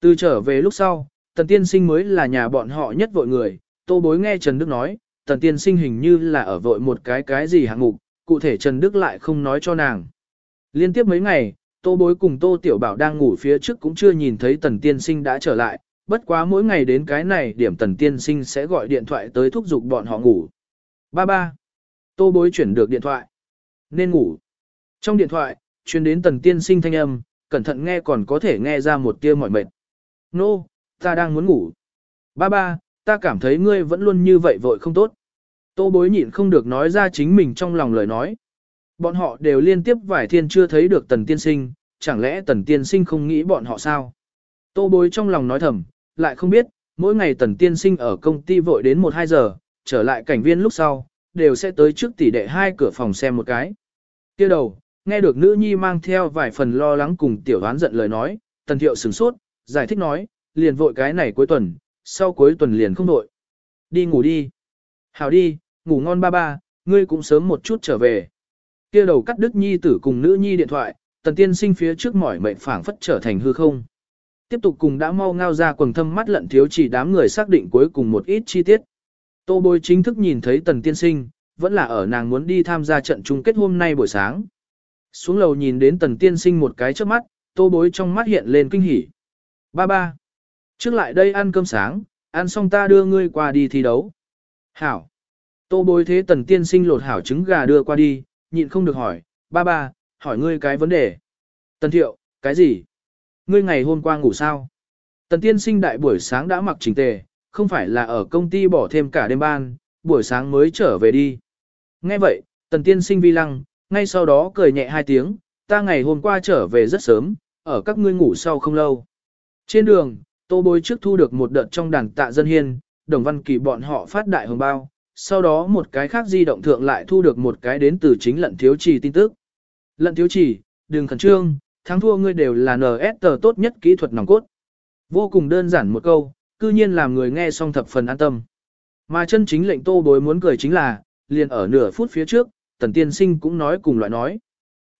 Từ trở về lúc sau, tần tiên sinh mới là nhà bọn họ nhất vội người, tô bối nghe Trần Đức nói, tần tiên sinh hình như là ở vội một cái cái gì hạng mục, cụ thể Trần Đức lại không nói cho nàng. Liên tiếp mấy ngày, tô bối cùng tô tiểu bảo đang ngủ phía trước cũng chưa nhìn thấy tần tiên sinh đã trở lại, bất quá mỗi ngày đến cái này điểm tần tiên sinh sẽ gọi điện thoại tới thúc giục bọn họ ngủ. Ba ba. Tô bối chuyển được điện thoại. Nên ngủ. Trong điện thoại, truyền đến tần tiên sinh thanh âm, cẩn thận nghe còn có thể nghe ra một tia mỏi mệt. Nô, no, ta đang muốn ngủ. Ba ba, ta cảm thấy ngươi vẫn luôn như vậy vội không tốt. Tô bối nhịn không được nói ra chính mình trong lòng lời nói. Bọn họ đều liên tiếp vài thiên chưa thấy được tần tiên sinh, chẳng lẽ tần tiên sinh không nghĩ bọn họ sao? Tô bối trong lòng nói thầm, lại không biết, mỗi ngày tần tiên sinh ở công ty vội đến 1-2 giờ, trở lại cảnh viên lúc sau, đều sẽ tới trước tỷ đệ hai cửa phòng xem một cái. kia đầu, nghe được nữ nhi mang theo vài phần lo lắng cùng tiểu đoán giận lời nói, tần thiệu sửng sốt, giải thích nói, liền vội cái này cuối tuần, sau cuối tuần liền không đội. Đi ngủ đi. Hảo đi, ngủ ngon ba ba, ngươi cũng sớm một chút trở về. kia đầu cắt đứt nhi tử cùng nữ nhi điện thoại, tần tiên sinh phía trước mỏi mệnh phảng phất trở thành hư không. Tiếp tục cùng đã mau ngao ra quần thâm mắt lận thiếu chỉ đám người xác định cuối cùng một ít chi tiết. Tô bối chính thức nhìn thấy tần tiên sinh, vẫn là ở nàng muốn đi tham gia trận chung kết hôm nay buổi sáng. Xuống lầu nhìn đến tần tiên sinh một cái trước mắt, tô bối trong mắt hiện lên kinh hỉ. Ba ba. Trước lại đây ăn cơm sáng, ăn xong ta đưa ngươi qua đi thi đấu. Hảo. Tô bối thế tần tiên sinh lột hảo trứng gà đưa qua đi, nhịn không được hỏi, ba ba, hỏi ngươi cái vấn đề. Tần thiệu, cái gì? Ngươi ngày hôm qua ngủ sao? Tần tiên sinh đại buổi sáng đã mặc chỉnh tề, không phải là ở công ty bỏ thêm cả đêm ban, buổi sáng mới trở về đi. Nghe vậy, tần tiên sinh vi lăng, ngay sau đó cười nhẹ hai tiếng, ta ngày hôm qua trở về rất sớm, ở các ngươi ngủ sau không lâu. Trên đường, tô bối trước thu được một đợt trong đàn tạ dân hiên, đồng văn kỳ bọn họ phát đại hồng bao, sau đó một cái khác di động thượng lại thu được một cái đến từ chính lận thiếu trì tin tức. Lận thiếu trì, đừng khẩn trương, thắng thua ngươi đều là NS tờ tốt nhất kỹ thuật nòng cốt. Vô cùng đơn giản một câu, cư nhiên làm người nghe xong thập phần an tâm. Mà chân chính lệnh tô bối muốn cười chính là, liền ở nửa phút phía trước, tần tiên sinh cũng nói cùng loại nói.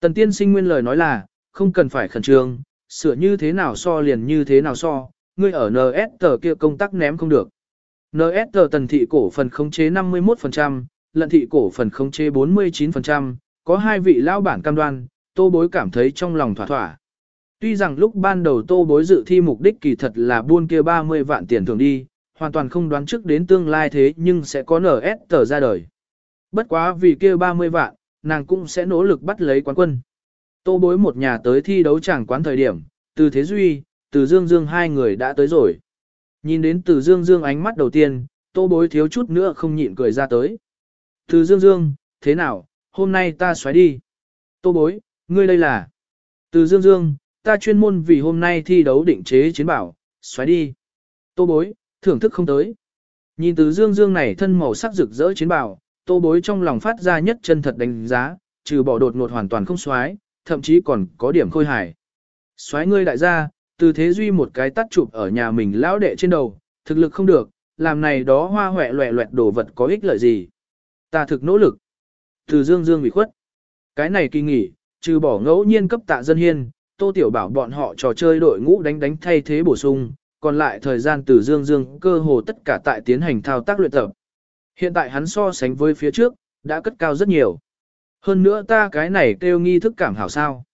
Tần tiên sinh nguyên lời nói là, không cần phải khẩn trương, sửa như thế nào so liền như thế nào so, ngươi ở NS tờ kia công tác ném không được. NS tờ tần thị cổ phần khống chế 51%, lận thị cổ phần khống chế 49%, có hai vị lao bản cam đoan, tô bối cảm thấy trong lòng thỏa thỏa. Tuy rằng lúc ban đầu tô bối dự thi mục đích kỳ thật là buôn kia 30 vạn tiền thường đi, hoàn toàn không đoán trước đến tương lai thế nhưng sẽ có NS tờ ra đời. Bất quá vì kia 30 vạn, nàng cũng sẽ nỗ lực bắt lấy quán quân. Tô bối một nhà tới thi đấu chẳng quán thời điểm, từ Thế Duy, từ Dương Dương hai người đã tới rồi. Nhìn đến từ Dương Dương ánh mắt đầu tiên, tô bối thiếu chút nữa không nhịn cười ra tới. Từ Dương Dương, thế nào, hôm nay ta xoáy đi. Tô bối, ngươi đây là. Từ Dương Dương, ta chuyên môn vì hôm nay thi đấu định chế chiến bảo, xoáy đi. Tô bối, thưởng thức không tới. Nhìn từ Dương Dương này thân màu sắc rực rỡ chiến bảo, tô bối trong lòng phát ra nhất chân thật đánh giá, trừ bỏ đột ngột hoàn toàn không xoáy, thậm chí còn có điểm khôi hài. Xoáy ngươi đại gia, từ thế duy một cái tắt chụp ở nhà mình lão đệ trên đầu, thực lực không được, làm này đó hoa hoẹ loẹ loẹt đồ vật có ích lợi gì. Ta thực nỗ lực. Từ dương dương bị khuất. Cái này kỳ nghỉ, trừ bỏ ngẫu nhiên cấp tạ dân hiên, tô tiểu bảo bọn họ trò chơi đội ngũ đánh đánh thay thế bổ sung, còn lại thời gian từ dương dương cơ hồ tất cả tại tiến hành thao tác luyện tập. Hiện tại hắn so sánh với phía trước, đã cất cao rất nhiều. Hơn nữa ta cái này kêu nghi thức cảm hảo sao.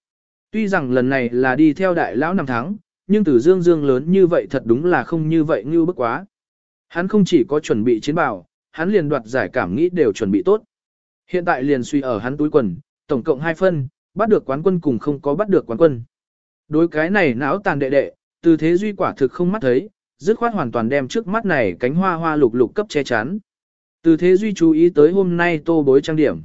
Tuy rằng lần này là đi theo đại lão năm tháng, nhưng từ dương dương lớn như vậy thật đúng là không như vậy như bức quá. Hắn không chỉ có chuẩn bị chiến bảo, hắn liền đoạt giải cảm nghĩ đều chuẩn bị tốt. Hiện tại liền suy ở hắn túi quần, tổng cộng 2 phân, bắt được quán quân cùng không có bắt được quán quân. Đối cái này não tàn đệ đệ, từ thế duy quả thực không mắt thấy, dứt khoát hoàn toàn đem trước mắt này cánh hoa hoa lục lục cấp che chắn. Từ thế duy chú ý tới hôm nay tô bối trang điểm.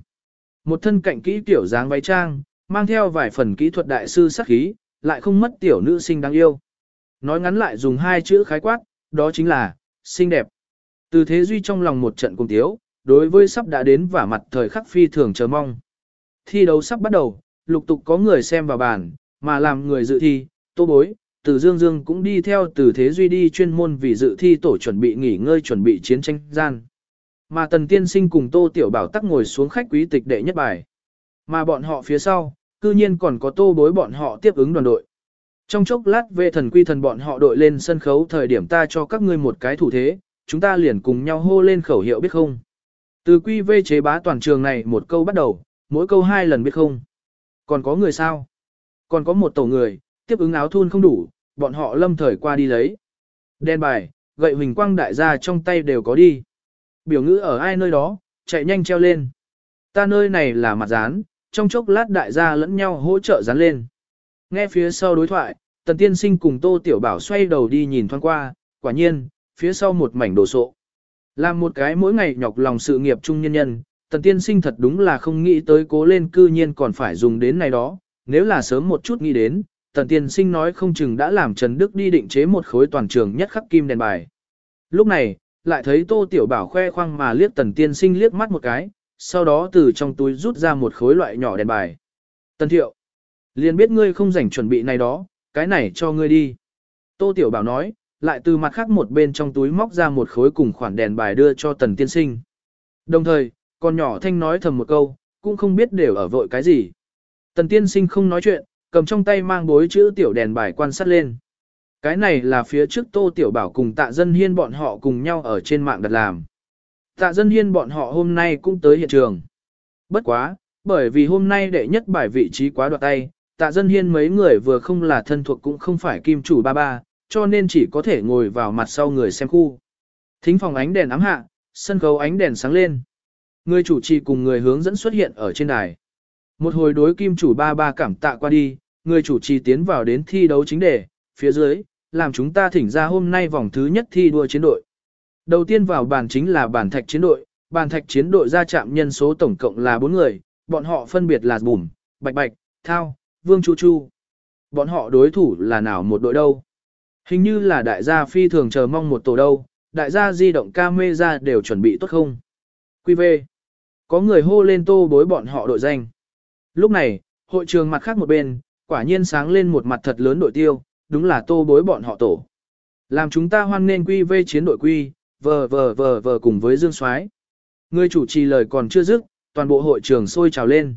Một thân cạnh kỹ tiểu dáng váy trang, mang theo vài phần kỹ thuật đại sư sắc khí, lại không mất tiểu nữ sinh đáng yêu. Nói ngắn lại dùng hai chữ khái quát, đó chính là, xinh đẹp. Từ thế duy trong lòng một trận cùng tiếu, đối với sắp đã đến và mặt thời khắc phi thường chờ mong. Thi đấu sắp bắt đầu, lục tục có người xem vào bàn, mà làm người dự thi, tô bối, từ dương dương cũng đi theo từ thế duy đi chuyên môn vì dự thi tổ chuẩn bị nghỉ ngơi chuẩn bị chiến tranh gian. Mà tần tiên sinh cùng tô tiểu bảo tắc ngồi xuống khách quý tịch đệ nhất bài. Mà bọn họ phía sau, cư nhiên còn có tô bối bọn họ tiếp ứng đoàn đội. Trong chốc lát về thần quy thần bọn họ đội lên sân khấu thời điểm ta cho các ngươi một cái thủ thế, chúng ta liền cùng nhau hô lên khẩu hiệu biết không. Từ quy vê chế bá toàn trường này một câu bắt đầu, mỗi câu hai lần biết không. Còn có người sao? Còn có một tổ người, tiếp ứng áo thun không đủ, bọn họ lâm thời qua đi lấy. Đen bài, gậy huỳnh quang đại gia trong tay đều có đi. Biểu ngữ ở ai nơi đó, chạy nhanh treo lên. Ta nơi này là mặt dán, trong chốc lát đại gia lẫn nhau hỗ trợ dán lên. Nghe phía sau đối thoại, tần tiên sinh cùng tô tiểu bảo xoay đầu đi nhìn thoáng qua, quả nhiên, phía sau một mảnh đồ sộ. Làm một cái mỗi ngày nhọc lòng sự nghiệp chung nhân nhân, tần tiên sinh thật đúng là không nghĩ tới cố lên cư nhiên còn phải dùng đến này đó, nếu là sớm một chút nghĩ đến, tần tiên sinh nói không chừng đã làm Trần Đức đi định chế một khối toàn trường nhất khắc kim đèn bài. Lúc này, lại thấy tô tiểu bảo khoe khoang mà liếc tần tiên sinh liếc mắt một cái, sau đó từ trong túi rút ra một khối loại nhỏ đèn bài. Tần thiệu, liền biết ngươi không rảnh chuẩn bị này đó, cái này cho ngươi đi. Tô tiểu bảo nói, lại từ mặt khác một bên trong túi móc ra một khối cùng khoản đèn bài đưa cho tần tiên sinh. Đồng thời, con nhỏ thanh nói thầm một câu, cũng không biết đều ở vội cái gì. Tần tiên sinh không nói chuyện, cầm trong tay mang bối chữ tiểu đèn bài quan sát lên. Cái này là phía trước tô tiểu bảo cùng tạ dân hiên bọn họ cùng nhau ở trên mạng đặt làm. Tạ dân hiên bọn họ hôm nay cũng tới hiện trường. Bất quá, bởi vì hôm nay đệ nhất bài vị trí quá đoạt tay, tạ dân hiên mấy người vừa không là thân thuộc cũng không phải kim chủ ba ba, cho nên chỉ có thể ngồi vào mặt sau người xem khu. Thính phòng ánh đèn ám hạ, sân khấu ánh đèn sáng lên. Người chủ trì cùng người hướng dẫn xuất hiện ở trên đài. Một hồi đối kim chủ ba ba cảm tạ qua đi, người chủ trì tiến vào đến thi đấu chính đề, phía dưới, làm chúng ta thỉnh ra hôm nay vòng thứ nhất thi đua chiến đội. Đầu tiên vào bàn chính là bàn thạch chiến đội, bàn thạch chiến đội ra chạm nhân số tổng cộng là 4 người, bọn họ phân biệt là Bùm, Bạch Bạch, Thao, Vương Chu Chu. Bọn họ đối thủ là nào một đội đâu? Hình như là đại gia phi thường chờ mong một tổ đâu, đại gia di động camera đều chuẩn bị tốt không? Quy về. Có người hô lên tô bối bọn họ đội danh. Lúc này, hội trường mặt khác một bên, quả nhiên sáng lên một mặt thật lớn đội tiêu, đúng là tô bối bọn họ tổ. Làm chúng ta hoan nên quy vê chiến đội quy, vờ vờ vờ vờ cùng với Dương Soái. Người chủ trì lời còn chưa dứt, toàn bộ hội trường sôi trào lên.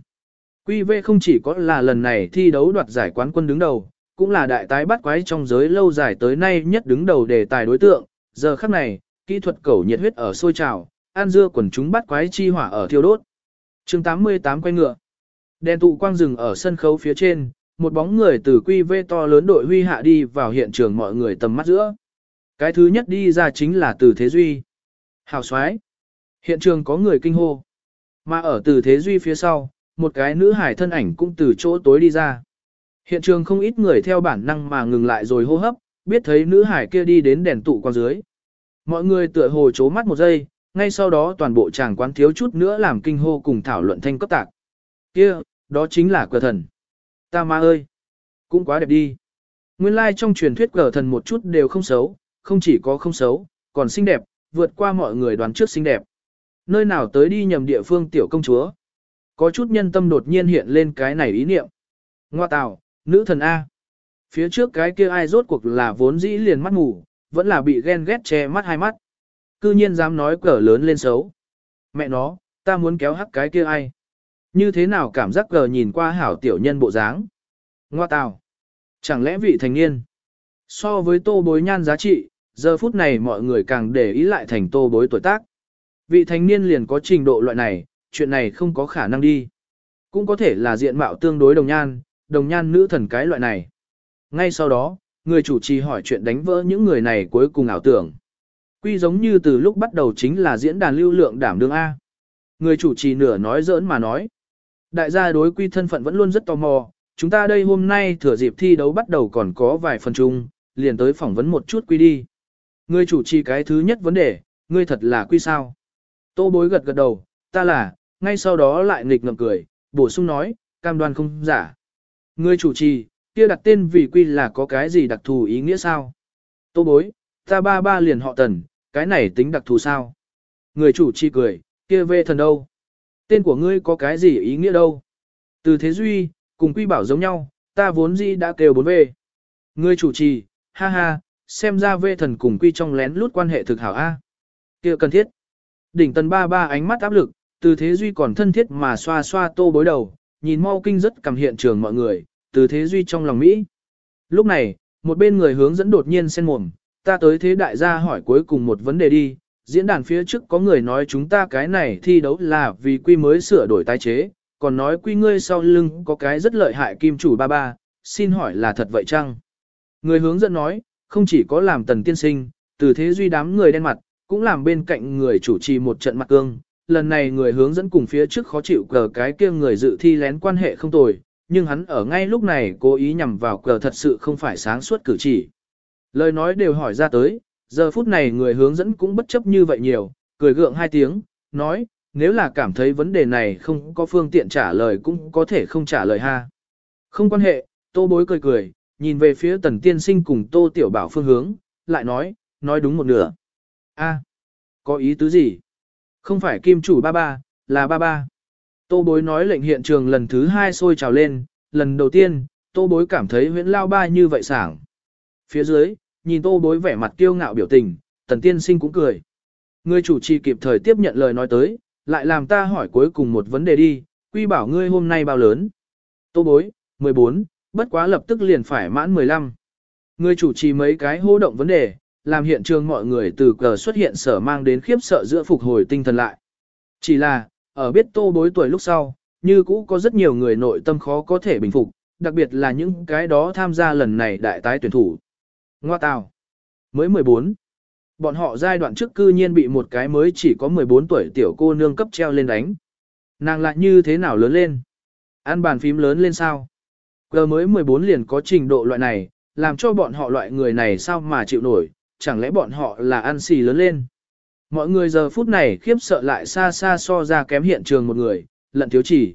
Quy vê không chỉ có là lần này thi đấu đoạt giải quán quân đứng đầu, cũng là đại tái bắt quái trong giới lâu dài tới nay nhất đứng đầu đề tài đối tượng. Giờ khắc này, kỹ thuật cầu nhiệt huyết ở sôi trào, an dưa quần chúng bắt quái chi hỏa ở thiêu đốt. chương 88 quay ngựa. Đèn tụ quang rừng ở sân khấu phía trên, một bóng người từ quy vê to lớn đội huy hạ đi vào hiện trường mọi người tầm mắt giữa. Cái thứ nhất đi ra chính là từ thế duy. Hào xoái. Hiện trường có người kinh hô. Mà ở từ thế duy phía sau, một cái nữ hải thân ảnh cũng từ chỗ tối đi ra. Hiện trường không ít người theo bản năng mà ngừng lại rồi hô hấp, biết thấy nữ hải kia đi đến đèn tụ quang dưới. Mọi người tựa hồ chố mắt một giây, ngay sau đó toàn bộ chàng quán thiếu chút nữa làm kinh hô cùng thảo luận thanh cấp tạc. Kia, đó chính là quờ thần. Ta ma ơi! Cũng quá đẹp đi. Nguyên lai like trong truyền thuyết cờ thần một chút đều không xấu, không chỉ có không xấu, còn xinh đẹp, vượt qua mọi người đoán trước xinh đẹp. Nơi nào tới đi nhầm địa phương tiểu công chúa. Có chút nhân tâm đột nhiên hiện lên cái này ý niệm. Ngoa tào, nữ thần A. Phía trước cái kia ai rốt cuộc là vốn dĩ liền mắt ngủ, vẫn là bị ghen ghét che mắt hai mắt. Cư nhiên dám nói cờ lớn lên xấu. Mẹ nó, ta muốn kéo hắc cái kia ai. Như thế nào cảm giác gờ nhìn qua hảo tiểu nhân bộ dáng. Ngoa tào. Chẳng lẽ vị thành niên. So với tô bối nhan giá trị, giờ phút này mọi người càng để ý lại thành tô bối tuổi tác. Vị thành niên liền có trình độ loại này, chuyện này không có khả năng đi. Cũng có thể là diện mạo tương đối đồng nhan, đồng nhan nữ thần cái loại này. Ngay sau đó, người chủ trì hỏi chuyện đánh vỡ những người này cuối cùng ảo tưởng. Quy giống như từ lúc bắt đầu chính là diễn đàn lưu lượng đảm đương A. Người chủ trì nửa nói giỡn mà nói. Đại gia đối quy thân phận vẫn luôn rất tò mò, chúng ta đây hôm nay thừa dịp thi đấu bắt đầu còn có vài phần chung, liền tới phỏng vấn một chút quy đi. Ngươi chủ trì cái thứ nhất vấn đề, ngươi thật là quy sao? Tô bối gật gật đầu, ta là, ngay sau đó lại nghịch ngậm cười, bổ sung nói, cam đoan không giả. Ngươi chủ trì, kia đặt tên vì quy là có cái gì đặc thù ý nghĩa sao? Tô bối, ta ba ba liền họ tần, cái này tính đặc thù sao? Người chủ trì cười, kia về thần đâu? Tên của ngươi có cái gì ý nghĩa đâu? Từ thế duy, cùng quy bảo giống nhau, ta vốn dĩ đã kêu bốn về. Ngươi chủ trì, ha ha, xem ra vê thần cùng quy trong lén lút quan hệ thực hảo A. kia cần thiết. Đỉnh tần ba ba ánh mắt áp lực, từ thế duy còn thân thiết mà xoa xoa tô bối đầu, nhìn mau kinh rất cầm hiện trường mọi người, từ thế duy trong lòng Mỹ. Lúc này, một bên người hướng dẫn đột nhiên sen mồm, ta tới thế đại gia hỏi cuối cùng một vấn đề đi, diễn đàn phía trước có người nói chúng ta cái này thi đấu là vì quy mới sửa đổi tái chế, còn nói quy ngươi sau lưng có cái rất lợi hại kim chủ ba ba, xin hỏi là thật vậy chăng? Người hướng dẫn nói, không chỉ có làm tần tiên sinh, từ thế duy đám người đen mặt, cũng làm bên cạnh người chủ trì một trận mặt cương. Lần này người hướng dẫn cùng phía trước khó chịu cờ cái kia người dự thi lén quan hệ không tồi, nhưng hắn ở ngay lúc này cố ý nhằm vào cờ thật sự không phải sáng suốt cử chỉ. Lời nói đều hỏi ra tới, giờ phút này người hướng dẫn cũng bất chấp như vậy nhiều, cười gượng hai tiếng, nói, nếu là cảm thấy vấn đề này không có phương tiện trả lời cũng có thể không trả lời ha. Không quan hệ, tô bối cười cười, nhìn về phía tần tiên sinh cùng tô tiểu bảo phương hướng, lại nói, nói đúng một nửa. a có ý tứ gì? Không phải kim chủ ba ba, là ba ba. Tô bối nói lệnh hiện trường lần thứ hai sôi trào lên, lần đầu tiên, tô bối cảm thấy huyễn lao ba như vậy sảng. Phía dưới, nhìn tô bối vẻ mặt kiêu ngạo biểu tình, tần tiên sinh cũng cười. Người chủ trì kịp thời tiếp nhận lời nói tới, lại làm ta hỏi cuối cùng một vấn đề đi, quy bảo ngươi hôm nay bao lớn. Tô bối, 14, bất quá lập tức liền phải mãn 15. Người chủ trì mấy cái hô động vấn đề, làm hiện trường mọi người từ cờ xuất hiện sở mang đến khiếp sợ giữa phục hồi tinh thần lại. Chỉ là, ở biết tô bối tuổi lúc sau, như cũ có rất nhiều người nội tâm khó có thể bình phục, đặc biệt là những cái đó tham gia lần này đại tái tuyển thủ. Ngoa tào. Mới 14. Bọn họ giai đoạn trước cư nhiên bị một cái mới chỉ có 14 tuổi tiểu cô nương cấp treo lên đánh. Nàng lại như thế nào lớn lên? Ăn bàn phím lớn lên sao? Cờ mới 14 liền có trình độ loại này, làm cho bọn họ loại người này sao mà chịu nổi, chẳng lẽ bọn họ là ăn xì lớn lên? Mọi người giờ phút này khiếp sợ lại xa xa so ra kém hiện trường một người, lận thiếu chỉ.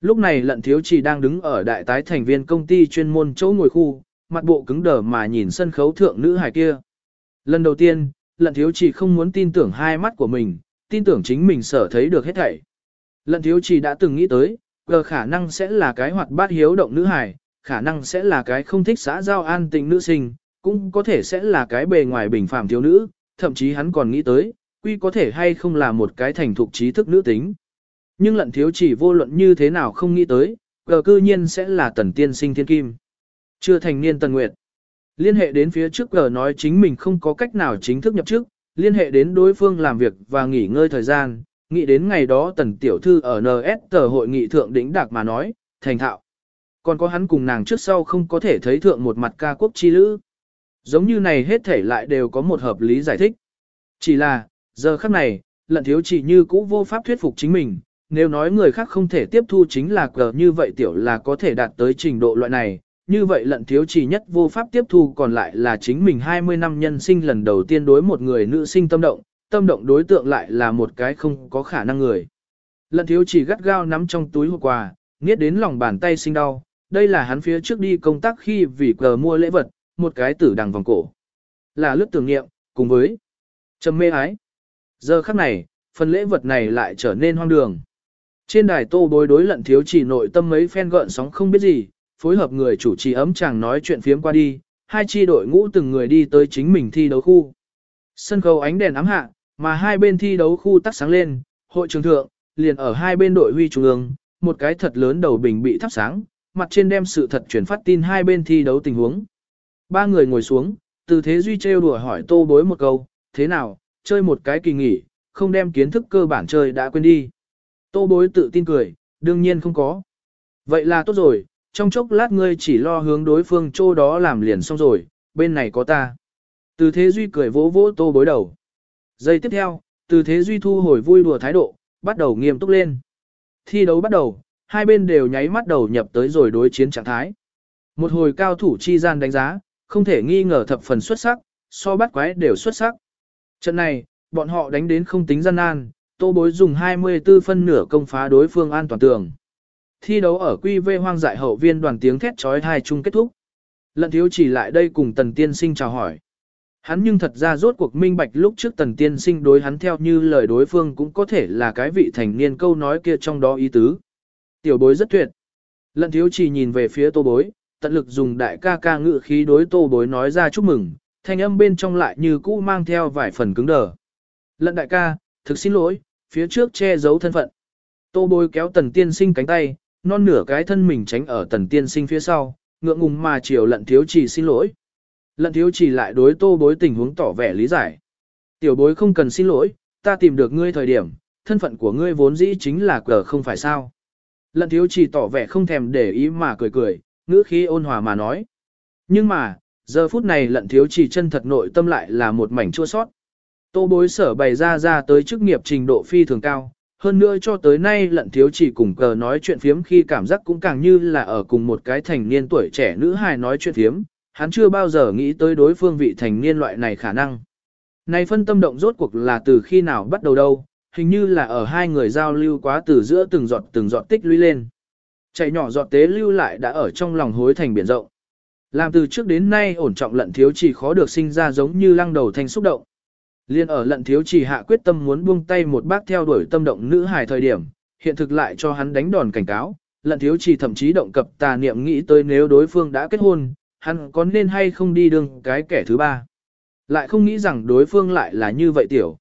Lúc này lận thiếu chỉ đang đứng ở đại tái thành viên công ty chuyên môn chỗ ngồi khu, mặt bộ cứng đờ mà nhìn sân khấu thượng nữ hài kia. Lần đầu tiên, lận thiếu chỉ không muốn tin tưởng hai mắt của mình, tin tưởng chính mình sở thấy được hết thảy. Lận thiếu chỉ đã từng nghĩ tới, gờ khả năng sẽ là cái hoạt bát hiếu động nữ hài, khả năng sẽ là cái không thích xã giao an tình nữ sinh, cũng có thể sẽ là cái bề ngoài bình phàm thiếu nữ, thậm chí hắn còn nghĩ tới, quy có thể hay không là một cái thành thục trí thức nữ tính. Nhưng lận thiếu chỉ vô luận như thế nào không nghĩ tới, gờ cư nhiên sẽ là tần tiên sinh thiên kim. Chưa thành niên tần nguyệt. Liên hệ đến phía trước gờ nói chính mình không có cách nào chính thức nhập chức, liên hệ đến đối phương làm việc và nghỉ ngơi thời gian, nghĩ đến ngày đó tần tiểu thư ở NS tờ hội nghị thượng đỉnh đạc mà nói, thành thạo. Còn có hắn cùng nàng trước sau không có thể thấy thượng một mặt ca quốc chi lữ. Giống như này hết thể lại đều có một hợp lý giải thích. Chỉ là, giờ khắc này, lận thiếu chỉ như cũ vô pháp thuyết phục chính mình, nếu nói người khác không thể tiếp thu chính là cờ như vậy tiểu là có thể đạt tới trình độ loại này, như vậy lận thiếu chỉ nhất vô pháp tiếp thu còn lại là chính mình 20 năm nhân sinh lần đầu tiên đối một người nữ sinh tâm động, tâm động đối tượng lại là một cái không có khả năng người. Lận thiếu chỉ gắt gao nắm trong túi hộp quà, nghiết đến lòng bàn tay sinh đau, đây là hắn phía trước đi công tác khi vì cờ mua lễ vật, một cái tử đằng vòng cổ. Là lướt tưởng niệm, cùng với trầm mê ái. Giờ khắc này, phần lễ vật này lại trở nên hoang đường. Trên đài tô bối đối lận thiếu chỉ nội tâm mấy phen gợn sóng không biết gì, phối hợp người chủ trì ấm chàng nói chuyện phiếm qua đi, hai chi đội ngũ từng người đi tới chính mình thi đấu khu. Sân khấu ánh đèn ám hạ, mà hai bên thi đấu khu tắt sáng lên, hội trường thượng, liền ở hai bên đội huy trung ương, một cái thật lớn đầu bình bị thắp sáng, mặt trên đem sự thật truyền phát tin hai bên thi đấu tình huống. Ba người ngồi xuống, từ thế duy trêu đùa hỏi tô bối một câu, thế nào, chơi một cái kỳ nghỉ, không đem kiến thức cơ bản chơi đã quên đi. Tô bối tự tin cười, đương nhiên không có. Vậy là tốt rồi, trong chốc lát ngươi chỉ lo hướng đối phương chỗ đó làm liền xong rồi, bên này có ta. Từ thế duy cười vỗ vỗ tô bối đầu. Giây tiếp theo, từ thế duy thu hồi vui đùa thái độ, bắt đầu nghiêm túc lên. Thi đấu bắt đầu, hai bên đều nháy mắt đầu nhập tới rồi đối chiến trạng thái. Một hồi cao thủ chi gian đánh giá, không thể nghi ngờ thập phần xuất sắc, so bắt quái đều xuất sắc. Trận này, bọn họ đánh đến không tính gian nan, tô bối dùng 24 phân nửa công phá đối phương an toàn tường. Thi đấu ở quy vê hoang dại hậu viên đoàn tiếng thét trói hai chung kết thúc. Lận thiếu chỉ lại đây cùng tần tiên sinh chào hỏi. Hắn nhưng thật ra rốt cuộc minh bạch lúc trước tần tiên sinh đối hắn theo như lời đối phương cũng có thể là cái vị thành niên câu nói kia trong đó ý tứ. Tiểu bối rất tuyệt. Lận thiếu chỉ nhìn về phía tô bối, tận lực dùng đại ca ca ngự khí đối tô bối nói ra chúc mừng, thanh âm bên trong lại như cũ mang theo vài phần cứng đờ. Lận đại ca, thực xin lỗi, phía trước che giấu thân phận. Tô bối kéo tần tiên sinh cánh tay, non nửa cái thân mình tránh ở tần tiên sinh phía sau, ngượng ngùng mà chiều lận thiếu chỉ xin lỗi. Lận thiếu chỉ lại đối tô bối tình huống tỏ vẻ lý giải. Tiểu bối không cần xin lỗi, ta tìm được ngươi thời điểm, thân phận của ngươi vốn dĩ chính là cờ không phải sao. Lận thiếu chỉ tỏ vẻ không thèm để ý mà cười cười, ngữ khí ôn hòa mà nói. Nhưng mà, giờ phút này lận thiếu chỉ chân thật nội tâm lại là một mảnh chua sót. Tô bối sở bày ra ra tới chức nghiệp trình độ phi thường cao, hơn nữa cho tới nay lận thiếu chỉ cùng cờ nói chuyện phiếm khi cảm giác cũng càng như là ở cùng một cái thành niên tuổi trẻ nữ hài nói chuyện phiếm, hắn chưa bao giờ nghĩ tới đối phương vị thành niên loại này khả năng. Này phân tâm động rốt cuộc là từ khi nào bắt đầu đâu, hình như là ở hai người giao lưu quá từ giữa từng giọt từng giọt tích lũy lên. Chạy nhỏ giọt tế lưu lại đã ở trong lòng hối thành biển rộng. Làm từ trước đến nay ổn trọng lận thiếu chỉ khó được sinh ra giống như lăng đầu thanh xúc động. Liên ở lận thiếu chỉ hạ quyết tâm muốn buông tay một bác theo đuổi tâm động nữ hài thời điểm, hiện thực lại cho hắn đánh đòn cảnh cáo, lận thiếu chỉ thậm chí động cập tà niệm nghĩ tới nếu đối phương đã kết hôn, hắn có nên hay không đi đường cái kẻ thứ ba. Lại không nghĩ rằng đối phương lại là như vậy tiểu.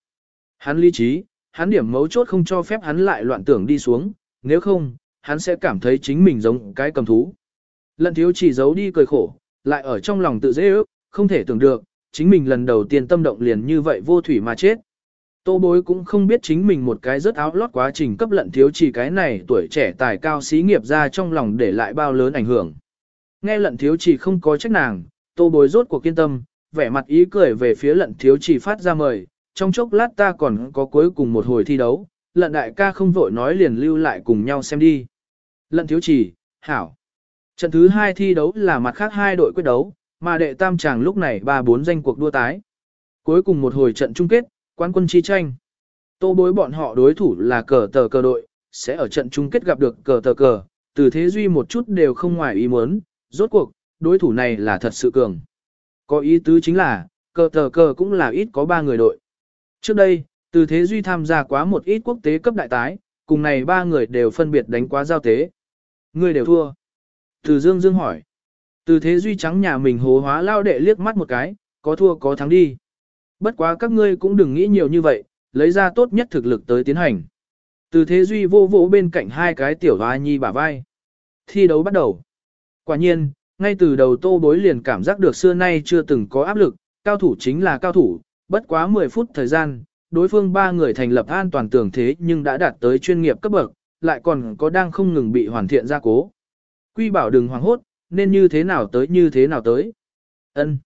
Hắn lý trí, hắn điểm mấu chốt không cho phép hắn lại loạn tưởng đi xuống, nếu không, hắn sẽ cảm thấy chính mình giống cái cầm thú. Lận thiếu chỉ giấu đi cười khổ, lại ở trong lòng tự dễ ước, không thể tưởng được, chính mình lần đầu tiên tâm động liền như vậy vô thủy mà chết. Tô bối cũng không biết chính mình một cái rất áo lót quá trình cấp lận thiếu chỉ cái này tuổi trẻ tài cao xí nghiệp ra trong lòng để lại bao lớn ảnh hưởng. Nghe lận thiếu chỉ không có trách nàng, tô bối rốt cuộc kiên tâm, vẻ mặt ý cười về phía lận thiếu chỉ phát ra mời, trong chốc lát ta còn có cuối cùng một hồi thi đấu, lận đại ca không vội nói liền lưu lại cùng nhau xem đi. Lận thiếu chỉ, hảo. Trận thứ hai thi đấu là mặt khác hai đội quyết đấu, mà đệ tam chàng lúc này ba bốn danh cuộc đua tái. Cuối cùng một hồi trận chung kết, quan quân chi tranh. Tô bối bọn họ đối thủ là cờ tờ cờ đội, sẽ ở trận chung kết gặp được cờ tờ cờ, từ thế duy một chút đều không ngoài ý muốn, rốt cuộc, đối thủ này là thật sự cường. Có ý tứ chính là, cờ tờ cờ cũng là ít có ba người đội. Trước đây, từ thế duy tham gia quá một ít quốc tế cấp đại tái, cùng này ba người đều phân biệt đánh quá giao tế. Người đều thua. Từ Dương Dương hỏi. Từ thế duy trắng nhà mình hố hóa lao đệ liếc mắt một cái, có thua có thắng đi. Bất quá các ngươi cũng đừng nghĩ nhiều như vậy, lấy ra tốt nhất thực lực tới tiến hành. Từ thế duy vô vỗ bên cạnh hai cái tiểu hoa nhi bả vai. Thi đấu bắt đầu. Quả nhiên, ngay từ đầu tô bối liền cảm giác được xưa nay chưa từng có áp lực, cao thủ chính là cao thủ, bất quá 10 phút thời gian, đối phương ba người thành lập an toàn tưởng thế nhưng đã đạt tới chuyên nghiệp cấp bậc, lại còn có đang không ngừng bị hoàn thiện gia cố. Quy bảo đừng hoảng hốt, nên như thế nào tới như thế nào tới. Ân.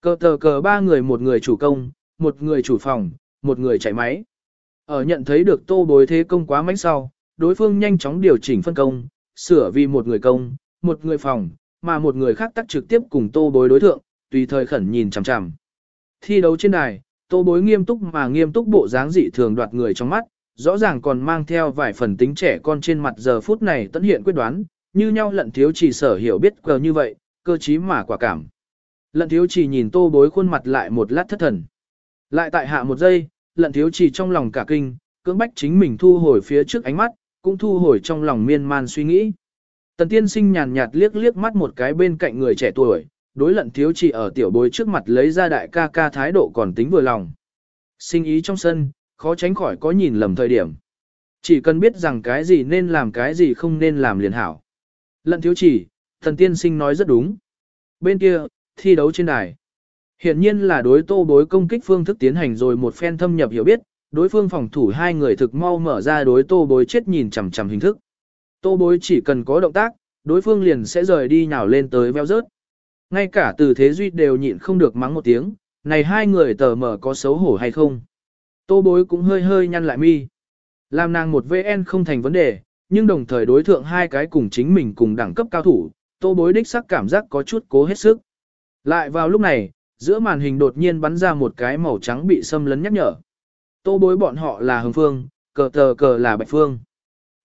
Cờ tờ cờ ba người một người chủ công, một người chủ phòng, một người chạy máy. Ở nhận thấy được tô bối thế công quá mạnh sau, đối phương nhanh chóng điều chỉnh phân công, sửa vì một người công, một người phòng, mà một người khác tắt trực tiếp cùng tô bối đối thượng, tùy thời khẩn nhìn chằm chằm. Thi đấu trên đài, tô bối nghiêm túc mà nghiêm túc bộ dáng dị thường đoạt người trong mắt, rõ ràng còn mang theo vài phần tính trẻ con trên mặt giờ phút này tận hiện quyết đoán, như nhau lận thiếu chỉ sở hiểu biết cờ như vậy, cơ trí mà quả cảm. Lận thiếu chỉ nhìn tô bối khuôn mặt lại một lát thất thần. Lại tại hạ một giây, lận thiếu chỉ trong lòng cả kinh, cưỡng bách chính mình thu hồi phía trước ánh mắt, cũng thu hồi trong lòng miên man suy nghĩ. Tần tiên sinh nhàn nhạt liếc liếc mắt một cái bên cạnh người trẻ tuổi, đối lận thiếu chỉ ở tiểu bối trước mặt lấy ra đại ca ca thái độ còn tính vừa lòng. Sinh ý trong sân, khó tránh khỏi có nhìn lầm thời điểm. Chỉ cần biết rằng cái gì nên làm cái gì không nên làm liền hảo. Lận thiếu chỉ, thần tiên sinh nói rất đúng. Bên kia, thi đấu trên đài. Hiện nhiên là đối tô bối công kích phương thức tiến hành rồi một phen thâm nhập hiểu biết, đối phương phòng thủ hai người thực mau mở ra đối tô bối chết nhìn chằm chằm hình thức. Tô bối chỉ cần có động tác, đối phương liền sẽ rời đi nhào lên tới veo rớt. Ngay cả từ thế duy đều nhịn không được mắng một tiếng, này hai người tờ mở có xấu hổ hay không. Tô bối cũng hơi hơi nhăn lại mi. Làm nàng một VN không thành vấn đề, nhưng đồng thời đối thượng hai cái cùng chính mình cùng đẳng cấp cao thủ, tô bối đích sắc cảm giác có chút cố hết sức. Lại vào lúc này, giữa màn hình đột nhiên bắn ra một cái màu trắng bị xâm lấn nhắc nhở. Tô bối bọn họ là hồng phương, cờ tờ cờ là bạch phương.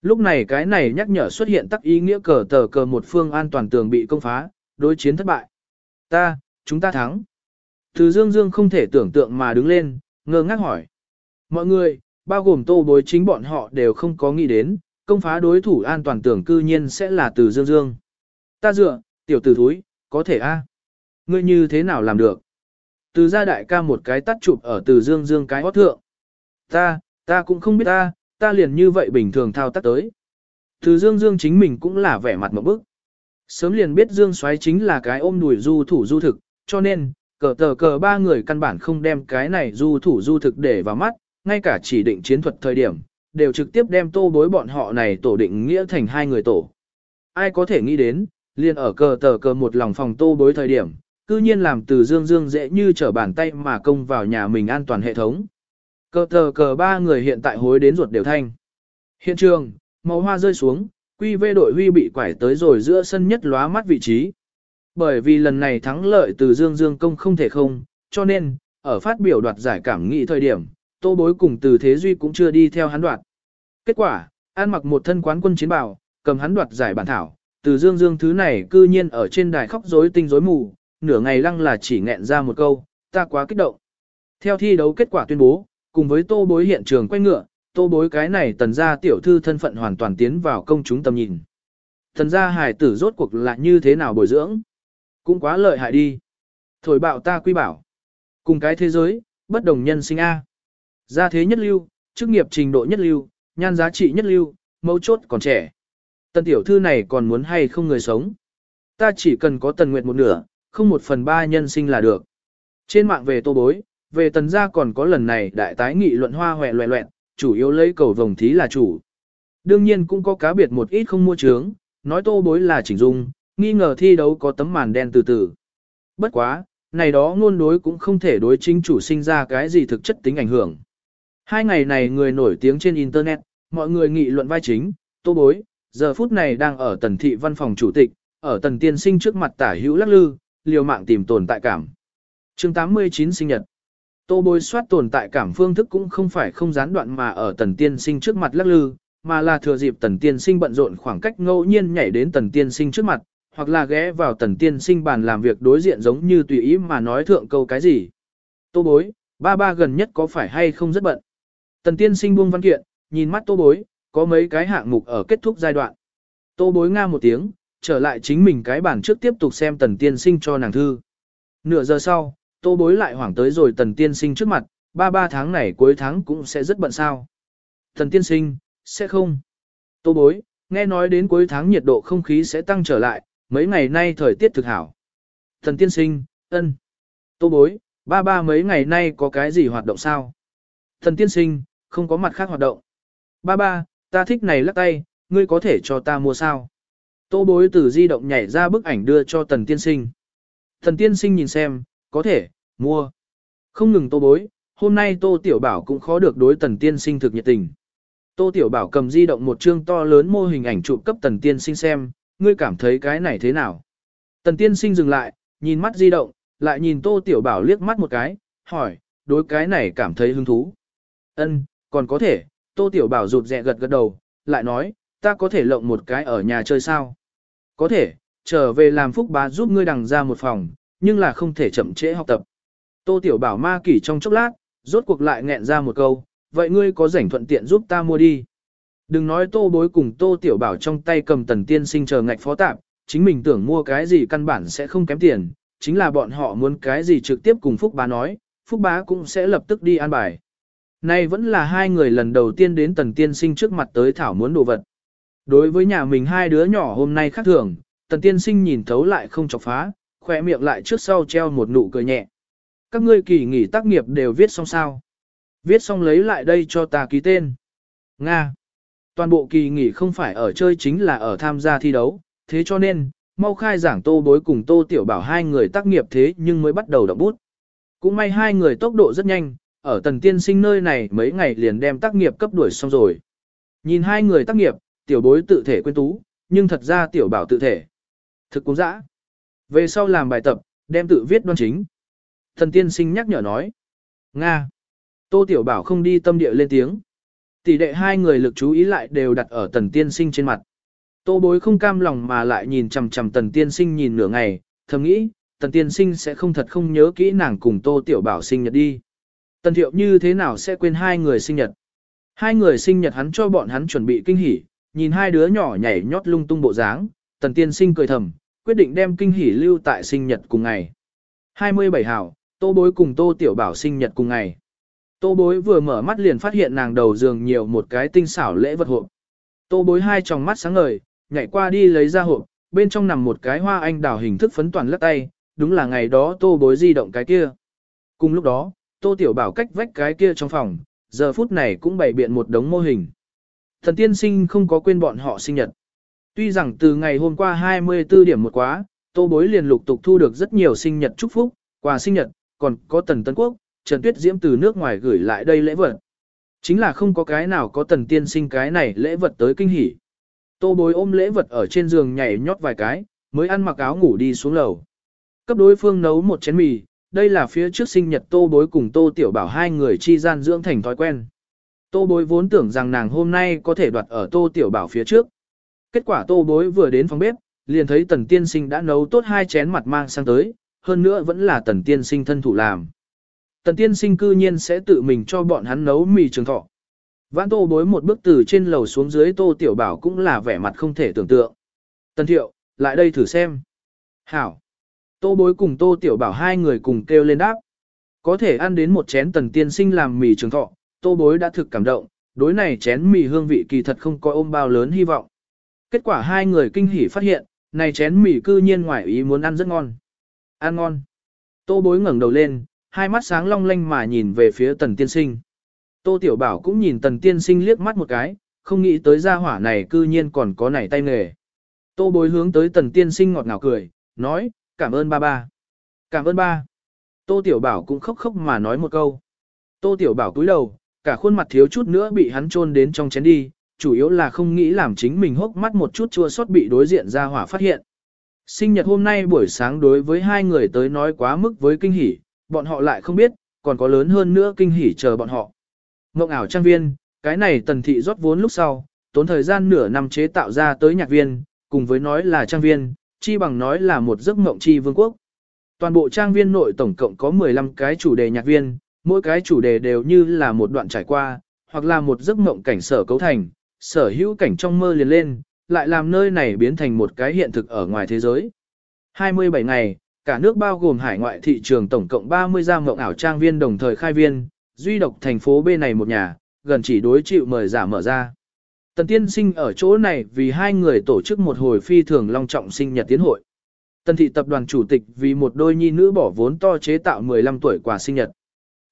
Lúc này cái này nhắc nhở xuất hiện tắc ý nghĩa cờ tờ cờ một phương an toàn tường bị công phá, đối chiến thất bại. Ta, chúng ta thắng. Từ dương dương không thể tưởng tượng mà đứng lên, ngơ ngác hỏi. Mọi người, bao gồm tô bối chính bọn họ đều không có nghĩ đến, công phá đối thủ an toàn tưởng cư nhiên sẽ là từ dương dương. Ta dựa, tiểu tử thúi, có thể a Ngươi như thế nào làm được? Từ gia đại ca một cái tắt chụp ở từ dương dương cái hót thượng. Ta, ta cũng không biết ta, ta liền như vậy bình thường thao tác tới. Từ dương dương chính mình cũng là vẻ mặt một bức. Sớm liền biết Dương Soái chính là cái ôm đùi du thủ du thực, cho nên, cờ tờ cờ ba người căn bản không đem cái này du thủ du thực để vào mắt, ngay cả chỉ định chiến thuật thời điểm, đều trực tiếp đem tô bối bọn họ này tổ định nghĩa thành hai người tổ. Ai có thể nghĩ đến, liền ở cờ tờ cờ một lòng phòng tô bối thời điểm, cư nhiên làm từ dương dương dễ như trở bàn tay mà công vào nhà mình an toàn hệ thống. Cờ tờ cờ ba người hiện tại hối đến ruột đều thanh. Hiện trường, màu hoa rơi xuống, quy vê đội huy bị quải tới rồi giữa sân nhất lóa mắt vị trí. Bởi vì lần này thắng lợi từ Dương Dương công không thể không, cho nên, ở phát biểu đoạt giải cảm nghị thời điểm, tô bối cùng từ Thế Duy cũng chưa đi theo hắn đoạt. Kết quả, an mặc một thân quán quân chiến bào, cầm hắn đoạt giải bản thảo, từ Dương Dương thứ này cư nhiên ở trên đài khóc rối tinh rối mù, nửa ngày lăng là chỉ nghẹn ra một câu, ta quá kích động. Theo thi đấu kết quả tuyên bố, cùng với tô bối hiện trường quay ngựa, tô bối cái này tần gia tiểu thư thân phận hoàn toàn tiến vào công chúng tầm nhìn. Tần gia hài tử rốt cuộc là như thế nào bồi dưỡng? Cũng quá lợi hại đi. Thổi bạo ta quy bảo. Cùng cái thế giới, bất đồng nhân sinh A. Gia thế nhất lưu, chức nghiệp trình độ nhất lưu, nhan giá trị nhất lưu, mấu chốt còn trẻ. Tần tiểu thư này còn muốn hay không người sống. Ta chỉ cần có tần nguyệt một nửa, không một phần ba nhân sinh là được. Trên mạng về tô bối, về tần gia còn có lần này đại tái nghị luận hoa hòe loẹ loẹn, chủ yếu lấy cầu vồng thí là chủ. Đương nhiên cũng có cá biệt một ít không mua trướng, nói tô bối là chỉnh dung, nghi ngờ thi đấu có tấm màn đen từ từ. Bất quá, này đó ngôn đối cũng không thể đối chính chủ sinh ra cái gì thực chất tính ảnh hưởng. Hai ngày này người nổi tiếng trên Internet, mọi người nghị luận vai chính, tô bối, giờ phút này đang ở tần thị văn phòng chủ tịch, ở tần tiên sinh trước mặt tả hữu lắc lư, liều mạng tìm tồn tại cảm. chương 89 sinh nhật. Tô bối soát tồn tại cảm phương thức cũng không phải không gián đoạn mà ở tần tiên sinh trước mặt lắc lư, mà là thừa dịp tần tiên sinh bận rộn khoảng cách ngẫu nhiên nhảy đến tần tiên sinh trước mặt, hoặc là ghé vào tần tiên sinh bàn làm việc đối diện giống như tùy ý mà nói thượng câu cái gì. Tô bối, ba ba gần nhất có phải hay không rất bận. Tần tiên sinh buông văn kiện, nhìn mắt tô bối, có mấy cái hạng mục ở kết thúc giai đoạn. Tô bối nga một tiếng, trở lại chính mình cái bàn trước tiếp tục xem tần tiên sinh cho nàng thư. Nửa giờ sau, tô bối lại hoảng tới rồi tần tiên sinh trước mặt, ba ba tháng này cuối tháng cũng sẽ rất bận sao. Tần tiên sinh, sẽ không. Tô bối, nghe nói đến cuối tháng nhiệt độ không khí sẽ tăng trở lại, mấy ngày nay thời tiết thực hảo. Tần tiên sinh, ân. Tô bối, ba ba mấy ngày nay có cái gì hoạt động sao? Thần tiên sinh, không có mặt khác hoạt động. Ba ba, ta thích này lắc tay, ngươi có thể cho ta mua sao? Tô bối từ di động nhảy ra bức ảnh đưa cho tần tiên sinh. Thần tiên sinh nhìn xem, có thể, mua. Không ngừng tô bối, hôm nay tô tiểu bảo cũng khó được đối tần tiên sinh thực nhiệt tình. Tô tiểu bảo cầm di động một chương to lớn mô hình ảnh chụp cấp tần tiên sinh xem, ngươi cảm thấy cái này thế nào? Tần tiên sinh dừng lại, nhìn mắt di động, lại nhìn tô tiểu bảo liếc mắt một cái, hỏi, đối cái này cảm thấy hứng thú. Ân, còn có thể, tô tiểu bảo rụt rè gật gật đầu, lại nói, ta có thể lộng một cái ở nhà chơi sao? Có thể, trở về làm phúc bá giúp ngươi đằng ra một phòng, nhưng là không thể chậm trễ học tập. Tô Tiểu Bảo ma kỷ trong chốc lát, rốt cuộc lại nghẹn ra một câu, vậy ngươi có rảnh thuận tiện giúp ta mua đi. Đừng nói tô bối cùng tô Tiểu Bảo trong tay cầm tần tiên sinh chờ ngạch phó tạp, chính mình tưởng mua cái gì căn bản sẽ không kém tiền, chính là bọn họ muốn cái gì trực tiếp cùng Phúc Bá nói, Phúc Bá cũng sẽ lập tức đi an bài. Nay vẫn là hai người lần đầu tiên đến tần tiên sinh trước mặt tới thảo muốn đồ vật. Đối với nhà mình hai đứa nhỏ hôm nay khác thường, tần tiên sinh nhìn thấu lại không chọc phá, khỏe miệng lại trước sau treo một nụ cười nhẹ. Các ngươi kỳ nghỉ tác nghiệp đều viết xong sao? Viết xong lấy lại đây cho ta ký tên. Nga. Toàn bộ kỳ nghỉ không phải ở chơi chính là ở tham gia thi đấu, thế cho nên, mau khai giảng tô bối cùng tô tiểu bảo hai người tác nghiệp thế nhưng mới bắt đầu động bút. Cũng may hai người tốc độ rất nhanh, ở tần tiên sinh nơi này mấy ngày liền đem tác nghiệp cấp đuổi xong rồi. Nhìn hai người tác nghiệp, tiểu bối tự thể quên tú, nhưng thật ra tiểu bảo tự thể. Thực cũng dã. Về sau làm bài tập, đem tự viết đoan chính. Thần tiên sinh nhắc nhở nói. Nga. Tô tiểu bảo không đi tâm địa lên tiếng. Tỷ đệ hai người lực chú ý lại đều đặt ở tần tiên sinh trên mặt. Tô bối không cam lòng mà lại nhìn chằm chằm tần tiên sinh nhìn nửa ngày, thầm nghĩ, tần tiên sinh sẽ không thật không nhớ kỹ nàng cùng tô tiểu bảo sinh nhật đi. Tần thiệu như thế nào sẽ quên hai người sinh nhật? Hai người sinh nhật hắn cho bọn hắn chuẩn bị kinh hỉ, nhìn hai đứa nhỏ nhảy nhót lung tung bộ dáng, tần tiên sinh cười thầm, quyết định đem kinh hỉ lưu tại sinh nhật cùng ngày. 27 hảo, tô bối cùng tô tiểu bảo sinh nhật cùng ngày. Tô bối vừa mở mắt liền phát hiện nàng đầu giường nhiều một cái tinh xảo lễ vật hộp. Tô bối hai tròng mắt sáng ngời, nhảy qua đi lấy ra hộp, bên trong nằm một cái hoa anh đào hình thức phấn toàn lắc tay, đúng là ngày đó tô bối di động cái kia. Cùng lúc đó, tô tiểu bảo cách vách cái kia trong phòng, giờ phút này cũng bày biện một đống mô hình. Thần tiên sinh không có quên bọn họ sinh nhật. Tuy rằng từ ngày hôm qua 24 điểm một quá, tô bối liền lục tục thu được rất nhiều sinh nhật chúc phúc, quà sinh nhật, còn có tần tân quốc, Trần Tuyết Diễm từ nước ngoài gửi lại đây lễ vật. Chính là không có cái nào có tần tiên sinh cái này lễ vật tới kinh hỉ. Tô bối ôm lễ vật ở trên giường nhảy nhót vài cái, mới ăn mặc áo ngủ đi xuống lầu. Cấp đối phương nấu một chén mì, đây là phía trước sinh nhật tô bối cùng tô tiểu bảo hai người chi gian dưỡng thành thói quen. Tô bối vốn tưởng rằng nàng hôm nay có thể đoạt ở tô tiểu bảo phía trước. Kết quả tô bối vừa đến phòng bếp, liền thấy tần tiên sinh đã nấu tốt hai chén mặt mang sang tới, hơn nữa vẫn là tần tiên sinh thân thủ làm. Tần tiên sinh cư nhiên sẽ tự mình cho bọn hắn nấu mì trường thọ. Vãn tô bối một bước từ trên lầu xuống dưới tô tiểu bảo cũng là vẻ mặt không thể tưởng tượng. Tần thiệu, lại đây thử xem. Hảo. Tô bối cùng tô tiểu bảo hai người cùng kêu lên đáp. Có thể ăn đến một chén tần tiên sinh làm mì trường thọ, tô bối đã thực cảm động, đối này chén mì hương vị kỳ thật không có ôm bao lớn hy vọng. Kết quả hai người kinh hỉ phát hiện, này chén mì cư nhiên ngoài ý muốn ăn rất ngon. Ăn ngon. Tô bối ngẩng đầu lên, hai mắt sáng long lanh mà nhìn về phía tần tiên sinh. Tô Tiểu Bảo cũng nhìn tần tiên sinh liếc mắt một cái, không nghĩ tới gia hỏa này cư nhiên còn có nảy tay nghề. Tô bối hướng tới tần tiên sinh ngọt ngào cười, nói, cảm ơn ba ba. Cảm ơn ba. Tô Tiểu Bảo cũng khóc khóc mà nói một câu. Tô Tiểu Bảo cúi đầu, cả khuôn mặt thiếu chút nữa bị hắn chôn đến trong chén đi, chủ yếu là không nghĩ làm chính mình hốc mắt một chút chua xót bị đối diện gia hỏa phát hiện. Sinh nhật hôm nay buổi sáng đối với hai người tới nói quá mức với kinh hỉ, bọn họ lại không biết, còn có lớn hơn nữa kinh hỉ chờ bọn họ. Mộng ảo trang viên, cái này tần thị rót vốn lúc sau, tốn thời gian nửa năm chế tạo ra tới nhạc viên, cùng với nói là trang viên, chi bằng nói là một giấc mộng chi vương quốc. Toàn bộ trang viên nội tổng cộng có 15 cái chủ đề nhạc viên, mỗi cái chủ đề đều như là một đoạn trải qua, hoặc là một giấc mộng cảnh sở cấu thành, sở hữu cảnh trong mơ liền lên, lại làm nơi này biến thành một cái hiện thực ở ngoài thế giới. 27 ngày, cả nước bao gồm hải ngoại thị trường tổng cộng 30 gia mộng ảo trang viên đồng thời khai viên, duy độc thành phố B này một nhà, gần chỉ đối chịu mời giả mở ra. Tần tiên sinh ở chỗ này vì hai người tổ chức một hồi phi thường long trọng sinh nhật tiến hội. Tần thị tập đoàn chủ tịch vì một đôi nhi nữ bỏ vốn to chế tạo 15 tuổi quà sinh nhật.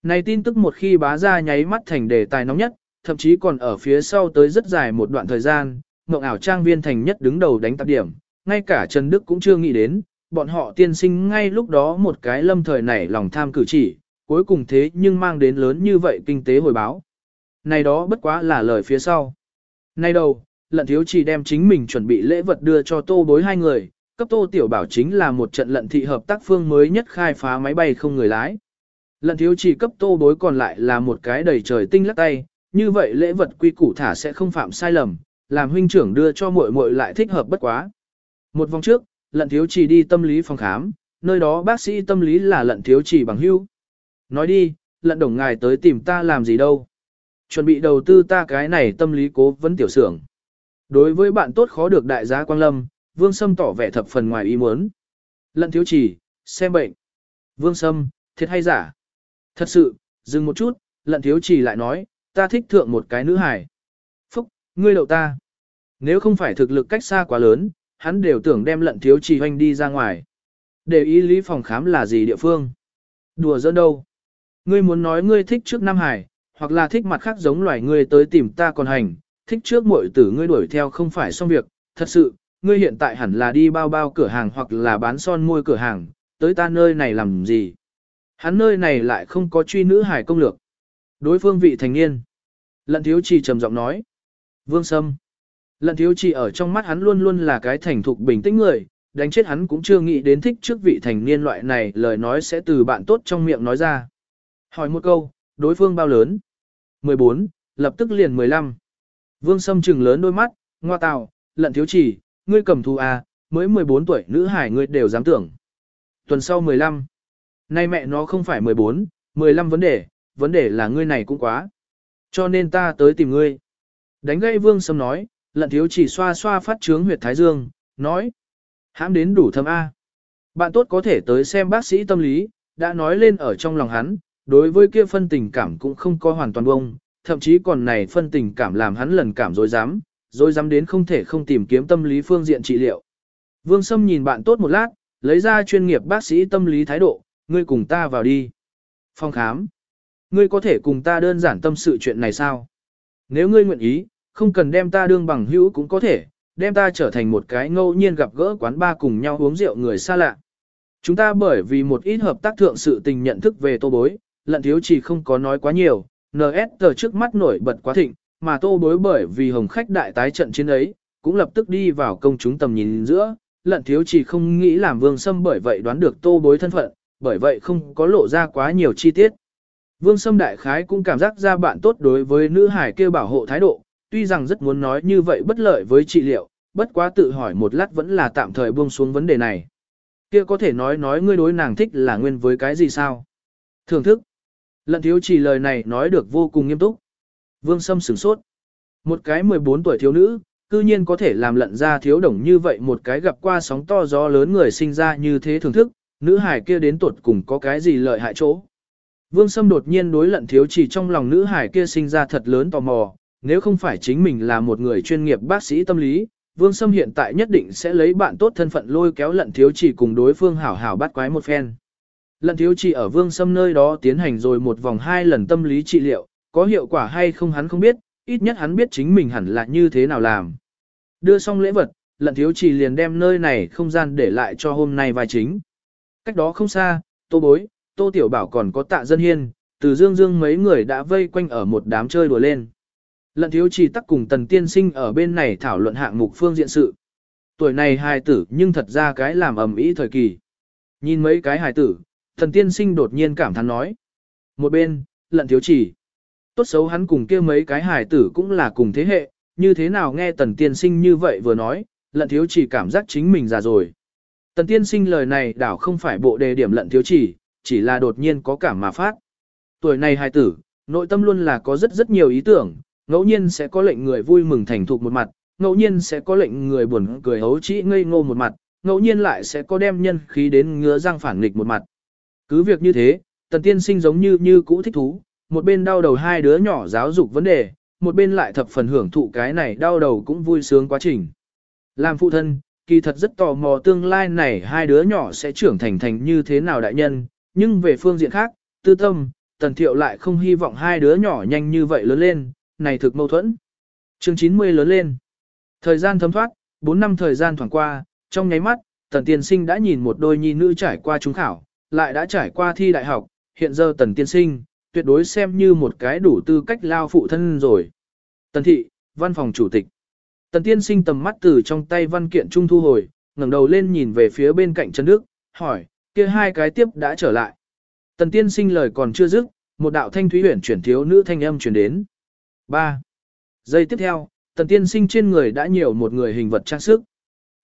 Này tin tức một khi bá ra nháy mắt thành đề tài nóng nhất, thậm chí còn ở phía sau tới rất dài một đoạn thời gian, mộng ảo trang viên thành nhất đứng đầu đánh tạp điểm, ngay cả Trần Đức cũng chưa nghĩ đến, bọn họ tiên sinh ngay lúc đó một cái lâm thời nảy lòng tham cử chỉ, cuối cùng thế nhưng mang đến lớn như vậy kinh tế hồi báo. Này đó bất quá là lời phía sau. Nay đầu, lận thiếu chỉ đem chính mình chuẩn bị lễ vật đưa cho tô bối hai người, cấp tô tiểu bảo chính là một trận lận thị hợp tác phương mới nhất khai phá máy bay không người lái. Lận thiếu chỉ cấp tô bối còn lại là một cái đầy trời tinh lắc tay, như vậy lễ vật quy củ thả sẽ không phạm sai lầm, làm huynh trưởng đưa cho muội muội lại thích hợp bất quá. Một vòng trước, lận thiếu chỉ đi tâm lý phòng khám, nơi đó bác sĩ tâm lý là lận thiếu chỉ bằng hưu. Nói đi, lận đồng ngài tới tìm ta làm gì đâu. Chuẩn bị đầu tư ta cái này tâm lý cố vấn tiểu xưởng. Đối với bạn tốt khó được đại giá Quang Lâm, Vương Sâm tỏ vẻ thập phần ngoài ý muốn. Lận thiếu chỉ, xem bệnh. Vương Sâm, thiệt hay giả? Thật sự, dừng một chút, lận thiếu chỉ lại nói, ta thích thượng một cái nữ hài. Phúc, ngươi đậu ta. Nếu không phải thực lực cách xa quá lớn, hắn đều tưởng đem lận thiếu chỉ hoanh đi ra ngoài. Để ý lý phòng khám là gì địa phương? Đùa giỡn đâu? Ngươi muốn nói ngươi thích trước Nam Hải, hoặc là thích mặt khác giống loài ngươi tới tìm ta còn hành, thích trước muội tử ngươi đuổi theo không phải xong việc, thật sự, ngươi hiện tại hẳn là đi bao bao cửa hàng hoặc là bán son môi cửa hàng, tới ta nơi này làm gì? Hắn nơi này lại không có truy nữ hải công lược. Đối phương vị thành niên. Lận thiếu trì trầm giọng nói. Vương Sâm. Lận thiếu trì ở trong mắt hắn luôn luôn là cái thành thục bình tĩnh người, đánh chết hắn cũng chưa nghĩ đến thích trước vị thành niên loại này lời nói sẽ từ bạn tốt trong miệng nói ra. Hỏi một câu, đối phương bao lớn? 14, lập tức liền 15. Vương Sâm trừng lớn đôi mắt, ngoa tào, lận thiếu chỉ, ngươi cầm thù à, mới 14 tuổi nữ hải ngươi đều dám tưởng. Tuần sau 15. Nay mẹ nó không phải 14, 15 vấn đề, vấn đề là ngươi này cũng quá. Cho nên ta tới tìm ngươi. Đánh gây Vương Sâm nói, lận thiếu chỉ xoa xoa phát trướng huyệt Thái Dương, nói. Hãm đến đủ thâm A. Bạn tốt có thể tới xem bác sĩ tâm lý, đã nói lên ở trong lòng hắn, đối với kia phân tình cảm cũng không có hoàn toàn bông, thậm chí còn này phân tình cảm làm hắn lần cảm dối dám, dối dám đến không thể không tìm kiếm tâm lý phương diện trị liệu. Vương Sâm nhìn bạn tốt một lát, lấy ra chuyên nghiệp bác sĩ tâm lý thái độ, ngươi cùng ta vào đi. Phòng khám. Ngươi có thể cùng ta đơn giản tâm sự chuyện này sao? Nếu ngươi nguyện ý, không cần đem ta đương bằng hữu cũng có thể, đem ta trở thành một cái ngẫu nhiên gặp gỡ quán ba cùng nhau uống rượu người xa lạ. Chúng ta bởi vì một ít hợp tác thượng sự tình nhận thức về tô bối, lận thiếu chỉ không có nói quá nhiều, NS tờ trước mắt nổi bật quá thịnh, mà tô bối bởi vì hồng khách đại tái trận chiến ấy, cũng lập tức đi vào công chúng tầm nhìn giữa, lận thiếu chỉ không nghĩ làm vương sâm bởi vậy đoán được tô bối thân phận, bởi vậy không có lộ ra quá nhiều chi tiết. Vương Sâm Đại Khái cũng cảm giác ra bạn tốt đối với nữ hải kêu bảo hộ thái độ, tuy rằng rất muốn nói như vậy bất lợi với trị liệu, bất quá tự hỏi một lát vẫn là tạm thời buông xuống vấn đề này. Kia có thể nói nói ngươi đối nàng thích là nguyên với cái gì sao? Thưởng thức. Lận thiếu chỉ lời này nói được vô cùng nghiêm túc. Vương Sâm sửng sốt. Một cái 14 tuổi thiếu nữ, cư nhiên có thể làm lận ra thiếu đồng như vậy một cái gặp qua sóng to gió lớn người sinh ra như thế thưởng thức, nữ hải kia đến tuột cùng có cái gì lợi hại chỗ. Vương Sâm đột nhiên đối lận thiếu chỉ trong lòng nữ hải kia sinh ra thật lớn tò mò, nếu không phải chính mình là một người chuyên nghiệp bác sĩ tâm lý, Vương Sâm hiện tại nhất định sẽ lấy bạn tốt thân phận lôi kéo lận thiếu chỉ cùng đối phương hảo hảo bắt quái một phen. Lận thiếu chỉ ở Vương Sâm nơi đó tiến hành rồi một vòng hai lần tâm lý trị liệu, có hiệu quả hay không hắn không biết, ít nhất hắn biết chính mình hẳn là như thế nào làm. Đưa xong lễ vật, lận thiếu chỉ liền đem nơi này không gian để lại cho hôm nay vai chính. Cách đó không xa, tô bối, tô tiểu bảo còn có tạ dân hiên, từ dương dương mấy người đã vây quanh ở một đám chơi đùa lên. Lận thiếu chỉ tắc cùng tần tiên sinh ở bên này thảo luận hạng mục phương diện sự. Tuổi này hài tử nhưng thật ra cái làm ầm ĩ thời kỳ. Nhìn mấy cái hài tử, Thần tiên sinh đột nhiên cảm thán nói. Một bên, lận thiếu chỉ. Tốt xấu hắn cùng kia mấy cái hài tử cũng là cùng thế hệ, như thế nào nghe tần tiên sinh như vậy vừa nói, lận thiếu chỉ cảm giác chính mình già rồi. Tần tiên sinh lời này đảo không phải bộ đề điểm lận thiếu chỉ, chỉ là đột nhiên có cảm mà phát. Tuổi này hài tử, nội tâm luôn là có rất rất nhiều ý tưởng, ngẫu nhiên sẽ có lệnh người vui mừng thành thục một mặt, ngẫu nhiên sẽ có lệnh người buồn cười hấu trĩ ngây ngô một mặt, ngẫu nhiên lại sẽ có đem nhân khí đến ngứa răng phản nghịch một mặt. Cứ việc như thế, tần tiên sinh giống như như cũ thích thú, một bên đau đầu hai đứa nhỏ giáo dục vấn đề, một bên lại thập phần hưởng thụ cái này đau đầu cũng vui sướng quá trình. Làm phụ thân, kỳ thật rất tò mò tương lai này hai đứa nhỏ sẽ trưởng thành thành như thế nào đại nhân, nhưng về phương diện khác, tư tâm, tần thiệu lại không hy vọng hai đứa nhỏ nhanh như vậy lớn lên, này thực mâu thuẫn. Chương 90 lớn lên. Thời gian thấm thoát, 4 năm thời gian thoảng qua, trong nháy mắt, tần tiên sinh đã nhìn một đôi nhi nữ trải qua trung khảo, lại đã trải qua thi đại học, hiện giờ tần tiên sinh, tuyệt đối xem như một cái đủ tư cách lao phụ thân rồi. Tần thị, văn phòng chủ tịch. Tần tiên sinh tầm mắt từ trong tay văn kiện trung thu hồi, ngẩng đầu lên nhìn về phía bên cạnh Trần Đức, hỏi, kia hai cái tiếp đã trở lại. Tần tiên sinh lời còn chưa dứt, một đạo thanh thúy huyển chuyển thiếu nữ thanh âm truyền đến. 3. Giây tiếp theo, tần tiên sinh trên người đã nhiều một người hình vật trang sức.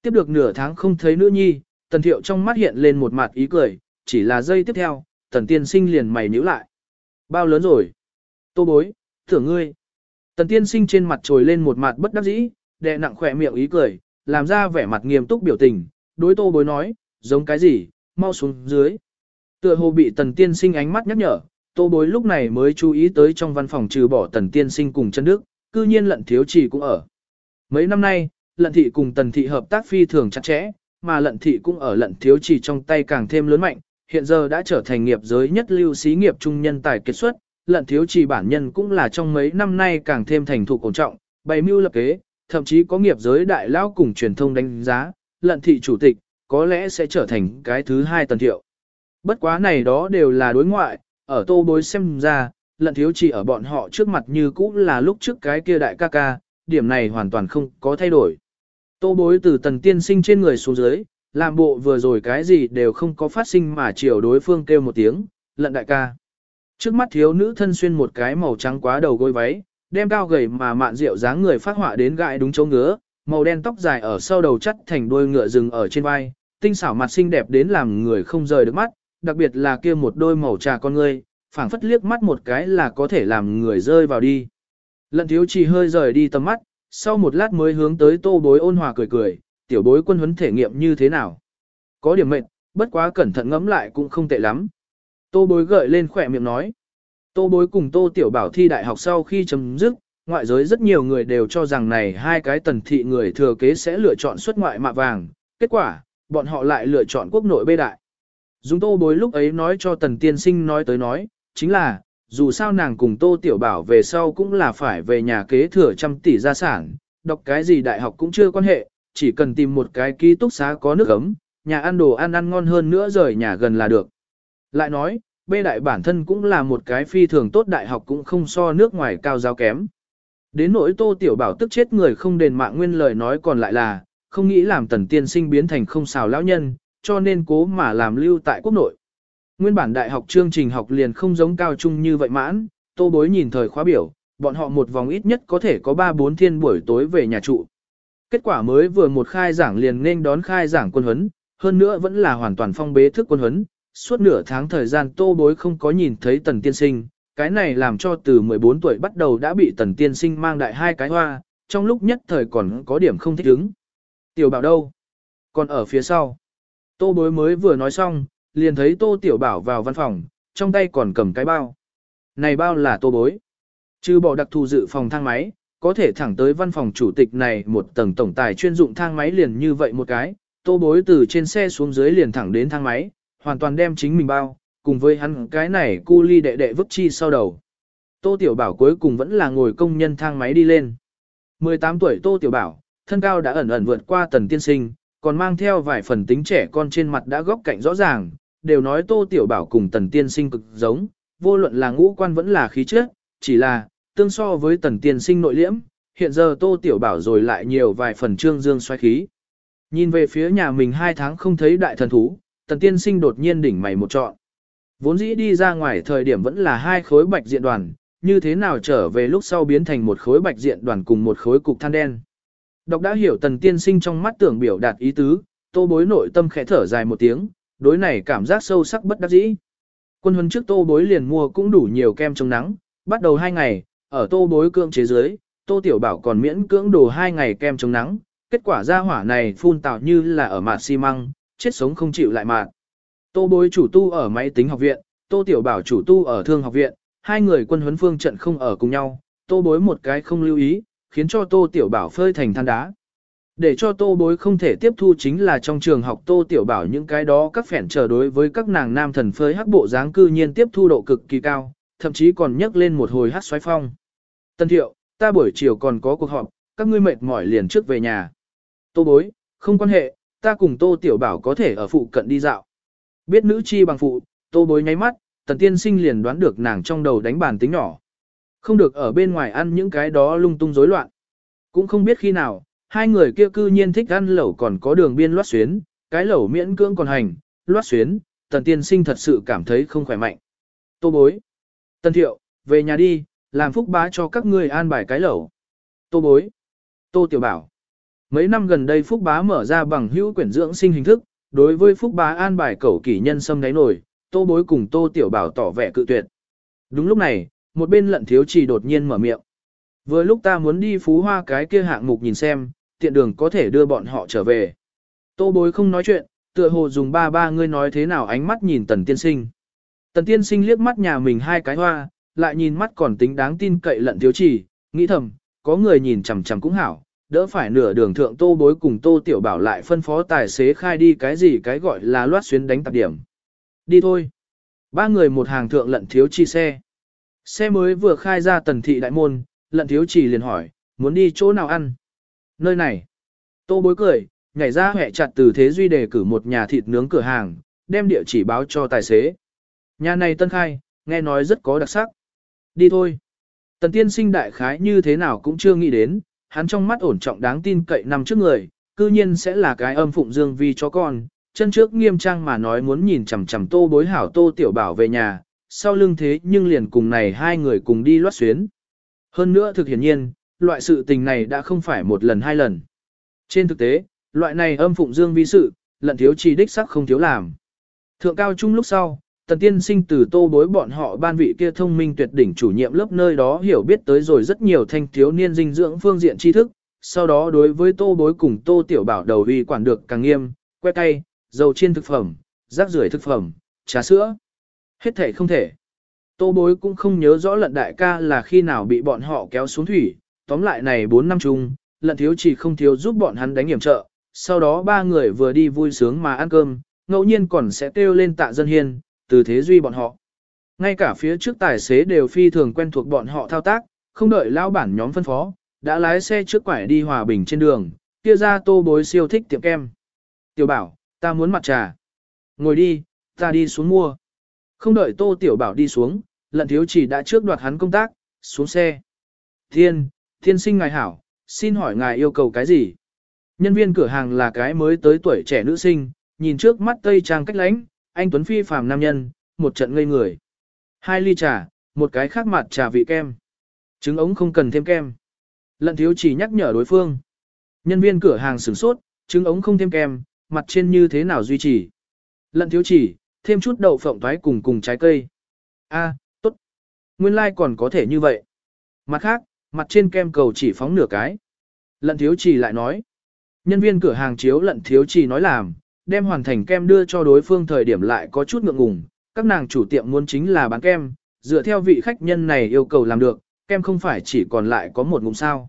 Tiếp được nửa tháng không thấy nữ nhi, tần thiệu trong mắt hiện lên một mặt ý cười, chỉ là giây tiếp theo, tần tiên sinh liền mày nhíu lại. Bao lớn rồi? Tô bối, thưởng ngươi. Tần tiên sinh trên mặt trồi lên một mặt bất đắc dĩ, đè nặng khỏe miệng ý cười, làm ra vẻ mặt nghiêm túc biểu tình, đối tô bối nói, giống cái gì, mau xuống dưới. Tựa hồ bị tần tiên sinh ánh mắt nhắc nhở, tô bối lúc này mới chú ý tới trong văn phòng trừ bỏ tần tiên sinh cùng chân đức, cư nhiên lận thiếu chỉ cũng ở. Mấy năm nay, lận thị cùng tần thị hợp tác phi thường chặt chẽ, mà lận thị cũng ở lận thiếu chỉ trong tay càng thêm lớn mạnh, hiện giờ đã trở thành nghiệp giới nhất lưu xí nghiệp trung nhân tài kết xuất, lận thiếu trì bản nhân cũng là trong mấy năm nay càng thêm thành thục ổn trọng, bày mưu lập kế, thậm chí có nghiệp giới đại lao cùng truyền thông đánh giá, lận thị chủ tịch, có lẽ sẽ trở thành cái thứ hai tần thiệu. Bất quá này đó đều là đối ngoại, ở tô bối xem ra, lận thiếu trì ở bọn họ trước mặt như cũ là lúc trước cái kia đại ca ca, điểm này hoàn toàn không có thay đổi. Tô bối từ tần tiên sinh trên người xuống dưới, làm bộ vừa rồi cái gì đều không có phát sinh mà chiều đối phương kêu một tiếng, lận đại ca. Trước mắt thiếu nữ thân xuyên một cái màu trắng quá đầu gối váy, đem cao gầy mà mạn rượu dáng người phát họa đến gại đúng chỗ ngứa, màu đen tóc dài ở sau đầu chắt thành đuôi ngựa rừng ở trên vai, tinh xảo mặt xinh đẹp đến làm người không rời được mắt, đặc biệt là kia một đôi màu trà con ngươi, phảng phất liếc mắt một cái là có thể làm người rơi vào đi. Lận thiếu chỉ hơi rời đi tầm mắt, sau một lát mới hướng tới tô bối ôn hòa cười cười, tiểu bối quân huấn thể nghiệm như thế nào. Có điểm mệnh, bất quá cẩn thận ngẫm lại cũng không tệ lắm. Tô bối gợi lên khỏe miệng nói. Tô bối cùng tô tiểu bảo thi đại học sau khi chấm dứt, ngoại giới rất nhiều người đều cho rằng này hai cái tần thị người thừa kế sẽ lựa chọn xuất ngoại mạ vàng, Kết quả, bọn họ lại lựa chọn quốc nội bê đại. Dùng tô bối lúc ấy nói cho tần tiên sinh nói tới nói, chính là, dù sao nàng cùng tô tiểu bảo về sau cũng là phải về nhà kế thừa trăm tỷ gia sản, đọc cái gì đại học cũng chưa quan hệ, chỉ cần tìm một cái ký túc xá có nước ấm, nhà ăn đồ ăn ăn ngon hơn nữa rời nhà gần là được. Lại nói, bê đại bản thân cũng là một cái phi thường tốt đại học cũng không so nước ngoài cao giáo kém. Đến nỗi tô tiểu bảo tức chết người không đền mạng nguyên lời nói còn lại là, không nghĩ làm tần tiên sinh biến thành không xào lão nhân, cho nên cố mà làm lưu tại quốc nội. Nguyên bản đại học chương trình học liền không giống cao trung như vậy mãn, tô bối nhìn thời khóa biểu, bọn họ một vòng ít nhất có thể có 3-4 thiên buổi tối về nhà trụ. Kết quả mới vừa một khai giảng liền nên đón khai giảng quân huấn, hơn nữa vẫn là hoàn toàn phong bế thức quân huấn, suốt nửa tháng thời gian tô bối không có nhìn thấy tần tiên sinh, cái này làm cho từ 14 tuổi bắt đầu đã bị tần tiên sinh mang đại hai cái hoa, trong lúc nhất thời còn có điểm không thích ứng. Tiểu bảo đâu? Còn ở phía sau. Tô bối mới vừa nói xong, liền thấy tô tiểu bảo vào văn phòng, trong tay còn cầm cái bao. Này bao là tô bối. Trừ bỏ đặc thù dự phòng thang máy, có thể thẳng tới văn phòng chủ tịch này một tầng tổng tài chuyên dụng thang máy liền như vậy một cái, tô bối từ trên xe xuống dưới liền thẳng đến thang máy, hoàn toàn đem chính mình bao, cùng với hắn cái này cu ly đệ đệ vứt chi sau đầu. Tô Tiểu Bảo cuối cùng vẫn là ngồi công nhân thang máy đi lên. 18 tuổi Tô Tiểu Bảo, thân cao đã ẩn ẩn vượt qua tần tiên sinh, còn mang theo vài phần tính trẻ con trên mặt đã góc cạnh rõ ràng, đều nói Tô Tiểu Bảo cùng tần tiên sinh cực giống, vô luận là ngũ quan vẫn là khí chất, chỉ là, tương so với tần tiên sinh nội liễm, hiện giờ Tô Tiểu Bảo rồi lại nhiều vài phần trương dương xoay khí. Nhìn về phía nhà mình hai tháng không thấy đại thần thú, tần tiên sinh đột nhiên đỉnh mày một trọn. Vốn dĩ đi ra ngoài thời điểm vẫn là hai khối bạch diện đoàn, như thế nào trở về lúc sau biến thành một khối bạch diện đoàn cùng một khối cục than đen. Đọc đã hiểu tần tiên sinh trong mắt tưởng biểu đạt ý tứ, tô bối nội tâm khẽ thở dài một tiếng, đối này cảm giác sâu sắc bất đắc dĩ. Quân huấn trước tô bối liền mua cũng đủ nhiều kem chống nắng, bắt đầu hai ngày, ở tô bối cưỡng chế dưới, tô tiểu bảo còn miễn cưỡng đồ hai ngày kem chống nắng, kết quả ra hỏa này phun tạo như là ở mạt xi măng, chết sống không chịu lại mạt. Tô bối chủ tu ở máy tính học viện, tô tiểu bảo chủ tu ở thương học viện, hai người quân huấn phương trận không ở cùng nhau, tô bối một cái không lưu ý, khiến cho tô tiểu bảo phơi thành than đá. Để cho tô bối không thể tiếp thu chính là trong trường học tô tiểu bảo những cái đó các phẻn trở đối với các nàng nam thần phơi hắc bộ dáng cư nhiên tiếp thu độ cực kỳ cao, thậm chí còn nhấc lên một hồi hát xoáy phong. Tân thiệu, ta buổi chiều còn có cuộc họp, các ngươi mệt mỏi liền trước về nhà. Tô bối, không quan hệ, ta cùng tô tiểu bảo có thể ở phụ cận đi dạo. Biết nữ chi bằng phụ, tô bối nháy mắt, tần tiên sinh liền đoán được nàng trong đầu đánh bàn tính nhỏ. Không được ở bên ngoài ăn những cái đó lung tung rối loạn. Cũng không biết khi nào, hai người kia cư nhiên thích ăn lẩu còn có đường biên loát xuyến, cái lẩu miễn cưỡng còn hành, loát xuyến, tần tiên sinh thật sự cảm thấy không khỏe mạnh. Tô bối. Tần thiệu, về nhà đi, làm phúc bá cho các ngươi an bài cái lẩu. Tô bối. Tô tiểu bảo. Mấy năm gần đây phúc bá mở ra bằng hữu quyển dưỡng sinh hình thức, đối với phúc bá an bài cẩu kỷ nhân sâm đáy nổi, tô bối cùng tô tiểu bảo tỏ vẻ cự tuyệt. Đúng lúc này, một bên lận thiếu chỉ đột nhiên mở miệng. Vừa lúc ta muốn đi phú hoa cái kia hạng mục nhìn xem, tiện đường có thể đưa bọn họ trở về. Tô bối không nói chuyện, tựa hồ dùng ba ba ngươi nói thế nào ánh mắt nhìn tần tiên sinh. Tần tiên sinh liếc mắt nhà mình hai cái hoa, lại nhìn mắt còn tính đáng tin cậy lận thiếu chỉ, nghĩ thầm, có người nhìn chằm chằm cũng hảo, đỡ phải nửa đường thượng tô bối cùng tô tiểu bảo lại phân phó tài xế khai đi cái gì cái gọi là loát xuyến đánh tạp điểm. Đi thôi. Ba người một hàng thượng lận thiếu chi xe. Xe mới vừa khai ra tần thị đại môn, lận thiếu chỉ liền hỏi, muốn đi chỗ nào ăn? Nơi này. Tô bối cười, nhảy ra hẹ chặt từ thế duy đề cử một nhà thịt nướng cửa hàng, đem địa chỉ báo cho tài xế. Nhà này tân khai, nghe nói rất có đặc sắc. Đi thôi. Tần tiên sinh đại khái như thế nào cũng chưa nghĩ đến, hắn trong mắt ổn trọng đáng tin cậy nằm trước người, cư nhiên sẽ là cái âm phụng dương vi cho con, chân trước nghiêm trang mà nói muốn nhìn chằm chằm tô bối hảo tô tiểu bảo về nhà, sau lưng thế nhưng liền cùng này hai người cùng đi loát xuyến. Hơn nữa thực hiển nhiên, loại sự tình này đã không phải một lần hai lần. Trên thực tế, loại này âm phụng dương vi sự, lận thiếu chỉ đích sắc không thiếu làm. Thượng cao trung lúc sau, tần tiên sinh từ tô bối bọn họ ban vị kia thông minh tuyệt đỉnh chủ nhiệm lớp nơi đó hiểu biết tới rồi rất nhiều thanh thiếu niên dinh dưỡng phương diện tri thức, sau đó đối với tô bối cùng tô tiểu bảo đầu uy quản được càng nghiêm, que tay dầu chiên thực phẩm, rác rưởi thực phẩm, trà sữa. Hết thể không thể. Tô bối cũng không nhớ rõ lận đại ca là khi nào bị bọn họ kéo xuống thủy, tóm lại này 4 năm chung, lận thiếu chỉ không thiếu giúp bọn hắn đánh hiểm trợ, sau đó ba người vừa đi vui sướng mà ăn cơm, ngẫu nhiên còn sẽ kêu lên tạ dân hiên, từ thế duy bọn họ. Ngay cả phía trước tài xế đều phi thường quen thuộc bọn họ thao tác, không đợi lao bản nhóm phân phó, đã lái xe trước quải đi hòa bình trên đường, kia ra tô bối siêu thích tiệm kem. Tiểu bảo, ta muốn mặt trà. Ngồi đi, ta đi xuống mua. Không đợi tô tiểu bảo đi xuống, lận thiếu chỉ đã trước đoạt hắn công tác, xuống xe. Thiên, thiên sinh ngài hảo, xin hỏi ngài yêu cầu cái gì? Nhân viên cửa hàng là cái mới tới tuổi trẻ nữ sinh, nhìn trước mắt tây trang cách lánh, anh Tuấn Phi phàm nam nhân, một trận ngây người. Hai ly trà, một cái khác mặt trà vị kem. Trứng ống không cần thêm kem. Lận thiếu chỉ nhắc nhở đối phương. Nhân viên cửa hàng sửng sốt, trứng ống không thêm kem, mặt trên như thế nào duy trì. Lận thiếu chỉ, thêm chút đậu phộng thoái cùng cùng trái cây. A, tốt. Nguyên lai like còn có thể như vậy. Mặt khác, mặt trên kem cầu chỉ phóng nửa cái. Lận thiếu chỉ lại nói. Nhân viên cửa hàng chiếu lận thiếu chỉ nói làm, đem hoàn thành kem đưa cho đối phương thời điểm lại có chút ngượng ngùng. Các nàng chủ tiệm muốn chính là bán kem, dựa theo vị khách nhân này yêu cầu làm được, kem không phải chỉ còn lại có một ngụm sao.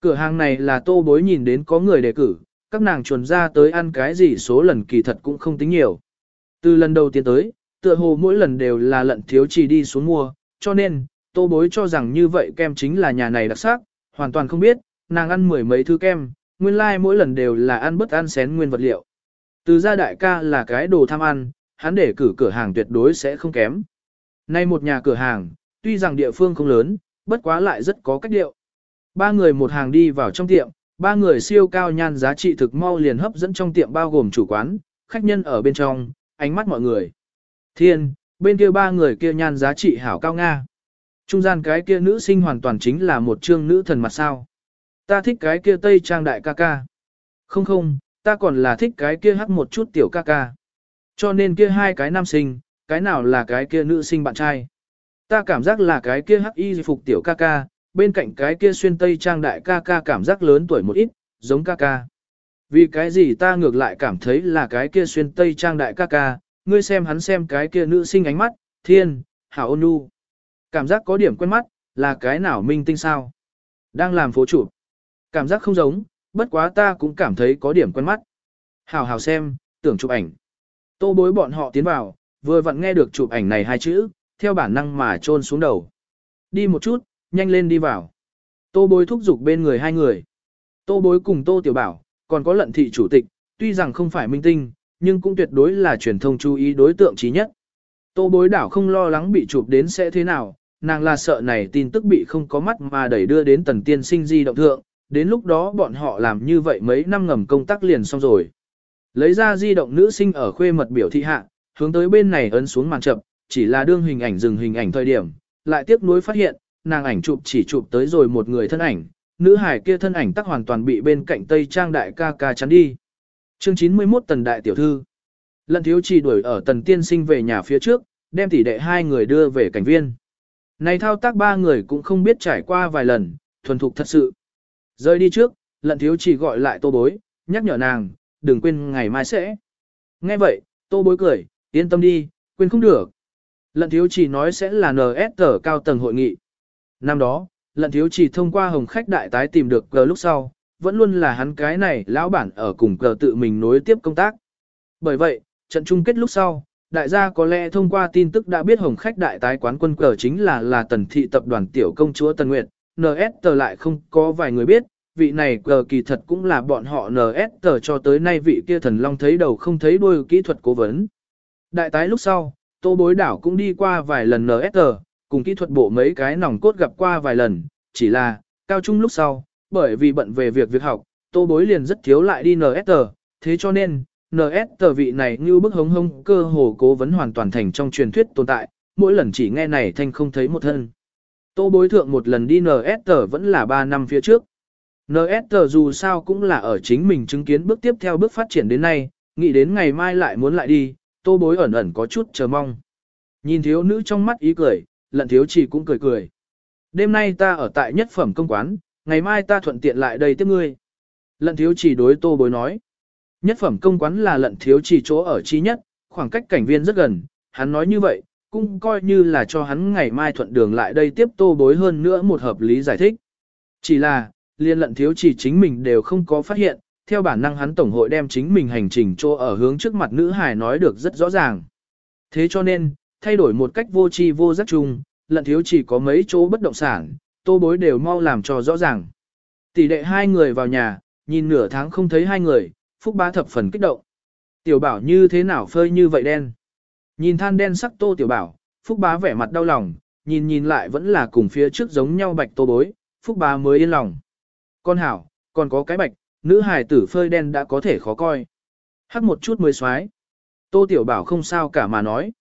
Cửa hàng này là tô bối nhìn đến có người đề cử, các nàng chuồn ra tới ăn cái gì số lần kỳ thật cũng không tính nhiều. Từ lần đầu tiên tới, tựa hồ mỗi lần đều là lận thiếu chỉ đi xuống mua, cho nên, tô bối cho rằng như vậy kem chính là nhà này đặc sắc, hoàn toàn không biết, nàng ăn mười mấy thứ kem, nguyên lai like mỗi lần đều là ăn bất ăn xén nguyên vật liệu. Từ gia đại ca là cái đồ tham ăn, hắn để cử cửa hàng tuyệt đối sẽ không kém. Nay một nhà cửa hàng, tuy rằng địa phương không lớn, bất quá lại rất có cách điệu. Ba người một hàng đi vào trong tiệm, ba người siêu cao nhan giá trị thực mau liền hấp dẫn trong tiệm bao gồm chủ quán, khách nhân ở bên trong, ánh mắt mọi người. Thiên, bên kia ba người kia nhan giá trị hảo cao Nga. Trung gian cái kia nữ sinh hoàn toàn chính là một trương nữ thần mặt sao. Ta thích cái kia tây trang đại ca ca. Không không, ta còn là thích cái kia hắc một chút tiểu ca ca. Cho nên kia hai cái nam sinh, cái nào là cái kia nữ sinh bạn trai. Ta cảm giác là cái kia hắc y phục tiểu ca ca, bên cạnh cái kia xuyên tây trang đại ca ca cảm giác lớn tuổi một ít, giống ca ca. Vì cái gì ta ngược lại cảm thấy là cái kia xuyên tây trang đại ca ca, ngươi xem hắn xem cái kia nữ sinh ánh mắt, thiên, hảo ôn nhu. Cảm giác có điểm quen mắt, là cái nào minh tinh sao? Đang làm phố chủ. Cảm giác không giống, bất quá ta cũng cảm thấy có điểm quen mắt. hào hào xem, tưởng chụp ảnh. Tô bối bọn họ tiến vào, vừa vặn nghe được chụp ảnh này hai chữ, theo bản năng mà trôn xuống đầu. Đi một chút, nhanh lên đi vào. Tô bối thúc giục bên người hai người. Tô bối cùng tô tiểu bảo, còn có lận thị chủ tịch, tuy rằng không phải minh tinh, nhưng cũng tuyệt đối là truyền thông chú ý đối tượng trí nhất. Tô bối đảo không lo lắng bị chụp đến sẽ thế nào, nàng là sợ này tin tức bị không có mắt mà đẩy đưa đến tần tiên sinh di động thượng, đến lúc đó bọn họ làm như vậy mấy năm ngầm công tác liền xong rồi. Lấy ra di động nữ sinh ở khuê mật biểu thị hạ, hướng tới bên này ấn xuống màn chậm, chỉ là đương hình ảnh dừng hình ảnh thời điểm, lại tiếp nối phát hiện, nàng ảnh chụp chỉ chụp tới rồi một người thân ảnh, nữ hải kia thân ảnh tắc hoàn toàn bị bên cạnh Tây Trang đại ca ca chắn đi. Chương 91 Tần Đại Tiểu Thư Lận thiếu chỉ đuổi ở Tần Tiên Sinh về nhà phía trước, đem tỷ đệ hai người đưa về cảnh viên. Này thao tác ba người cũng không biết trải qua vài lần, thuần thục thật sự. Rời đi trước, lận thiếu chỉ gọi lại tô bối, nhắc nhở nàng, đừng quên ngày mai sẽ. Nghe vậy, tô bối cười, yên tâm đi, quên không được. Lận thiếu chỉ nói sẽ là NS cao tầng hội nghị. Năm đó, lận thiếu chỉ thông qua hồng khách đại tái tìm được cờ lúc sau, vẫn luôn là hắn cái này lão bản ở cùng cờ tự mình nối tiếp công tác. Bởi vậy, trận chung kết lúc sau, đại gia có lẽ thông qua tin tức đã biết hồng khách đại tái quán quân cờ chính là là tần thị tập đoàn tiểu công chúa Tần Nguyệt, NS tờ lại không có vài người biết, vị này cờ kỳ thật cũng là bọn họ NS tờ cho tới nay vị kia thần long thấy đầu không thấy đuôi kỹ thuật cố vấn. Đại tái lúc sau, tô bối đảo cũng đi qua vài lần NS tờ, cùng kỹ thuật bộ mấy cái nòng cốt gặp qua vài lần, chỉ là, cao trung lúc sau, bởi vì bận về việc việc học, tô bối liền rất thiếu lại đi NS tờ, thế cho nên, NS tờ vị này như bức hống hông cơ hồ cố vấn hoàn toàn thành trong truyền thuyết tồn tại, mỗi lần chỉ nghe này thanh không thấy một thân. Tô bối thượng một lần đi NST vẫn là 3 năm phía trước. NST dù sao cũng là ở chính mình chứng kiến bước tiếp theo bước phát triển đến nay, nghĩ đến ngày mai lại muốn lại đi, tô bối ẩn ẩn có chút chờ mong. Nhìn thiếu nữ trong mắt ý cười, lận thiếu chỉ cũng cười cười. Đêm nay ta ở tại nhất phẩm công quán, ngày mai ta thuận tiện lại đây tiếp ngươi. Lận thiếu chỉ đối tô bối nói. Nhất phẩm công quán là lận thiếu chỉ chỗ ở chi nhất, khoảng cách cảnh viên rất gần, hắn nói như vậy, cũng coi như là cho hắn ngày mai thuận đường lại đây tiếp tô bối hơn nữa một hợp lý giải thích. Chỉ là, liên lận thiếu chỉ chính mình đều không có phát hiện, theo bản năng hắn tổng hội đem chính mình hành trình cho ở hướng trước mặt nữ hài nói được rất rõ ràng. Thế cho nên, thay đổi một cách vô tri vô giác chung, lận thiếu chỉ có mấy chỗ bất động sản, tô bối đều mau làm cho rõ ràng. Tỷ đệ hai người vào nhà, nhìn nửa tháng không thấy hai người, phúc ba thập phần kích động. Tiểu bảo như thế nào phơi như vậy đen. Nhìn than đen sắc tô tiểu bảo, phúc bá vẻ mặt đau lòng, nhìn nhìn lại vẫn là cùng phía trước giống nhau bạch tô bối, phúc bá mới yên lòng. Con hảo, còn có cái bạch, nữ hài tử phơi đen đã có thể khó coi. Hắc một chút mới xoái. Tô tiểu bảo không sao cả mà nói.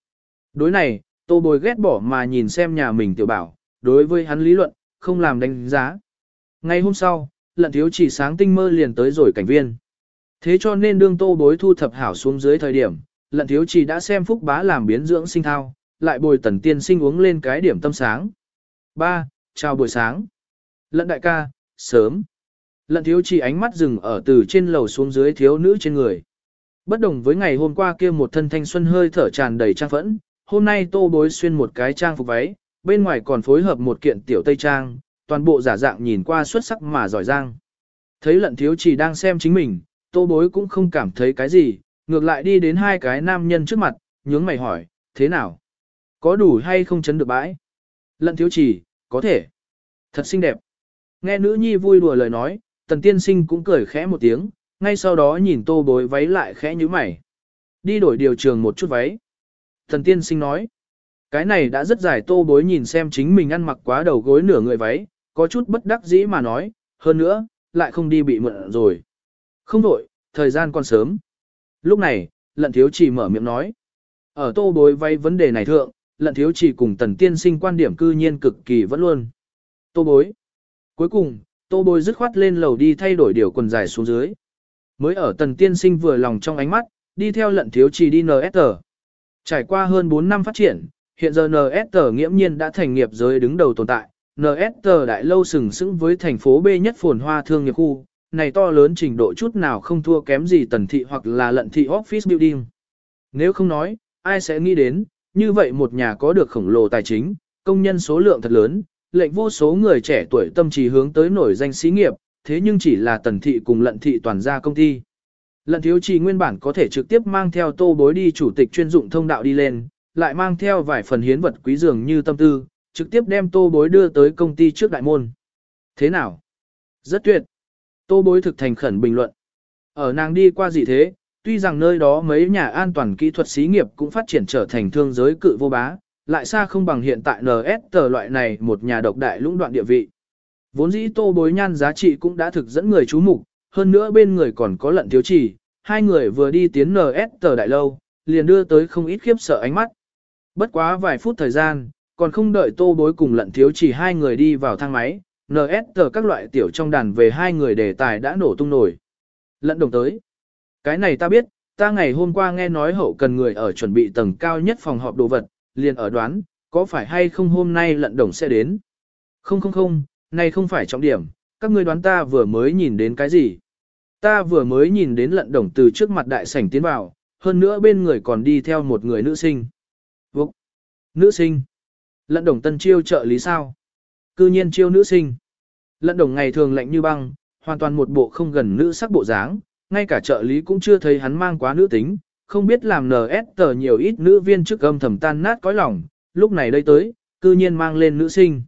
Đối này, tô bồi ghét bỏ mà nhìn xem nhà mình tiểu bảo, đối với hắn lý luận, không làm đánh giá. Ngày hôm sau, lận thiếu chỉ sáng tinh mơ liền tới rồi cảnh viên. Thế cho nên đương tô bối thu thập hảo xuống dưới thời điểm, lận thiếu chỉ đã xem phúc bá làm biến dưỡng sinh thao, lại bồi tần tiên sinh uống lên cái điểm tâm sáng. ba, Chào buổi sáng. Lận đại ca, sớm. Lận thiếu chỉ ánh mắt dừng ở từ trên lầu xuống dưới thiếu nữ trên người. Bất đồng với ngày hôm qua kia một thân thanh xuân hơi thở tràn đầy trang phẫn, hôm nay tô bối xuyên một cái trang phục váy, bên ngoài còn phối hợp một kiện tiểu tây trang, toàn bộ giả dạng nhìn qua xuất sắc mà giỏi giang. Thấy lận thiếu chỉ đang xem chính mình, tô bối cũng không cảm thấy cái gì, ngược lại đi đến hai cái nam nhân trước mặt, nhướng mày hỏi, thế nào? Có đủ hay không chấn được bãi? Lận thiếu chỉ, có thể. Thật xinh đẹp. Nghe nữ nhi vui đùa lời nói, tần tiên sinh cũng cười khẽ một tiếng, ngay sau đó nhìn tô bối váy lại khẽ như mày. Đi đổi điều trường một chút váy. Tần tiên sinh nói, cái này đã rất dài tô bối nhìn xem chính mình ăn mặc quá đầu gối nửa người váy, có chút bất đắc dĩ mà nói, hơn nữa, lại không đi bị mượn rồi. Không đổi, thời gian còn sớm. Lúc này, lận thiếu chỉ mở miệng nói. Ở tô bối vay vấn đề này thượng, lận thiếu chỉ cùng tần tiên sinh quan điểm cư nhiên cực kỳ vẫn luôn. Tô bối. Cuối cùng, tô bối dứt khoát lên lầu đi thay đổi điều quần dài xuống dưới. Mới ở tần tiên sinh vừa lòng trong ánh mắt, đi theo lận thiếu chỉ đi NST. Trải qua hơn 4 năm phát triển, hiện giờ NST nghiễm nhiên đã thành nghiệp giới đứng đầu tồn tại. NST đại lâu sừng sững với thành phố B nhất phồn hoa thương nghiệp khu, này to lớn trình độ chút nào không thua kém gì tần thị hoặc là lận thị office building. Nếu không nói, ai sẽ nghĩ đến, như vậy một nhà có được khổng lồ tài chính, công nhân số lượng thật lớn, lệnh vô số người trẻ tuổi tâm trí hướng tới nổi danh xí nghiệp, thế nhưng chỉ là tần thị cùng lận thị toàn gia công ty. Lận thiếu trì nguyên bản có thể trực tiếp mang theo tô bối đi chủ tịch chuyên dụng thông đạo đi lên, lại mang theo vài phần hiến vật quý dường như tâm tư, trực tiếp đem tô bối đưa tới công ty trước đại môn. Thế nào? Rất tuyệt. Tô bối thực thành khẩn bình luận. Ở nàng đi qua gì thế, tuy rằng nơi đó mấy nhà an toàn kỹ thuật xí nghiệp cũng phát triển trở thành thương giới cự vô bá, lại xa không bằng hiện tại NS tờ loại này một nhà độc đại lũng đoạn địa vị. Vốn dĩ tô bối nhan giá trị cũng đã thực dẫn người chú mục, hơn nữa bên người còn có lận thiếu chỉ, hai người vừa đi tiến NS tờ đại lâu, liền đưa tới không ít khiếp sợ ánh mắt. Bất quá vài phút thời gian, còn không đợi tô bối cùng lận thiếu chỉ hai người đi vào thang máy, NS tờ các loại tiểu trong đàn về hai người đề tài đã nổ tung nổi. Lận đồng tới. Cái này ta biết, ta ngày hôm qua nghe nói hậu cần người ở chuẩn bị tầng cao nhất phòng họp đồ vật, liền ở đoán, có phải hay không hôm nay lận đồng sẽ đến. Không không không, này không phải trọng điểm, các ngươi đoán ta vừa mới nhìn đến cái gì. Ta vừa mới nhìn đến lận đồng từ trước mặt đại sảnh tiến vào, hơn nữa bên người còn đi theo một người nữ sinh. Vục! Nữ sinh! Lận đồng tân chiêu trợ lý sao? Cư nhiên chiêu nữ sinh. Lận đồng ngày thường lạnh như băng, hoàn toàn một bộ không gần nữ sắc bộ dáng, ngay cả trợ lý cũng chưa thấy hắn mang quá nữ tính, không biết làm NS tờ nhiều ít nữ viên trước âm thầm tan nát cõi lòng, lúc này đây tới, cư nhiên mang lên nữ sinh.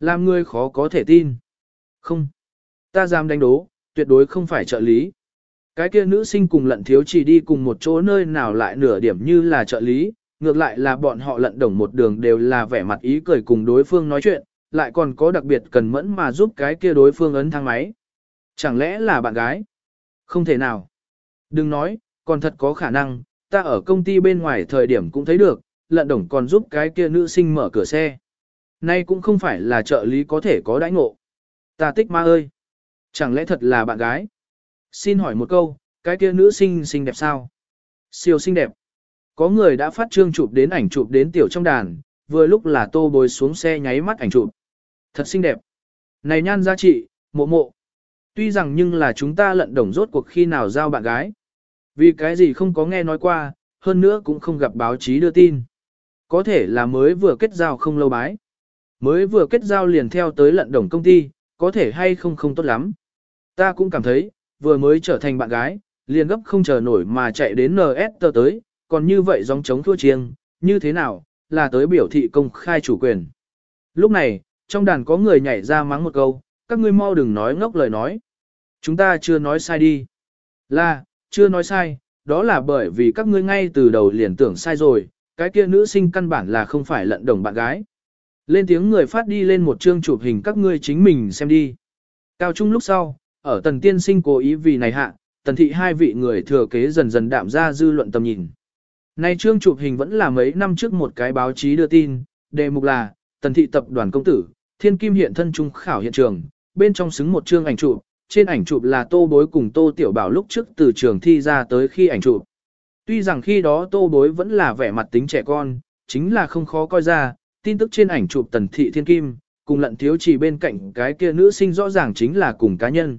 Làm người khó có thể tin. Không. Ta dám đánh đố, tuyệt đối không phải trợ lý. Cái kia nữ sinh cùng lận thiếu chỉ đi cùng một chỗ nơi nào lại nửa điểm như là trợ lý, ngược lại là bọn họ lận đồng một đường đều là vẻ mặt ý cười cùng đối phương nói chuyện, lại còn có đặc biệt cần mẫn mà giúp cái kia đối phương ấn thang máy. Chẳng lẽ là bạn gái? Không thể nào. Đừng nói, còn thật có khả năng, ta ở công ty bên ngoài thời điểm cũng thấy được, lận đồng còn giúp cái kia nữ sinh mở cửa xe. Nay cũng không phải là trợ lý có thể có đãi ngộ. Ta tích ma ơi! Chẳng lẽ thật là bạn gái? Xin hỏi một câu, cái kia nữ sinh xinh đẹp sao? Siêu xinh đẹp. Có người đã phát trương chụp đến ảnh chụp đến tiểu trong đàn, vừa lúc là tô bồi xuống xe nháy mắt ảnh chụp. Thật xinh đẹp. Này nhan giá trị, mộ mộ. Tuy rằng nhưng là chúng ta lận đồng rốt cuộc khi nào giao bạn gái. Vì cái gì không có nghe nói qua, hơn nữa cũng không gặp báo chí đưa tin. Có thể là mới vừa kết giao không lâu bái. Mới vừa kết giao liền theo tới lận đồng công ty, có thể hay không không tốt lắm. Ta cũng cảm thấy, vừa mới trở thành bạn gái, liền gấp không chờ nổi mà chạy đến NS tới, còn như vậy giống chống thua chiêng, như thế nào, là tới biểu thị công khai chủ quyền. Lúc này, trong đàn có người nhảy ra mắng một câu, các ngươi mau đừng nói ngốc lời nói. Chúng ta chưa nói sai đi. Là, chưa nói sai, đó là bởi vì các ngươi ngay từ đầu liền tưởng sai rồi, cái kia nữ sinh căn bản là không phải lận đồng bạn gái. Lên tiếng người phát đi lên một chương chụp hình các ngươi chính mình xem đi. Cao trung lúc sau, ở tần tiên sinh cố ý vì này hạ, tần thị hai vị người thừa kế dần dần đạm ra dư luận tầm nhìn. Nay chương chụp hình vẫn là mấy năm trước một cái báo chí đưa tin, đề mục là, tần thị tập đoàn công tử, thiên kim hiện thân trung khảo hiện trường, bên trong xứng một chương ảnh chụp, trên ảnh chụp là tô bối cùng tô tiểu bảo lúc trước từ trường thi ra tới khi ảnh chụp. Tuy rằng khi đó tô bối vẫn là vẻ mặt tính trẻ con, chính là không khó coi ra, tin tức trên ảnh chụp tần thị thiên kim, cùng lận thiếu chỉ bên cạnh cái kia nữ sinh rõ ràng chính là cùng cá nhân.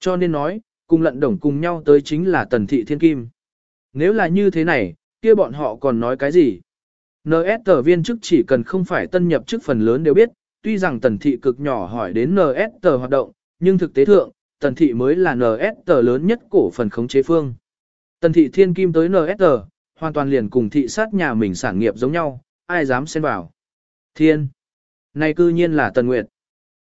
Cho nên nói, cùng lận đồng cùng nhau tới chính là tần thị thiên kim. Nếu là như thế này, kia bọn họ còn nói cái gì? NS tờ viên chức chỉ cần không phải tân nhập chức phần lớn đều biết, tuy rằng tần thị cực nhỏ hỏi đến NS tờ hoạt động, nhưng thực tế thượng, tần thị mới là NS tờ lớn nhất cổ phần khống chế phương. Tần thị thiên kim tới NS tờ, hoàn toàn liền cùng thị sát nhà mình sản nghiệp giống nhau, ai dám xen vào. Thiên. Này cư nhiên là tần nguyệt.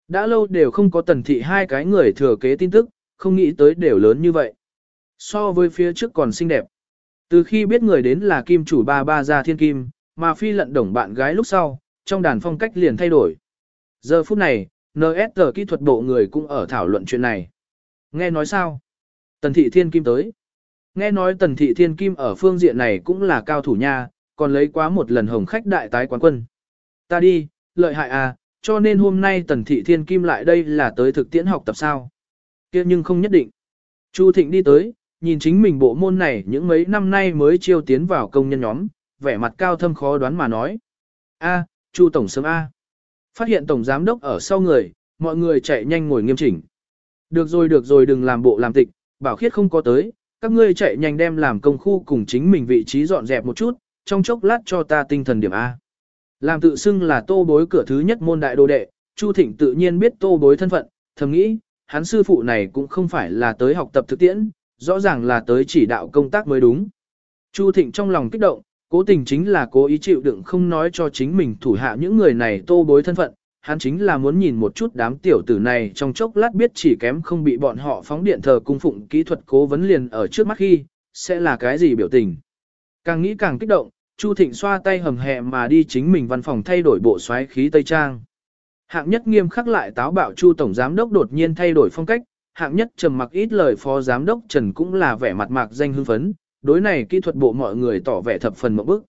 Đã lâu đều không có tần thị hai cái người thừa kế tin tức, không nghĩ tới đều lớn như vậy. So với phía trước còn xinh đẹp. Từ khi biết người đến là kim chủ ba ba gia thiên kim, mà phi lận đồng bạn gái lúc sau, trong đàn phong cách liền thay đổi. Giờ phút này, NSG kỹ thuật bộ người cũng ở thảo luận chuyện này. Nghe nói sao? Tần thị thiên kim tới. Nghe nói tần thị thiên kim ở phương diện này cũng là cao thủ nha, còn lấy quá một lần hồng khách đại tái quán quân. Ta đi, lợi hại à, cho nên hôm nay tần thị thiên kim lại đây là tới thực tiễn học tập sao. kia nhưng không nhất định. Chu Thịnh đi tới, nhìn chính mình bộ môn này những mấy năm nay mới chiêu tiến vào công nhân nhóm, vẻ mặt cao thâm khó đoán mà nói. A, Chu Tổng sớm A. Phát hiện Tổng Giám Đốc ở sau người, mọi người chạy nhanh ngồi nghiêm chỉnh. Được rồi được rồi đừng làm bộ làm tịch, bảo khiết không có tới, các ngươi chạy nhanh đem làm công khu cùng chính mình vị trí dọn dẹp một chút, trong chốc lát cho ta tinh thần điểm A. Làm tự xưng là tô bối cửa thứ nhất môn đại đô đệ, Chu Thịnh tự nhiên biết tô bối thân phận, thầm nghĩ, hắn sư phụ này cũng không phải là tới học tập thực tiễn, rõ ràng là tới chỉ đạo công tác mới đúng. Chu Thịnh trong lòng kích động, cố tình chính là cố ý chịu đựng không nói cho chính mình thủ hạ những người này tô bối thân phận, hắn chính là muốn nhìn một chút đám tiểu tử này trong chốc lát biết chỉ kém không bị bọn họ phóng điện thờ cung phụng kỹ thuật cố vấn liền ở trước mắt khi, sẽ là cái gì biểu tình. Càng nghĩ càng kích động, Chu Thịnh xoa tay hầm hẹ mà đi chính mình văn phòng thay đổi bộ xoáy khí Tây Trang. Hạng nhất nghiêm khắc lại táo bạo Chu Tổng Giám Đốc đột nhiên thay đổi phong cách, hạng nhất trầm mặc ít lời Phó Giám Đốc Trần cũng là vẻ mặt mạc danh hưng phấn, đối này kỹ thuật bộ mọi người tỏ vẻ thập phần mộng bức.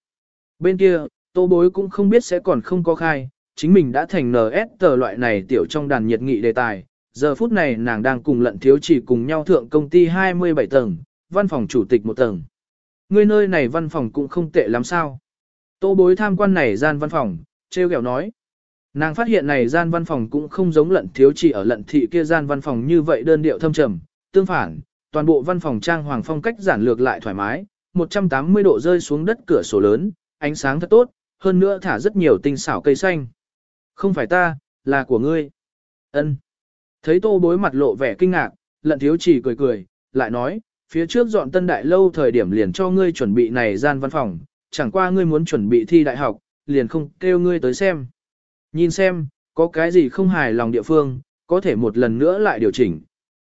Bên kia, tô bối cũng không biết sẽ còn không có khai, chính mình đã thành NS tờ loại này tiểu trong đàn nhiệt nghị đề tài. Giờ phút này nàng đang cùng lận thiếu chỉ cùng nhau thượng công ty 27 tầng, văn phòng chủ tịch một tầng. Người nơi này văn phòng cũng không tệ lắm sao. Tô bối tham quan này gian văn phòng, treo kẹo nói. Nàng phát hiện này gian văn phòng cũng không giống lận thiếu chỉ ở lận thị kia gian văn phòng như vậy đơn điệu thâm trầm, tương phản, toàn bộ văn phòng trang hoàng phong cách giản lược lại thoải mái, 180 độ rơi xuống đất cửa sổ lớn, ánh sáng thật tốt, hơn nữa thả rất nhiều tinh xảo cây xanh. Không phải ta, là của ngươi. Ân. Thấy tô bối mặt lộ vẻ kinh ngạc, lận thiếu chỉ cười cười, lại nói, phía trước dọn tân đại lâu thời điểm liền cho ngươi chuẩn bị này gian văn phòng, chẳng qua ngươi muốn chuẩn bị thi đại học, liền không kêu ngươi tới xem. Nhìn xem, có cái gì không hài lòng địa phương, có thể một lần nữa lại điều chỉnh.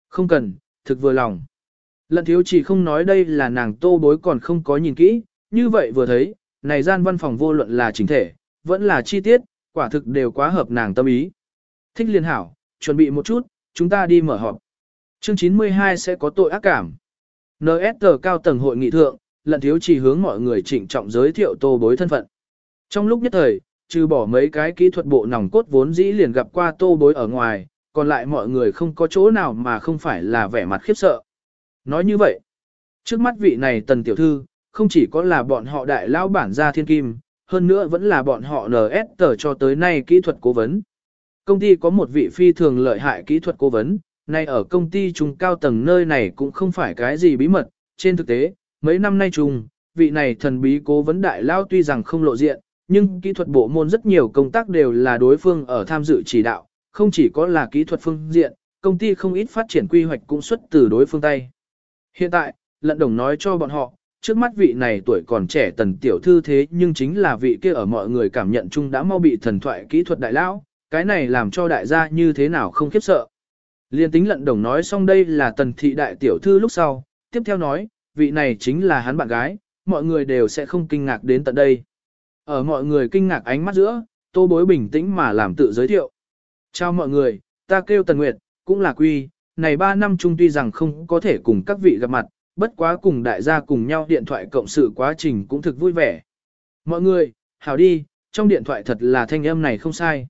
Không cần, thực vừa lòng. Lận thiếu chỉ không nói đây là nàng tô bối còn không có nhìn kỹ, như vậy vừa thấy, này gian văn phòng vô luận là chính thể, vẫn là chi tiết, quả thực đều quá hợp nàng tâm ý. Thích liên hảo, chuẩn bị một chút, chúng ta đi mở họp. Chương 92 sẽ có tội ác cảm. NSG cao tầng hội nghị thượng, lận thiếu chỉ hướng mọi người trịnh trọng giới thiệu tô bối thân phận. Trong lúc nhất thời, trừ bỏ mấy cái kỹ thuật bộ nòng cốt vốn dĩ liền gặp qua tô bối ở ngoài, còn lại mọi người không có chỗ nào mà không phải là vẻ mặt khiếp sợ. Nói như vậy, trước mắt vị này tần tiểu thư, không chỉ có là bọn họ đại lao bản gia thiên kim, hơn nữa vẫn là bọn họ NS tờ cho tới nay kỹ thuật cố vấn. Công ty có một vị phi thường lợi hại kỹ thuật cố vấn, nay ở công ty trung cao tầng nơi này cũng không phải cái gì bí mật, trên thực tế, mấy năm nay trùng vị này thần bí cố vấn đại lao tuy rằng không lộ diện, nhưng kỹ thuật bộ môn rất nhiều công tác đều là đối phương ở tham dự chỉ đạo, không chỉ có là kỹ thuật phương diện, công ty không ít phát triển quy hoạch cũng xuất từ đối phương tây. Hiện tại, lận đồng nói cho bọn họ, trước mắt vị này tuổi còn trẻ tần tiểu thư thế nhưng chính là vị kia ở mọi người cảm nhận chung đã mau bị thần thoại kỹ thuật đại lão, cái này làm cho đại gia như thế nào không khiếp sợ. Liên tính lận đồng nói xong đây là tần thị đại tiểu thư lúc sau, tiếp theo nói, vị này chính là hắn bạn gái, mọi người đều sẽ không kinh ngạc đến tận đây. Ở mọi người kinh ngạc ánh mắt giữa, tô bối bình tĩnh mà làm tự giới thiệu. Chào mọi người, ta kêu Tần Nguyệt, cũng là quy, này 3 năm chung tuy rằng không có thể cùng các vị gặp mặt, bất quá cùng đại gia cùng nhau điện thoại cộng sự quá trình cũng thực vui vẻ. Mọi người, hảo đi, trong điện thoại thật là thanh âm này không sai.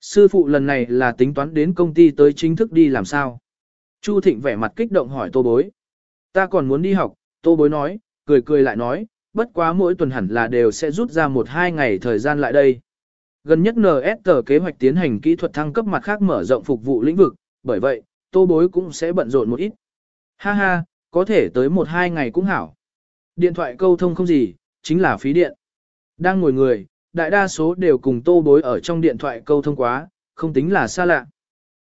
Sư phụ lần này là tính toán đến công ty tới chính thức đi làm sao? Chu Thịnh vẻ mặt kích động hỏi tô bối. Ta còn muốn đi học, tô bối nói, cười cười lại nói, bất quá mỗi tuần hẳn là đều sẽ rút ra một hai ngày thời gian lại đây. Gần nhất NS tờ kế hoạch tiến hành kỹ thuật thăng cấp mặt khác mở rộng phục vụ lĩnh vực, bởi vậy, tô bối cũng sẽ bận rộn một ít. Ha ha, có thể tới một hai ngày cũng hảo. Điện thoại câu thông không gì, chính là phí điện. Đang ngồi người, đại đa số đều cùng tô bối ở trong điện thoại câu thông quá, không tính là xa lạ.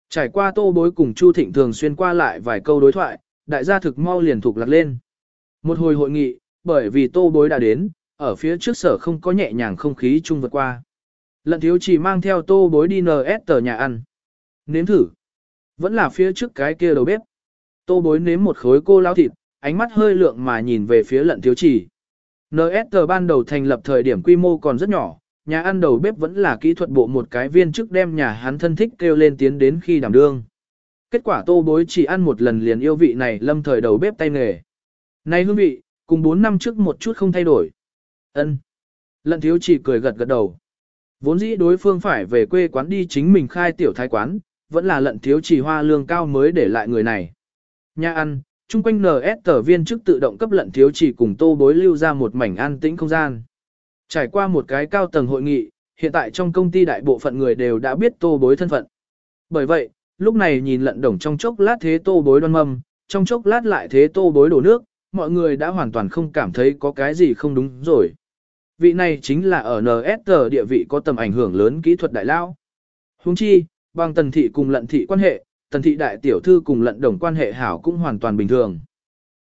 Trải qua tô bối cùng Chu Thịnh thường xuyên qua lại vài câu đối thoại, đại gia thực mau liền thuộc lạc lên. Một hồi hội nghị, bởi vì tô bối đã đến, ở phía trước sở không có nhẹ nhàng không khí chung vượt qua. Lận thiếu chỉ mang theo tô bối đi NS tờ nhà ăn. Nếm thử. Vẫn là phía trước cái kia đầu bếp. Tô bối nếm một khối cô lao thịt, ánh mắt hơi lượng mà nhìn về phía lận thiếu chỉ. NS ban đầu thành lập thời điểm quy mô còn rất nhỏ, nhà ăn đầu bếp vẫn là kỹ thuật bộ một cái viên chức đem nhà hắn thân thích kêu lên tiến đến khi đảm đương. Kết quả tô bối chỉ ăn một lần liền yêu vị này lâm thời đầu bếp tay nghề. Này hương vị, cùng 4 năm trước một chút không thay đổi. ân Lận thiếu chỉ cười gật gật đầu. Vốn dĩ đối phương phải về quê quán đi chính mình khai tiểu thái quán, vẫn là lận thiếu chỉ hoa lương cao mới để lại người này. Nhà ăn, chung quanh NS tờ viên chức tự động cấp lận thiếu chỉ cùng tô bối lưu ra một mảnh an tĩnh không gian. Trải qua một cái cao tầng hội nghị, hiện tại trong công ty đại bộ phận người đều đã biết tô bối thân phận. Bởi vậy, lúc này nhìn lận đồng trong chốc lát thế tô bối đoan mâm, trong chốc lát lại thế tô bối đổ nước, mọi người đã hoàn toàn không cảm thấy có cái gì không đúng rồi. Vị này chính là ở NSG địa vị có tầm ảnh hưởng lớn kỹ thuật đại lao. Huống chi, bằng tần thị cùng lận thị quan hệ, tần thị đại tiểu thư cùng lận đồng quan hệ hảo cũng hoàn toàn bình thường.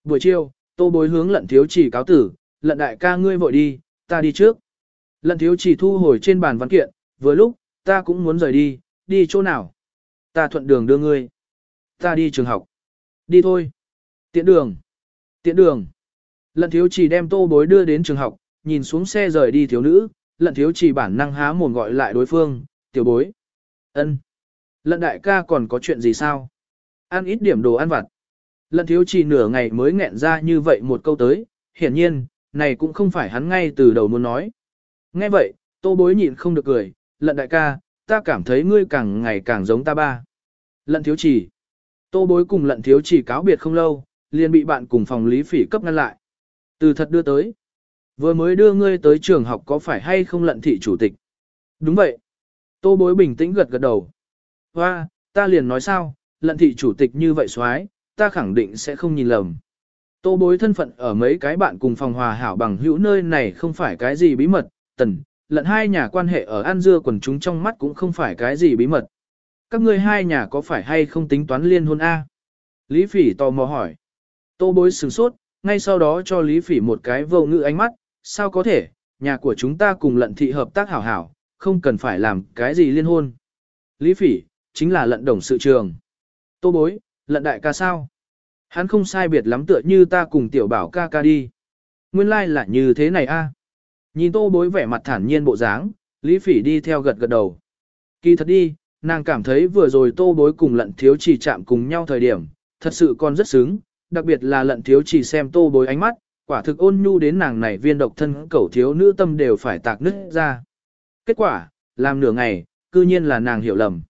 Buổi chiều, tô bối hướng lận thiếu chỉ cáo tử, lận đại ca ngươi vội đi, ta đi trước. Lận thiếu chỉ thu hồi trên bàn văn kiện, vừa lúc, ta cũng muốn rời đi, đi chỗ nào. Ta thuận đường đưa ngươi. Ta đi trường học. Đi thôi. Tiện đường. Tiện đường. Lận thiếu chỉ đem tô bối đưa đến trường học, nhìn xuống xe rời đi thiếu nữ, lận thiếu chỉ bản năng há mồm gọi lại đối phương, tiểu bối. ân Lận đại ca còn có chuyện gì sao? Ăn ít điểm đồ ăn vặt. Lận thiếu chỉ nửa ngày mới nghẹn ra như vậy một câu tới, hiển nhiên, này cũng không phải hắn ngay từ đầu muốn nói. Nghe vậy, tô bối nhịn không được cười, lận đại ca, ta cảm thấy ngươi càng ngày càng giống ta ba. Lận thiếu chỉ. Tô bối cùng lận thiếu chỉ cáo biệt không lâu, liền bị bạn cùng phòng lý phỉ cấp ngăn lại. Từ thật đưa tới. Vừa mới đưa ngươi tới trường học có phải hay không lận thị chủ tịch? Đúng vậy. Tô bối bình tĩnh gật gật đầu. Hoa, ta liền nói sao, lận thị chủ tịch như vậy xoái, ta khẳng định sẽ không nhìn lầm. Tô bối thân phận ở mấy cái bạn cùng phòng hòa hảo bằng hữu nơi này không phải cái gì bí mật, tần, lận hai nhà quan hệ ở An Dưa quần chúng trong mắt cũng không phải cái gì bí mật. Các ngươi hai nhà có phải hay không tính toán liên hôn A? Lý Phỉ tò mò hỏi. Tô bối sửng sốt, ngay sau đó cho Lý Phỉ một cái vô ngữ ánh mắt, sao có thể, nhà của chúng ta cùng lận thị hợp tác hảo hảo, không cần phải làm cái gì liên hôn. Lý Phỉ, chính là lận đồng sự trường. Tô bối, lận đại ca sao? Hắn không sai biệt lắm tựa như ta cùng tiểu bảo ca ca đi. Nguyên lai like là như thế này a. Nhìn tô bối vẻ mặt thản nhiên bộ dáng, Lý Phỉ đi theo gật gật đầu. Kỳ thật đi, nàng cảm thấy vừa rồi tô bối cùng lận thiếu chỉ chạm cùng nhau thời điểm, thật sự còn rất sướng, đặc biệt là lận thiếu chỉ xem tô bối ánh mắt, quả thực ôn nhu đến nàng này viên độc thân cẩu thiếu nữ tâm đều phải tạc nứt ra. Kết quả, làm nửa ngày, cư nhiên là nàng hiểu lầm.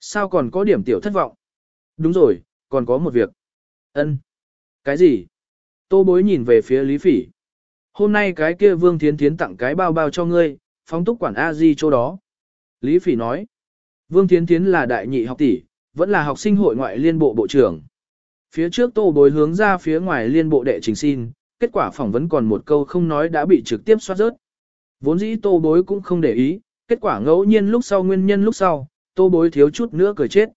Sao còn có điểm tiểu thất vọng? Đúng rồi, còn có một việc. Ân. Cái gì? Tô bối nhìn về phía Lý Phỉ. Hôm nay cái kia Vương Thiến Thiến tặng cái bao bao cho ngươi, phóng túc quản A-di chỗ đó. Lý Phỉ nói. Vương Thiến Thiến là đại nhị học tỷ, vẫn là học sinh hội ngoại liên bộ bộ trưởng. Phía trước tô bối hướng ra phía ngoài liên bộ đệ trình xin, kết quả phỏng vấn còn một câu không nói đã bị trực tiếp soát rớt. Vốn dĩ tô bối cũng không để ý, kết quả ngẫu nhiên lúc sau nguyên nhân lúc sau, tô bối thiếu chút nữa cười chết.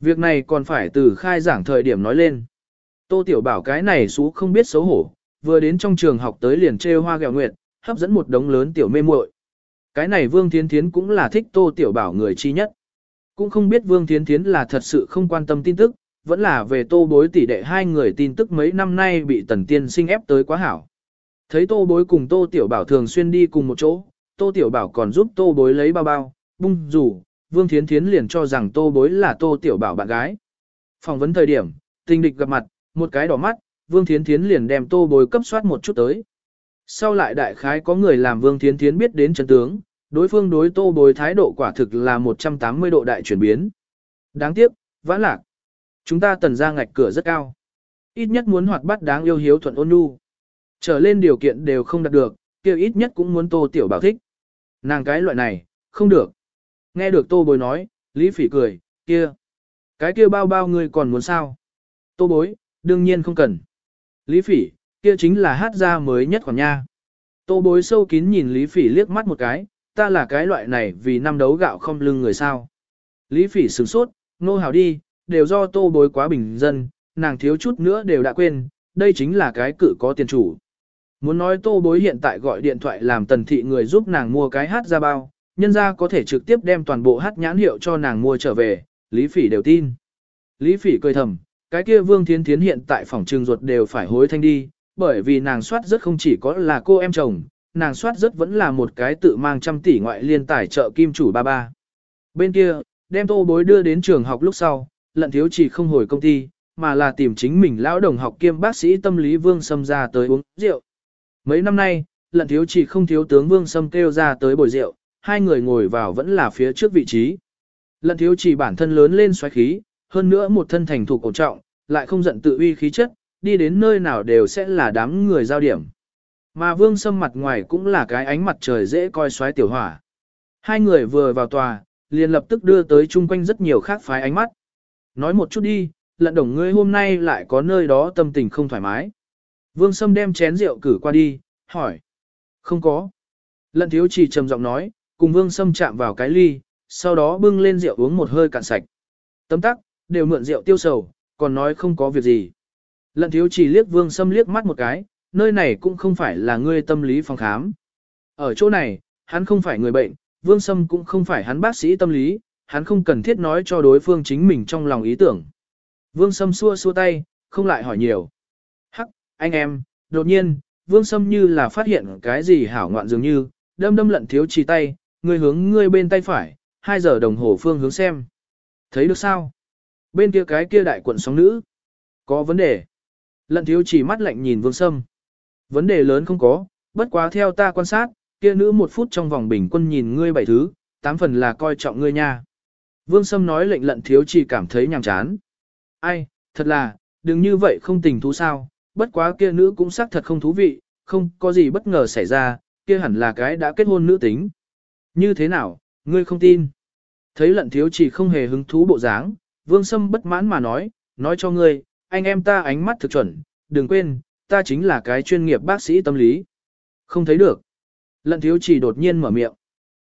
Việc này còn phải từ khai giảng thời điểm nói lên. Tô Tiểu Bảo cái này xú không biết xấu hổ, vừa đến trong trường học tới liền trêu hoa gẹo nguyệt, hấp dẫn một đống lớn tiểu mê muội. Cái này Vương Thiến Thiến cũng là thích Tô Tiểu Bảo người chi nhất. Cũng không biết Vương Thiến Thiến là thật sự không quan tâm tin tức, vẫn là về tô bối tỷ đệ hai người tin tức mấy năm nay bị tần tiên sinh ép tới quá hảo. Thấy tô bối cùng tô tiểu bảo thường xuyên đi cùng một chỗ, tô tiểu bảo còn giúp tô bối lấy bao bao, bung rủ, vương thiến thiến liền cho rằng tô bối là tô tiểu bảo bạn gái. Phỏng vấn thời điểm, tình địch gặp mặt, một cái đỏ mắt, vương thiến thiến liền đem tô bối cấp soát một chút tới. Sau lại đại khái có người làm vương thiến thiến biết đến chân tướng, đối phương đối tô bối thái độ quả thực là 180 độ đại chuyển biến. Đáng tiếc, vãn lạc. Chúng ta tần ra ngạch cửa rất cao. Ít nhất muốn hoạt bát đáng yêu hiếu thuận ôn nhu. Trở lên điều kiện đều không đạt được, kia ít nhất cũng muốn tô tiểu bảo thích. Nàng cái loại này, không được. Nghe được tô bối nói, Lý Phỉ cười, kia. Cái kia bao bao người còn muốn sao? Tô bối, đương nhiên không cần. Lý Phỉ, kia chính là hát ra mới nhất còn nha. Tô bối sâu kín nhìn Lý Phỉ liếc mắt một cái, ta là cái loại này vì năm đấu gạo không lưng người sao. Lý Phỉ sửng sốt, nô hào đi, đều do tô bối quá bình dân, nàng thiếu chút nữa đều đã quên, đây chính là cái cự có tiền chủ. Muốn nói tô bối hiện tại gọi điện thoại làm tần thị người giúp nàng mua cái hát ra bao, nhân ra có thể trực tiếp đem toàn bộ hát nhãn hiệu cho nàng mua trở về, Lý Phỉ đều tin. Lý Phỉ cười thầm, cái kia Vương Thiến Thiến hiện tại phòng trường ruột đều phải hối thanh đi, bởi vì nàng soát rất không chỉ có là cô em chồng, nàng soát rất vẫn là một cái tự mang trăm tỷ ngoại liên tài trợ kim chủ ba ba. Bên kia, đem tô bối đưa đến trường học lúc sau, lận thiếu chỉ không hồi công ty, mà là tìm chính mình lão đồng học kiêm bác sĩ tâm lý Vương Sâm ra tới uống rượu. Mấy năm nay, lận thiếu chỉ không thiếu tướng Vương Sâm kêu ra tới bồi rượu, hai người ngồi vào vẫn là phía trước vị trí. Lận thiếu chỉ bản thân lớn lên xoáy khí, hơn nữa một thân thành thục cổ trọng, lại không giận tự uy khí chất, đi đến nơi nào đều sẽ là đám người giao điểm. Mà Vương Sâm mặt ngoài cũng là cái ánh mặt trời dễ coi xoáy tiểu hỏa. Hai người vừa vào tòa, liền lập tức đưa tới chung quanh rất nhiều khác phái ánh mắt. Nói một chút đi, lận đồng ngươi hôm nay lại có nơi đó tâm tình không thoải mái. Vương Sâm đem chén rượu cử qua đi, hỏi. Không có. Lận thiếu chỉ trầm giọng nói, cùng Vương Sâm chạm vào cái ly, sau đó bưng lên rượu uống một hơi cạn sạch. Tấm tắc, đều mượn rượu tiêu sầu, còn nói không có việc gì. Lận thiếu chỉ liếc Vương Sâm liếc mắt một cái, nơi này cũng không phải là ngươi tâm lý phòng khám. Ở chỗ này, hắn không phải người bệnh, Vương Sâm cũng không phải hắn bác sĩ tâm lý, hắn không cần thiết nói cho đối phương chính mình trong lòng ý tưởng. Vương Sâm xua xua tay, không lại hỏi nhiều. Hắc, anh em, đột nhiên, Vương Sâm như là phát hiện cái gì hảo ngoạn dường như, đâm đâm lận thiếu trì tay, người hướng ngươi bên tay phải, 2 giờ đồng hồ phương hướng xem. Thấy được sao? Bên kia cái kia đại quận sóng nữ. Có vấn đề. Lận thiếu chỉ mắt lạnh nhìn Vương Sâm. Vấn đề lớn không có, bất quá theo ta quan sát, kia nữ một phút trong vòng bình quân nhìn ngươi bảy thứ, tám phần là coi trọng ngươi nha. Vương Sâm nói lệnh lận thiếu chỉ cảm thấy nhàm chán. Ai, thật là, đừng như vậy không tình thú sao, bất quá kia nữ cũng xác thật không thú vị, không có gì bất ngờ xảy ra, kia hẳn là cái đã kết hôn nữ tính. Như thế nào, ngươi không tin? Thấy lận thiếu chỉ không hề hứng thú bộ dáng, Vương Sâm bất mãn mà nói, nói cho ngươi, anh em ta ánh mắt thực chuẩn, đừng quên, ta chính là cái chuyên nghiệp bác sĩ tâm lý. Không thấy được. Lận thiếu chỉ đột nhiên mở miệng.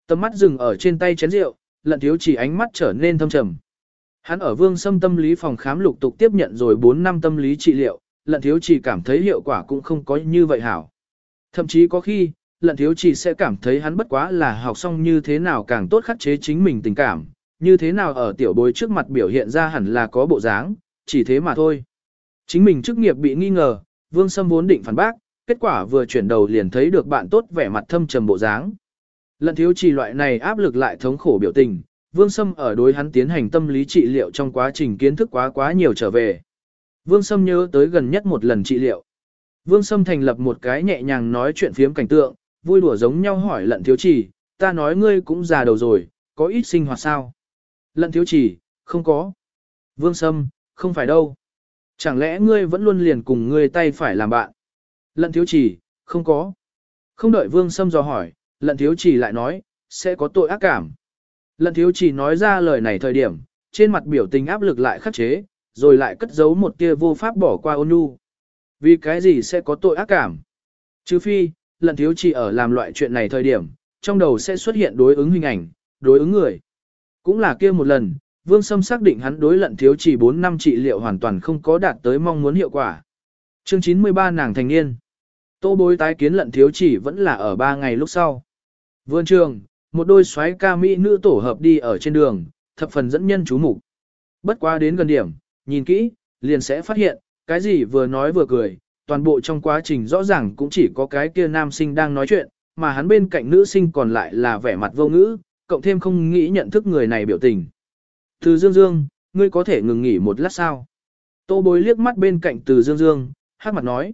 Tầm mắt dừng ở trên tay chén rượu, lận thiếu chỉ ánh mắt trở nên thâm trầm. Hắn ở vương xâm tâm lý phòng khám lục tục tiếp nhận rồi 4 năm tâm lý trị liệu, lận thiếu chỉ cảm thấy hiệu quả cũng không có như vậy hảo. Thậm chí có khi, lận thiếu chỉ sẽ cảm thấy hắn bất quá là học xong như thế nào càng tốt khắc chế chính mình tình cảm, như thế nào ở tiểu bối trước mặt biểu hiện ra hẳn là có bộ dáng, chỉ thế mà thôi. Chính mình chức nghiệp bị nghi ngờ, vương xâm vốn định phản bác, kết quả vừa chuyển đầu liền thấy được bạn tốt vẻ mặt thâm trầm bộ dáng. Lận thiếu chỉ loại này áp lực lại thống khổ biểu tình, Vương Sâm ở đối hắn tiến hành tâm lý trị liệu trong quá trình kiến thức quá quá nhiều trở về. Vương Sâm nhớ tới gần nhất một lần trị liệu. Vương Sâm thành lập một cái nhẹ nhàng nói chuyện phiếm cảnh tượng, vui đùa giống nhau hỏi lận thiếu chỉ, ta nói ngươi cũng già đầu rồi, có ít sinh hoạt sao? Lận thiếu chỉ, không có. Vương Sâm, không phải đâu. Chẳng lẽ ngươi vẫn luôn liền cùng ngươi tay phải làm bạn? Lận thiếu chỉ, không có. Không đợi Vương Sâm dò hỏi, lận thiếu chỉ lại nói, sẽ có tội ác cảm. Lận thiếu chỉ nói ra lời này thời điểm, trên mặt biểu tình áp lực lại khắc chế, rồi lại cất giấu một tia vô pháp bỏ qua ôn nhu. Vì cái gì sẽ có tội ác cảm? Chứ phi, lận thiếu chỉ ở làm loại chuyện này thời điểm, trong đầu sẽ xuất hiện đối ứng hình ảnh, đối ứng người. Cũng là kia một lần, Vương Sâm xác định hắn đối lận thiếu chỉ 4 năm trị liệu hoàn toàn không có đạt tới mong muốn hiệu quả. Chương 93 nàng thành niên. Tô bối tái kiến lận thiếu chỉ vẫn là ở 3 ngày lúc sau. Vườn trường, một đôi xoáy ca mỹ nữ tổ hợp đi ở trên đường, thập phần dẫn nhân chú mục. Bất quá đến gần điểm, nhìn kỹ, liền sẽ phát hiện, cái gì vừa nói vừa cười, toàn bộ trong quá trình rõ ràng cũng chỉ có cái kia nam sinh đang nói chuyện, mà hắn bên cạnh nữ sinh còn lại là vẻ mặt vô ngữ, cộng thêm không nghĩ nhận thức người này biểu tình. Từ Dương Dương, ngươi có thể ngừng nghỉ một lát sao? Tô bối liếc mắt bên cạnh từ Dương Dương, hát mặt nói.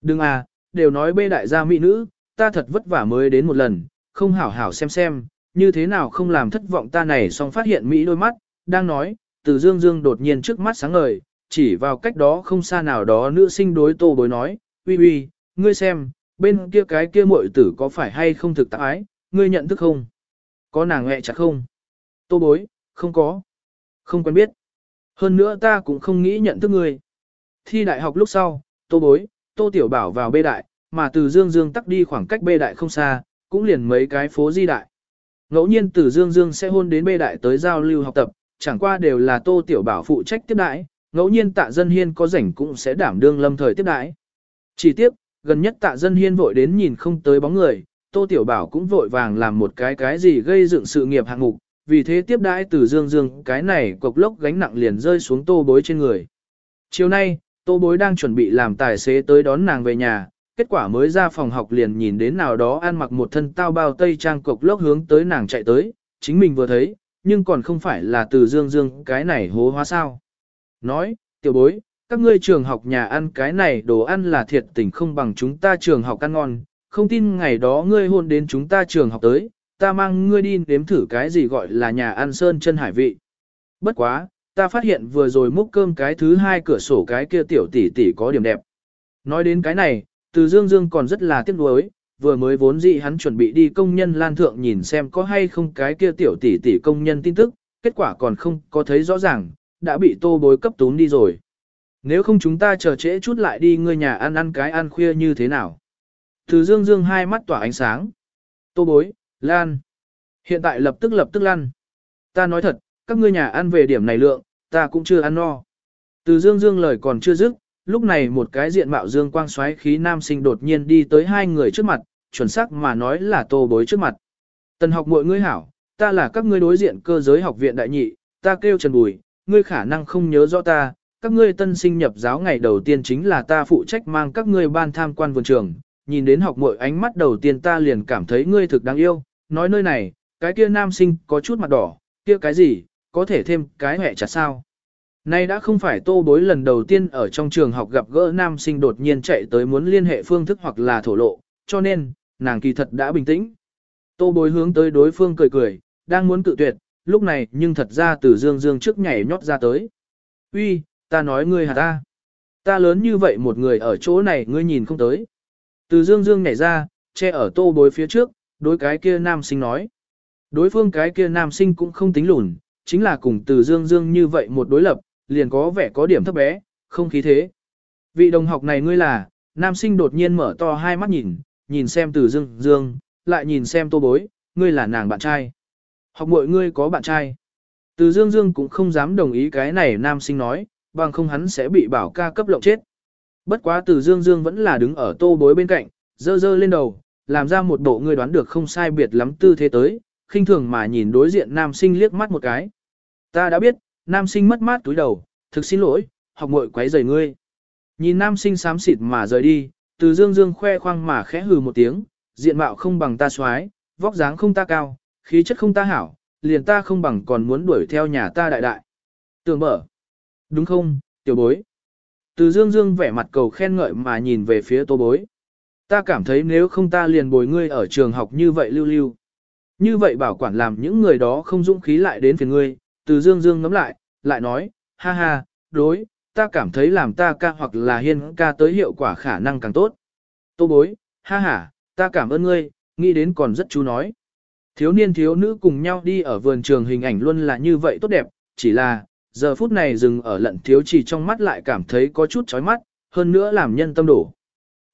Đừng à, đều nói bê đại gia mỹ nữ, ta thật vất vả mới đến một lần, không hảo hảo xem xem, như thế nào không làm thất vọng ta này xong phát hiện mỹ đôi mắt, đang nói, từ Dương Dương đột nhiên trước mắt sáng ngời, chỉ vào cách đó không xa nào đó nữ sinh đối tô bối nói, uy uy, ngươi xem, bên kia cái kia muội tử có phải hay không thực tác ái, ngươi nhận thức không? Có nàng hẹ chặt không? Tô bối, không có. Không quen biết. Hơn nữa ta cũng không nghĩ nhận thức ngươi. Thi đại học lúc sau, tô bối, tô tiểu bảo vào bê đại, mà từ Dương Dương tắc đi khoảng cách bê đại không xa, cũng liền mấy cái phố di đại. Ngẫu nhiên từ Dương Dương sẽ hôn đến bê đại tới giao lưu học tập, chẳng qua đều là tô tiểu bảo phụ trách tiếp đại, ngẫu nhiên tạ dân hiên có rảnh cũng sẽ đảm đương lâm thời tiếp đại. Chỉ tiếp, gần nhất tạ dân hiên vội đến nhìn không tới bóng người, tô tiểu bảo cũng vội vàng làm một cái cái gì gây dựng sự nghiệp hạng mục, vì thế tiếp đãi từ dương dương cái này cục lốc gánh nặng liền rơi xuống tô bối trên người. Chiều nay, tô bối đang chuẩn bị làm tài xế tới đón nàng về nhà, kết quả mới ra phòng học liền nhìn đến nào đó ăn mặc một thân tao bao tây trang cộc lốc hướng tới nàng chạy tới, chính mình vừa thấy, nhưng còn không phải là từ dương dương cái này hố hóa sao. Nói, tiểu bối, các ngươi trường học nhà ăn cái này đồ ăn là thiệt tình không bằng chúng ta trường học ăn ngon, không tin ngày đó ngươi hôn đến chúng ta trường học tới, ta mang ngươi đi nếm thử cái gì gọi là nhà ăn sơn chân hải vị. Bất quá, ta phát hiện vừa rồi múc cơm cái thứ hai cửa sổ cái kia tiểu tỷ tỷ có điểm đẹp. Nói đến cái này, từ dương dương còn rất là tiếc nuối, vừa mới vốn dĩ hắn chuẩn bị đi công nhân lan thượng nhìn xem có hay không cái kia tiểu tỷ tỷ công nhân tin tức, kết quả còn không có thấy rõ ràng, đã bị tô bối cấp tún đi rồi. Nếu không chúng ta chờ trễ chút lại đi ngươi nhà ăn ăn cái ăn khuya như thế nào? Từ dương dương hai mắt tỏa ánh sáng. Tô bối, lan. Hiện tại lập tức lập tức lăn. Ta nói thật, các ngươi nhà ăn về điểm này lượng, ta cũng chưa ăn no. Từ dương dương lời còn chưa dứt, lúc này một cái diện mạo dương quang xoáy khí nam sinh đột nhiên đi tới hai người trước mặt, chuẩn xác mà nói là tô bối trước mặt. Tần học mọi ngươi hảo, ta là các ngươi đối diện cơ giới học viện đại nhị, ta kêu Trần Bùi, ngươi khả năng không nhớ rõ ta, các ngươi tân sinh nhập giáo ngày đầu tiên chính là ta phụ trách mang các ngươi ban tham quan vườn trường, nhìn đến học muội ánh mắt đầu tiên ta liền cảm thấy ngươi thực đáng yêu, nói nơi này, cái kia nam sinh có chút mặt đỏ, kia cái gì, có thể thêm cái hẹ chặt sao. Nay đã không phải tô bối lần đầu tiên ở trong trường học gặp gỡ nam sinh đột nhiên chạy tới muốn liên hệ phương thức hoặc là thổ lộ, cho nên, nàng kỳ thật đã bình tĩnh. Tô bối hướng tới đối phương cười cười, đang muốn cự tuyệt, lúc này nhưng thật ra từ dương dương trước nhảy nhót ra tới. Uy, ta nói ngươi hả ta? Ta lớn như vậy một người ở chỗ này ngươi nhìn không tới. Từ dương dương nhảy ra, che ở tô bối phía trước, đối cái kia nam sinh nói. Đối phương cái kia nam sinh cũng không tính lùn, chính là cùng từ dương dương như vậy một đối lập, liền có vẻ có điểm thấp bé, không khí thế. Vị đồng học này ngươi là, nam sinh đột nhiên mở to hai mắt nhìn, nhìn xem từ dương dương, lại nhìn xem tô bối, ngươi là nàng bạn trai. Học mọi ngươi có bạn trai. Từ dương dương cũng không dám đồng ý cái này nam sinh nói, bằng không hắn sẽ bị bảo ca cấp lộng chết. Bất quá từ dương dương vẫn là đứng ở tô bối bên cạnh, dơ dơ lên đầu, làm ra một bộ ngươi đoán được không sai biệt lắm tư thế tới, khinh thường mà nhìn đối diện nam sinh liếc mắt một cái. Ta đã biết, nam sinh mất mát túi đầu, thực xin lỗi, học muội quấy rầy ngươi. Nhìn nam sinh xám xịt mà rời đi, từ dương dương khoe khoang mà khẽ hừ một tiếng, diện mạo không bằng ta xoái, vóc dáng không ta cao, khí chất không ta hảo, liền ta không bằng còn muốn đuổi theo nhà ta đại đại. Tưởng mở. Đúng không, tiểu bối. Từ dương dương vẻ mặt cầu khen ngợi mà nhìn về phía tô bối. Ta cảm thấy nếu không ta liền bồi ngươi ở trường học như vậy lưu lưu. Như vậy bảo quản làm những người đó không dũng khí lại đến phiền ngươi, từ dương dương ngắm lại, lại nói, ha ha, đối, ta cảm thấy làm ta ca hoặc là hiên ca tới hiệu quả khả năng càng tốt. Tô bối, ha ha, ta cảm ơn ngươi, nghĩ đến còn rất chú nói. Thiếu niên thiếu nữ cùng nhau đi ở vườn trường hình ảnh luôn là như vậy tốt đẹp, chỉ là, giờ phút này dừng ở lận thiếu chỉ trong mắt lại cảm thấy có chút chói mắt, hơn nữa làm nhân tâm đổ.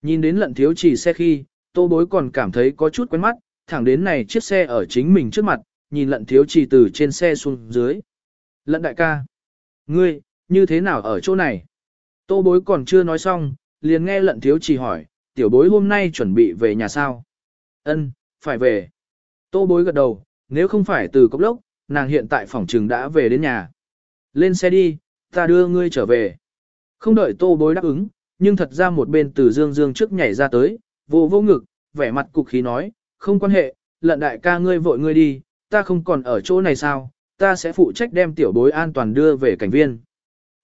Nhìn đến lận thiếu chỉ xe khi, tô bối còn cảm thấy có chút quen mắt, thẳng đến này chiếc xe ở chính mình trước mặt, nhìn lận thiếu trì từ trên xe xuống dưới. Lận đại ca. Ngươi, như thế nào ở chỗ này? Tô bối còn chưa nói xong, liền nghe lận thiếu trì hỏi, tiểu bối hôm nay chuẩn bị về nhà sao? Ân, phải về. Tô bối gật đầu, nếu không phải từ cốc lốc, nàng hiện tại phòng trừng đã về đến nhà. Lên xe đi, ta đưa ngươi trở về. Không đợi tô bối đáp ứng, nhưng thật ra một bên từ dương dương trước nhảy ra tới, vô vô ngực, vẻ mặt cục khí nói, không quan hệ, lận đại ca ngươi vội ngươi đi, ta không còn ở chỗ này sao, ta sẽ phụ trách đem tiểu bối an toàn đưa về cảnh viên.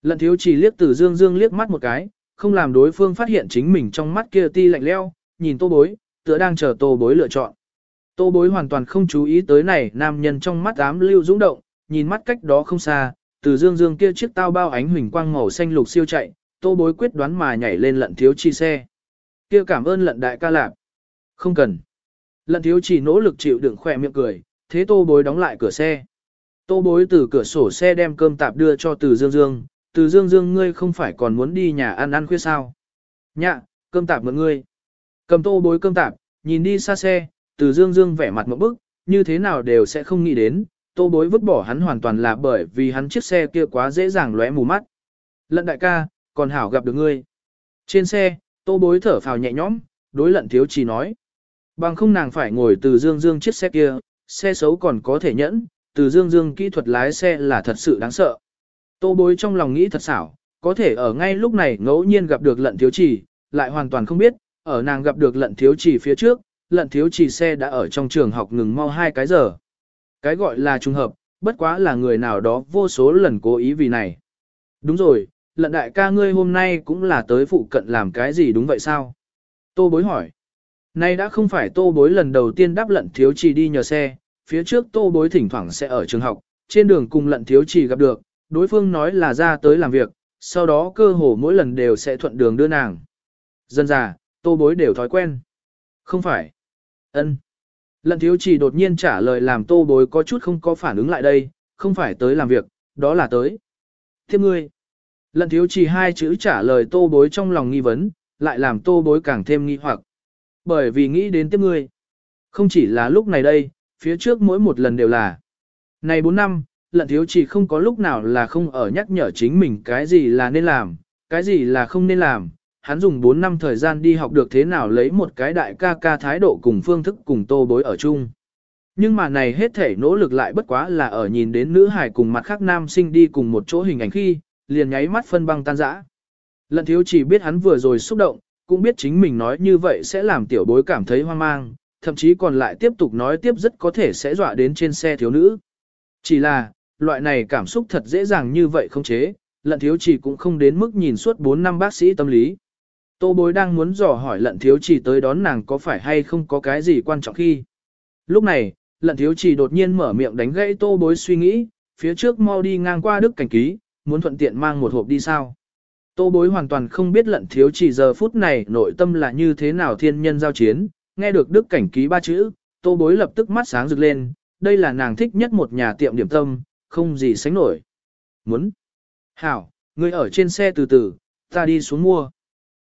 Lận thiếu chỉ liếc từ dương dương liếc mắt một cái, không làm đối phương phát hiện chính mình trong mắt kia ti lạnh leo, nhìn tô bối, tựa đang chờ tô bối lựa chọn. Tô bối hoàn toàn không chú ý tới này nam nhân trong mắt ám lưu dũng động, nhìn mắt cách đó không xa, từ dương dương kia chiếc tao bao ánh huỳnh quang màu xanh lục siêu chạy, tô bối quyết đoán mà nhảy lên lận thiếu chi xe. kia cảm ơn lận đại ca lạp. Không cần. Lận thiếu chỉ nỗ lực chịu đựng khỏe miệng cười, thế tô bối đóng lại cửa xe. Tô bối từ cửa sổ xe đem cơm tạp đưa cho từ dương dương, từ dương dương ngươi không phải còn muốn đi nhà ăn ăn khuya sao. Nhạ, cơm tạp mượn ngươi. Cầm tô bối cơm tạp, nhìn đi xa xe, từ dương dương vẻ mặt một bức, như thế nào đều sẽ không nghĩ đến, tô bối vứt bỏ hắn hoàn toàn là bởi vì hắn chiếc xe kia quá dễ dàng lóe mù mắt. Lận đại ca, còn hảo gặp được ngươi. Trên xe, tô bối thở phào nhẹ nhõm, đối lận thiếu chỉ nói. Bằng không nàng phải ngồi từ dương dương chiếc xe kia, xe xấu còn có thể nhẫn, từ dương dương kỹ thuật lái xe là thật sự đáng sợ. Tô bối trong lòng nghĩ thật xảo, có thể ở ngay lúc này ngẫu nhiên gặp được lận thiếu chỉ, lại hoàn toàn không biết, ở nàng gặp được lận thiếu chỉ phía trước, lận thiếu chỉ xe đã ở trong trường học ngừng mau hai cái giờ. Cái gọi là trùng hợp, bất quá là người nào đó vô số lần cố ý vì này. Đúng rồi, lận đại ca ngươi hôm nay cũng là tới phụ cận làm cái gì đúng vậy sao? Tô bối hỏi. Nay đã không phải tô bối lần đầu tiên đáp lận thiếu trì đi nhờ xe, phía trước tô bối thỉnh thoảng sẽ ở trường học, trên đường cùng lận thiếu trì gặp được, đối phương nói là ra tới làm việc, sau đó cơ hồ mỗi lần đều sẽ thuận đường đưa nàng. Dân già, tô bối đều thói quen. Không phải. ân Lận thiếu trì đột nhiên trả lời làm tô bối có chút không có phản ứng lại đây, không phải tới làm việc, đó là tới. Thiếp ngươi. Lận thiếu trì hai chữ trả lời tô bối trong lòng nghi vấn, lại làm tô bối càng thêm nghi hoặc. Bởi vì nghĩ đến tiếp ngươi. Không chỉ là lúc này đây, phía trước mỗi một lần đều là. Này 4 năm, lận thiếu chỉ không có lúc nào là không ở nhắc nhở chính mình cái gì là nên làm, cái gì là không nên làm. Hắn dùng 4 năm thời gian đi học được thế nào lấy một cái đại ca ca thái độ cùng phương thức cùng tô bối ở chung. Nhưng mà này hết thể nỗ lực lại bất quá là ở nhìn đến nữ hải cùng mặt khác nam sinh đi cùng một chỗ hình ảnh khi, liền nháy mắt phân băng tan rã. Lận thiếu chỉ biết hắn vừa rồi xúc động, cũng biết chính mình nói như vậy sẽ làm tiểu bối cảm thấy hoang mang, thậm chí còn lại tiếp tục nói tiếp rất có thể sẽ dọa đến trên xe thiếu nữ. Chỉ là, loại này cảm xúc thật dễ dàng như vậy không chế, lận thiếu chỉ cũng không đến mức nhìn suốt 4 năm bác sĩ tâm lý. Tô bối đang muốn dò hỏi lận thiếu chỉ tới đón nàng có phải hay không có cái gì quan trọng khi. Lúc này, lận thiếu chỉ đột nhiên mở miệng đánh gãy tô bối suy nghĩ, phía trước mau đi ngang qua đức cảnh ký, muốn thuận tiện mang một hộp đi sao. Tô bối hoàn toàn không biết lận thiếu chỉ giờ phút này nội tâm là như thế nào thiên nhân giao chiến, nghe được đức cảnh ký ba chữ, tô bối lập tức mắt sáng rực lên, đây là nàng thích nhất một nhà tiệm điểm tâm, không gì sánh nổi. Muốn. Hảo, người ở trên xe từ từ, ta đi xuống mua.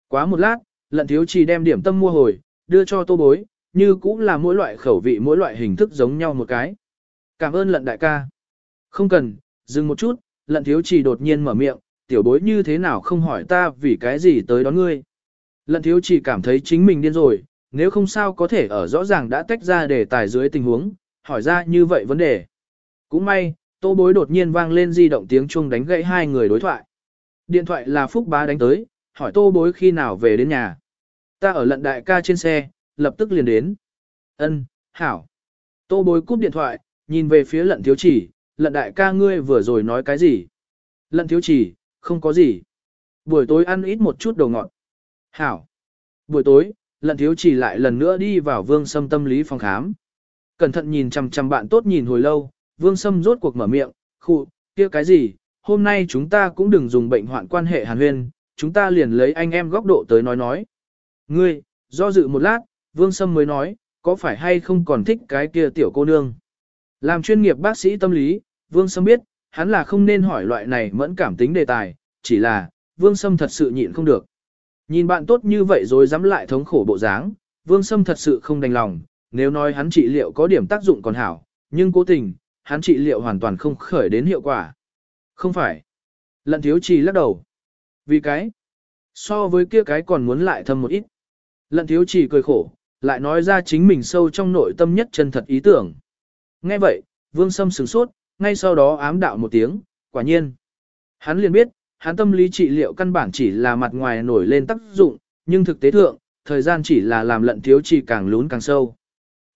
Quá một lát, lận thiếu chỉ đem điểm tâm mua hồi, đưa cho tô bối, như cũng là mỗi loại khẩu vị mỗi loại hình thức giống nhau một cái. Cảm ơn lận đại ca. Không cần, dừng một chút, lận thiếu chỉ đột nhiên mở miệng, tiểu bối như thế nào không hỏi ta vì cái gì tới đón ngươi. Lận thiếu chỉ cảm thấy chính mình điên rồi, nếu không sao có thể ở rõ ràng đã tách ra để tài dưới tình huống, hỏi ra như vậy vấn đề. Cũng may, tô bối đột nhiên vang lên di động tiếng chuông đánh gãy hai người đối thoại. Điện thoại là Phúc Bá đánh tới, hỏi tô bối khi nào về đến nhà. Ta ở lận đại ca trên xe, lập tức liền đến. Ân, hảo. Tô bối cúp điện thoại, nhìn về phía lận thiếu chỉ, lận đại ca ngươi vừa rồi nói cái gì? Lận thiếu chỉ, không có gì. Buổi tối ăn ít một chút đồ ngọt. Hảo. Buổi tối, lận thiếu chỉ lại lần nữa đi vào vương sâm tâm lý phòng khám. Cẩn thận nhìn chằm chằm bạn tốt nhìn hồi lâu, vương sâm rốt cuộc mở miệng, khụ, kia cái gì, hôm nay chúng ta cũng đừng dùng bệnh hoạn quan hệ hàn huyên, chúng ta liền lấy anh em góc độ tới nói nói. Ngươi, do dự một lát, vương sâm mới nói, có phải hay không còn thích cái kia tiểu cô nương. Làm chuyên nghiệp bác sĩ tâm lý, vương sâm biết, hắn là không nên hỏi loại này mẫn cảm tính đề tài, chỉ là, vương sâm thật sự nhịn không được. Nhìn bạn tốt như vậy rồi dám lại thống khổ bộ dáng, vương sâm thật sự không đành lòng, nếu nói hắn trị liệu có điểm tác dụng còn hảo, nhưng cố tình, hắn trị liệu hoàn toàn không khởi đến hiệu quả. Không phải. Lận thiếu trì lắc đầu. Vì cái. So với kia cái còn muốn lại thâm một ít. Lận thiếu trì cười khổ, lại nói ra chính mình sâu trong nội tâm nhất chân thật ý tưởng. Nghe vậy, vương sâm sửng sốt, ngay sau đó ám đạo một tiếng, quả nhiên. Hắn liền biết, hắn tâm lý trị liệu căn bản chỉ là mặt ngoài nổi lên tác dụng, nhưng thực tế thượng, thời gian chỉ là làm lận thiếu trì càng lún càng sâu.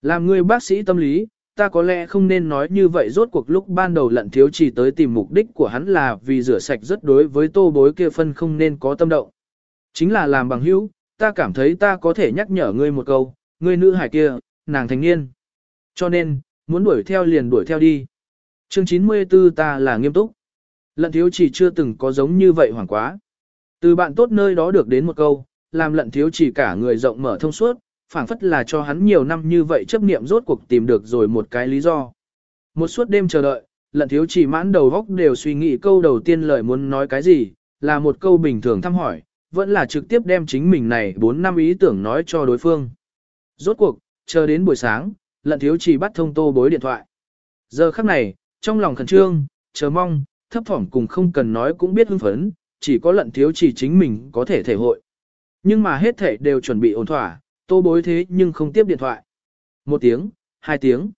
Làm người bác sĩ tâm lý, ta có lẽ không nên nói như vậy rốt cuộc lúc ban đầu lận thiếu trì tới tìm mục đích của hắn là vì rửa sạch rất đối với tô bối kia phân không nên có tâm động. Chính là làm bằng hữu, ta cảm thấy ta có thể nhắc nhở ngươi một câu, ngươi nữ hải kia, nàng thành niên. Cho nên, muốn đuổi theo liền đuổi theo đi. Chương 94 ta là nghiêm túc. Lận thiếu chỉ chưa từng có giống như vậy hoảng quá. Từ bạn tốt nơi đó được đến một câu, làm lận thiếu chỉ cả người rộng mở thông suốt, phảng phất là cho hắn nhiều năm như vậy chấp niệm rốt cuộc tìm được rồi một cái lý do. Một suốt đêm chờ đợi, lận thiếu chỉ mãn đầu góc đều suy nghĩ câu đầu tiên lời muốn nói cái gì, là một câu bình thường thăm hỏi, vẫn là trực tiếp đem chính mình này 4 năm ý tưởng nói cho đối phương. Rốt cuộc, chờ đến buổi sáng, lận thiếu chỉ bắt thông tô bối điện thoại. Giờ khắc này, trong lòng khẩn trương, chờ mong, thấp thỏm cùng không cần nói cũng biết hưng phấn, chỉ có lận thiếu chỉ chính mình có thể thể hội. Nhưng mà hết thể đều chuẩn bị ổn thỏa, tô bối thế nhưng không tiếp điện thoại. Một tiếng, hai tiếng.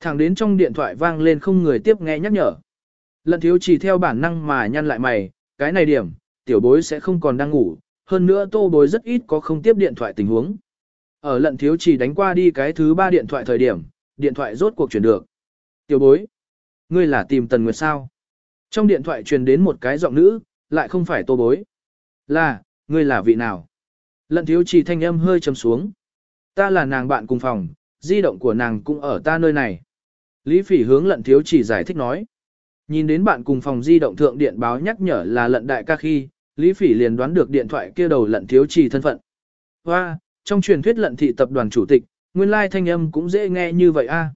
Thẳng đến trong điện thoại vang lên không người tiếp nghe nhắc nhở. Lận thiếu chỉ theo bản năng mà nhăn lại mày, cái này điểm, tiểu bối sẽ không còn đang ngủ, hơn nữa tô bối rất ít có không tiếp điện thoại tình huống. Ở lận thiếu chỉ đánh qua đi cái thứ ba điện thoại thời điểm, điện thoại rốt cuộc chuyển được. Tiểu bối, ngươi là tìm Tần Nguyệt sao? Trong điện thoại truyền đến một cái giọng nữ, lại không phải tô bối. Là, ngươi là vị nào? Lận thiếu chỉ thanh âm hơi trầm xuống. Ta là nàng bạn cùng phòng, di động của nàng cũng ở ta nơi này. Lý phỉ hướng lận thiếu chỉ giải thích nói. Nhìn đến bạn cùng phòng di động thượng điện báo nhắc nhở là lận đại ca khi, Lý phỉ liền đoán được điện thoại kia đầu lận thiếu chỉ thân phận. Hoa, trong truyền thuyết lận thị tập đoàn chủ tịch, nguyên lai thanh âm cũng dễ nghe như vậy a.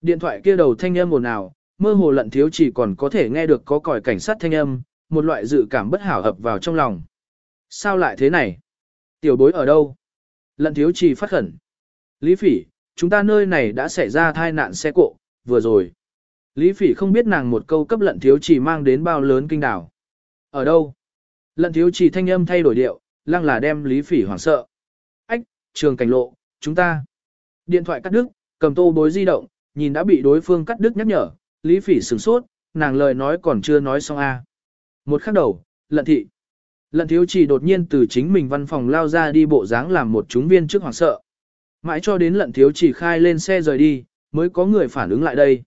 Điện thoại kia đầu thanh âm ồn ào, mơ hồ lận thiếu chỉ còn có thể nghe được có còi cảnh sát thanh âm, một loại dự cảm bất hảo ập vào trong lòng. Sao lại thế này? Tiểu bối ở đâu? Lận thiếu chỉ phát khẩn. Lý phỉ, chúng ta nơi này đã xảy ra tai nạn xe cộ, vừa rồi. Lý phỉ không biết nàng một câu cấp lận thiếu chỉ mang đến bao lớn kinh đảo. Ở đâu? Lận thiếu chỉ thanh âm thay đổi điệu, lăng là đem Lý phỉ hoảng sợ. Ách, trường cảnh lộ, chúng ta. Điện thoại cắt đứt, cầm tô bối di động, nhìn đã bị đối phương cắt đứt nhắc nhở, Lý phỉ sửng sốt, nàng lời nói còn chưa nói xong a. Một khắc đầu, lận thị. Lận thiếu chỉ đột nhiên từ chính mình văn phòng lao ra đi bộ dáng làm một chúng viên trước hoảng sợ. Mãi cho đến lận thiếu chỉ khai lên xe rời đi, mới có người phản ứng lại đây.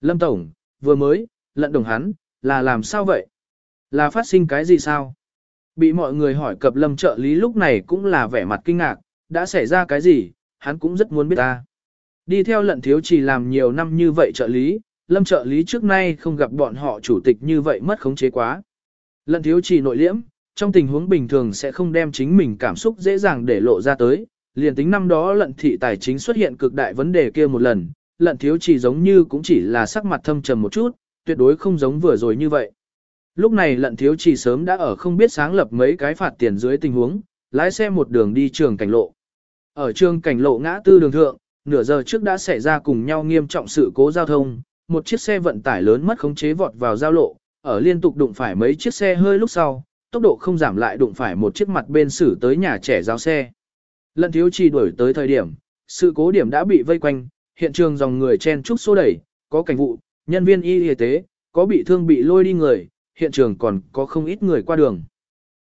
Lâm Tổng, vừa mới, lận đồng hắn, là làm sao vậy? Là phát sinh cái gì sao? Bị mọi người hỏi cập lâm trợ lý lúc này cũng là vẻ mặt kinh ngạc, đã xảy ra cái gì, hắn cũng rất muốn biết ta. Đi theo lận thiếu chỉ làm nhiều năm như vậy trợ lý, lâm trợ lý trước nay không gặp bọn họ chủ tịch như vậy mất khống chế quá. Lận thiếu chỉ nội liễm, trong tình huống bình thường sẽ không đem chính mình cảm xúc dễ dàng để lộ ra tới, liền tính năm đó lận thị tài chính xuất hiện cực đại vấn đề kia một lần, lận thiếu chỉ giống như cũng chỉ là sắc mặt thâm trầm một chút, tuyệt đối không giống vừa rồi như vậy. Lúc này lận thiếu chỉ sớm đã ở không biết sáng lập mấy cái phạt tiền dưới tình huống, lái xe một đường đi trường cảnh lộ. Ở trường cảnh lộ ngã tư đường thượng, nửa giờ trước đã xảy ra cùng nhau nghiêm trọng sự cố giao thông, một chiếc xe vận tải lớn mất khống chế vọt vào giao lộ, ở liên tục đụng phải mấy chiếc xe hơi lúc sau, tốc độ không giảm lại đụng phải một chiếc mặt bên xử tới nhà trẻ giao xe. Lận thiếu trì đuổi tới thời điểm, sự cố điểm đã bị vây quanh, hiện trường dòng người chen trúc xô đẩy, có cảnh vụ, nhân viên y y tế, có bị thương bị lôi đi người, hiện trường còn có không ít người qua đường.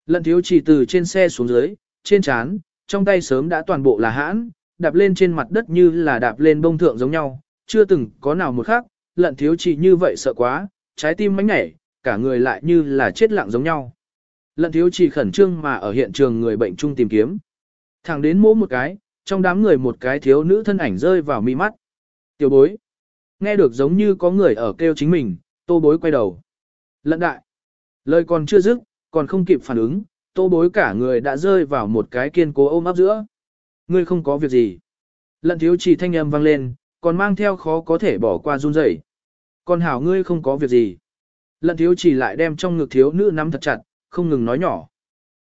Lận thiếu trì từ trên xe xuống dưới, trên chán, trong tay sớm đã toàn bộ là hãn, đạp lên trên mặt đất như là đạp lên bông thượng giống nhau, chưa từng có nào một khác, lận thiếu chỉ như vậy sợ quá, trái tim mánh nhảy, cả người lại như là chết lặng giống nhau. Lận thiếu chỉ khẩn trương mà ở hiện trường người bệnh chung tìm kiếm. Thẳng đến mỗ một cái, trong đám người một cái thiếu nữ thân ảnh rơi vào mi mắt. Tiểu bối. Nghe được giống như có người ở kêu chính mình, tô bối quay đầu. Lận đại. Lời còn chưa dứt, còn không kịp phản ứng, tô bối cả người đã rơi vào một cái kiên cố ôm áp giữa. Ngươi không có việc gì. Lận thiếu chỉ thanh âm vang lên, còn mang theo khó có thể bỏ qua run rẩy. Còn hảo ngươi không có việc gì. Lận thiếu chỉ lại đem trong ngực thiếu nữ nắm thật chặt, không ngừng nói nhỏ.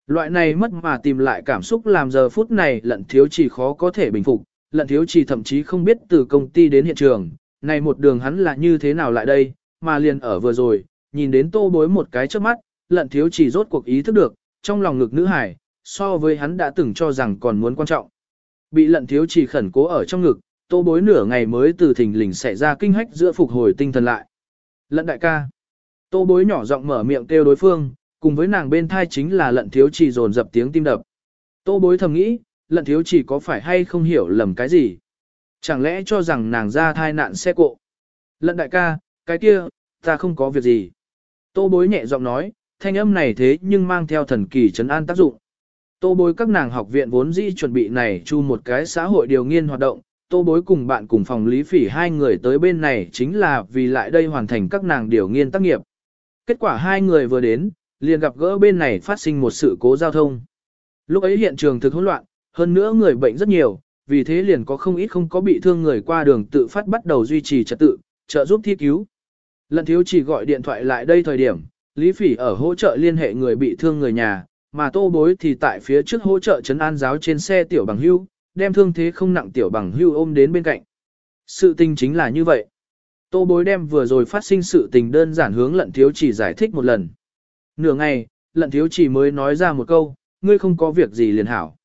Loại này mất mà tìm lại cảm xúc làm giờ phút này lận thiếu chỉ khó có thể bình phục, lận thiếu chỉ thậm chí không biết từ công ty đến hiện trường, này một đường hắn là như thế nào lại đây, mà liền ở vừa rồi, nhìn đến tô bối một cái trước mắt, lận thiếu chỉ rốt cuộc ý thức được, trong lòng ngực nữ hải, so với hắn đã từng cho rằng còn muốn quan trọng. Bị lận thiếu chỉ khẩn cố ở trong ngực, tô bối nửa ngày mới từ thình lình xảy ra kinh hách giữa phục hồi tinh thần lại. Lận đại ca. Tô bối nhỏ giọng mở miệng kêu đối phương, cùng với nàng bên thai chính là lận thiếu chỉ dồn dập tiếng tim đập. Tô bối thầm nghĩ, lận thiếu chỉ có phải hay không hiểu lầm cái gì. Chẳng lẽ cho rằng nàng ra thai nạn xe cộ. Lận đại ca, cái kia, ta không có việc gì. Tô bối nhẹ giọng nói, thanh âm này thế nhưng mang theo thần kỳ trấn an tác dụng. Tô bối các nàng học viện vốn dĩ chuẩn bị này chu một cái xã hội điều nghiên hoạt động, tô bối cùng bạn cùng phòng lý phỉ hai người tới bên này chính là vì lại đây hoàn thành các nàng điều nghiên tác nghiệp. Kết quả hai người vừa đến, liền gặp gỡ bên này phát sinh một sự cố giao thông. Lúc ấy hiện trường thực hỗn loạn, hơn nữa người bệnh rất nhiều, vì thế liền có không ít không có bị thương người qua đường tự phát bắt đầu duy trì trật tự, trợ giúp thi cứu. Lần thiếu chỉ gọi điện thoại lại đây thời điểm, Lý Phỉ ở hỗ trợ liên hệ người bị thương người nhà, mà tô bối thì tại phía trước hỗ trợ chấn an giáo trên xe tiểu bằng hưu, đem thương thế không nặng tiểu bằng hưu ôm đến bên cạnh. Sự tình chính là như vậy. Tô bối đem vừa rồi phát sinh sự tình đơn giản hướng lận thiếu chỉ giải thích một lần. Nửa ngày, lận thiếu chỉ mới nói ra một câu, ngươi không có việc gì liền hảo.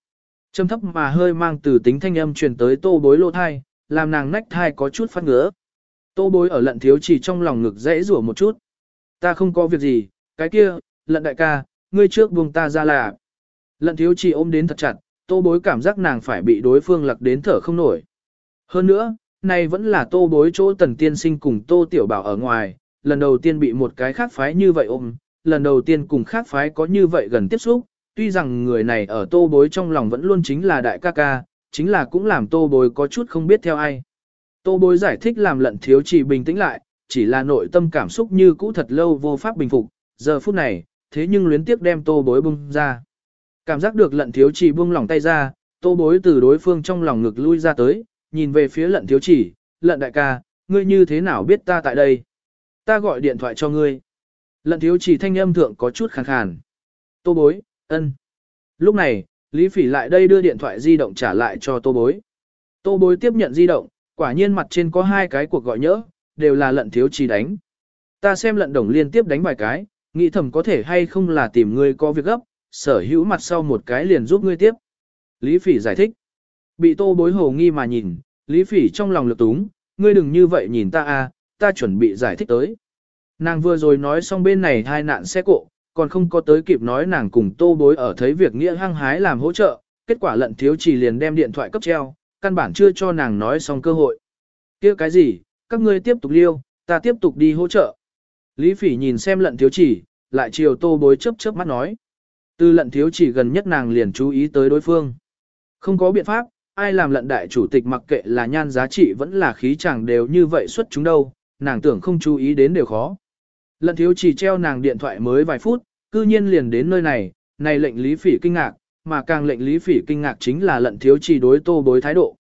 Trầm thấp mà hơi mang từ tính thanh âm truyền tới tô bối lô thai, làm nàng nách thai có chút phát ngứa. Tô bối ở lận thiếu chỉ trong lòng ngực dễ rủa một chút. Ta không có việc gì, cái kia, lận đại ca, ngươi trước buông ta ra là. Lận thiếu chỉ ôm đến thật chặt, tô bối cảm giác nàng phải bị đối phương lặc đến thở không nổi. Hơn nữa, này vẫn là tô bối chỗ tần tiên sinh cùng tô tiểu bảo ở ngoài, lần đầu tiên bị một cái khác phái như vậy ôm, lần đầu tiên cùng khác phái có như vậy gần tiếp xúc, tuy rằng người này ở tô bối trong lòng vẫn luôn chính là đại ca ca, chính là cũng làm tô bối có chút không biết theo ai. Tô bối giải thích làm lận thiếu chỉ bình tĩnh lại, chỉ là nội tâm cảm xúc như cũ thật lâu vô pháp bình phục, giờ phút này, thế nhưng luyến tiếc đem tô bối bung ra. Cảm giác được lận thiếu chỉ buông lòng tay ra, tô bối từ đối phương trong lòng ngực lui ra tới, nhìn về phía lận thiếu chỉ, lận đại ca, ngươi như thế nào biết ta tại đây? Ta gọi điện thoại cho ngươi. Lận thiếu chỉ thanh âm thượng có chút khàn khàn. Tô bối, ân. Lúc này, Lý Phỉ lại đây đưa điện thoại di động trả lại cho tô bối. Tô bối tiếp nhận di động, quả nhiên mặt trên có hai cái cuộc gọi nhỡ, đều là lận thiếu chỉ đánh. Ta xem lận đồng liên tiếp đánh vài cái, nghĩ thầm có thể hay không là tìm ngươi có việc gấp, sở hữu mặt sau một cái liền giúp ngươi tiếp. Lý Phỉ giải thích. Bị tô bối hồ nghi mà nhìn, Lý Phỉ trong lòng lực túng, ngươi đừng như vậy nhìn ta à, ta chuẩn bị giải thích tới. Nàng vừa rồi nói xong bên này hai nạn xe cộ, còn không có tới kịp nói nàng cùng tô bối ở thấy việc nghĩa hăng hái làm hỗ trợ, kết quả lận thiếu chỉ liền đem điện thoại cấp treo, căn bản chưa cho nàng nói xong cơ hội. kia cái gì, các ngươi tiếp tục liêu, ta tiếp tục đi hỗ trợ. Lý phỉ nhìn xem lận thiếu chỉ, lại chiều tô bối chớp chớp mắt nói. Từ lận thiếu chỉ gần nhất nàng liền chú ý tới đối phương. Không có biện pháp, ai làm lận đại chủ tịch mặc kệ là nhan giá trị vẫn là khí chẳng đều như vậy xuất chúng đâu, nàng tưởng không chú ý đến đều khó. Lận thiếu chỉ treo nàng điện thoại mới vài phút, cư nhiên liền đến nơi này, này lệnh lý phỉ kinh ngạc, mà càng lệnh lý phỉ kinh ngạc chính là lận thiếu chỉ đối tô bối thái độ.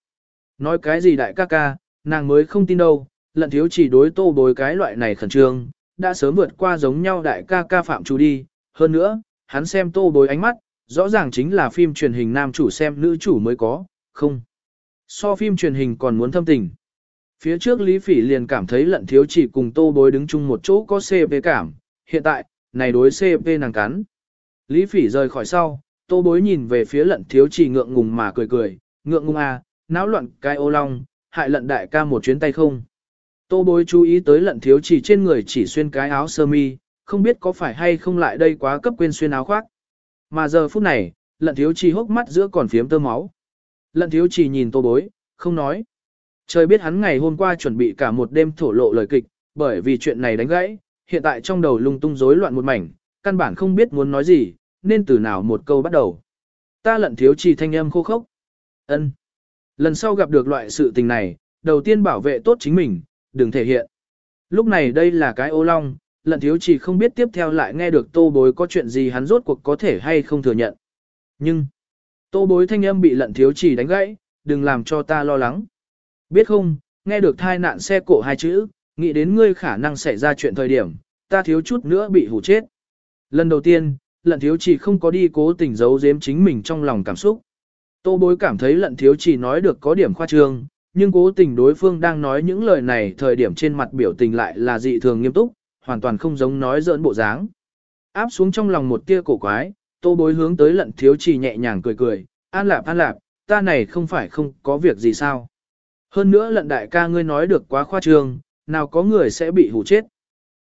Nói cái gì đại ca ca, nàng mới không tin đâu, lận thiếu chỉ đối tô bối cái loại này khẩn trương, đã sớm vượt qua giống nhau đại ca ca phạm chủ đi, hơn nữa, hắn xem tô bối ánh mắt, rõ ràng chính là phim truyền hình nam chủ xem nữ chủ mới có, không. So phim truyền hình còn muốn thâm tình. Phía trước Lý Phỉ liền cảm thấy lận thiếu chỉ cùng tô bối đứng chung một chỗ có CP cảm, hiện tại, này đối CP nàng cắn. Lý Phỉ rời khỏi sau, tô bối nhìn về phía lận thiếu chỉ ngượng ngùng mà cười cười, ngượng ngùng à, náo loạn cái ô long, hại lận đại ca một chuyến tay không. Tô bối chú ý tới lận thiếu chỉ trên người chỉ xuyên cái áo sơ mi, không biết có phải hay không lại đây quá cấp quên xuyên áo khoác. Mà giờ phút này, lận thiếu trì hốc mắt giữa còn phiếm tơ máu. Lận thiếu chỉ nhìn tô bối, không nói. Trời biết hắn ngày hôm qua chuẩn bị cả một đêm thổ lộ lời kịch, bởi vì chuyện này đánh gãy, hiện tại trong đầu lung tung rối loạn một mảnh, căn bản không biết muốn nói gì, nên từ nào một câu bắt đầu. Ta lận thiếu trì thanh âm khô khốc. ân Lần sau gặp được loại sự tình này, đầu tiên bảo vệ tốt chính mình, đừng thể hiện. Lúc này đây là cái ô long, lận thiếu chỉ không biết tiếp theo lại nghe được tô bối có chuyện gì hắn rốt cuộc có thể hay không thừa nhận. Nhưng, tô bối thanh âm bị lận thiếu chỉ đánh gãy, đừng làm cho ta lo lắng. Biết không, nghe được thai nạn xe cộ hai chữ, nghĩ đến ngươi khả năng xảy ra chuyện thời điểm, ta thiếu chút nữa bị hủ chết. Lần đầu tiên, lận thiếu chỉ không có đi cố tình giấu giếm chính mình trong lòng cảm xúc. Tô bối cảm thấy lận thiếu chỉ nói được có điểm khoa trương, nhưng cố tình đối phương đang nói những lời này thời điểm trên mặt biểu tình lại là dị thường nghiêm túc, hoàn toàn không giống nói giỡn bộ dáng. Áp xuống trong lòng một tia cổ quái, tô bối hướng tới lận thiếu trì nhẹ nhàng cười cười, an lạp an lạp, ta này không phải không có việc gì sao. Hơn nữa lận đại ca ngươi nói được quá khoa trương, nào có người sẽ bị hủ chết.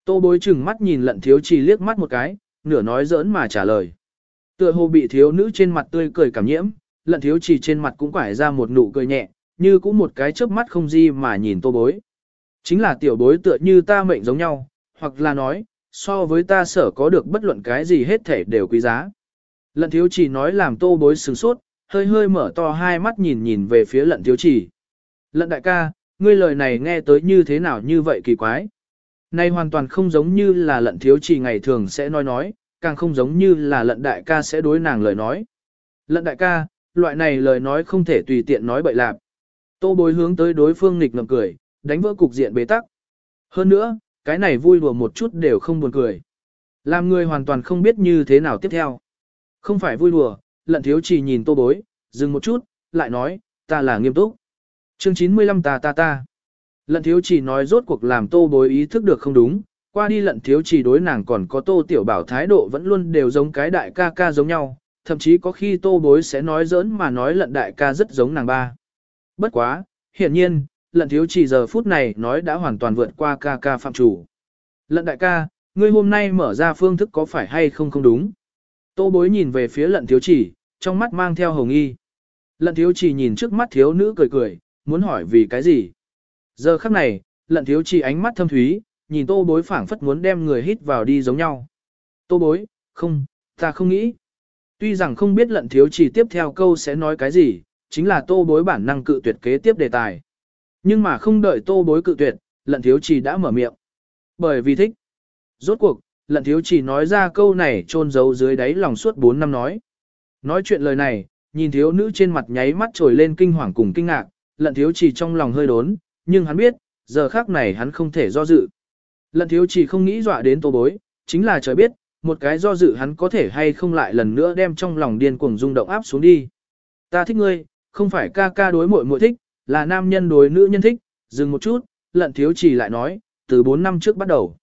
Tô bối chừng mắt nhìn lận thiếu trì liếc mắt một cái, nửa nói giỡn mà trả lời. Tựa hồ bị thiếu nữ trên mặt tươi cười cảm nhiễm, lận thiếu trì trên mặt cũng quải ra một nụ cười nhẹ, như cũng một cái chớp mắt không di mà nhìn tô bối. Chính là tiểu bối tựa như ta mệnh giống nhau, hoặc là nói, so với ta sở có được bất luận cái gì hết thể đều quý giá. Lận thiếu chỉ nói làm tô bối sửng sốt, hơi hơi mở to hai mắt nhìn nhìn về phía lận thiếu chỉ. Lận đại ca, ngươi lời này nghe tới như thế nào như vậy kỳ quái. Này hoàn toàn không giống như là lận thiếu chỉ ngày thường sẽ nói nói, càng không giống như là lận đại ca sẽ đối nàng lời nói. Lận đại ca, loại này lời nói không thể tùy tiện nói bậy lạp. Tô bối hướng tới đối phương nghịch ngầm cười, đánh vỡ cục diện bế tắc. Hơn nữa, cái này vui đùa một chút đều không buồn cười. Làm người hoàn toàn không biết như thế nào tiếp theo. Không phải vui đùa, lận thiếu chỉ nhìn tô bối, dừng một chút, lại nói, ta là nghiêm túc. Chương 95 ta ta ta. Lận thiếu chỉ nói rốt cuộc làm tô bối ý thức được không đúng, qua đi lận thiếu chỉ đối nàng còn có tô tiểu bảo thái độ vẫn luôn đều giống cái đại ca ca giống nhau, thậm chí có khi tô bối sẽ nói giỡn mà nói lận đại ca rất giống nàng ba. Bất quá, hiển nhiên, lận thiếu chỉ giờ phút này nói đã hoàn toàn vượt qua ca ca phạm chủ. Lận đại ca, ngươi hôm nay mở ra phương thức có phải hay không không đúng? Tô bối nhìn về phía lận thiếu chỉ, trong mắt mang theo hồng y. Lận thiếu chỉ nhìn trước mắt thiếu nữ cười cười, muốn hỏi vì cái gì? Giờ khắc này, lận thiếu chỉ ánh mắt thâm thúy, nhìn tô bối phảng phất muốn đem người hít vào đi giống nhau. Tô bối, không, ta không nghĩ. Tuy rằng không biết lận thiếu chỉ tiếp theo câu sẽ nói cái gì, chính là tô bối bản năng cự tuyệt kế tiếp đề tài. Nhưng mà không đợi tô bối cự tuyệt, lận thiếu chỉ đã mở miệng. Bởi vì thích. Rốt cuộc, lận thiếu chỉ nói ra câu này trôn giấu dưới đáy lòng suốt 4 năm nói. Nói chuyện lời này, nhìn thiếu nữ trên mặt nháy mắt trồi lên kinh hoàng cùng kinh ngạc, lận thiếu chỉ trong lòng hơi đốn, nhưng hắn biết, giờ khác này hắn không thể do dự. Lận thiếu chỉ không nghĩ dọa đến tô bối, chính là trời biết, một cái do dự hắn có thể hay không lại lần nữa đem trong lòng điên cuồng rung động áp xuống đi. Ta thích ngươi, không phải ca ca đối muội muội thích, là nam nhân đối nữ nhân thích, dừng một chút, lận thiếu chỉ lại nói, từ 4 năm trước bắt đầu.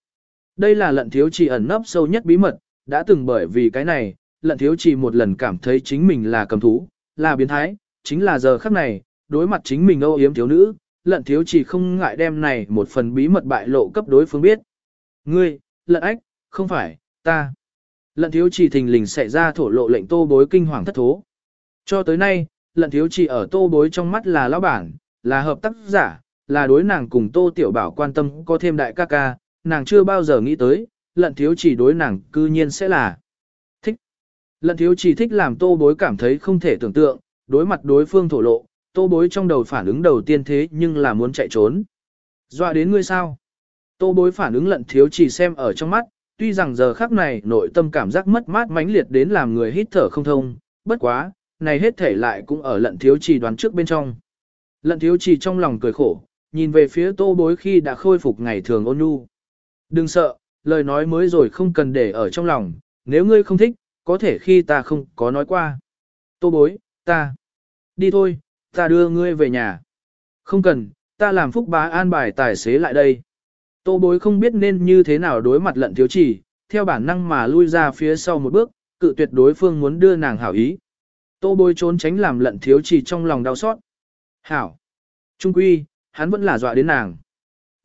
Đây là lận thiếu chỉ ẩn nấp sâu nhất bí mật, đã từng bởi vì cái này, lận thiếu chỉ một lần cảm thấy chính mình là cầm thú, là biến thái, chính là giờ khắc này, đối mặt chính mình âu yếm thiếu nữ, lận thiếu chỉ không ngại đem này một phần bí mật bại lộ cấp đối phương biết. Ngươi, lận ách, không phải, ta. Lận thiếu chỉ thình lình xảy ra thổ lộ lệnh tô bối kinh hoàng thất thố. Cho tới nay, lận thiếu chỉ ở tô bối trong mắt là lão bản, là hợp tác giả, là đối nàng cùng tô tiểu bảo quan tâm có thêm đại ca ca, nàng chưa bao giờ nghĩ tới, lận thiếu chỉ đối nàng cư nhiên sẽ là thích. Lận thiếu chỉ thích làm tô bối cảm thấy không thể tưởng tượng, đối mặt đối phương thổ lộ, tô bối trong đầu phản ứng đầu tiên thế nhưng là muốn chạy trốn. Dọa đến ngươi sao? Tô bối phản ứng lận thiếu chỉ xem ở trong mắt, tuy rằng giờ khắc này nội tâm cảm giác mất mát mãnh liệt đến làm người hít thở không thông, bất quá, này hết thể lại cũng ở lận thiếu trì đoán trước bên trong. Lận thiếu trì trong lòng cười khổ, nhìn về phía tô bối khi đã khôi phục ngày thường ôn nhu. Đừng sợ, lời nói mới rồi không cần để ở trong lòng, nếu ngươi không thích, có thể khi ta không có nói qua. Tô bối, ta. Đi thôi, ta đưa ngươi về nhà. Không cần, ta làm phúc bá an bài tài xế lại đây. Tô bối không biết nên như thế nào đối mặt lận thiếu chỉ, theo bản năng mà lui ra phía sau một bước, cự tuyệt đối phương muốn đưa nàng hảo ý. Tô bối trốn tránh làm lận thiếu chỉ trong lòng đau xót. Hảo. Trung quy, hắn vẫn là dọa đến nàng.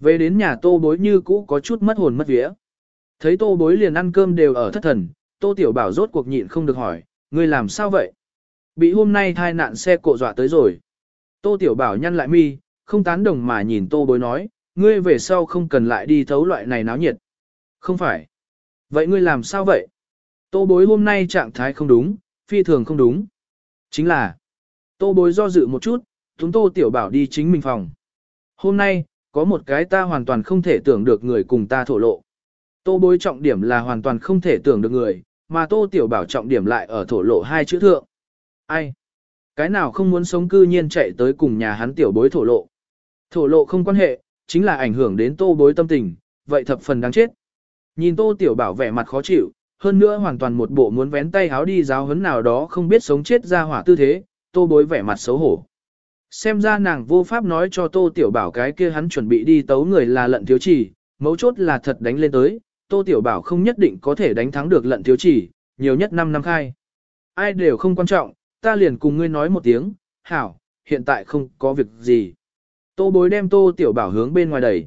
Về đến nhà tô bối như cũ có chút mất hồn mất vía. Thấy tô bối liền ăn cơm đều ở thất thần, tô tiểu bảo rốt cuộc nhịn không được hỏi, ngươi làm sao vậy? Bị hôm nay thai nạn xe cộ dọa tới rồi. Tô tiểu bảo nhăn lại mi, không tán đồng mà nhìn tô bối nói, ngươi về sau không cần lại đi thấu loại này náo nhiệt. Không phải. Vậy ngươi làm sao vậy? Tô bối hôm nay trạng thái không đúng, phi thường không đúng. Chính là, tô bối do dự một chút, chúng tô tiểu bảo đi chính mình phòng. Hôm nay, có một cái ta hoàn toàn không thể tưởng được người cùng ta thổ lộ. Tô bối trọng điểm là hoàn toàn không thể tưởng được người, mà tô tiểu bảo trọng điểm lại ở thổ lộ hai chữ thượng. Ai? Cái nào không muốn sống cư nhiên chạy tới cùng nhà hắn tiểu bối thổ lộ. Thổ lộ không quan hệ, chính là ảnh hưởng đến tô bối tâm tình, vậy thập phần đáng chết. Nhìn tô tiểu bảo vẻ mặt khó chịu, hơn nữa hoàn toàn một bộ muốn vén tay háo đi giáo hấn nào đó không biết sống chết ra hỏa tư thế, tô bối vẻ mặt xấu hổ. Xem ra nàng vô pháp nói cho tô tiểu bảo cái kia hắn chuẩn bị đi tấu người là lận thiếu chỉ, mấu chốt là thật đánh lên tới, tô tiểu bảo không nhất định có thể đánh thắng được lận thiếu chỉ, nhiều nhất 5 năm khai. Ai đều không quan trọng, ta liền cùng ngươi nói một tiếng, hảo, hiện tại không có việc gì. Tô bối đem tô tiểu bảo hướng bên ngoài đẩy.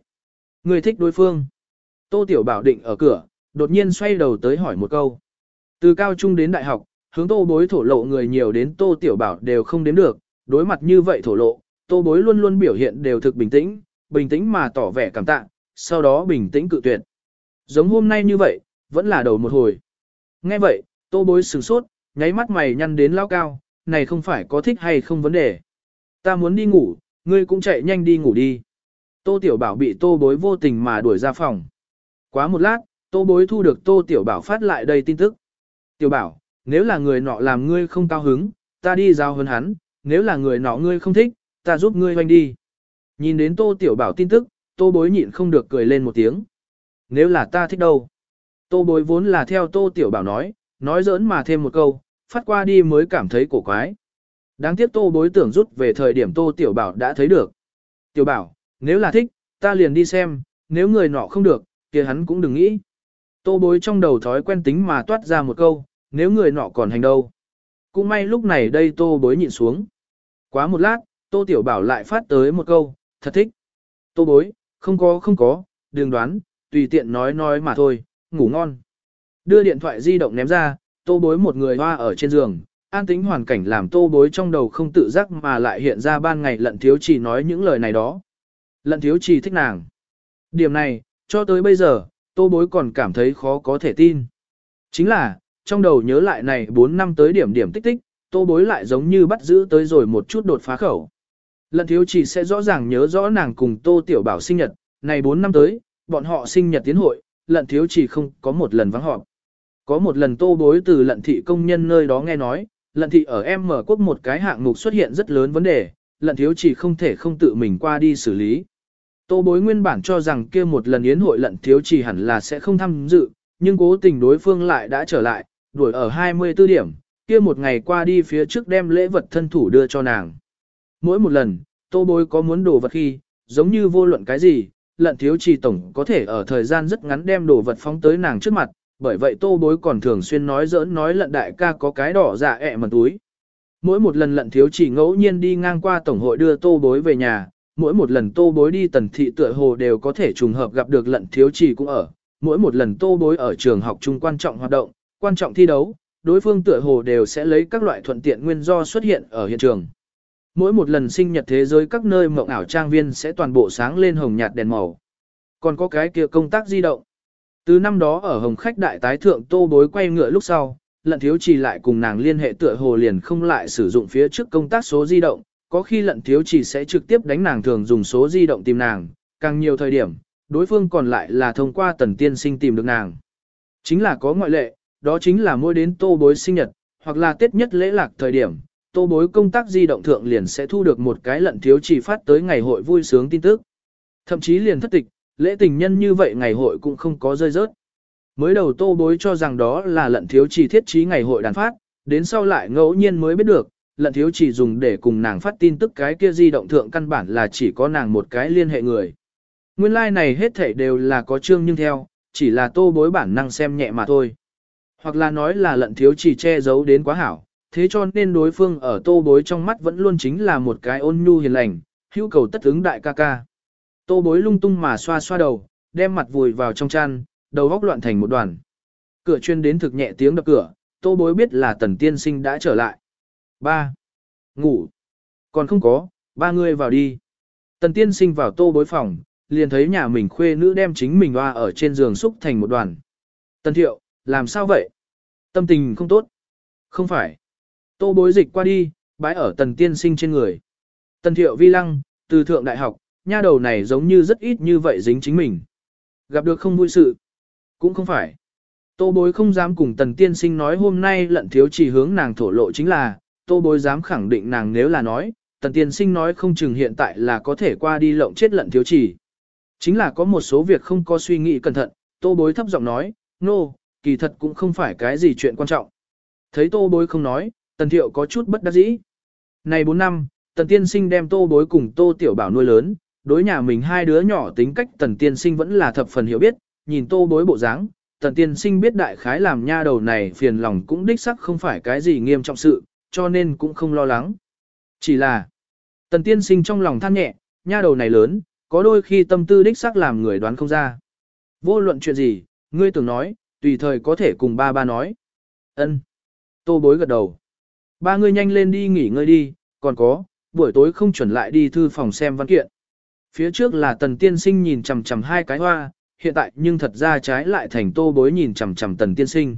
Ngươi thích đối phương. Tô tiểu bảo định ở cửa, đột nhiên xoay đầu tới hỏi một câu. Từ cao trung đến đại học, hướng tô bối thổ lộ người nhiều đến tô tiểu bảo đều không đến được, đối mặt như vậy thổ lộ, tô bối luôn luôn biểu hiện đều thực bình tĩnh, bình tĩnh mà tỏ vẻ cảm tạ, sau đó bình tĩnh cự tuyệt. Giống hôm nay như vậy, vẫn là đầu một hồi. Nghe vậy, tô bối sửng sốt, nháy mắt mày nhăn đến lao cao, này không phải có thích hay không vấn đề. Ta muốn đi ngủ, ngươi cũng chạy nhanh đi ngủ đi. Tô Tiểu Bảo bị Tô Bối vô tình mà đuổi ra phòng. Quá một lát, Tô Bối thu được Tô Tiểu Bảo phát lại đây tin tức. Tiểu Bảo, nếu là người nọ làm ngươi không cao hứng, ta đi giao hơn hắn, nếu là người nọ ngươi không thích, ta giúp ngươi hoành đi. Nhìn đến Tô Tiểu Bảo tin tức, Tô Bối nhịn không được cười lên một tiếng. Nếu là ta thích đâu? Tô Bối vốn là theo Tô Tiểu Bảo nói, nói giỡn mà thêm một câu, phát qua đi mới cảm thấy cổ quái. Đáng tiếc Tô Bối tưởng rút về thời điểm Tô Tiểu Bảo đã thấy được. Tiểu Bảo, nếu là thích, ta liền đi xem, nếu người nọ không được, kia hắn cũng đừng nghĩ. Tô Bối trong đầu thói quen tính mà toát ra một câu, nếu người nọ còn hành đâu. Cũng may lúc này đây Tô Bối nhịn xuống. Quá một lát, Tô Tiểu Bảo lại phát tới một câu, thật thích. Tô Bối, không có không có, đừng đoán, tùy tiện nói nói mà thôi, ngủ ngon. Đưa điện thoại di động ném ra, Tô Bối một người hoa ở trên giường, an tính hoàn cảnh làm Tô Bối trong đầu không tự giác mà lại hiện ra ban ngày lận thiếu chỉ nói những lời này đó. Lận thiếu chỉ thích nàng. Điểm này, cho tới bây giờ, Tô Bối còn cảm thấy khó có thể tin. Chính là, trong đầu nhớ lại này 4 năm tới điểm điểm tích tích, tô bối lại giống như bắt giữ tới rồi một chút đột phá khẩu. Lận thiếu chỉ sẽ rõ ràng nhớ rõ nàng cùng tô tiểu bảo sinh nhật, này 4 năm tới, bọn họ sinh nhật tiến hội, lận thiếu chỉ không có một lần vắng họp. Có một lần tô bối từ lận thị công nhân nơi đó nghe nói, lận thị ở em mở quốc một cái hạng mục xuất hiện rất lớn vấn đề, lận thiếu chỉ không thể không tự mình qua đi xử lý. Tô bối nguyên bản cho rằng kia một lần yến hội lận thiếu chỉ hẳn là sẽ không tham dự, nhưng cố tình đối phương lại đã trở lại, đuổi ở 24 điểm, kia một ngày qua đi phía trước đem lễ vật thân thủ đưa cho nàng. Mỗi một lần, tô bối có muốn đồ vật khi, giống như vô luận cái gì, lận thiếu trì tổng có thể ở thời gian rất ngắn đem đồ vật phóng tới nàng trước mặt, bởi vậy tô bối còn thường xuyên nói giỡn nói lận đại ca có cái đỏ dạ ẹ mật túi. Mỗi một lần lận thiếu chỉ ngẫu nhiên đi ngang qua tổng hội đưa tô bối về nhà, mỗi một lần tô bối đi tần thị tựa hồ đều có thể trùng hợp gặp được lận thiếu trì cũng ở, mỗi một lần tô bối ở trường học chung quan trọng hoạt động, quan trọng thi đấu, đối phương tựa hồ đều sẽ lấy các loại thuận tiện nguyên do xuất hiện ở hiện trường. Mỗi một lần sinh nhật thế giới các nơi mộng ảo trang viên sẽ toàn bộ sáng lên hồng nhạt đèn màu. Còn có cái kia công tác di động. Từ năm đó ở hồng khách đại tái thượng tô bối quay ngựa lúc sau, lận thiếu trì lại cùng nàng liên hệ tựa hồ liền không lại sử dụng phía trước công tác số di động, có khi lận thiếu chỉ sẽ trực tiếp đánh nàng thường dùng số di động tìm nàng, càng nhiều thời điểm, đối phương còn lại là thông qua tần tiên sinh tìm được nàng. Chính là có ngoại lệ, đó chính là mỗi đến tô bối sinh nhật, hoặc là tết nhất lễ lạc thời điểm, tô bối công tác di động thượng liền sẽ thu được một cái lận thiếu chỉ phát tới ngày hội vui sướng tin tức. Thậm chí liền thất tịch, lễ tình nhân như vậy ngày hội cũng không có rơi rớt. Mới đầu tô bối cho rằng đó là lận thiếu chỉ thiết trí ngày hội đàn phát, đến sau lại ngẫu nhiên mới biết được, lận thiếu chỉ dùng để cùng nàng phát tin tức cái kia di động thượng căn bản là chỉ có nàng một cái liên hệ người. Nguyên lai like này hết thảy đều là có chương nhưng theo, chỉ là tô bối bản năng xem nhẹ mà thôi. Hoặc là nói là lận thiếu chỉ che giấu đến quá hảo, thế cho nên đối phương ở tô bối trong mắt vẫn luôn chính là một cái ôn nhu hiền lành, hữu cầu tất ứng đại ca ca. Tô bối lung tung mà xoa xoa đầu, đem mặt vùi vào trong chăn, đầu góc loạn thành một đoàn. Cửa chuyên đến thực nhẹ tiếng đập cửa, tô bối biết là tần tiên sinh đã trở lại. Ba. Ngủ. Còn không có, ba người vào đi. Tần tiên sinh vào tô bối phòng, liền thấy nhà mình khuê nữ đem chính mình hoa ở trên giường xúc thành một đoàn. Tần thiệu, làm sao vậy? Tâm tình không tốt. Không phải. Tô bối dịch qua đi, bái ở tần tiên sinh trên người. Tần thiệu vi lăng, từ thượng đại học, nha đầu này giống như rất ít như vậy dính chính mình. Gặp được không vui sự. Cũng không phải. Tô bối không dám cùng tần tiên sinh nói hôm nay lận thiếu chỉ hướng nàng thổ lộ chính là, tô bối dám khẳng định nàng nếu là nói, tần tiên sinh nói không chừng hiện tại là có thể qua đi lộng chết lận thiếu chỉ. Chính là có một số việc không có suy nghĩ cẩn thận, tô bối thấp giọng nói, nô, no, kỳ thật cũng không phải cái gì chuyện quan trọng. Thấy tô bối không nói, tần thiệu có chút bất đắc dĩ. Này 4 năm, tần tiên sinh đem tô bối cùng tô tiểu bảo nuôi lớn, đối nhà mình hai đứa nhỏ tính cách tần tiên sinh vẫn là thập phần hiểu biết, nhìn tô bối bộ dáng, tần tiên sinh biết đại khái làm nha đầu này phiền lòng cũng đích sắc không phải cái gì nghiêm trọng sự, cho nên cũng không lo lắng. Chỉ là, tần tiên sinh trong lòng than nhẹ, nha đầu này lớn, có đôi khi tâm tư đích xác làm người đoán không ra. Vô luận chuyện gì, ngươi tưởng nói, tùy thời có thể cùng ba ba nói. Ân. Tô bối gật đầu. Ba ngươi nhanh lên đi nghỉ ngơi đi, còn có, buổi tối không chuẩn lại đi thư phòng xem văn kiện. Phía trước là tần tiên sinh nhìn chằm chằm hai cái hoa, hiện tại nhưng thật ra trái lại thành tô bối nhìn chằm chằm tần tiên sinh.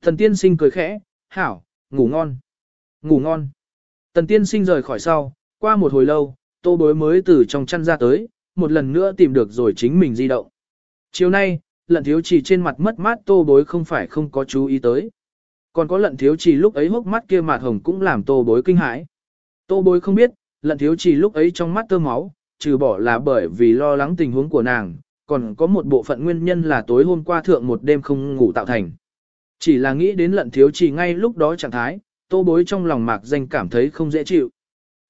Tần tiên sinh cười khẽ, hảo, ngủ ngon. Ngủ ngon. Tần tiên sinh rời khỏi sau, qua một hồi lâu, tô bối mới từ trong chăn ra tới, một lần nữa tìm được rồi chính mình di động. Chiều nay, lận thiếu chỉ trên mặt mất mát tô bối không phải không có chú ý tới. Còn có lận thiếu chỉ lúc ấy hốc mắt kia mạt hồng cũng làm tô bối kinh hãi. Tô bối không biết, lận thiếu chỉ lúc ấy trong mắt tơ máu, trừ bỏ là bởi vì lo lắng tình huống của nàng, còn có một bộ phận nguyên nhân là tối hôm qua thượng một đêm không ngủ tạo thành. Chỉ là nghĩ đến lận thiếu chỉ ngay lúc đó trạng thái, tô bối trong lòng mạc danh cảm thấy không dễ chịu.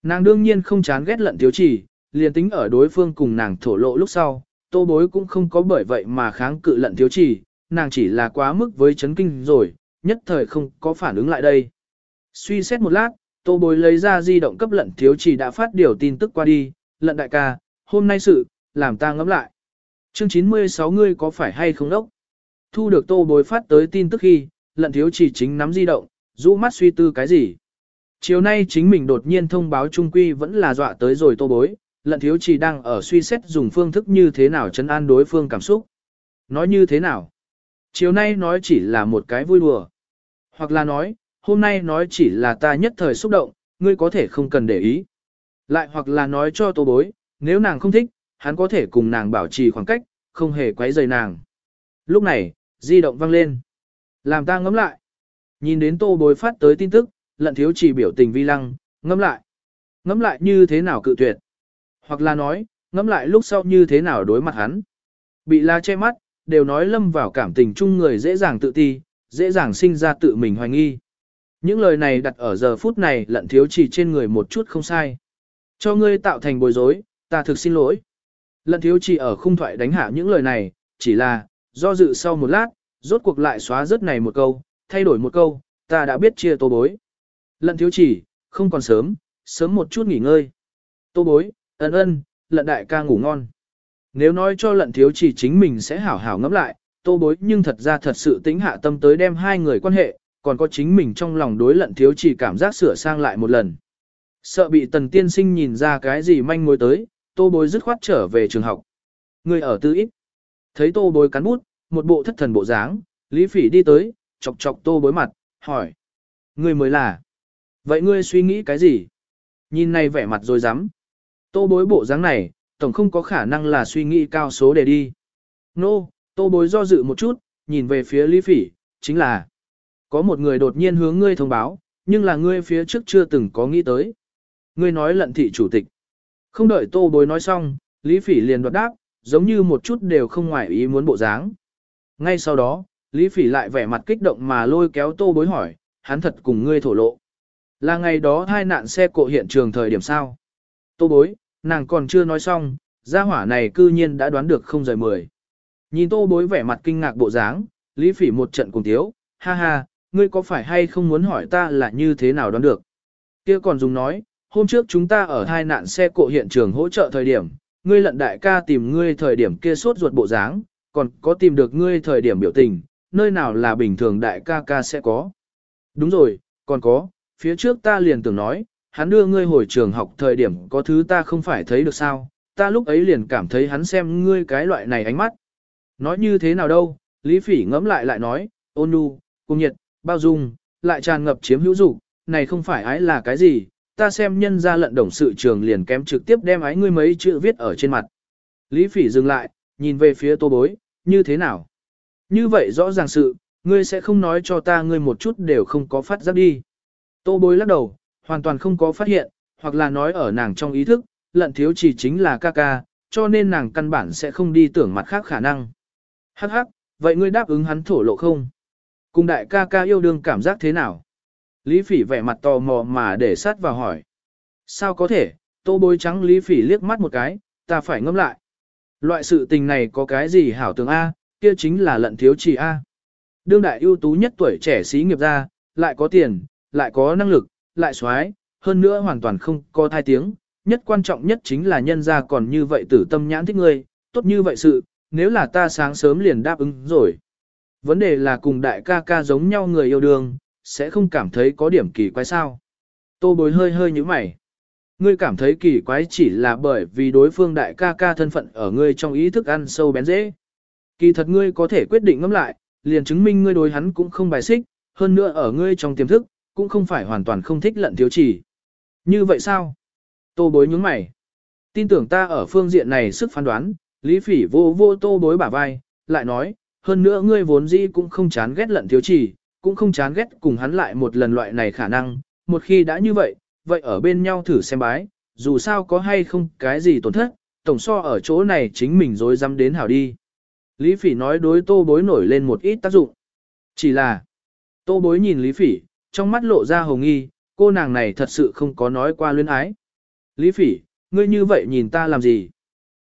Nàng đương nhiên không chán ghét lận thiếu chỉ, liền tính ở đối phương cùng nàng thổ lộ lúc sau, tô bối cũng không có bởi vậy mà kháng cự lận thiếu chỉ, nàng chỉ là quá mức với chấn kinh rồi, nhất thời không có phản ứng lại đây. Suy xét một lát, tô bối lấy ra di động cấp lận thiếu chỉ đã phát điều tin tức qua đi, lận đại ca, hôm nay sự, làm ta ngẫm lại. Chương 96 ngươi có phải hay không đốc? Thu được tô bối phát tới tin tức khi, lận thiếu chỉ chính nắm di động, rũ mắt suy tư cái gì. Chiều nay chính mình đột nhiên thông báo trung quy vẫn là dọa tới rồi tô bối, lận thiếu chỉ đang ở suy xét dùng phương thức như thế nào chấn an đối phương cảm xúc. Nói như thế nào? Chiều nay nói chỉ là một cái vui đùa. Hoặc là nói, hôm nay nói chỉ là ta nhất thời xúc động, ngươi có thể không cần để ý. Lại hoặc là nói cho tô bối, nếu nàng không thích, hắn có thể cùng nàng bảo trì khoảng cách, không hề quấy rầy nàng. Lúc này, di động vang lên. Làm ta ngấm lại. Nhìn đến tô bối phát tới tin tức, lận thiếu chỉ biểu tình vi lăng, ngấm lại. Ngấm lại như thế nào cự tuyệt. Hoặc là nói, ngẫm lại lúc sau như thế nào đối mặt hắn. Bị la che mắt, đều nói lâm vào cảm tình chung người dễ dàng tự ti, dễ dàng sinh ra tự mình hoài nghi. Những lời này đặt ở giờ phút này lận thiếu chỉ trên người một chút không sai. Cho ngươi tạo thành bối rối, ta thực xin lỗi. Lận thiếu chỉ ở khung thoại đánh hạ những lời này, chỉ là, do dự sau một lát, rốt cuộc lại xóa rớt này một câu, thay đổi một câu, ta đã biết chia tô bối. Lận thiếu chỉ, không còn sớm, sớm một chút nghỉ ngơi. Tô bối, ân ân, lận đại ca ngủ ngon. Nếu nói cho lận thiếu chỉ chính mình sẽ hảo hảo ngẫm lại, tô bối nhưng thật ra thật sự tính hạ tâm tới đem hai người quan hệ, còn có chính mình trong lòng đối lận thiếu chỉ cảm giác sửa sang lại một lần. Sợ bị tần tiên sinh nhìn ra cái gì manh mối tới, tô bối dứt khoát trở về trường học. Người ở tư ít. Thấy tô bối cắn bút, một bộ thất thần bộ dáng, Lý Phỉ đi tới, chọc chọc tô bối mặt, hỏi. Người mới là. Vậy ngươi suy nghĩ cái gì? Nhìn này vẻ mặt rồi dám, Tô bối bộ dáng này, tổng không có khả năng là suy nghĩ cao số để đi. Nô, no, tô bối do dự một chút, nhìn về phía Lý Phỉ, chính là có một người đột nhiên hướng ngươi thông báo, nhưng là ngươi phía trước chưa từng có nghĩ tới. Ngươi nói lận thị chủ tịch. Không đợi tô bối nói xong, Lý Phỉ liền đoạt đáp, giống như một chút đều không ngoài ý muốn bộ dáng. Ngay sau đó, Lý Phỉ lại vẻ mặt kích động mà lôi kéo tô bối hỏi, hắn thật cùng ngươi thổ lộ. Là ngày đó hai nạn xe cộ hiện trường thời điểm sao? Tô bối, nàng còn chưa nói xong, gia hỏa này cư nhiên đã đoán được không rời mười. Nhìn tô bối vẻ mặt kinh ngạc bộ dáng, Lý Phỉ một trận cùng tiếu, ha ha, ngươi có phải hay không muốn hỏi ta là như thế nào đoán được. Kia còn dùng nói, hôm trước chúng ta ở hai nạn xe cộ hiện trường hỗ trợ thời điểm, ngươi lận đại ca tìm ngươi thời điểm kia sốt ruột bộ dáng, còn có tìm được ngươi thời điểm biểu tình, nơi nào là bình thường đại ca ca sẽ có. Đúng rồi, còn có, phía trước ta liền tưởng nói, hắn đưa ngươi hồi trường học thời điểm có thứ ta không phải thấy được sao, ta lúc ấy liền cảm thấy hắn xem ngươi cái loại này ánh mắt. Nói như thế nào đâu, Lý Phỉ ngẫm lại lại nói, ôn nhu, cung nhiệt, bao dung, lại tràn ngập chiếm hữu dục, này không phải ái là cái gì, ta xem nhân ra lận đồng sự trường liền kém trực tiếp đem ái ngươi mấy chữ viết ở trên mặt. Lý Phỉ dừng lại, nhìn về phía tô bối, như thế nào? Như vậy rõ ràng sự, ngươi sẽ không nói cho ta ngươi một chút đều không có phát giác đi. Tô bối lắc đầu, hoàn toàn không có phát hiện, hoặc là nói ở nàng trong ý thức, lận thiếu chỉ chính là ca ca, cho nên nàng căn bản sẽ không đi tưởng mặt khác khả năng. Hắc hắc, vậy ngươi đáp ứng hắn thổ lộ không? Cùng đại ca ca yêu đương cảm giác thế nào? Lý phỉ vẻ mặt tò mò mà để sát vào hỏi. Sao có thể, tô bối trắng Lý phỉ liếc mắt một cái, ta phải ngâm lại. Loại sự tình này có cái gì hảo tưởng A, kia chính là lận thiếu chỉ A. Đương đại ưu tú nhất tuổi trẻ sĩ nghiệp gia, lại có tiền, lại có năng lực, lại xoái, hơn nữa hoàn toàn không có thai tiếng. Nhất quan trọng nhất chính là nhân gia còn như vậy tử tâm nhãn thích ngươi, tốt như vậy sự, nếu là ta sáng sớm liền đáp ứng rồi. Vấn đề là cùng đại ca ca giống nhau người yêu đương, sẽ không cảm thấy có điểm kỳ quái sao. Tô bối hơi hơi như mày. Ngươi cảm thấy kỳ quái chỉ là bởi vì đối phương đại ca ca thân phận ở ngươi trong ý thức ăn sâu bén dễ. Kỳ thật ngươi có thể quyết định ngẫm lại, liền chứng minh ngươi đối hắn cũng không bài xích, hơn nữa ở ngươi trong tiềm thức, cũng không phải hoàn toàn không thích lận thiếu chỉ. Như vậy sao? Tô bối nhướng mày. Tin tưởng ta ở phương diện này sức phán đoán, Lý Phỉ vô vô tô bối bả vai, lại nói, hơn nữa ngươi vốn dĩ cũng không chán ghét lận thiếu chỉ, cũng không chán ghét cùng hắn lại một lần loại này khả năng, một khi đã như vậy, vậy ở bên nhau thử xem bái, dù sao có hay không cái gì tổn thất, tổng so ở chỗ này chính mình dối dám đến hảo đi. Lý Phỉ nói đối tô bối nổi lên một ít tác dụng. Chỉ là, tô bối nhìn Lý Phỉ, trong mắt lộ ra hồng nghi, cô nàng này thật sự không có nói qua luyến ái. Lý Phỉ, ngươi như vậy nhìn ta làm gì?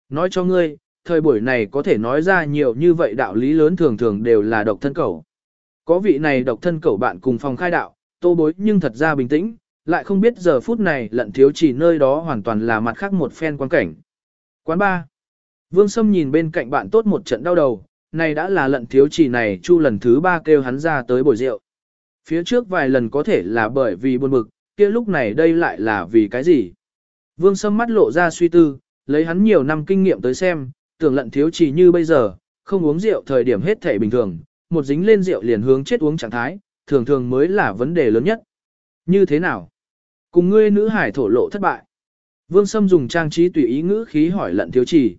Nói cho ngươi, thời buổi này có thể nói ra nhiều như vậy đạo lý lớn thường thường đều là độc thân cầu. Có vị này độc thân cầu bạn cùng phòng khai đạo, tô bối nhưng thật ra bình tĩnh, lại không biết giờ phút này lận thiếu chỉ nơi đó hoàn toàn là mặt khác một phen quan cảnh. Quán ba. Vương Sâm nhìn bên cạnh bạn tốt một trận đau đầu, này đã là lận thiếu chỉ này chu lần thứ ba kêu hắn ra tới bồi rượu. Phía trước vài lần có thể là bởi vì buồn bực, kia lúc này đây lại là vì cái gì? Vương Sâm mắt lộ ra suy tư, lấy hắn nhiều năm kinh nghiệm tới xem, tưởng lận thiếu chỉ như bây giờ, không uống rượu thời điểm hết thể bình thường, một dính lên rượu liền hướng chết uống trạng thái, thường thường mới là vấn đề lớn nhất. Như thế nào? Cùng ngươi nữ hải thổ lộ thất bại. Vương Sâm dùng trang trí tùy ý ngữ khí hỏi lận thiếu chỉ.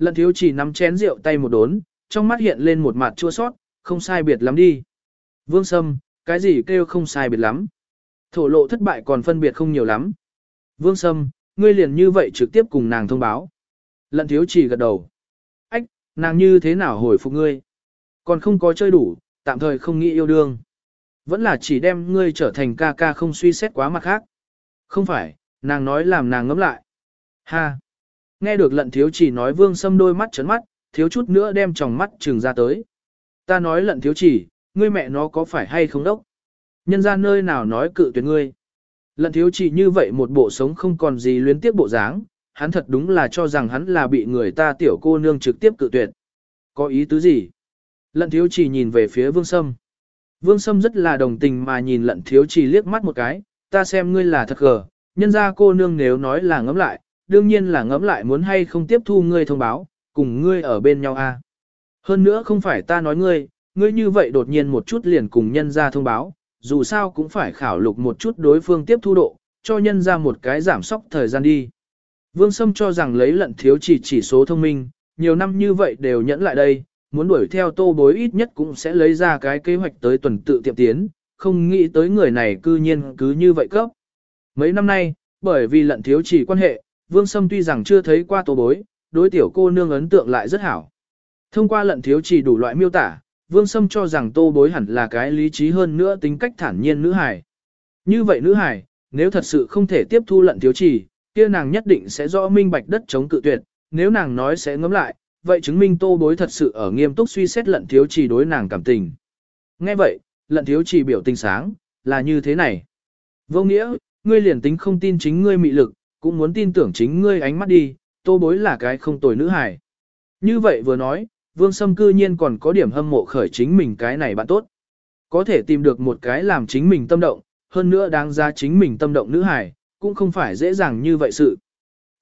Lận thiếu chỉ nắm chén rượu tay một đốn, trong mắt hiện lên một mặt chua sót, không sai biệt lắm đi. Vương Sâm, cái gì kêu không sai biệt lắm? Thổ lộ thất bại còn phân biệt không nhiều lắm. Vương Sâm, ngươi liền như vậy trực tiếp cùng nàng thông báo. Lận thiếu chỉ gật đầu. Ách, nàng như thế nào hồi phục ngươi? Còn không có chơi đủ, tạm thời không nghĩ yêu đương. Vẫn là chỉ đem ngươi trở thành ca ca không suy xét quá mặt khác. Không phải, nàng nói làm nàng ngấm lại. Ha! Nghe được lận thiếu chỉ nói vương sâm đôi mắt trấn mắt, thiếu chút nữa đem tròng mắt trừng ra tới. Ta nói lận thiếu chỉ, ngươi mẹ nó có phải hay không đốc? Nhân ra nơi nào nói cự tuyệt ngươi. Lận thiếu chỉ như vậy một bộ sống không còn gì luyến tiếp bộ dáng, hắn thật đúng là cho rằng hắn là bị người ta tiểu cô nương trực tiếp cự tuyệt. Có ý tứ gì? Lận thiếu chỉ nhìn về phía vương sâm. Vương sâm rất là đồng tình mà nhìn lận thiếu chỉ liếc mắt một cái, ta xem ngươi là thật gờ, nhân ra cô nương nếu nói là ngẫm lại, đương nhiên là ngẫm lại muốn hay không tiếp thu ngươi thông báo, cùng ngươi ở bên nhau a. À. Hơn nữa không phải ta nói ngươi, ngươi như vậy đột nhiên một chút liền cùng nhân ra thông báo, dù sao cũng phải khảo lục một chút đối phương tiếp thu độ, cho nhân ra một cái giảm sóc thời gian đi. Vương Sâm cho rằng lấy lận thiếu chỉ chỉ số thông minh, nhiều năm như vậy đều nhẫn lại đây, muốn đuổi theo tô bối ít nhất cũng sẽ lấy ra cái kế hoạch tới tuần tự tiệm tiến, không nghĩ tới người này cư nhiên cứ như vậy cấp. Mấy năm nay, bởi vì lận thiếu chỉ quan hệ, Vương Sâm tuy rằng chưa thấy qua tô bối, đối tiểu cô nương ấn tượng lại rất hảo. Thông qua lận thiếu chỉ đủ loại miêu tả, Vương Sâm cho rằng tô bối hẳn là cái lý trí hơn nữa tính cách thản nhiên nữ hài. Như vậy nữ hài, nếu thật sự không thể tiếp thu lận thiếu chỉ, kia nàng nhất định sẽ rõ minh bạch đất chống cự tuyệt, nếu nàng nói sẽ ngấm lại, vậy chứng minh tô bối thật sự ở nghiêm túc suy xét lận thiếu chỉ đối nàng cảm tình. Nghe vậy, lận thiếu chỉ biểu tình sáng, là như thế này. Vô nghĩa, ngươi liền tính không tin chính ngươi mị lực, cũng muốn tin tưởng chính ngươi ánh mắt đi, tô bối là cái không tồi nữ hài. Như vậy vừa nói, vương sâm cư nhiên còn có điểm hâm mộ khởi chính mình cái này bạn tốt. Có thể tìm được một cái làm chính mình tâm động, hơn nữa đáng ra chính mình tâm động nữ hài, cũng không phải dễ dàng như vậy sự.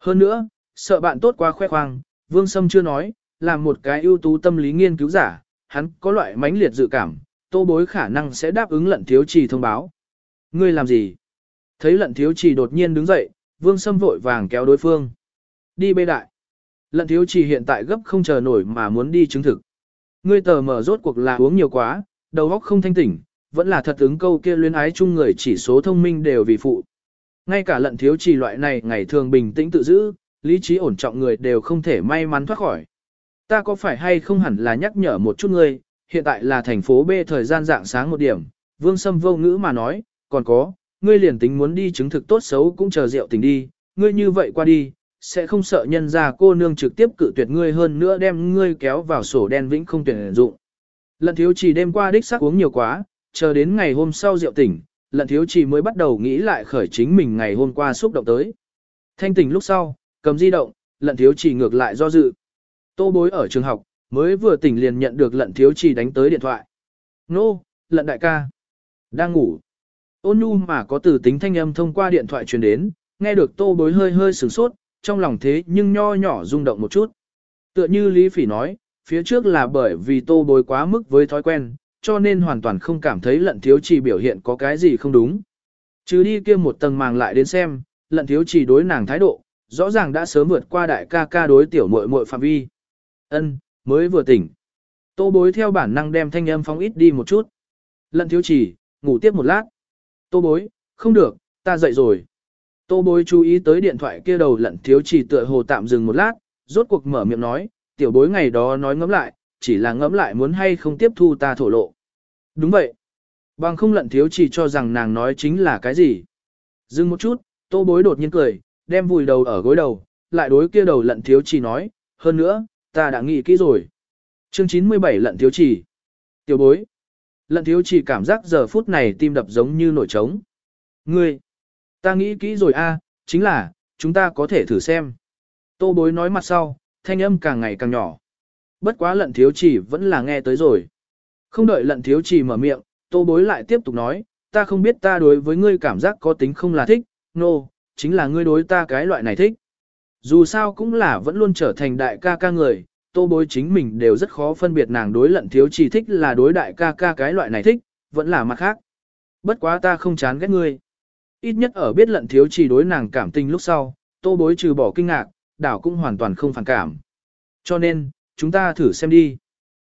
Hơn nữa, sợ bạn tốt quá khoe khoang, vương sâm chưa nói, là một cái ưu tú tâm lý nghiên cứu giả, hắn có loại mãnh liệt dự cảm, tô bối khả năng sẽ đáp ứng lận thiếu trì thông báo. Ngươi làm gì? Thấy lận thiếu trì đột nhiên đứng dậy, vương sâm vội vàng kéo đối phương. Đi bê đại. Lận thiếu chỉ hiện tại gấp không chờ nổi mà muốn đi chứng thực. Ngươi tờ mở rốt cuộc là uống nhiều quá, đầu óc không thanh tỉnh, vẫn là thật ứng câu kia luyến ái chung người chỉ số thông minh đều vì phụ. Ngay cả lận thiếu chỉ loại này ngày thường bình tĩnh tự giữ, lý trí ổn trọng người đều không thể may mắn thoát khỏi. Ta có phải hay không hẳn là nhắc nhở một chút ngươi, hiện tại là thành phố B thời gian dạng sáng một điểm, vương sâm vô ngữ mà nói, còn có, ngươi liền tính muốn đi chứng thực tốt xấu cũng chờ rượu tình đi, ngươi như vậy qua đi, sẽ không sợ nhân ra cô nương trực tiếp cự tuyệt ngươi hơn nữa đem ngươi kéo vào sổ đen vĩnh không tuyển dụng. Lận thiếu chỉ đêm qua đích sắc uống nhiều quá, chờ đến ngày hôm sau rượu tỉnh, lận thiếu chỉ mới bắt đầu nghĩ lại khởi chính mình ngày hôm qua xúc động tới. Thanh tỉnh lúc sau, cầm di động, lận thiếu chỉ ngược lại do dự. Tô bối ở trường học, mới vừa tỉnh liền nhận được lận thiếu chỉ đánh tới điện thoại. Nô, lận đại ca. Đang ngủ. Ôn nhu mà có từ tính thanh âm thông qua điện thoại truyền đến, nghe được tô bối hơi hơi sửng sốt, trong lòng thế nhưng nho nhỏ rung động một chút. Tựa như Lý Phỉ nói, phía trước là bởi vì tô bối quá mức với thói quen, cho nên hoàn toàn không cảm thấy lận thiếu chỉ biểu hiện có cái gì không đúng. Chứ đi kia một tầng màng lại đến xem, lận thiếu chỉ đối nàng thái độ, rõ ràng đã sớm vượt qua đại ca ca đối tiểu muội muội phạm vi. Ân, mới vừa tỉnh. Tô bối theo bản năng đem thanh âm phóng ít đi một chút. Lận thiếu chỉ, ngủ tiếp một lát. Tô bối, không được, ta dậy rồi. Tô bối chú ý tới điện thoại kia đầu lận thiếu chỉ tựa hồ tạm dừng một lát, rốt cuộc mở miệng nói, tiểu bối ngày đó nói ngẫm lại, chỉ là ngẫm lại muốn hay không tiếp thu ta thổ lộ. Đúng vậy. Bằng không lận thiếu chỉ cho rằng nàng nói chính là cái gì. Dừng một chút, tô bối đột nhiên cười, đem vùi đầu ở gối đầu, lại đối kia đầu lận thiếu chỉ nói, hơn nữa, ta đã nghĩ kỹ rồi. Chương 97 lận thiếu chỉ. Tiểu bối. Lận thiếu chỉ cảm giác giờ phút này tim đập giống như nổi trống. Ngươi. Ta nghĩ kỹ rồi a, chính là, chúng ta có thể thử xem. Tô bối nói mặt sau, thanh âm càng ngày càng nhỏ. Bất quá lận thiếu chỉ vẫn là nghe tới rồi. Không đợi lận thiếu chỉ mở miệng, tô bối lại tiếp tục nói, ta không biết ta đối với ngươi cảm giác có tính không là thích, nô, no, chính là ngươi đối ta cái loại này thích. Dù sao cũng là vẫn luôn trở thành đại ca ca người, tô bối chính mình đều rất khó phân biệt nàng đối lận thiếu chỉ thích là đối đại ca ca cái loại này thích, vẫn là mặt khác. Bất quá ta không chán ghét ngươi. Ít nhất ở biết lận thiếu chỉ đối nàng cảm tình lúc sau, tô bối trừ bỏ kinh ngạc, đảo cũng hoàn toàn không phản cảm. Cho nên, chúng ta thử xem đi.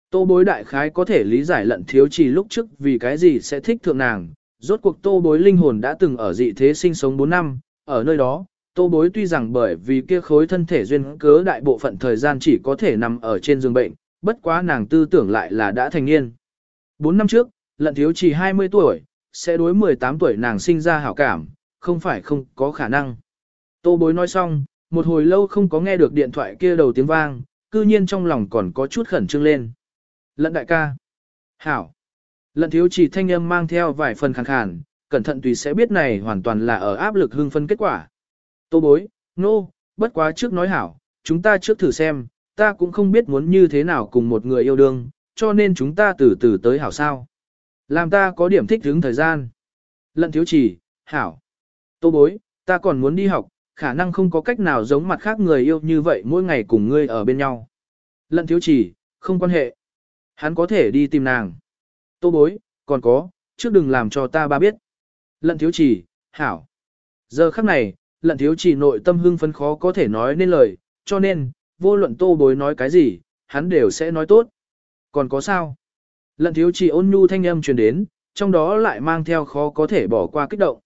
Tô bối đại khái có thể lý giải lận thiếu chỉ lúc trước vì cái gì sẽ thích thượng nàng. Rốt cuộc tô bối linh hồn đã từng ở dị thế sinh sống 4 năm, ở nơi đó, tô bối tuy rằng bởi vì kia khối thân thể duyên cớ đại bộ phận thời gian chỉ có thể nằm ở trên giường bệnh, bất quá nàng tư tưởng lại là đã thành niên. 4 năm trước, lận thiếu chỉ 20 tuổi, sẽ đối 18 tuổi nàng sinh ra hảo cảm, không phải không có khả năng. Tô bối nói xong, một hồi lâu không có nghe được điện thoại kia đầu tiếng vang, cư nhiên trong lòng còn có chút khẩn trương lên. Lận đại ca. Hảo. Lận thiếu chỉ thanh âm mang theo vài phần khàn khàn, cẩn thận tùy sẽ biết này hoàn toàn là ở áp lực hưng phân kết quả. Tô bối, nô, no, bất quá trước nói hảo, chúng ta trước thử xem, ta cũng không biết muốn như thế nào cùng một người yêu đương, cho nên chúng ta từ từ tới hảo sao. Làm ta có điểm thích hướng thời gian. Lận thiếu chỉ, hảo. Tô bối, ta còn muốn đi học, khả năng không có cách nào giống mặt khác người yêu như vậy mỗi ngày cùng ngươi ở bên nhau. Lận thiếu chỉ, không quan hệ. Hắn có thể đi tìm nàng. Tô bối, còn có, trước đừng làm cho ta ba biết. Lận thiếu chỉ, hảo. Giờ khắc này, lận thiếu chỉ nội tâm hưng phấn khó có thể nói nên lời, cho nên, vô luận tô bối nói cái gì, hắn đều sẽ nói tốt. Còn có sao? Lận thiếu chỉ ôn nhu thanh âm truyền đến, trong đó lại mang theo khó có thể bỏ qua kích động.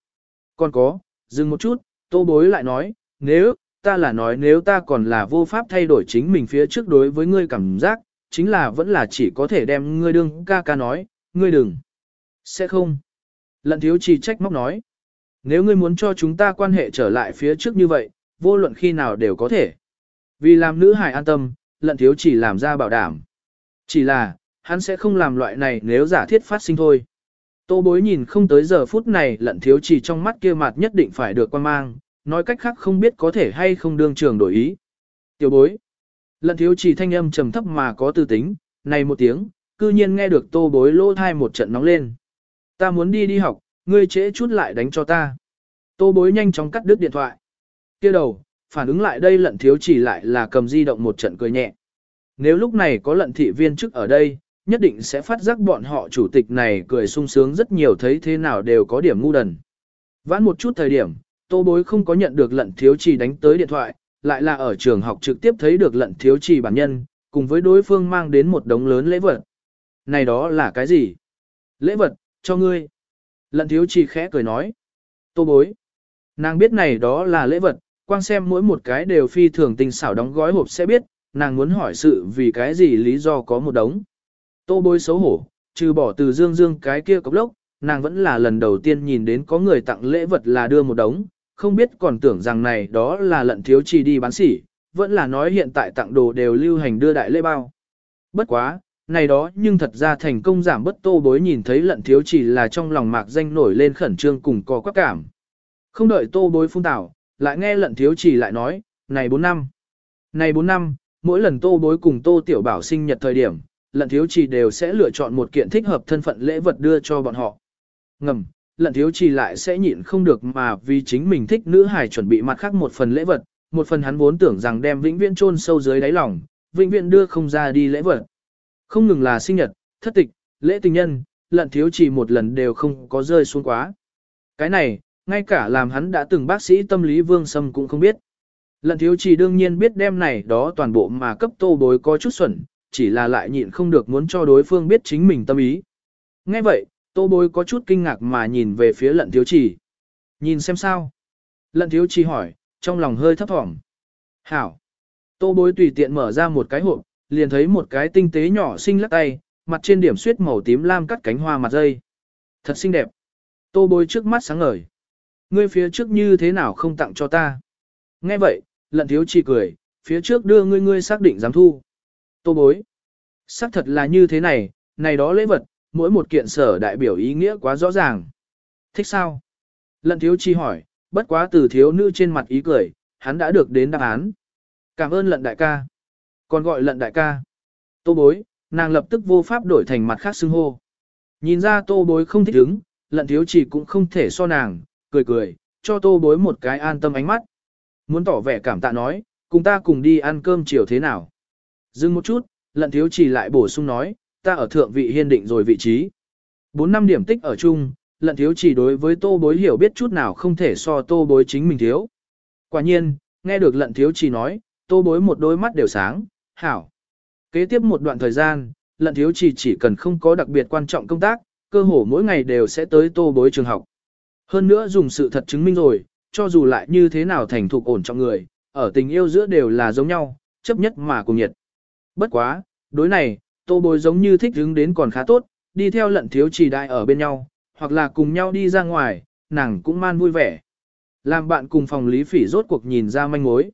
Còn có, dừng một chút, tô bối lại nói, nếu, ta là nói nếu ta còn là vô pháp thay đổi chính mình phía trước đối với ngươi cảm giác, chính là vẫn là chỉ có thể đem ngươi đương ca ca nói, ngươi đừng. Sẽ không. Lận thiếu chỉ trách móc nói. Nếu ngươi muốn cho chúng ta quan hệ trở lại phía trước như vậy, vô luận khi nào đều có thể. Vì làm nữ hải an tâm, lận thiếu chỉ làm ra bảo đảm. Chỉ là, hắn sẽ không làm loại này nếu giả thiết phát sinh thôi. Tô bối nhìn không tới giờ phút này lận thiếu chỉ trong mắt kia mặt nhất định phải được quan mang, nói cách khác không biết có thể hay không đương trường đổi ý. Tiểu bối. Lận thiếu chỉ thanh âm trầm thấp mà có tư tính, này một tiếng, cư nhiên nghe được tô bối lỗ thai một trận nóng lên. Ta muốn đi đi học, ngươi trễ chút lại đánh cho ta. Tô bối nhanh chóng cắt đứt điện thoại. kia đầu, phản ứng lại đây lận thiếu chỉ lại là cầm di động một trận cười nhẹ. Nếu lúc này có lận thị viên chức ở đây, nhất định sẽ phát giác bọn họ chủ tịch này cười sung sướng rất nhiều thấy thế nào đều có điểm ngu đần. Vãn một chút thời điểm, tô bối không có nhận được lận thiếu trì đánh tới điện thoại, lại là ở trường học trực tiếp thấy được lận thiếu trì bản nhân, cùng với đối phương mang đến một đống lớn lễ vật. Này đó là cái gì? Lễ vật, cho ngươi. Lận thiếu chi khẽ cười nói. Tô bối. Nàng biết này đó là lễ vật, quang xem mỗi một cái đều phi thường tình xảo đóng gói hộp sẽ biết, nàng muốn hỏi sự vì cái gì lý do có một đống. Tô bối xấu hổ, trừ bỏ từ dương dương cái kia cốc lốc, nàng vẫn là lần đầu tiên nhìn đến có người tặng lễ vật là đưa một đống, không biết còn tưởng rằng này đó là lận thiếu chi đi bán sỉ, vẫn là nói hiện tại tặng đồ đều lưu hành đưa đại lễ bao. Bất quá, này đó nhưng thật ra thành công giảm bất tô bối nhìn thấy lận thiếu chỉ là trong lòng mạc danh nổi lên khẩn trương cùng có quắc cảm. Không đợi tô bối phun tảo, lại nghe lận thiếu chỉ lại nói, này 4 năm. Này 4 năm, mỗi lần tô bối cùng tô tiểu bảo sinh nhật thời điểm, lận thiếu chỉ đều sẽ lựa chọn một kiện thích hợp thân phận lễ vật đưa cho bọn họ. Ngầm, lận thiếu chỉ lại sẽ nhịn không được mà vì chính mình thích nữ hài chuẩn bị mặt khác một phần lễ vật, một phần hắn vốn tưởng rằng đem vĩnh viễn chôn sâu dưới đáy lòng, vĩnh viễn đưa không ra đi lễ vật. Không ngừng là sinh nhật, thất tịch, lễ tình nhân, lận thiếu chỉ một lần đều không có rơi xuống quá. Cái này, ngay cả làm hắn đã từng bác sĩ tâm lý vương sâm cũng không biết. Lận thiếu chỉ đương nhiên biết đem này đó toàn bộ mà cấp tô bối có chút xuẩn, chỉ là lại nhịn không được muốn cho đối phương biết chính mình tâm ý. Nghe vậy, tô bối có chút kinh ngạc mà nhìn về phía lận thiếu chỉ. Nhìn xem sao. Lận thiếu chỉ hỏi, trong lòng hơi thấp thỏm. Hảo. Tô bối tùy tiện mở ra một cái hộp, liền thấy một cái tinh tế nhỏ xinh lắc tay, mặt trên điểm suyết màu tím lam cắt cánh hoa mặt dây. Thật xinh đẹp. Tô bối trước mắt sáng ngời. Ngươi phía trước như thế nào không tặng cho ta? Nghe vậy, lận thiếu chỉ cười, phía trước đưa ngươi ngươi xác định giám thu. Tô bối. Xác thật là như thế này, này đó lễ vật, mỗi một kiện sở đại biểu ý nghĩa quá rõ ràng. Thích sao? Lận thiếu chi hỏi, bất quá từ thiếu nữ trên mặt ý cười, hắn đã được đến đáp án. Cảm ơn lận đại ca. Còn gọi lận đại ca. Tô bối, nàng lập tức vô pháp đổi thành mặt khác xưng hô. Nhìn ra tô bối không thích ứng, lận thiếu chỉ cũng không thể so nàng, cười cười, cho tô bối một cái an tâm ánh mắt. Muốn tỏ vẻ cảm tạ nói, cùng ta cùng đi ăn cơm chiều thế nào. Dừng một chút, lận thiếu chỉ lại bổ sung nói, ta ở thượng vị hiên định rồi vị trí. Bốn năm điểm tích ở chung, lận thiếu chỉ đối với tô bối hiểu biết chút nào không thể so tô bối chính mình thiếu. Quả nhiên, nghe được lận thiếu chỉ nói, tô bối một đôi mắt đều sáng, hảo. Kế tiếp một đoạn thời gian, lận thiếu chỉ chỉ cần không có đặc biệt quan trọng công tác, cơ hồ mỗi ngày đều sẽ tới tô bối trường học. Hơn nữa dùng sự thật chứng minh rồi, cho dù lại như thế nào thành thục ổn trọng người, ở tình yêu giữa đều là giống nhau, chấp nhất mà cùng nhiệt. Bất quá, đối này, tô bối giống như thích hứng đến còn khá tốt, đi theo lận thiếu chỉ đại ở bên nhau, hoặc là cùng nhau đi ra ngoài, nàng cũng man vui vẻ. Làm bạn cùng phòng lý phỉ rốt cuộc nhìn ra manh mối.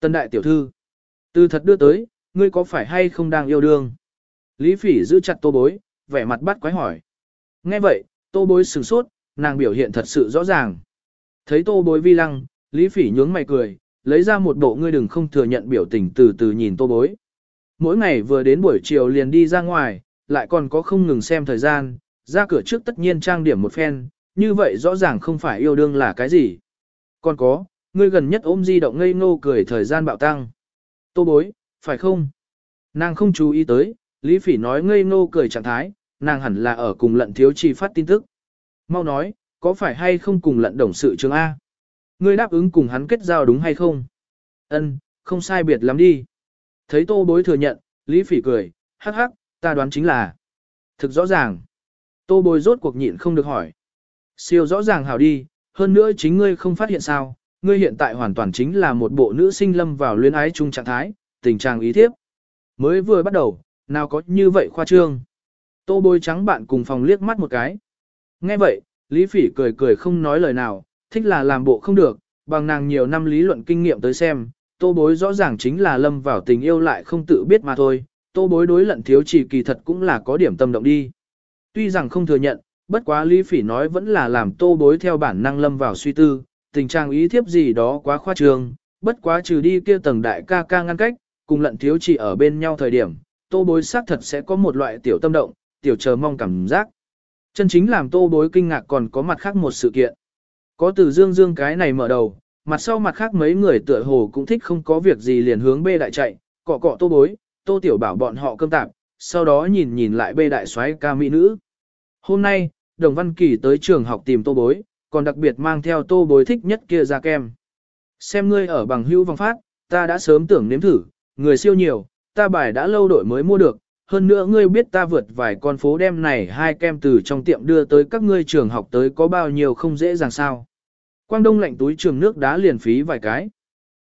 Tân đại tiểu thư. Từ thật đưa tới, ngươi có phải hay không đang yêu đương? Lý phỉ giữ chặt tô bối, vẻ mặt bắt quái hỏi. Nghe vậy, tô bối sửng sốt, nàng biểu hiện thật sự rõ ràng. Thấy tô bối vi lăng, Lý phỉ nhướng mày cười, lấy ra một bộ ngươi đừng không thừa nhận biểu tình từ từ nhìn tô bối. Mỗi ngày vừa đến buổi chiều liền đi ra ngoài, lại còn có không ngừng xem thời gian, ra cửa trước tất nhiên trang điểm một phen, như vậy rõ ràng không phải yêu đương là cái gì. Còn có, ngươi gần nhất ôm di động ngây ngô cười thời gian bạo tăng. Tô bối, phải không? Nàng không chú ý tới, Lý Phỉ nói ngây ngô cười trạng thái, nàng hẳn là ở cùng lận thiếu chi phát tin tức. Mau nói, có phải hay không cùng lận đồng sự trường A? Ngươi đáp ứng cùng hắn kết giao đúng hay không? Ân, không sai biệt lắm đi. Thấy tô bối thừa nhận, Lý Phỉ cười, hắc hắc, ta đoán chính là. Thực rõ ràng. Tô bối rốt cuộc nhịn không được hỏi. Siêu rõ ràng hảo đi, hơn nữa chính ngươi không phát hiện sao, ngươi hiện tại hoàn toàn chính là một bộ nữ sinh lâm vào luyến ái chung trạng thái, tình trạng ý thiếp. Mới vừa bắt đầu, nào có như vậy khoa trương. Tô bối trắng bạn cùng phòng liếc mắt một cái. Nghe vậy, Lý Phỉ cười cười không nói lời nào, thích là làm bộ không được, bằng nàng nhiều năm lý luận kinh nghiệm tới xem, tô bối rõ ràng chính là lâm vào tình yêu lại không tự biết mà thôi, tô bối đối lận thiếu chỉ kỳ thật cũng là có điểm tâm động đi. Tuy rằng không thừa nhận, bất quá Lý Phỉ nói vẫn là làm tô bối theo bản năng lâm vào suy tư, tình trạng ý thiếp gì đó quá khoa trương, bất quá trừ đi kia tầng đại ca ca ngăn cách, cùng lận thiếu chỉ ở bên nhau thời điểm, tô bối xác thật sẽ có một loại tiểu tâm động, tiểu chờ mong cảm giác. Chân chính làm tô bối kinh ngạc còn có mặt khác một sự kiện. Có từ dương dương cái này mở đầu, mặt sau mặt khác mấy người tựa hồ cũng thích không có việc gì liền hướng bê đại chạy, cọ cọ tô bối, tô tiểu bảo bọn họ cơm tạp, sau đó nhìn nhìn lại bê đại xoáy ca mỹ nữ. Hôm nay, Đồng Văn Kỳ tới trường học tìm tô bối, còn đặc biệt mang theo tô bối thích nhất kia ra kem. Xem ngươi ở bằng hữu vòng phát, ta đã sớm tưởng nếm thử, người siêu nhiều, ta bài đã lâu đổi mới mua được, hơn nữa ngươi biết ta vượt vài con phố đem này hai kem từ trong tiệm đưa tới các ngươi trường học tới có bao nhiêu không dễ dàng sao. Quang Đông lạnh túi trường nước đá liền phí vài cái.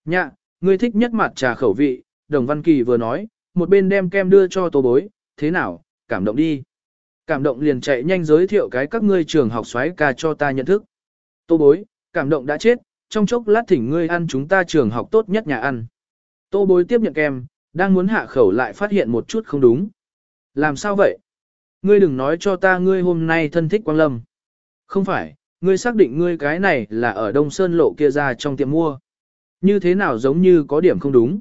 Nhạ, ngươi thích nhất mặt trà khẩu vị, Đồng Văn Kỳ vừa nói, một bên đem kem đưa cho tô bối, thế nào, cảm động đi. Cảm động liền chạy nhanh giới thiệu cái các ngươi trường học xoáy ca cho ta nhận thức. Tô bối, cảm động đã chết, trong chốc lát thỉnh ngươi ăn chúng ta trường học tốt nhất nhà ăn. Tô bối tiếp nhận kem, đang muốn hạ khẩu lại phát hiện một chút không đúng. Làm sao vậy? Ngươi đừng nói cho ta ngươi hôm nay thân thích Quang Lâm. Không phải, ngươi xác định ngươi cái này là ở Đông Sơn lộ kia ra trong tiệm mua. Như thế nào giống như có điểm không đúng.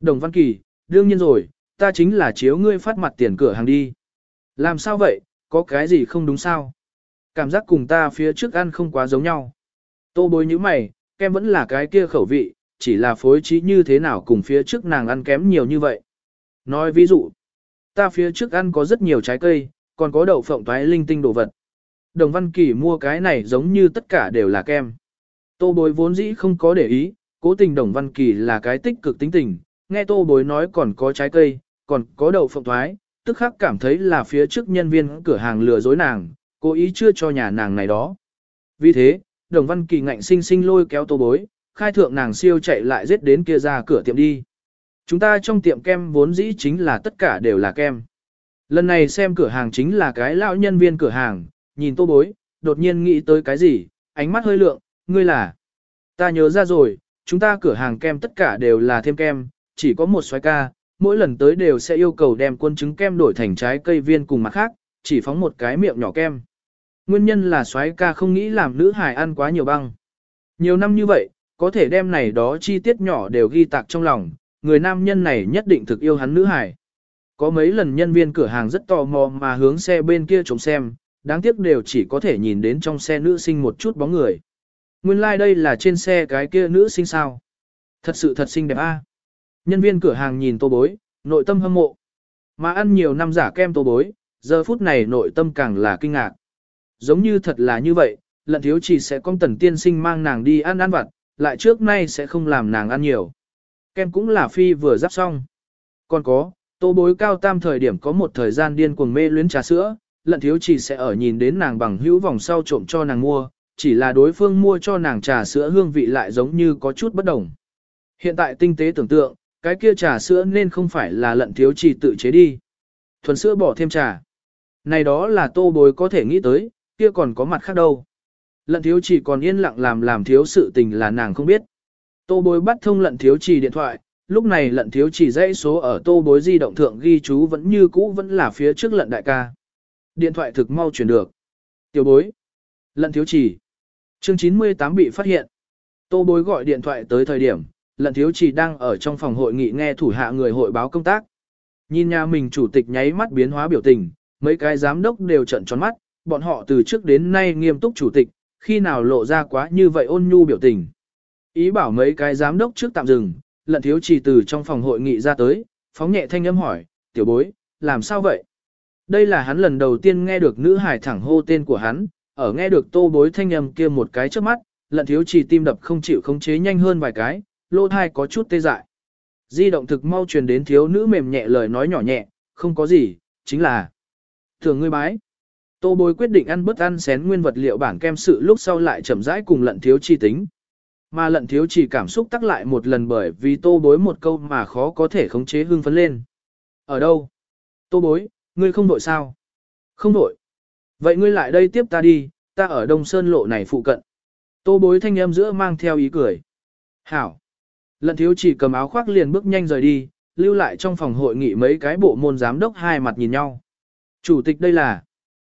Đồng Văn Kỳ, đương nhiên rồi, ta chính là chiếu ngươi phát mặt tiền cửa hàng đi. Làm sao vậy, có cái gì không đúng sao? Cảm giác cùng ta phía trước ăn không quá giống nhau. Tô bối như mày, kem vẫn là cái kia khẩu vị, chỉ là phối trí như thế nào cùng phía trước nàng ăn kém nhiều như vậy. Nói ví dụ, ta phía trước ăn có rất nhiều trái cây, còn có đậu phộng toái linh tinh đồ vật. Đồng Văn Kỳ mua cái này giống như tất cả đều là kem. Tô bối vốn dĩ không có để ý, cố tình Đồng Văn Kỳ là cái tích cực tính tình, nghe tô bối nói còn có trái cây, còn có đậu phộng thoái, tức khắc cảm thấy là phía trước nhân viên cửa hàng lừa dối nàng, cố ý chưa cho nhà nàng này đó. Vì thế, Đồng Văn Kỳ ngạnh sinh sinh lôi kéo tô bối, khai thượng nàng siêu chạy lại giết đến kia ra cửa tiệm đi. Chúng ta trong tiệm kem vốn dĩ chính là tất cả đều là kem. Lần này xem cửa hàng chính là cái lão nhân viên cửa hàng, nhìn tô bối, đột nhiên nghĩ tới cái gì, ánh mắt hơi lượng, ngươi là. Ta nhớ ra rồi, chúng ta cửa hàng kem tất cả đều là thêm kem, chỉ có một xoái ca, mỗi lần tới đều sẽ yêu cầu đem quân trứng kem đổi thành trái cây viên cùng mặt khác, chỉ phóng một cái miệng nhỏ kem. Nguyên nhân là xoái ca không nghĩ làm nữ hài ăn quá nhiều băng. Nhiều năm như vậy, có thể đem này đó chi tiết nhỏ đều ghi tạc trong lòng, người nam nhân này nhất định thực yêu hắn nữ hải Có mấy lần nhân viên cửa hàng rất tò mò mà hướng xe bên kia trông xem, đáng tiếc đều chỉ có thể nhìn đến trong xe nữ sinh một chút bóng người. Nguyên lai like đây là trên xe cái kia nữ sinh sao. Thật sự thật xinh đẹp a. Nhân viên cửa hàng nhìn tô bối, nội tâm hâm mộ. Mà ăn nhiều năm giả kem tô bối, giờ phút này nội tâm càng là kinh ngạc. Giống như thật là như vậy, lận thiếu chỉ sẽ con tần tiên sinh mang nàng đi ăn ăn vặt, lại trước nay sẽ không làm nàng ăn nhiều. Kem cũng là phi vừa giáp xong. Còn có, tô bối cao tam thời điểm có một thời gian điên cuồng mê luyến trà sữa, lận thiếu chỉ sẽ ở nhìn đến nàng bằng hữu vòng sau trộm cho nàng mua, chỉ là đối phương mua cho nàng trà sữa hương vị lại giống như có chút bất đồng. Hiện tại tinh tế tưởng tượng, cái kia trà sữa nên không phải là lận thiếu chỉ tự chế đi. Thuần sữa bỏ thêm trà. Này đó là tô bối có thể nghĩ tới, kia còn có mặt khác đâu. Lận thiếu chỉ còn yên lặng làm làm thiếu sự tình là nàng không biết. Tô bối bắt thông lận thiếu chỉ điện thoại, lúc này lận thiếu chỉ dãy số ở tô bối di động thượng ghi chú vẫn như cũ vẫn là phía trước lận đại ca. Điện thoại thực mau chuyển được. Tiểu bối. Lận thiếu chỉ. Chương 98 bị phát hiện. Tô bối gọi điện thoại tới thời điểm, lận thiếu chỉ đang ở trong phòng hội nghị nghe thủ hạ người hội báo công tác. Nhìn nhà mình chủ tịch nháy mắt biến hóa biểu tình, mấy cái giám đốc đều trận tròn mắt, bọn họ từ trước đến nay nghiêm túc chủ tịch, khi nào lộ ra quá như vậy ôn nhu biểu tình. Ý bảo mấy cái giám đốc trước tạm dừng, lận thiếu chỉ từ trong phòng hội nghị ra tới, phóng nhẹ thanh âm hỏi, tiểu bối, làm sao vậy? Đây là hắn lần đầu tiên nghe được nữ hải thẳng hô tên của hắn, ở nghe được tô bối thanh âm kia một cái trước mắt, lận thiếu chỉ tim đập không chịu khống chế nhanh hơn vài cái, lô thai có chút tê dại. Di động thực mau truyền đến thiếu nữ mềm nhẹ lời nói nhỏ nhẹ, không có gì, chính là thường ngươi bái. Tô bối quyết định ăn bớt ăn xén nguyên vật liệu bản kem sự lúc sau lại chậm rãi cùng lận thiếu chi tính. Mà lận thiếu chỉ cảm xúc tắc lại một lần bởi vì tô bối một câu mà khó có thể khống chế hưng phấn lên. Ở đâu? Tô bối, ngươi không đội sao? Không đội. Vậy ngươi lại đây tiếp ta đi, ta ở Đông Sơn lộ này phụ cận. Tô bối thanh âm giữa mang theo ý cười. Hảo. Lận thiếu chỉ cầm áo khoác liền bước nhanh rời đi, lưu lại trong phòng hội nghị mấy cái bộ môn giám đốc hai mặt nhìn nhau. Chủ tịch đây là.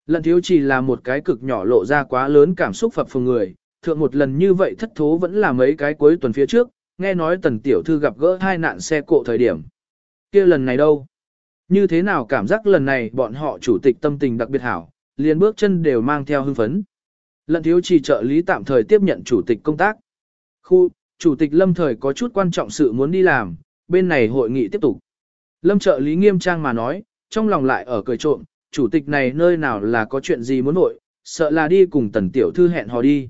Lận thiếu chỉ là một cái cực nhỏ lộ ra quá lớn cảm xúc phập phồng người, thượng một lần như vậy thất thố vẫn là mấy cái cuối tuần phía trước, nghe nói tần tiểu thư gặp gỡ hai nạn xe cộ thời điểm. kia lần này đâu? Như thế nào cảm giác lần này bọn họ chủ tịch tâm tình đặc biệt hảo, liền bước chân đều mang theo hưng phấn. Lận thiếu chỉ trợ lý tạm thời tiếp nhận chủ tịch công tác. Khu, chủ tịch lâm thời có chút quan trọng sự muốn đi làm, bên này hội nghị tiếp tục. Lâm trợ lý nghiêm trang mà nói, trong lòng lại ở cười trộm, chủ tịch này nơi nào là có chuyện gì muốn nội, sợ là đi cùng tần tiểu thư hẹn hò đi.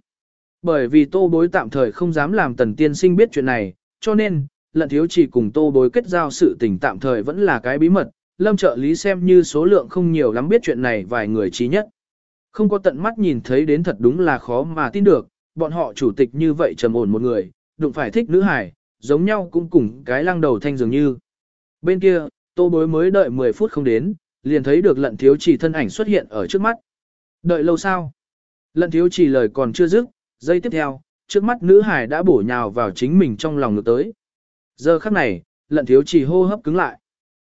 Bởi vì tô bối tạm thời không dám làm tần tiên sinh biết chuyện này, cho nên, lận thiếu chỉ cùng tô bối kết giao sự tình tạm thời vẫn là cái bí mật, lâm trợ lý xem như số lượng không nhiều lắm biết chuyện này vài người trí nhất. Không có tận mắt nhìn thấy đến thật đúng là khó mà tin được, bọn họ chủ tịch như vậy trầm ổn một người, đụng phải thích nữ hải, giống nhau cũng cùng cái lăng đầu thanh dường như. Bên kia, tô bối mới đợi 10 phút không đến, liền thấy được lận thiếu chỉ thân ảnh xuất hiện ở trước mắt. Đợi lâu sao? Lận thiếu chỉ lời còn chưa dứt, giây tiếp theo, trước mắt nữ hải đã bổ nhào vào chính mình trong lòng ngược tới. Giờ khắc này, lận thiếu chỉ hô hấp cứng lại.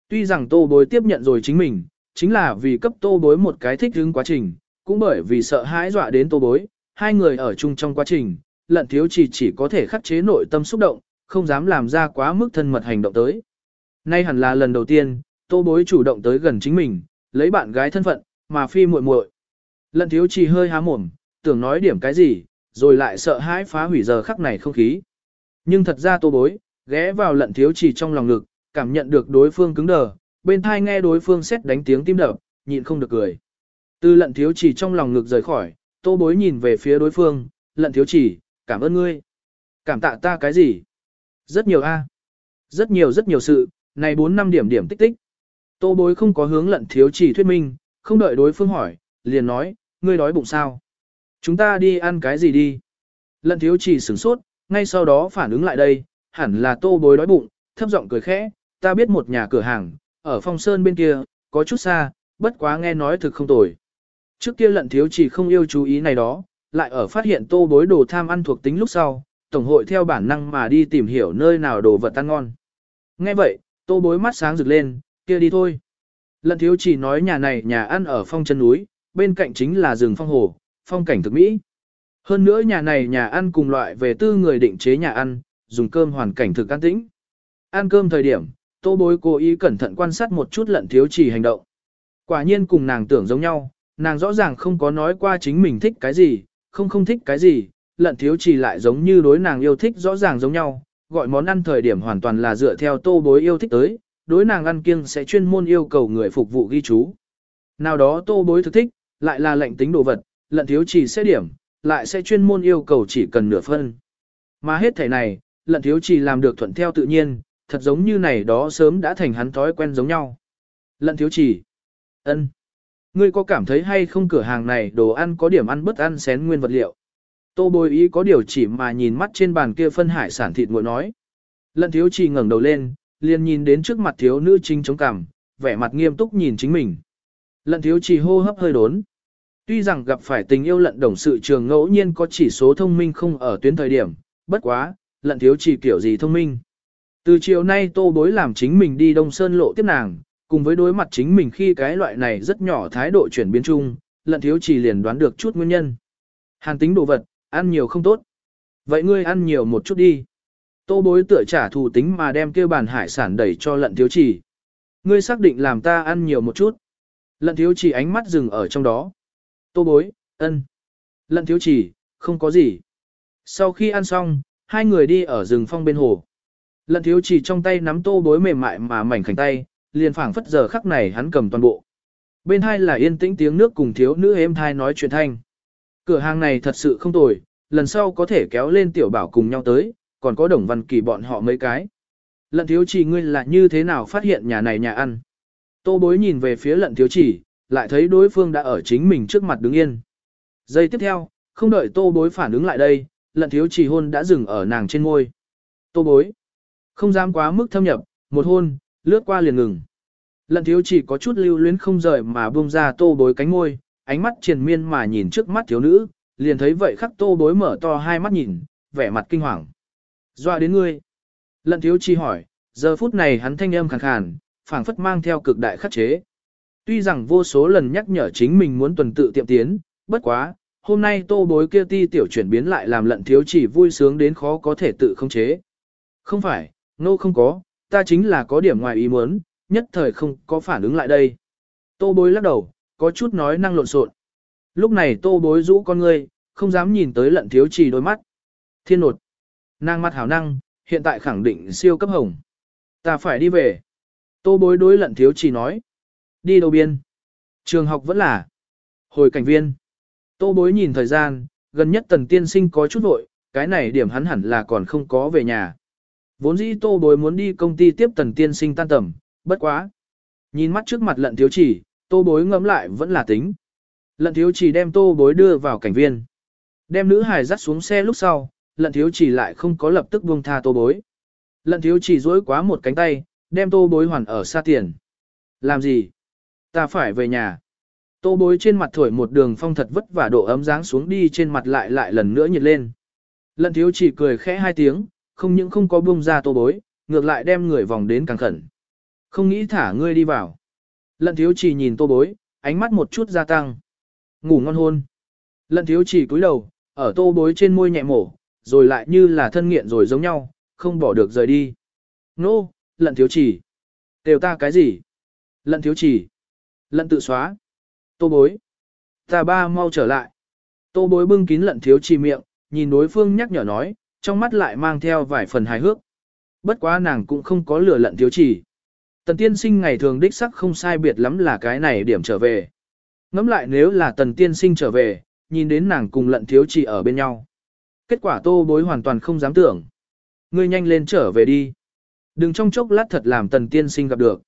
Tuy rằng tô bối tiếp nhận rồi chính mình, chính là vì cấp tô bối một cái thích hứng quá trình, cũng bởi vì sợ hãi dọa đến tô bối, hai người ở chung trong quá trình, lận thiếu chỉ chỉ có thể khắc chế nội tâm xúc động, không dám làm ra quá mức thân mật hành động tới. Nay hẳn là lần đầu tiên, tô bối chủ động tới gần chính mình, lấy bạn gái thân phận, mà phi muội muội. Lận thiếu chỉ hơi há mồm, tưởng nói điểm cái gì, rồi lại sợ hãi phá hủy giờ khắc này không khí. Nhưng thật ra tô bối, ghé vào lận thiếu chỉ trong lòng ngực, cảm nhận được đối phương cứng đờ, bên thai nghe đối phương xét đánh tiếng tim đập, nhịn không được cười. Từ lận thiếu chỉ trong lòng ngực rời khỏi, tô bối nhìn về phía đối phương, lận thiếu chỉ, cảm ơn ngươi. Cảm tạ ta cái gì? Rất nhiều a, Rất nhiều rất nhiều sự, này 4 năm điểm điểm tích tích. Tô bối không có hướng lận thiếu chỉ thuyết minh, không đợi đối phương hỏi, liền nói, ngươi đói bụng sao? Chúng ta đi ăn cái gì đi? Lận thiếu chỉ sửng sốt, ngay sau đó phản ứng lại đây, hẳn là tô bối đói bụng, thấp giọng cười khẽ, ta biết một nhà cửa hàng, ở phong sơn bên kia, có chút xa, bất quá nghe nói thực không tồi. Trước kia lận thiếu chỉ không yêu chú ý này đó, lại ở phát hiện tô bối đồ tham ăn thuộc tính lúc sau, tổng hội theo bản năng mà đi tìm hiểu nơi nào đồ vật ăn ngon. Nghe vậy, tô bối mắt sáng rực lên, kia đi thôi. Lận thiếu chỉ nói nhà này nhà ăn ở phong chân núi, bên cạnh chính là rừng phong hồ, phong cảnh thực mỹ. Hơn nữa nhà này nhà ăn cùng loại về tư người định chế nhà ăn, dùng cơm hoàn cảnh thực an tĩnh. Ăn cơm thời điểm, tô bối cố ý cẩn thận quan sát một chút lận thiếu chỉ hành động. Quả nhiên cùng nàng tưởng giống nhau, nàng rõ ràng không có nói qua chính mình thích cái gì, không không thích cái gì, lận thiếu chỉ lại giống như đối nàng yêu thích rõ ràng giống nhau, gọi món ăn thời điểm hoàn toàn là dựa theo tô bối yêu thích tới, đối nàng ăn kiêng sẽ chuyên môn yêu cầu người phục vụ ghi chú. Nào đó tô bối thực thích, lại là lệnh tính đồ vật, lận thiếu chỉ sẽ điểm, lại sẽ chuyên môn yêu cầu chỉ cần nửa phân. Mà hết thể này, lận thiếu chỉ làm được thuận theo tự nhiên, thật giống như này đó sớm đã thành hắn thói quen giống nhau. Lận thiếu chỉ. ân, Ngươi có cảm thấy hay không cửa hàng này đồ ăn có điểm ăn bất ăn xén nguyên vật liệu? Tô bồi ý có điều chỉ mà nhìn mắt trên bàn kia phân hải sản thịt nguội nói. Lận thiếu chỉ ngẩng đầu lên, liền nhìn đến trước mặt thiếu nữ chính chống cằm, vẻ mặt nghiêm túc nhìn chính mình. Lận thiếu chỉ hô hấp hơi đốn. Tuy rằng gặp phải tình yêu lận đồng sự trường ngẫu nhiên có chỉ số thông minh không ở tuyến thời điểm, bất quá, lận thiếu chỉ kiểu gì thông minh. Từ chiều nay tô bối làm chính mình đi Đông Sơn lộ tiếp nàng, cùng với đối mặt chính mình khi cái loại này rất nhỏ thái độ chuyển biến chung, lận thiếu chỉ liền đoán được chút nguyên nhân. Hàn tính đồ vật, ăn nhiều không tốt. Vậy ngươi ăn nhiều một chút đi. Tô bối tựa trả thù tính mà đem kêu bàn hải sản đẩy cho lận thiếu chỉ. Ngươi xác định làm ta ăn nhiều một chút. Lận thiếu chỉ ánh mắt dừng ở trong đó. Tô bối, ân. Lận thiếu chỉ, không có gì. Sau khi ăn xong, hai người đi ở rừng phong bên hồ. Lận thiếu chỉ trong tay nắm tô bối mềm mại mà mảnh khảnh tay, liền phảng phất giờ khắc này hắn cầm toàn bộ. Bên hai là yên tĩnh tiếng nước cùng thiếu nữ êm thai nói chuyện thanh. Cửa hàng này thật sự không tồi, lần sau có thể kéo lên tiểu bảo cùng nhau tới, còn có đồng văn kỳ bọn họ mấy cái. Lận thiếu chỉ ngươi là như thế nào phát hiện nhà này nhà ăn. Tô bối nhìn về phía lận thiếu chỉ, lại thấy đối phương đã ở chính mình trước mặt đứng yên. Giây tiếp theo, không đợi tô bối phản ứng lại đây, lận thiếu chỉ hôn đã dừng ở nàng trên môi. Tô bối, không dám quá mức thâm nhập, một hôn, lướt qua liền ngừng. Lận thiếu chỉ có chút lưu luyến không rời mà buông ra tô bối cánh môi, ánh mắt triền miên mà nhìn trước mắt thiếu nữ, liền thấy vậy khắc tô bối mở to hai mắt nhìn, vẻ mặt kinh hoàng. Dọa đến ngươi. Lận thiếu chi hỏi, giờ phút này hắn thanh âm khàn khàn, phảng phất mang theo cực đại khắc chế. Tuy rằng vô số lần nhắc nhở chính mình muốn tuần tự tiệm tiến, bất quá, hôm nay tô bối kia ti tiểu chuyển biến lại làm lận thiếu chỉ vui sướng đến khó có thể tự không chế. Không phải, nô no không có, ta chính là có điểm ngoài ý muốn, nhất thời không có phản ứng lại đây. Tô bối lắc đầu, có chút nói năng lộn xộn. Lúc này tô bối rũ con ngươi, không dám nhìn tới lận thiếu chỉ đôi mắt. Thiên nột. Nàng mặt hảo năng, hiện tại khẳng định siêu cấp hồng. Ta phải đi về. Tô bối đối lận thiếu chỉ nói. Đi đâu biên? Trường học vẫn là. Hồi cảnh viên. Tô bối nhìn thời gian, gần nhất tần tiên sinh có chút vội, cái này điểm hắn hẳn là còn không có về nhà. Vốn dĩ tô bối muốn đi công ty tiếp tần tiên sinh tan tầm, bất quá. Nhìn mắt trước mặt lận thiếu chỉ, tô bối ngẫm lại vẫn là tính. Lận thiếu chỉ đem tô bối đưa vào cảnh viên. Đem nữ hải dắt xuống xe lúc sau, lận thiếu chỉ lại không có lập tức buông tha tô bối. Lận thiếu chỉ dối quá một cánh tay, đem tô bối hoàn ở xa tiền. Làm gì? Ta phải về nhà. Tô bối trên mặt thổi một đường phong thật vất vả độ ấm dáng xuống đi trên mặt lại lại lần nữa nhiệt lên. Lận thiếu chỉ cười khẽ hai tiếng, không những không có buông ra tô bối, ngược lại đem người vòng đến càng khẩn. Không nghĩ thả ngươi đi vào. Lận thiếu chỉ nhìn tô bối, ánh mắt một chút gia tăng. Ngủ ngon hôn. Lận thiếu chỉ cúi đầu, ở tô bối trên môi nhẹ mổ, rồi lại như là thân nghiện rồi giống nhau, không bỏ được rời đi. Nô, no, lận thiếu chỉ. Đều ta cái gì? Lận thiếu chỉ. Lận tự xóa. Tô bối. Ta ba mau trở lại. Tô bối bưng kín lận thiếu chỉ miệng, nhìn đối phương nhắc nhở nói, trong mắt lại mang theo vài phần hài hước. Bất quá nàng cũng không có lửa lận thiếu chỉ. Tần tiên sinh ngày thường đích sắc không sai biệt lắm là cái này điểm trở về. Ngắm lại nếu là tần tiên sinh trở về, nhìn đến nàng cùng lận thiếu chỉ ở bên nhau. Kết quả tô bối hoàn toàn không dám tưởng. Ngươi nhanh lên trở về đi. Đừng trong chốc lát thật làm tần tiên sinh gặp được.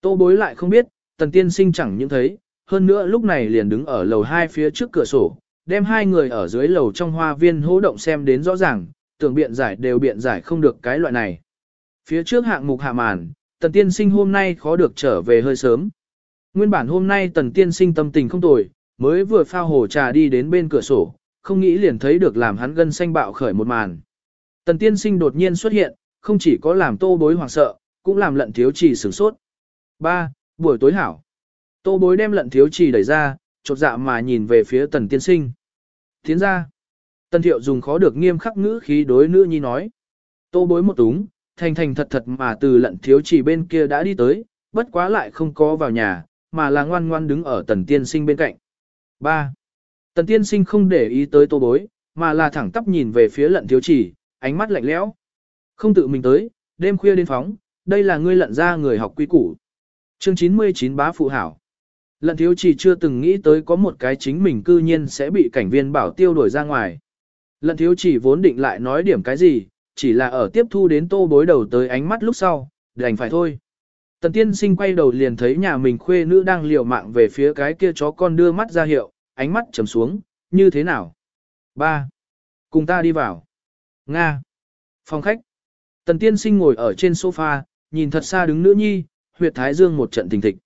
Tô bối lại không biết, tần tiên sinh chẳng những thấy, hơn nữa lúc này liền đứng ở lầu hai phía trước cửa sổ, đem hai người ở dưới lầu trong hoa viên hỗ động xem đến rõ ràng, tưởng biện giải đều biện giải không được cái loại này. Phía trước hạng mục hạ màn, tần tiên sinh hôm nay khó được trở về hơi sớm. Nguyên bản hôm nay tần tiên sinh tâm tình không tồi, mới vừa pha hồ trà đi đến bên cửa sổ, không nghĩ liền thấy được làm hắn gân xanh bạo khởi một màn. Tần tiên sinh đột nhiên xuất hiện, không chỉ có làm tô bối hoảng sợ, cũng làm lận thiếu trì sửng sốt. 3. Buổi tối hảo. Tô bối đem lận thiếu trì đẩy ra, chột dạ mà nhìn về phía tần tiên sinh. Tiến ra. Tần thiệu dùng khó được nghiêm khắc ngữ khí đối nữ nhi nói. Tô bối một túng, thành thành thật thật mà từ lận thiếu trì bên kia đã đi tới, bất quá lại không có vào nhà, mà là ngoan ngoan đứng ở tần tiên sinh bên cạnh. 3. Tần tiên sinh không để ý tới tô bối, mà là thẳng tắp nhìn về phía lận thiếu chỉ, ánh mắt lạnh lẽo. Không tự mình tới, đêm khuya đến phóng, đây là ngươi lận ra người học quy củ. Chương 99 bá phụ hảo. Lận thiếu chỉ chưa từng nghĩ tới có một cái chính mình cư nhiên sẽ bị cảnh viên bảo tiêu đuổi ra ngoài. Lận thiếu chỉ vốn định lại nói điểm cái gì, chỉ là ở tiếp thu đến tô bối đầu tới ánh mắt lúc sau, đành phải thôi. Tần tiên sinh quay đầu liền thấy nhà mình khuê nữ đang liều mạng về phía cái kia chó con đưa mắt ra hiệu, ánh mắt trầm xuống, như thế nào? Ba, Cùng ta đi vào. Nga. Phòng khách. Tần tiên sinh ngồi ở trên sofa, nhìn thật xa đứng nữ nhi, huyệt thái dương một trận tình thịch.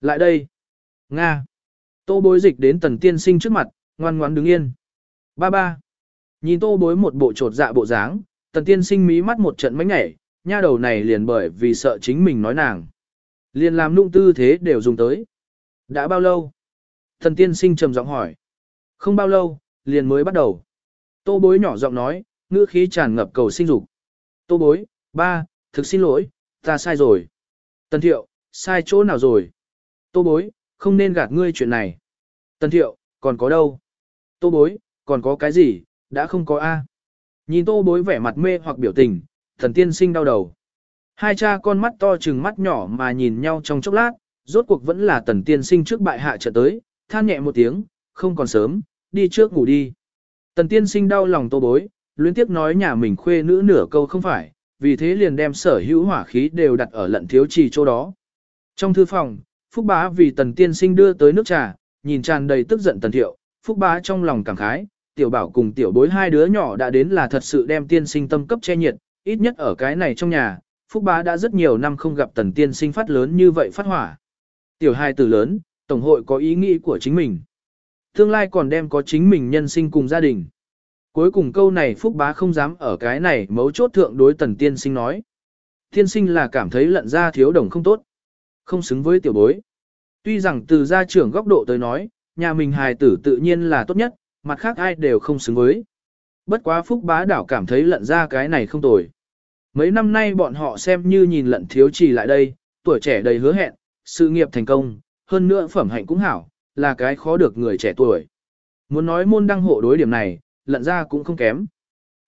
Lại đây. Nga. Tô bối dịch đến tần tiên sinh trước mặt, ngoan ngoãn đứng yên. Ba ba. Nhìn tô bối một bộ trột dạ bộ dáng, tần tiên sinh mí mắt một trận mánh nhảy, nha đầu này liền bởi vì sợ chính mình nói nàng. Liền làm nụng tư thế đều dùng tới. Đã bao lâu? Thần tiên sinh trầm giọng hỏi. Không bao lâu, liền mới bắt đầu. Tô bối nhỏ giọng nói, ngữ khí tràn ngập cầu sinh dục. Tô bối, ba, thực xin lỗi, ta sai rồi. Tần thiệu, sai chỗ nào rồi? Tô bối, không nên gạt ngươi chuyện này. Tần thiệu, còn có đâu? Tô bối, còn có cái gì, đã không có A. Nhìn tô bối vẻ mặt mê hoặc biểu tình, thần tiên sinh đau đầu. Hai cha con mắt to chừng mắt nhỏ mà nhìn nhau trong chốc lát, rốt cuộc vẫn là tần tiên sinh trước bại hạ trở tới, than nhẹ một tiếng, không còn sớm, đi trước ngủ đi. Tần tiên sinh đau lòng tô bối, luyến tiếc nói nhà mình khuê nữ nửa câu không phải, vì thế liền đem sở hữu hỏa khí đều đặt ở lận thiếu trì chỗ đó. Trong thư phòng, Phúc Bá vì tần tiên sinh đưa tới nước trà, nhìn tràn đầy tức giận tần thiệu, Phúc Bá trong lòng cảm khái, tiểu bảo cùng tiểu bối hai đứa nhỏ đã đến là thật sự đem tiên sinh tâm cấp che nhiệt, ít nhất ở cái này trong nhà, Phúc Bá đã rất nhiều năm không gặp tần tiên sinh phát lớn như vậy phát hỏa. Tiểu hai từ lớn, Tổng hội có ý nghĩ của chính mình. Tương lai còn đem có chính mình nhân sinh cùng gia đình. Cuối cùng câu này Phúc Bá không dám ở cái này mấu chốt thượng đối tần tiên sinh nói. Tiên sinh là cảm thấy lận ra thiếu đồng không tốt, không xứng với tiểu bối. Tuy rằng từ gia trưởng góc độ tới nói, nhà mình hài tử tự nhiên là tốt nhất, mặt khác ai đều không xứng với. Bất quá Phúc Bá đảo cảm thấy lận ra cái này không tồi. Mấy năm nay bọn họ xem như nhìn lận thiếu trì lại đây, tuổi trẻ đầy hứa hẹn, sự nghiệp thành công, hơn nữa phẩm hạnh cũng hảo, là cái khó được người trẻ tuổi. Muốn nói môn đăng hộ đối điểm này, lận ra cũng không kém.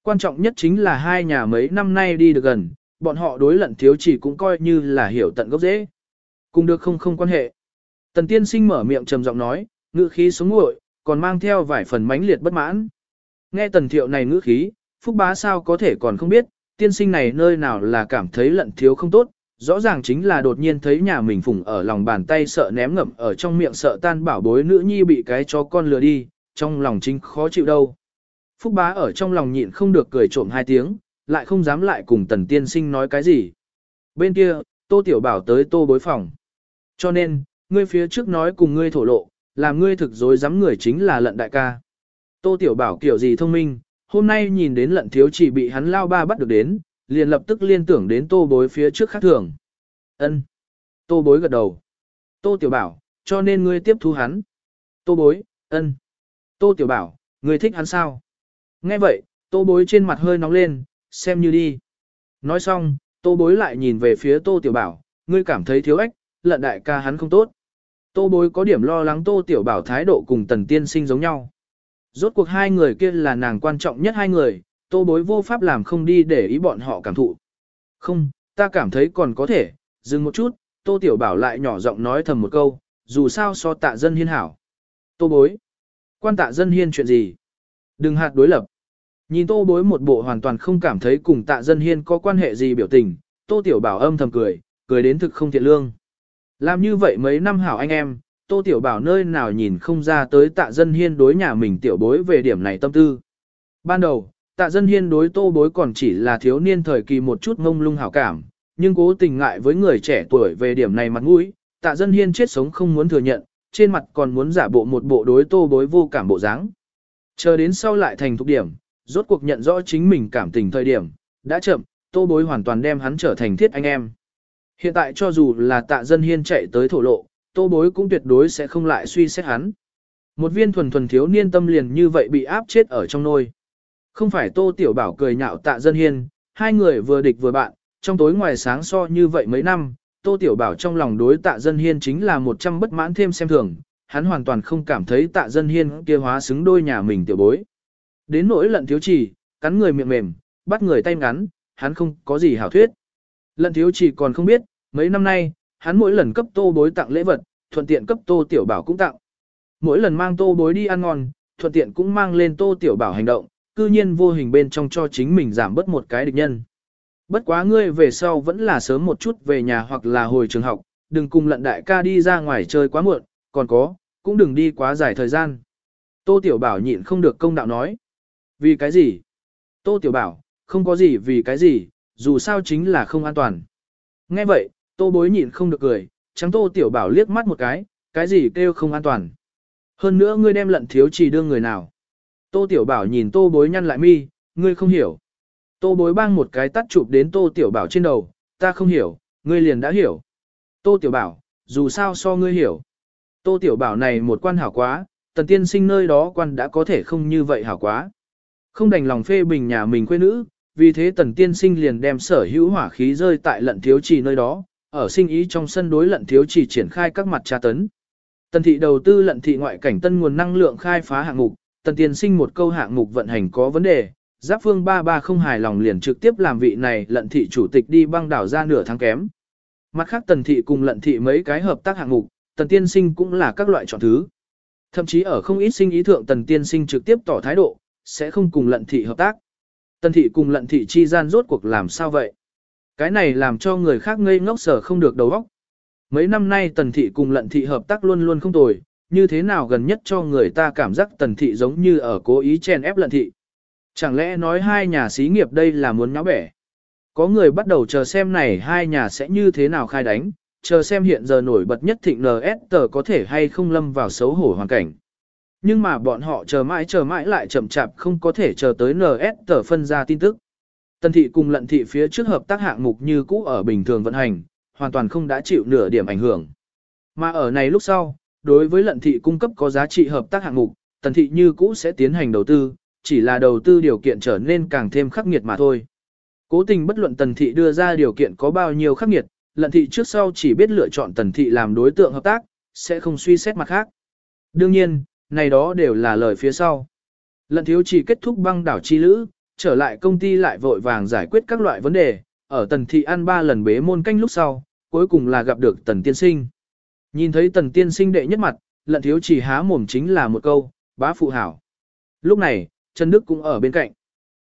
Quan trọng nhất chính là hai nhà mấy năm nay đi được gần, bọn họ đối lận thiếu chỉ cũng coi như là hiểu tận gốc dễ. Cùng được không không quan hệ. Tần tiên sinh mở miệng trầm giọng nói, ngữ khí sống nguội, còn mang theo vài phần mãnh liệt bất mãn. Nghe tần thiệu này ngữ khí, phúc bá sao có thể còn không biết, tiên sinh này nơi nào là cảm thấy lận thiếu không tốt, rõ ràng chính là đột nhiên thấy nhà mình phủng ở lòng bàn tay sợ ném ngậm ở trong miệng sợ tan bảo bối nữ nhi bị cái chó con lừa đi, trong lòng chính khó chịu đâu. Phúc bá ở trong lòng nhịn không được cười trộm hai tiếng, lại không dám lại cùng tần tiên sinh nói cái gì. Bên kia, tô tiểu bảo tới tô bối phòng. Cho nên, ngươi phía trước nói cùng ngươi thổ lộ, làm ngươi thực dối dám người chính là lận đại ca. Tô tiểu bảo kiểu gì thông minh, Hôm nay nhìn đến lận thiếu chỉ bị hắn lao ba bắt được đến, liền lập tức liên tưởng đến tô bối phía trước khác thường. ân Tô bối gật đầu. Tô tiểu bảo, cho nên ngươi tiếp thu hắn. Tô bối, ân Tô tiểu bảo, ngươi thích hắn sao? Nghe vậy, tô bối trên mặt hơi nóng lên, xem như đi. Nói xong, tô bối lại nhìn về phía tô tiểu bảo, ngươi cảm thấy thiếu ếch, lận đại ca hắn không tốt. Tô bối có điểm lo lắng tô tiểu bảo thái độ cùng tần tiên sinh giống nhau. Rốt cuộc hai người kia là nàng quan trọng nhất hai người, tô bối vô pháp làm không đi để ý bọn họ cảm thụ. Không, ta cảm thấy còn có thể, dừng một chút, tô tiểu bảo lại nhỏ giọng nói thầm một câu, dù sao so tạ dân hiên hảo. Tô bối, quan tạ dân hiên chuyện gì? Đừng hạt đối lập. Nhìn tô bối một bộ hoàn toàn không cảm thấy cùng tạ dân hiên có quan hệ gì biểu tình, tô tiểu bảo âm thầm cười, cười đến thực không thiện lương. Làm như vậy mấy năm hảo anh em, Tô Tiểu Bảo nơi nào nhìn không ra tới tạ dân hiên đối nhà mình tiểu bối về điểm này tâm tư. Ban đầu, tạ dân hiên đối tô bối còn chỉ là thiếu niên thời kỳ một chút ngông lung hảo cảm, nhưng cố tình ngại với người trẻ tuổi về điểm này mặt mũi, tạ dân hiên chết sống không muốn thừa nhận, trên mặt còn muốn giả bộ một bộ đối tô bối vô cảm bộ dáng. Chờ đến sau lại thành thục điểm, rốt cuộc nhận rõ chính mình cảm tình thời điểm, đã chậm, tô bối hoàn toàn đem hắn trở thành thiết anh em. Hiện tại cho dù là tạ dân hiên chạy tới thổ lộ, tô bối cũng tuyệt đối sẽ không lại suy xét hắn. Một viên thuần thuần thiếu niên tâm liền như vậy bị áp chết ở trong nôi. Không phải tô tiểu bảo cười nhạo tạ dân hiên, hai người vừa địch vừa bạn, trong tối ngoài sáng so như vậy mấy năm, tô tiểu bảo trong lòng đối tạ dân hiên chính là một trăm bất mãn thêm xem thường, hắn hoàn toàn không cảm thấy tạ dân hiên kia hóa xứng đôi nhà mình tiểu bối. Đến nỗi lận thiếu chỉ, cắn người miệng mềm, bắt người tay ngắn, hắn không có gì hảo thuyết. Lận thiếu chỉ còn không biết, mấy năm nay, hắn mỗi lần cấp tô bối tặng lễ vật, thuận tiện cấp tô tiểu bảo cũng tặng. Mỗi lần mang tô bối đi ăn ngon, thuận tiện cũng mang lên tô tiểu bảo hành động, cư nhiên vô hình bên trong cho chính mình giảm bớt một cái địch nhân. Bất quá ngươi về sau vẫn là sớm một chút về nhà hoặc là hồi trường học, đừng cùng lận đại ca đi ra ngoài chơi quá muộn, còn có, cũng đừng đi quá dài thời gian. Tô Tiểu Bảo nhịn không được công đạo nói. Vì cái gì? Tô Tiểu Bảo, không có gì vì cái gì, dù sao chính là không an toàn. Nghe vậy, Tô bối nhịn không được cười, trắng tô tiểu bảo liếc mắt một cái, cái gì kêu không an toàn. Hơn nữa ngươi đem lận thiếu chỉ đưa người nào. Tô tiểu bảo nhìn tô bối nhăn lại mi, ngươi không hiểu. Tô bối bang một cái tắt chụp đến tô tiểu bảo trên đầu, ta không hiểu, ngươi liền đã hiểu. Tô tiểu bảo, dù sao so ngươi hiểu. Tô tiểu bảo này một quan hảo quá, tần tiên sinh nơi đó quan đã có thể không như vậy hảo quá. Không đành lòng phê bình nhà mình quê nữ, vì thế tần tiên sinh liền đem sở hữu hỏa khí rơi tại lận thiếu trì nơi đó, ở sinh ý trong sân đối lận thiếu chỉ triển khai các mặt tra tấn. Tần thị đầu tư lận thị ngoại cảnh tân nguồn năng lượng khai phá hạng mục, tần tiên sinh một câu hạng mục vận hành có vấn đề, giáp phương ba ba không hài lòng liền trực tiếp làm vị này lận thị chủ tịch đi băng đảo ra nửa tháng kém. Mặt khác tần thị cùng lận thị mấy cái hợp tác hạng mục, tần tiên sinh cũng là các loại chọn thứ. Thậm chí ở không ít sinh ý thượng tần tiên sinh trực tiếp tỏ thái độ, sẽ không cùng lận thị hợp tác. Tần thị cùng lận thị chi gian rốt cuộc làm sao vậy? Cái này làm cho người khác ngây ngốc sở không được đầu óc. Mấy năm nay tần thị cùng lận thị hợp tác luôn luôn không tồi, như thế nào gần nhất cho người ta cảm giác tần thị giống như ở cố ý chen ép lận thị. Chẳng lẽ nói hai nhà xí nghiệp đây là muốn nháo bẻ? Có người bắt đầu chờ xem này hai nhà sẽ như thế nào khai đánh, chờ xem hiện giờ nổi bật nhất thịnh NS tờ có thể hay không lâm vào xấu hổ hoàn cảnh. Nhưng mà bọn họ chờ mãi chờ mãi lại chậm chạp không có thể chờ tới NS tờ phân ra tin tức. Tần thị cùng lận thị phía trước hợp tác hạng mục như cũ ở bình thường vận hành, hoàn toàn không đã chịu nửa điểm ảnh hưởng. Mà ở này lúc sau, đối với lận thị cung cấp có giá trị hợp tác hạng mục, tần thị như cũ sẽ tiến hành đầu tư, chỉ là đầu tư điều kiện trở nên càng thêm khắc nghiệt mà thôi. Cố tình bất luận tần thị đưa ra điều kiện có bao nhiêu khắc nghiệt, lận thị trước sau chỉ biết lựa chọn tần thị làm đối tượng hợp tác, sẽ không suy xét mặt khác. Đương nhiên, này đó đều là lời phía sau. Lận thiếu chỉ kết thúc băng đảo chi lữ, trở lại công ty lại vội vàng giải quyết các loại vấn đề, ở tần thị ăn ba lần bế môn canh lúc sau, cuối cùng là gặp được tần tiên sinh. Nhìn thấy tần tiên sinh đệ nhất mặt, lận thiếu chỉ há mồm chính là một câu, bá phụ hảo. Lúc này, Trần Đức cũng ở bên cạnh.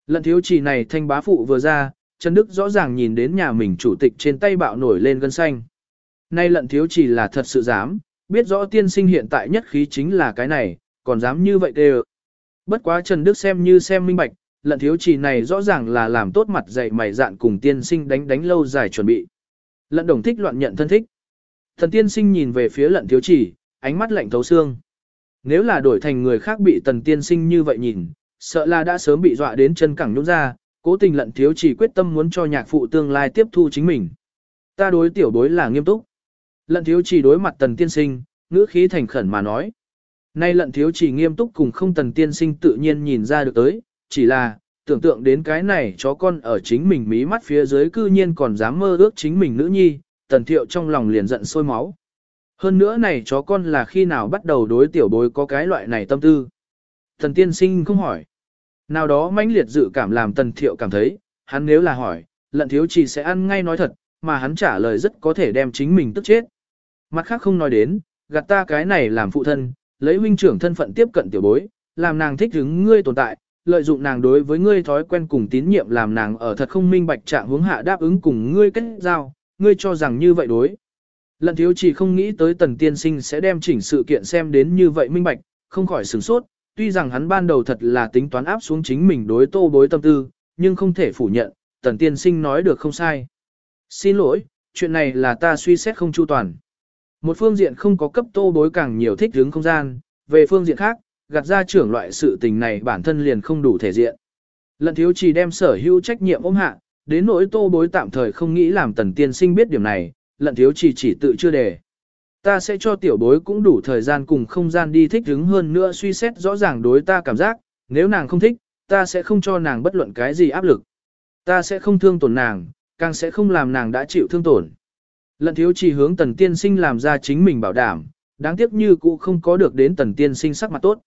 Lận thiếu chỉ này thanh bá phụ vừa ra, Trần Đức rõ ràng nhìn đến nhà mình chủ tịch trên tay bạo nổi lên gân xanh. Nay lận thiếu chỉ là thật sự dám, biết rõ tiên sinh hiện tại nhất khí chính là cái này, còn dám như vậy đều. Bất quá Trần Đức xem như xem minh bạch, lận thiếu chỉ này rõ ràng là làm tốt mặt dạy mày dạn cùng tiên sinh đánh đánh lâu dài chuẩn bị. Lận đồng thích loạn nhận thân thích. Thần tiên sinh nhìn về phía lận thiếu chỉ, ánh mắt lạnh thấu xương. Nếu là đổi thành người khác bị tần tiên sinh như vậy nhìn, sợ là đã sớm bị dọa đến chân cẳng nhũn ra, cố tình lận thiếu chỉ quyết tâm muốn cho nhạc phụ tương lai tiếp thu chính mình. Ta đối tiểu đối là nghiêm túc. Lận thiếu chỉ đối mặt tần tiên sinh, ngữ khí thành khẩn mà nói. Nay lận thiếu chỉ nghiêm túc cùng không tần tiên sinh tự nhiên nhìn ra được tới, chỉ là, tưởng tượng đến cái này chó con ở chính mình mí mắt phía dưới cư nhiên còn dám mơ ước chính mình nữ nhi, tần thiệu trong lòng liền giận sôi máu. Hơn nữa này chó con là khi nào bắt đầu đối tiểu bối có cái loại này tâm tư. Thần tiên sinh không hỏi. Nào đó mãnh liệt dự cảm làm tần thiệu cảm thấy, hắn nếu là hỏi, lận thiếu chỉ sẽ ăn ngay nói thật, mà hắn trả lời rất có thể đem chính mình tức chết. Mặt khác không nói đến, gạt ta cái này làm phụ thân, lấy huynh trưởng thân phận tiếp cận tiểu bối, làm nàng thích hứng ngươi tồn tại, lợi dụng nàng đối với ngươi thói quen cùng tín nhiệm làm nàng ở thật không minh bạch trạng hướng hạ đáp ứng cùng ngươi kết giao, ngươi cho rằng như vậy đối. Lận thiếu chỉ không nghĩ tới tần tiên sinh sẽ đem chỉnh sự kiện xem đến như vậy minh bạch, không khỏi sửng sốt, tuy rằng hắn ban đầu thật là tính toán áp xuống chính mình đối tô bối tâm tư, nhưng không thể phủ nhận, tần tiên sinh nói được không sai. Xin lỗi, chuyện này là ta suy xét không chu toàn. Một phương diện không có cấp tô bối càng nhiều thích hướng không gian, về phương diện khác, gạt ra trưởng loại sự tình này bản thân liền không đủ thể diện. Lận thiếu chỉ đem sở hữu trách nhiệm ôm hạ, đến nỗi tô bối tạm thời không nghĩ làm tần tiên sinh biết điểm này, lận thiếu chỉ chỉ tự chưa đề. Ta sẽ cho tiểu bối cũng đủ thời gian cùng không gian đi thích ứng hơn nữa suy xét rõ ràng đối ta cảm giác, nếu nàng không thích, ta sẽ không cho nàng bất luận cái gì áp lực. Ta sẽ không thương tổn nàng, càng sẽ không làm nàng đã chịu thương tổn. Lận thiếu chỉ hướng tần tiên sinh làm ra chính mình bảo đảm, đáng tiếc như cũ không có được đến tần tiên sinh sắc mặt tốt.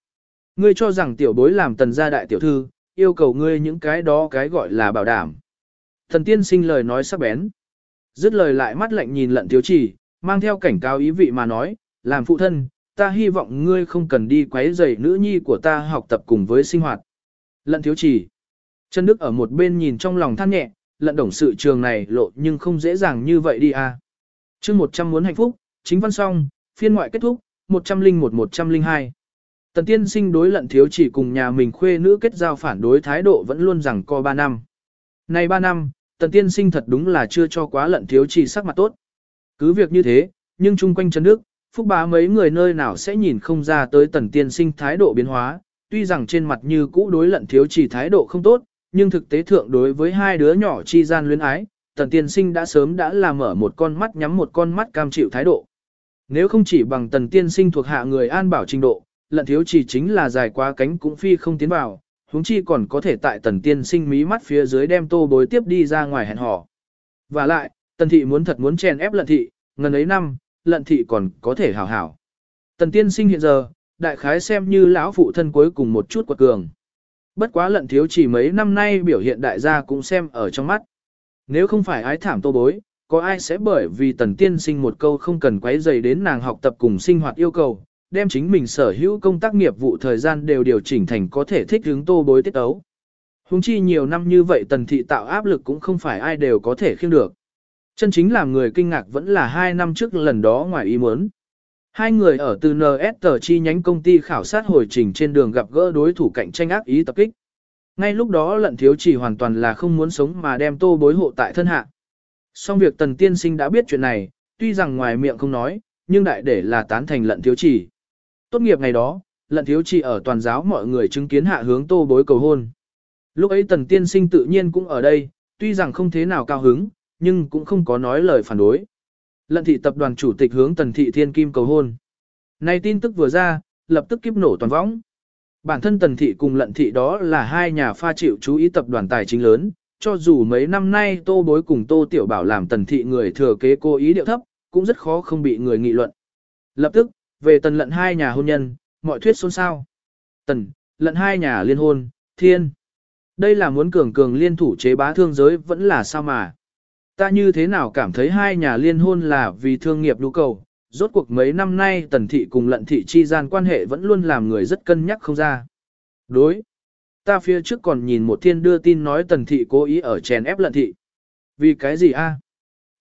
Ngươi cho rằng tiểu bối làm tần gia đại tiểu thư, yêu cầu ngươi những cái đó cái gọi là bảo đảm. Thần tiên sinh lời nói sắc bén. Dứt lời lại mắt lạnh nhìn lận thiếu chỉ, mang theo cảnh cáo ý vị mà nói, làm phụ thân, ta hy vọng ngươi không cần đi quấy rầy nữ nhi của ta học tập cùng với sinh hoạt. Lận thiếu chỉ. Chân Đức ở một bên nhìn trong lòng than nhẹ, lận đồng sự trường này lộ nhưng không dễ dàng như vậy đi à. chương 100 muốn hạnh phúc, chính văn xong, phiên ngoại kết thúc, 101-102. Tần tiên sinh đối lận thiếu chỉ cùng nhà mình khuê nữ kết giao phản đối thái độ vẫn luôn rằng co 3 năm. Này 3 năm, tần tiên sinh thật đúng là chưa cho quá lận thiếu chi sắc mặt tốt. Cứ việc như thế, nhưng chung quanh chân nước, phúc bá mấy người nơi nào sẽ nhìn không ra tới tần tiên sinh thái độ biến hóa, tuy rằng trên mặt như cũ đối lận thiếu chi thái độ không tốt, nhưng thực tế thượng đối với hai đứa nhỏ chi gian luyến ái, tần tiên sinh đã sớm đã làm mở một con mắt nhắm một con mắt cam chịu thái độ. Nếu không chỉ bằng tần tiên sinh thuộc hạ người an bảo trình độ, lận thiếu chỉ chính là dài quá cánh cũng phi không tiến vào, huống chi còn có thể tại tần tiên sinh mí mắt phía dưới đem tô bối tiếp đi ra ngoài hẹn hò. Và lại, tần thị muốn thật muốn chèn ép lận thị, ngần ấy năm, lận thị còn có thể hảo hảo. Tần tiên sinh hiện giờ, đại khái xem như lão phụ thân cuối cùng một chút quật cường. Bất quá lận thiếu chỉ mấy năm nay biểu hiện đại gia cũng xem ở trong mắt. Nếu không phải ái thảm tô bối, có ai sẽ bởi vì tần tiên sinh một câu không cần quấy dày đến nàng học tập cùng sinh hoạt yêu cầu, đem chính mình sở hữu công tác nghiệp vụ thời gian đều điều chỉnh thành có thể thích hướng tô bối tiết ấu. Hùng chi nhiều năm như vậy tần thị tạo áp lực cũng không phải ai đều có thể khiêng được. Chân chính làm người kinh ngạc vẫn là hai năm trước lần đó ngoài ý muốn. Hai người ở từ NS chi nhánh công ty khảo sát hồi trình trên đường gặp gỡ đối thủ cạnh tranh ác ý tập kích. Ngay lúc đó lận thiếu chỉ hoàn toàn là không muốn sống mà đem tô bối hộ tại thân hạ. Song việc tần tiên sinh đã biết chuyện này, tuy rằng ngoài miệng không nói, nhưng đại để là tán thành lận thiếu chỉ. Tốt nghiệp ngày đó, lận thiếu chỉ ở toàn giáo mọi người chứng kiến hạ hướng tô bối cầu hôn. Lúc ấy tần tiên sinh tự nhiên cũng ở đây, tuy rằng không thế nào cao hứng, nhưng cũng không có nói lời phản đối. Lận thị tập đoàn chủ tịch hướng tần thị thiên kim cầu hôn. Này tin tức vừa ra, lập tức kiếp nổ toàn võng. Bản thân tần thị cùng lận thị đó là hai nhà pha chịu chú ý tập đoàn tài chính lớn, cho dù mấy năm nay tô bối cùng tô tiểu bảo làm tần thị người thừa kế cố ý điệu thấp, cũng rất khó không bị người nghị luận. Lập tức, về tần lận hai nhà hôn nhân, mọi thuyết xôn xao. Tần, lận hai nhà liên hôn, thiên. Đây là muốn cường cường liên thủ chế bá thương giới vẫn là sao mà. Ta như thế nào cảm thấy hai nhà liên hôn là vì thương nghiệp đu cầu, rốt cuộc mấy năm nay tần thị cùng lận thị chi gian quan hệ vẫn luôn làm người rất cân nhắc không ra. Đối. Ta phía trước còn nhìn một thiên đưa tin nói tần thị cố ý ở chèn ép lận thị. Vì cái gì a?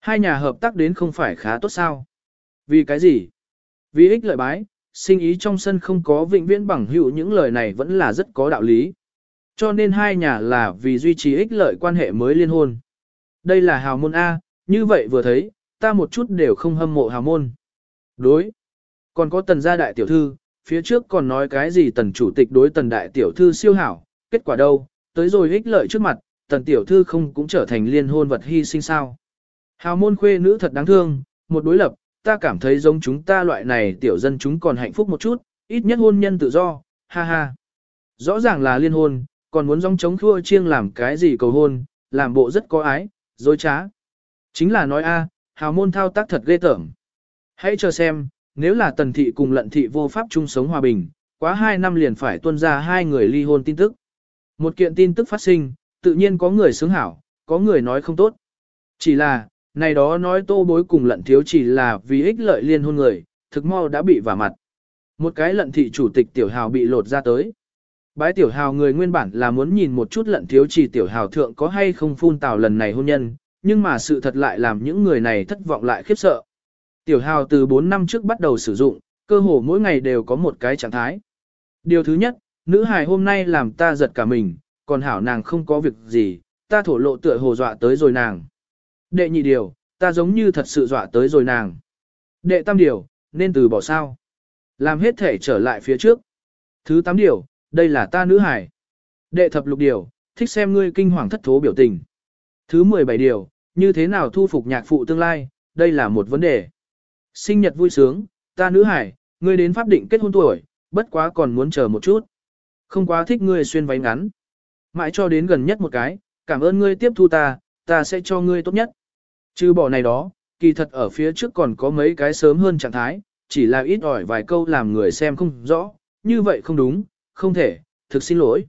Hai nhà hợp tác đến không phải khá tốt sao? Vì cái gì? Vì ích lợi bái, sinh ý trong sân không có vĩnh viễn bằng hữu những lời này vẫn là rất có đạo lý. Cho nên hai nhà là vì duy trì ích lợi quan hệ mới liên hôn. Đây là hào môn A, như vậy vừa thấy, ta một chút đều không hâm mộ hào môn. Đối. Còn có tần gia đại tiểu thư, phía trước còn nói cái gì tần chủ tịch đối tần đại tiểu thư siêu hảo, kết quả đâu, tới rồi ích lợi trước mặt, tần tiểu thư không cũng trở thành liên hôn vật hy sinh sao. Hào môn khuê nữ thật đáng thương, một đối lập, ta cảm thấy giống chúng ta loại này tiểu dân chúng còn hạnh phúc một chút, ít nhất hôn nhân tự do, ha ha. Rõ ràng là liên hôn, còn muốn dòng chống khua chiêng làm cái gì cầu hôn, làm bộ rất có ái, dối trá. Chính là nói a, hào môn thao tác thật ghê tởm. Hãy chờ xem, nếu là tần thị cùng lận thị vô pháp chung sống hòa bình, quá hai năm liền phải tuân ra hai người ly hôn tin tức. Một kiện tin tức phát sinh, tự nhiên có người sướng hảo, có người nói không tốt. Chỉ là, này đó nói tô bối cùng lận thiếu chỉ là vì ích lợi liên hôn người, thực mau đã bị vả mặt. Một cái lận thị chủ tịch tiểu hào bị lột ra tới. Bái tiểu hào người nguyên bản là muốn nhìn một chút lận thiếu chỉ tiểu hào thượng có hay không phun tào lần này hôn nhân, nhưng mà sự thật lại làm những người này thất vọng lại khiếp sợ. Tiểu hào từ 4 năm trước bắt đầu sử dụng, cơ hồ mỗi ngày đều có một cái trạng thái. Điều thứ nhất, nữ hài hôm nay làm ta giật cả mình, còn hảo nàng không có việc gì, ta thổ lộ tựa hồ dọa tới rồi nàng. Đệ nhị điều, ta giống như thật sự dọa tới rồi nàng. Đệ tam điều, nên từ bỏ sao. Làm hết thể trở lại phía trước. Thứ tám điều, đây là ta nữ hải. Đệ thập lục điều, thích xem ngươi kinh hoàng thất thố biểu tình. Thứ mười bảy điều, như thế nào thu phục nhạc phụ tương lai, đây là một vấn đề. Sinh nhật vui sướng, ta nữ hải, ngươi đến pháp định kết hôn tuổi, bất quá còn muốn chờ một chút. Không quá thích ngươi xuyên váy ngắn. Mãi cho đến gần nhất một cái, cảm ơn ngươi tiếp thu ta, ta sẽ cho ngươi tốt nhất. Trừ bỏ này đó, kỳ thật ở phía trước còn có mấy cái sớm hơn trạng thái, chỉ là ít ỏi vài câu làm người xem không rõ, như vậy không đúng, không thể, thực xin lỗi.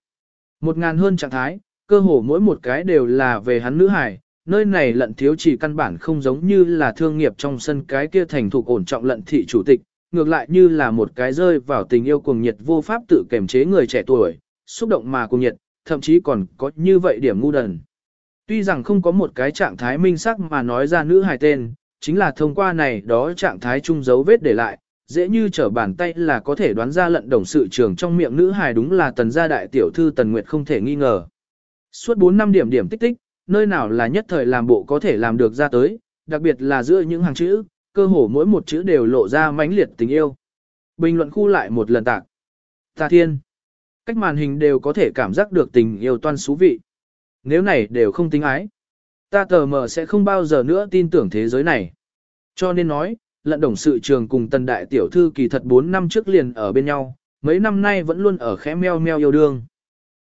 Một ngàn hơn trạng thái, cơ hồ mỗi một cái đều là về hắn nữ hài, nơi này lận thiếu chỉ căn bản không giống như là thương nghiệp trong sân cái kia thành thục ổn trọng lận thị chủ tịch, ngược lại như là một cái rơi vào tình yêu cuồng nhiệt vô pháp tự kềm chế người trẻ tuổi, xúc động mà cuồng nhiệt, thậm chí còn có như vậy điểm ngu đần. Tuy rằng không có một cái trạng thái minh sắc mà nói ra nữ hài tên, chính là thông qua này đó trạng thái chung dấu vết để lại, dễ như trở bàn tay là có thể đoán ra lận đồng sự trường trong miệng nữ hài đúng là tần gia đại tiểu thư tần nguyệt không thể nghi ngờ. Suốt 4 năm điểm điểm tích tích, nơi nào là nhất thời làm bộ có thể làm được ra tới, đặc biệt là giữa những hàng chữ, cơ hồ mỗi một chữ đều lộ ra mãnh liệt tình yêu. Bình luận khu lại một lần tạc. Ta thiên. Cách màn hình đều có thể cảm giác được tình yêu toan xú vị. Nếu này đều không tính ái. Ta tờ mờ sẽ không bao giờ nữa tin tưởng thế giới này. Cho nên nói, lận đồng sự trường cùng tần đại tiểu thư kỳ thật 4 năm trước liền ở bên nhau, mấy năm nay vẫn luôn ở khẽ meo meo yêu đương.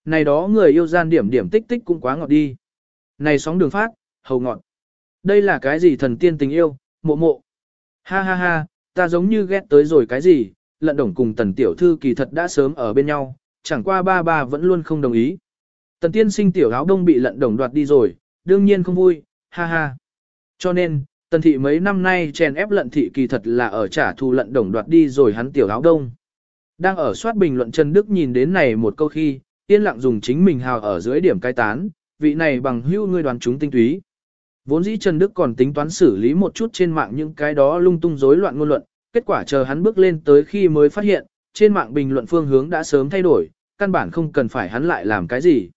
Này đó người yêu gian điểm điểm tích tích cũng quá ngọt đi. Này sóng đường phát, hầu ngọt. Đây là cái gì thần tiên tình yêu, mộ mộ. Ha ha ha, ta giống như ghét tới rồi cái gì, lận đồng cùng tần tiểu thư kỳ thật đã sớm ở bên nhau, chẳng qua ba ba vẫn luôn không đồng ý. Tần tiên sinh tiểu áo đông bị lận đồng đoạt đi rồi, đương nhiên không vui, ha ha. Cho nên, tần thị mấy năm nay chèn ép lận thị kỳ thật là ở trả thù lận đồng đoạt đi rồi hắn tiểu áo đông. Đang ở soát bình luận Trần Đức nhìn đến này một câu khi, yên lặng dùng chính mình hào ở dưới điểm cai tán, vị này bằng hưu ngươi đoàn chúng tinh túy. Vốn dĩ Trần Đức còn tính toán xử lý một chút trên mạng những cái đó lung tung rối loạn ngôn luận, kết quả chờ hắn bước lên tới khi mới phát hiện, trên mạng bình luận phương hướng đã sớm thay đổi, căn bản không cần phải hắn lại làm cái gì.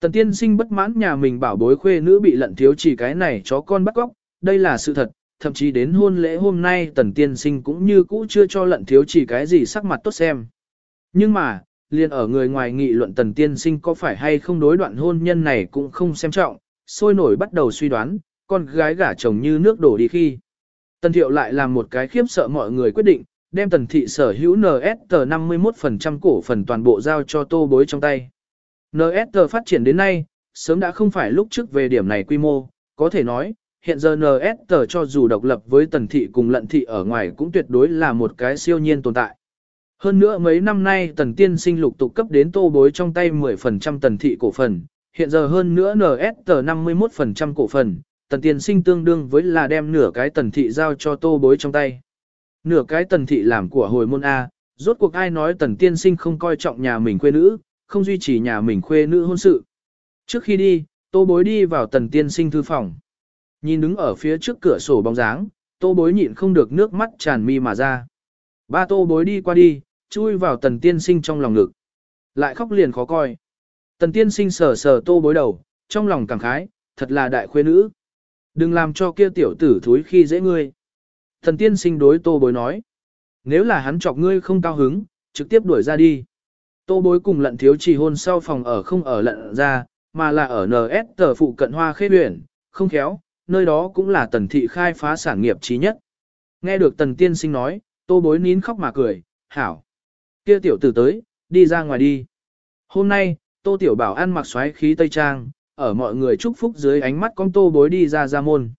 Tần tiên sinh bất mãn nhà mình bảo bối khuê nữ bị lận thiếu chỉ cái này chó con bắt cóc, đây là sự thật, thậm chí đến hôn lễ hôm nay tần tiên sinh cũng như cũ chưa cho lận thiếu chỉ cái gì sắc mặt tốt xem. Nhưng mà, liền ở người ngoài nghị luận tần tiên sinh có phải hay không đối đoạn hôn nhân này cũng không xem trọng, sôi nổi bắt đầu suy đoán, con gái gả chồng như nước đổ đi khi. Tần thiệu lại làm một cái khiếp sợ mọi người quyết định, đem tần thị sở hữu NST 51% cổ phần toàn bộ giao cho tô bối trong tay. NST phát triển đến nay, sớm đã không phải lúc trước về điểm này quy mô, có thể nói, hiện giờ NST cho dù độc lập với tần thị cùng lận thị ở ngoài cũng tuyệt đối là một cái siêu nhiên tồn tại. Hơn nữa mấy năm nay tần tiên sinh lục tục cấp đến tô bối trong tay 10% tần thị cổ phần, hiện giờ hơn nữa NST 51% cổ phần, tần tiên sinh tương đương với là đem nửa cái tần thị giao cho tô bối trong tay. Nửa cái tần thị làm của hồi môn A, rốt cuộc ai nói tần tiên sinh không coi trọng nhà mình quê nữ, không duy trì nhà mình khuê nữ hôn sự. Trước khi đi, tô bối đi vào tần tiên sinh thư phòng. Nhìn đứng ở phía trước cửa sổ bóng dáng, tô bối nhịn không được nước mắt tràn mi mà ra. Ba tô bối đi qua đi, chui vào tần tiên sinh trong lòng ngực. Lại khóc liền khó coi. Tần tiên sinh sờ sờ tô bối đầu, trong lòng cảm khái, thật là đại khuê nữ. Đừng làm cho kia tiểu tử thúi khi dễ ngươi. thần tiên sinh đối tô bối nói. Nếu là hắn chọc ngươi không cao hứng, trực tiếp đuổi ra đi. Tô bối cùng lận thiếu trì hôn sau phòng ở không ở lận ra, mà là ở NS tờ phụ cận hoa khê huyện, không khéo, nơi đó cũng là tần thị khai phá sản nghiệp trí nhất. Nghe được tần tiên sinh nói, tô bối nín khóc mà cười, hảo. kia tiểu tử tới, đi ra ngoài đi. Hôm nay, tô tiểu bảo ăn mặc xoáy khí tây trang, ở mọi người chúc phúc dưới ánh mắt con tô bối đi ra ra môn.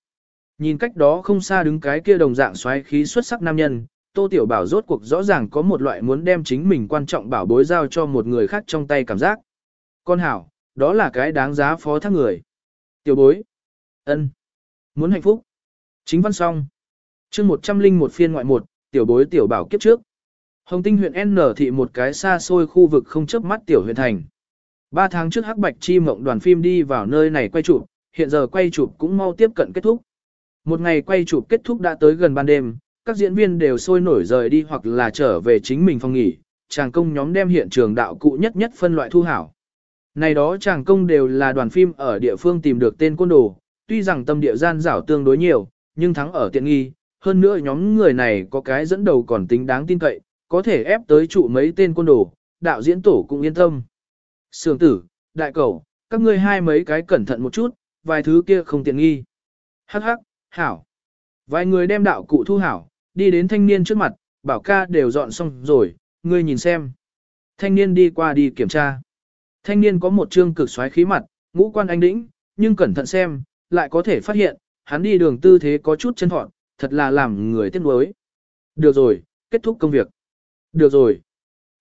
Nhìn cách đó không xa đứng cái kia đồng dạng xoáy khí xuất sắc nam nhân, tô tiểu bảo rốt cuộc rõ ràng có một loại muốn đem chính mình quan trọng bảo bối giao cho một người khác trong tay cảm giác. Con hảo, đó là cái đáng giá phó thác người. Tiểu bối. ân, Muốn hạnh phúc. Chính văn xong. chương một trăm linh một phiên ngoại một, tiểu bối tiểu bảo kiếp trước. Hồng Tinh huyện N thị một cái xa xôi khu vực không chớp mắt tiểu huyện thành. Ba tháng trước Hắc Bạch Chi Mộng đoàn phim đi vào nơi này quay chụp, hiện giờ quay chụp cũng mau tiếp cận kết thúc. Một ngày quay chụp kết thúc đã tới gần ban đêm, các diễn viên đều sôi nổi rời đi hoặc là trở về chính mình phòng nghỉ, chàng công nhóm đem hiện trường đạo cụ nhất nhất phân loại thu hảo. Này đó chàng công đều là đoàn phim ở địa phương tìm được tên côn đồ, tuy rằng tâm địa gian rảo tương đối nhiều, nhưng thắng ở tiện nghi, hơn nữa nhóm người này có cái dẫn đầu còn tính đáng tin cậy, có thể ép tới trụ mấy tên côn đồ, đạo diễn tổ cũng yên tâm. Sường tử, đại cầu, các ngươi hai mấy cái cẩn thận một chút, vài thứ kia không tiện nghi. Hắc hắc, hảo. Vài người đem đạo cụ thu hảo, đi đến thanh niên trước mặt, bảo ca đều dọn xong rồi, ngươi nhìn xem. Thanh niên đi qua đi kiểm tra. Thanh niên có một trương cực xoáy khí mặt, ngũ quan anh đĩnh, nhưng cẩn thận xem, lại có thể phát hiện, hắn đi đường tư thế có chút chân thọn, thật là làm người tiếc nuối. Được rồi, kết thúc công việc. Được rồi.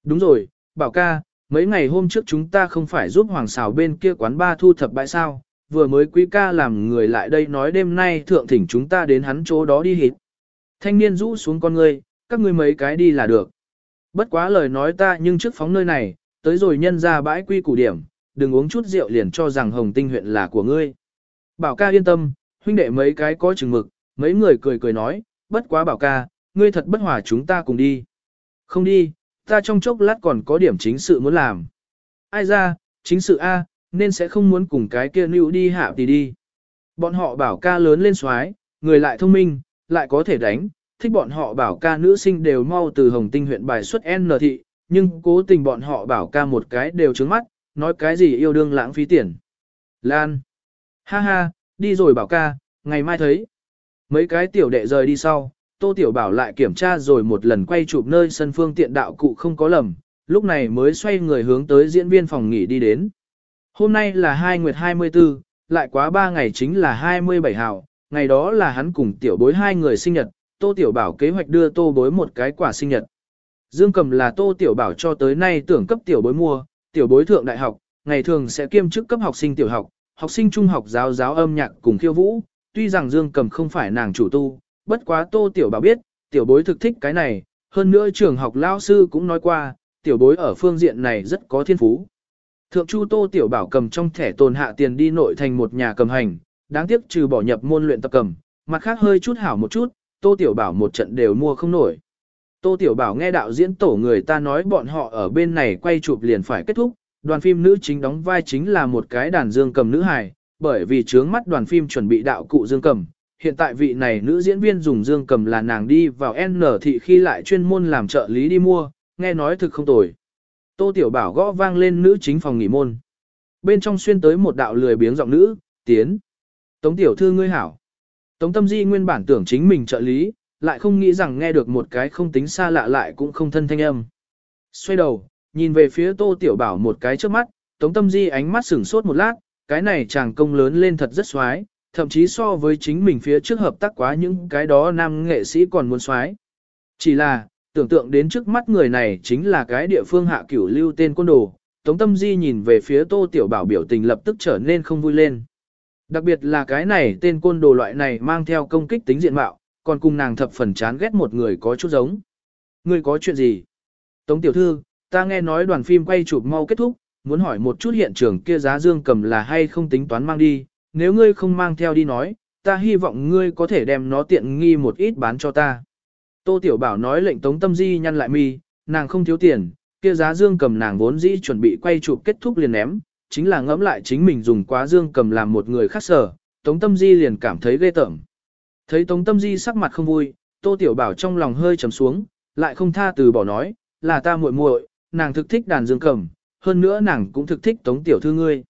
Đúng rồi, bảo ca, mấy ngày hôm trước chúng ta không phải giúp hoàng xào bên kia quán ba thu thập bãi sao, vừa mới quý ca làm người lại đây nói đêm nay thượng thỉnh chúng ta đến hắn chỗ đó đi hít. Thanh niên rũ xuống con ngươi, các ngươi mấy cái đi là được. Bất quá lời nói ta nhưng trước phóng nơi này, tới rồi nhân ra bãi quy củ điểm, đừng uống chút rượu liền cho rằng hồng tinh huyện là của ngươi. Bảo ca yên tâm, huynh đệ mấy cái có chừng mực, mấy người cười cười nói, bất quá bảo ca, ngươi thật bất hòa chúng ta cùng đi. Không đi, ta trong chốc lát còn có điểm chính sự muốn làm. Ai ra, chính sự A, nên sẽ không muốn cùng cái kia nữ đi hạ thì đi. Bọn họ bảo ca lớn lên xoái, người lại thông minh, lại có thể đánh, thích bọn họ bảo ca nữ sinh đều mau từ Hồng Tinh huyện bài xuất N thị, nhưng cố tình bọn họ bảo ca một cái đều trướng mắt, nói cái gì yêu đương lãng phí tiền. Lan. Ha ha, đi rồi bảo ca, ngày mai thấy. Mấy cái tiểu đệ rời đi sau, Tô Tiểu Bảo lại kiểm tra rồi một lần quay chụp nơi sân phương tiện đạo cụ không có lầm, lúc này mới xoay người hướng tới diễn viên phòng nghỉ đi đến. Hôm nay là 2 nguyệt 24, lại quá 3 ngày chính là 27 hào, ngày đó là hắn cùng tiểu bối hai người sinh nhật, Tô Tiểu Bảo kế hoạch đưa Tô bối một cái quả sinh nhật. Dương cầm là Tô Tiểu Bảo cho tới nay tưởng cấp tiểu bối mua, tiểu bối thượng đại học, ngày thường sẽ kiêm chức cấp học sinh tiểu học, học sinh trung học giáo giáo âm nhạc cùng khiêu vũ, tuy rằng Dương cầm không phải nàng chủ tu, bất quá Tô Tiểu Bảo biết, tiểu bối thực thích cái này, hơn nữa trường học lao sư cũng nói qua, tiểu bối ở phương diện này rất có thiên phú. Thượng Chu Tô Tiểu Bảo cầm trong thẻ tồn hạ tiền đi nội thành một nhà cầm hành, đáng tiếc trừ bỏ nhập môn luyện tập cầm, mặt khác hơi chút hảo một chút, Tô Tiểu Bảo một trận đều mua không nổi. Tô Tiểu Bảo nghe đạo diễn tổ người ta nói bọn họ ở bên này quay chụp liền phải kết thúc, đoàn phim nữ chính đóng vai chính là một cái đàn dương cầm nữ hài, bởi vì trướng mắt đoàn phim chuẩn bị đạo cụ dương cầm. Hiện tại vị này nữ diễn viên dùng dương cầm là nàng đi vào N thị khi lại chuyên môn làm trợ lý đi mua, nghe nói thực không tồi. Tô Tiểu Bảo gõ vang lên nữ chính phòng nghỉ môn. Bên trong xuyên tới một đạo lười biếng giọng nữ, tiến. Tống Tiểu Thư ngươi hảo. Tống Tâm Di nguyên bản tưởng chính mình trợ lý, lại không nghĩ rằng nghe được một cái không tính xa lạ lại cũng không thân thanh âm. Xoay đầu, nhìn về phía Tô Tiểu Bảo một cái trước mắt, Tống Tâm Di ánh mắt sửng sốt một lát, cái này chàng công lớn lên thật rất xoái, thậm chí so với chính mình phía trước hợp tác quá những cái đó nam nghệ sĩ còn muốn xoái. Chỉ là, tưởng tượng đến trước mắt người này chính là cái địa phương hạ cửu lưu tên côn đồ, Tống Tâm Di nhìn về phía Tô Tiểu Bảo biểu tình lập tức trở nên không vui lên. Đặc biệt là cái này tên côn đồ loại này mang theo công kích tính diện mạo, còn cùng nàng thập phần chán ghét một người có chút giống. Ngươi có chuyện gì? Tống Tiểu Thư, ta nghe nói đoàn phim quay chụp mau kết thúc, muốn hỏi một chút hiện trường kia giá dương cầm là hay không tính toán mang đi, nếu ngươi không mang theo đi nói, ta hy vọng ngươi có thể đem nó tiện nghi một ít bán cho ta. Tô Tiểu Bảo nói lệnh Tống Tâm Di nhăn lại mi, nàng không thiếu tiền, kia giá dương cầm nàng vốn dĩ chuẩn bị quay chụp kết thúc liền ném, chính là ngẫm lại chính mình dùng quá dương cầm làm một người khác sở, Tống Tâm Di liền cảm thấy ghê tởm. Thấy Tống Tâm Di sắc mặt không vui, Tô Tiểu Bảo trong lòng hơi trầm xuống, lại không tha từ bỏ nói, là ta muội muội, nàng thực thích đàn dương cầm, hơn nữa nàng cũng thực thích tống tiểu thư ngươi.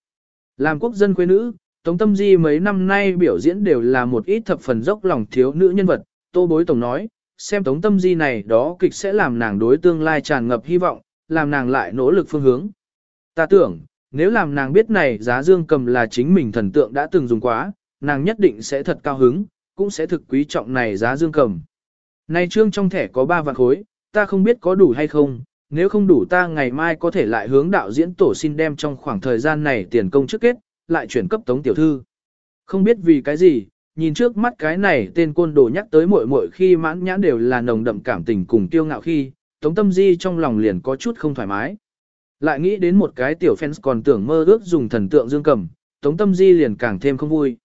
Làm quốc dân quê nữ, tống tâm di mấy năm nay biểu diễn đều là một ít thập phần dốc lòng thiếu nữ nhân vật, tô bối tổng nói, xem tống tâm di này đó kịch sẽ làm nàng đối tương lai tràn ngập hy vọng, làm nàng lại nỗ lực phương hướng. Ta tưởng, nếu làm nàng biết này giá dương cầm là chính mình thần tượng đã từng dùng quá, nàng nhất định sẽ thật cao hứng, cũng sẽ thực quý trọng này giá dương cầm. Này trương trong thẻ có 3 vạn khối, ta không biết có đủ hay không, nếu không đủ ta ngày mai có thể lại hướng đạo diễn tổ xin đem trong khoảng thời gian này tiền công trước kết, lại chuyển cấp tống tiểu thư. Không biết vì cái gì, nhìn trước mắt cái này tên côn đồ nhắc tới muội muội khi mãn nhãn đều là nồng đậm cảm tình cùng tiêu ngạo khi, tống tâm di trong lòng liền có chút không thoải mái. Lại nghĩ đến một cái tiểu fans còn tưởng mơ ước dùng thần tượng dương cầm, tống tâm di liền càng thêm không vui.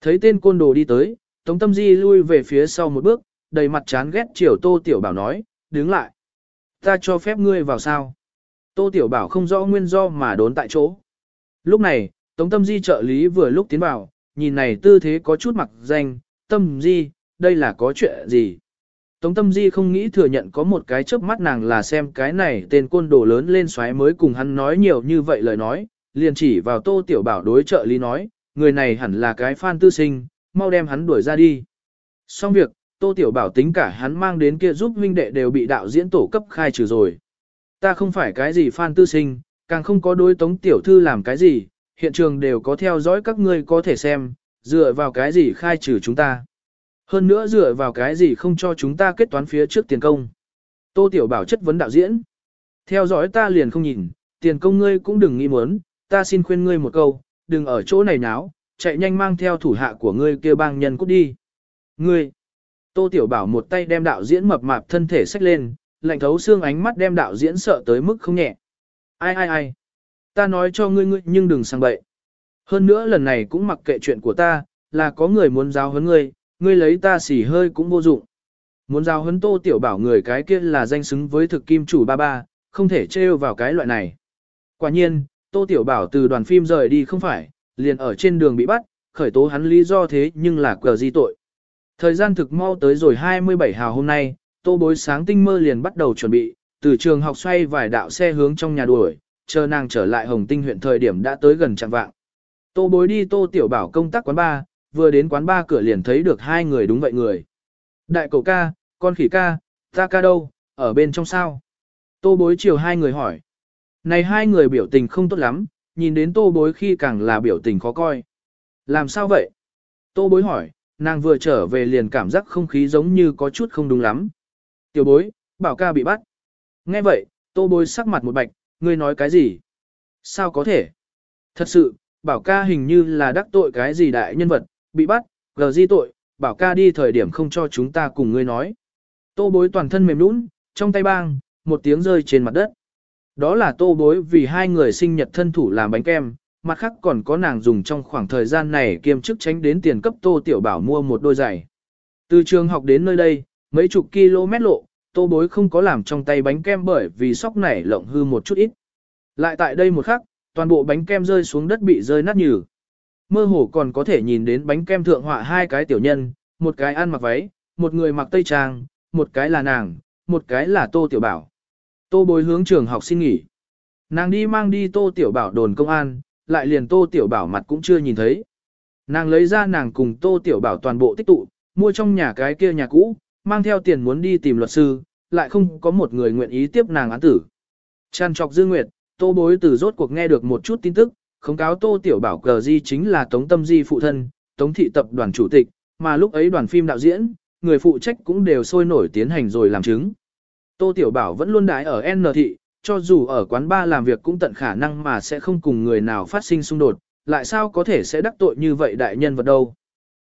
Thấy tên côn đồ đi tới, tống tâm di lui về phía sau một bước, đầy mặt chán ghét chiều tô tiểu bảo nói, đứng lại. Ta cho phép ngươi vào sao? Tô tiểu bảo không rõ nguyên do mà đốn tại chỗ. Lúc này, tống tâm di trợ lý vừa lúc tiến vào, nhìn này tư thế có chút mặc danh, tâm di, đây là có chuyện gì? Tống tâm di không nghĩ thừa nhận có một cái chớp mắt nàng là xem cái này tên côn đồ lớn lên xoáy mới cùng hắn nói nhiều như vậy lời nói, liền chỉ vào tô tiểu bảo đối trợ lý nói, người này hẳn là cái fan tư sinh, mau đem hắn đuổi ra đi. Xong việc, tô tiểu bảo tính cả hắn mang đến kia giúp huynh đệ đều bị đạo diễn tổ cấp khai trừ rồi. Ta không phải cái gì fan tư sinh, càng không có đối tống tiểu thư làm cái gì, hiện trường đều có theo dõi các ngươi có thể xem, dựa vào cái gì khai trừ chúng ta. Hơn nữa dựa vào cái gì không cho chúng ta kết toán phía trước tiền công. Tô Tiểu Bảo chất vấn đạo diễn. Theo dõi ta liền không nhìn, tiền công ngươi cũng đừng nghĩ muốn, ta xin khuyên ngươi một câu, đừng ở chỗ này náo, chạy nhanh mang theo thủ hạ của ngươi kia bang nhân cút đi. Ngươi. Tô Tiểu Bảo một tay đem đạo diễn mập mạp thân thể xách lên, lạnh thấu xương ánh mắt đem đạo diễn sợ tới mức không nhẹ. Ai ai ai. Ta nói cho ngươi ngươi nhưng đừng sang bậy. Hơn nữa lần này cũng mặc kệ chuyện của ta, là có người muốn giáo huấn ngươi, ngươi lấy ta xỉ hơi cũng vô dụng. Muốn giao hấn tô tiểu bảo người cái kia là danh xứng với thực kim chủ ba ba, không thể trêu vào cái loại này. Quả nhiên, tô tiểu bảo từ đoàn phim rời đi không phải, liền ở trên đường bị bắt, khởi tố hắn lý do thế nhưng là cờ di tội. Thời gian thực mau tới rồi 27 hào hôm nay, tô bối sáng tinh mơ liền bắt đầu chuẩn bị, từ trường học xoay vài đạo xe hướng trong nhà đuổi, chờ nàng trở lại Hồng Tinh huyện thời điểm đã tới gần trạng vạng. Tô bối đi tô tiểu bảo công tác quán bar, vừa đến quán ba cửa liền thấy được hai người đúng vậy người. Đại cầu ca, con khỉ ca, ta ca đâu, ở bên trong sao? Tô bối chiều hai người hỏi. Này hai người biểu tình không tốt lắm, nhìn đến tô bối khi càng là biểu tình khó coi. Làm sao vậy? Tô bối hỏi, nàng vừa trở về liền cảm giác không khí giống như có chút không đúng lắm. Tiểu bối, bảo ca bị bắt. Nghe vậy, tô bối sắc mặt một bạch, ngươi nói cái gì? Sao có thể? Thật sự, bảo ca hình như là đắc tội cái gì đại nhân vật, bị bắt, gờ di tội, bảo ca đi thời điểm không cho chúng ta cùng ngươi nói. Tô bối toàn thân mềm nũng, trong tay bang, một tiếng rơi trên mặt đất. Đó là tô bối vì hai người sinh nhật thân thủ làm bánh kem, mặt khác còn có nàng dùng trong khoảng thời gian này kiêm chức tránh đến tiền cấp tô tiểu bảo mua một đôi giày. Từ trường học đến nơi đây, mấy chục km lộ, tô bối không có làm trong tay bánh kem bởi vì sóc nảy lộng hư một chút ít. Lại tại đây một khắc, toàn bộ bánh kem rơi xuống đất bị rơi nát nhừ. Mơ hồ còn có thể nhìn đến bánh kem thượng họa hai cái tiểu nhân, một cái ăn mặc váy, một người mặc tây trang, một cái là nàng, một cái là tô tiểu bảo. Tô bối hướng trường học xin nghỉ. Nàng đi mang đi tô tiểu bảo đồn công an, lại liền tô tiểu bảo mặt cũng chưa nhìn thấy. Nàng lấy ra nàng cùng tô tiểu bảo toàn bộ tích tụ, mua trong nhà cái kia nhà cũ, mang theo tiền muốn đi tìm luật sư, lại không có một người nguyện ý tiếp nàng án tử. Tràn trọc dư nguyệt, tô bối từ rốt cuộc nghe được một chút tin tức, không cáo Tô Tiểu Bảo cờ di chính là Tống Tâm Di phụ thân, Tống Thị Tập đoàn chủ tịch, mà lúc ấy đoàn phim đạo diễn, người phụ trách cũng đều sôi nổi tiến hành rồi làm chứng. Tô Tiểu Bảo vẫn luôn đái ở N Thị, cho dù ở quán bar làm việc cũng tận khả năng mà sẽ không cùng người nào phát sinh xung đột, lại sao có thể sẽ đắc tội như vậy đại nhân vật đâu.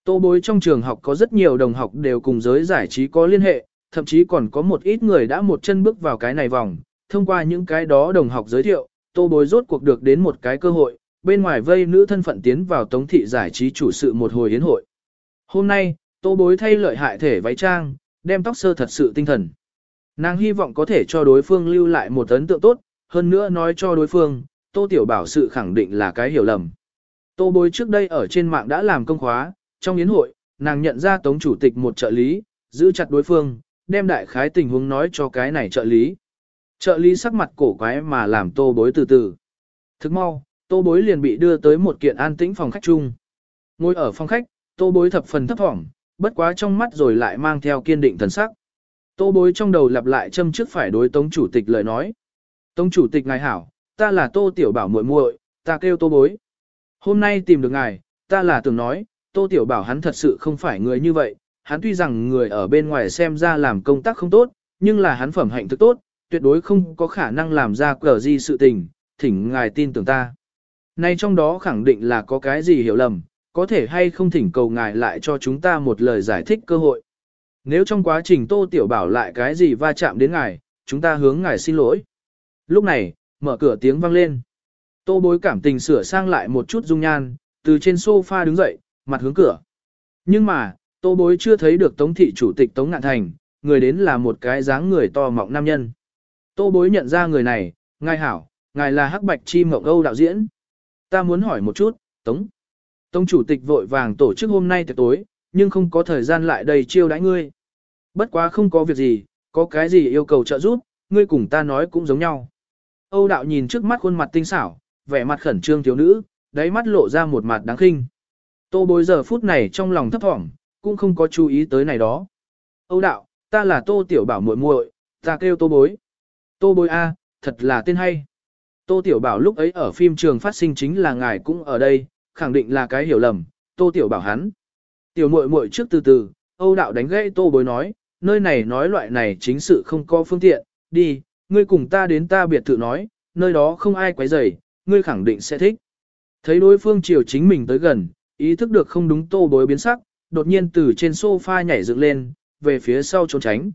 Tô bối trong trường học có rất nhiều đồng học đều cùng giới giải trí có liên hệ, thậm chí còn có một ít người đã một chân bước vào cái này vòng, thông qua những cái đó đồng học giới thiệu, tô bối rốt cuộc được đến một cái cơ hội, bên ngoài vây nữ thân phận tiến vào tống thị giải trí chủ sự một hồi yến hội. Hôm nay, tô bối thay lợi hại thể váy trang, đem tóc sơ thật sự tinh thần. Nàng hy vọng có thể cho đối phương lưu lại một ấn tượng tốt, hơn nữa nói cho đối phương, tô tiểu bảo sự khẳng định là cái hiểu lầm. Tô bối trước đây ở trên mạng đã làm công khóa, trong yến hội, nàng nhận ra tống chủ tịch một trợ lý, giữ chặt đối phương, đem đại khái tình huống nói cho cái này trợ lý. Trợ lý sắc mặt cổ quái mà làm tô bối từ từ. Thức mau, tô bối liền bị đưa tới một kiện an tĩnh phòng khách chung. Ngồi ở phòng khách, tô bối thập phần thấp thỏm, bất quá trong mắt rồi lại mang theo kiên định thần sắc. Tô bối trong đầu lặp lại châm trước phải đối tống chủ tịch lời nói. Tống chủ tịch ngài hảo, ta là tô tiểu bảo muội muội, ta kêu tô bối. Hôm nay tìm được ngài, ta là tưởng nói, tô tiểu bảo hắn thật sự không phải người như vậy, hắn tuy rằng người ở bên ngoài xem ra làm công tác không tốt, nhưng là hắn phẩm hạnh thức tốt, tuyệt đối không có khả năng làm ra cờ gì sự tình, thỉnh ngài tin tưởng ta. Nay trong đó khẳng định là có cái gì hiểu lầm, có thể hay không thỉnh cầu ngài lại cho chúng ta một lời giải thích cơ hội. Nếu trong quá trình Tô Tiểu Bảo lại cái gì va chạm đến ngài, chúng ta hướng ngài xin lỗi. Lúc này, mở cửa tiếng vang lên. Tô bối cảm tình sửa sang lại một chút dung nhan, từ trên sofa đứng dậy, mặt hướng cửa. Nhưng mà, tô bối chưa thấy được Tống thị chủ tịch Tống Ngạn Thành, người đến là một cái dáng người to mọng nam nhân. Tô bối nhận ra người này, ngài hảo, ngài là Hắc Bạch Chi Mộng Âu đạo diễn. Ta muốn hỏi một chút, Tống. Tống chủ tịch vội vàng tổ chức hôm nay tiệc tối, nhưng không có thời gian lại đầy chiêu đãi ngươi. Bất quá không có việc gì, có cái gì yêu cầu trợ giúp, ngươi cùng ta nói cũng giống nhau. Âu đạo nhìn trước mắt khuôn mặt tinh xảo, vẻ mặt khẩn trương thiếu nữ, đáy mắt lộ ra một mặt đáng khinh. Tô bối giờ phút này trong lòng thấp thỏm, cũng không có chú ý tới này đó. Âu đạo, ta là tô tiểu bảo muội muội, ta kêu tô bối. Tô bối A, thật là tên hay. Tô tiểu bảo lúc ấy ở phim trường phát sinh chính là ngài cũng ở đây, khẳng định là cái hiểu lầm, tô tiểu bảo hắn. Tiểu muội muội trước từ từ, Âu đạo đánh gãy tô bối nói, nơi này nói loại này chính sự không có phương tiện, đi, ngươi cùng ta đến ta biệt thự nói, nơi đó không ai quấy rầy, ngươi khẳng định sẽ thích. Thấy đối phương chiều chính mình tới gần, ý thức được không đúng tô bối biến sắc, đột nhiên từ trên sofa nhảy dựng lên, về phía sau trốn tránh.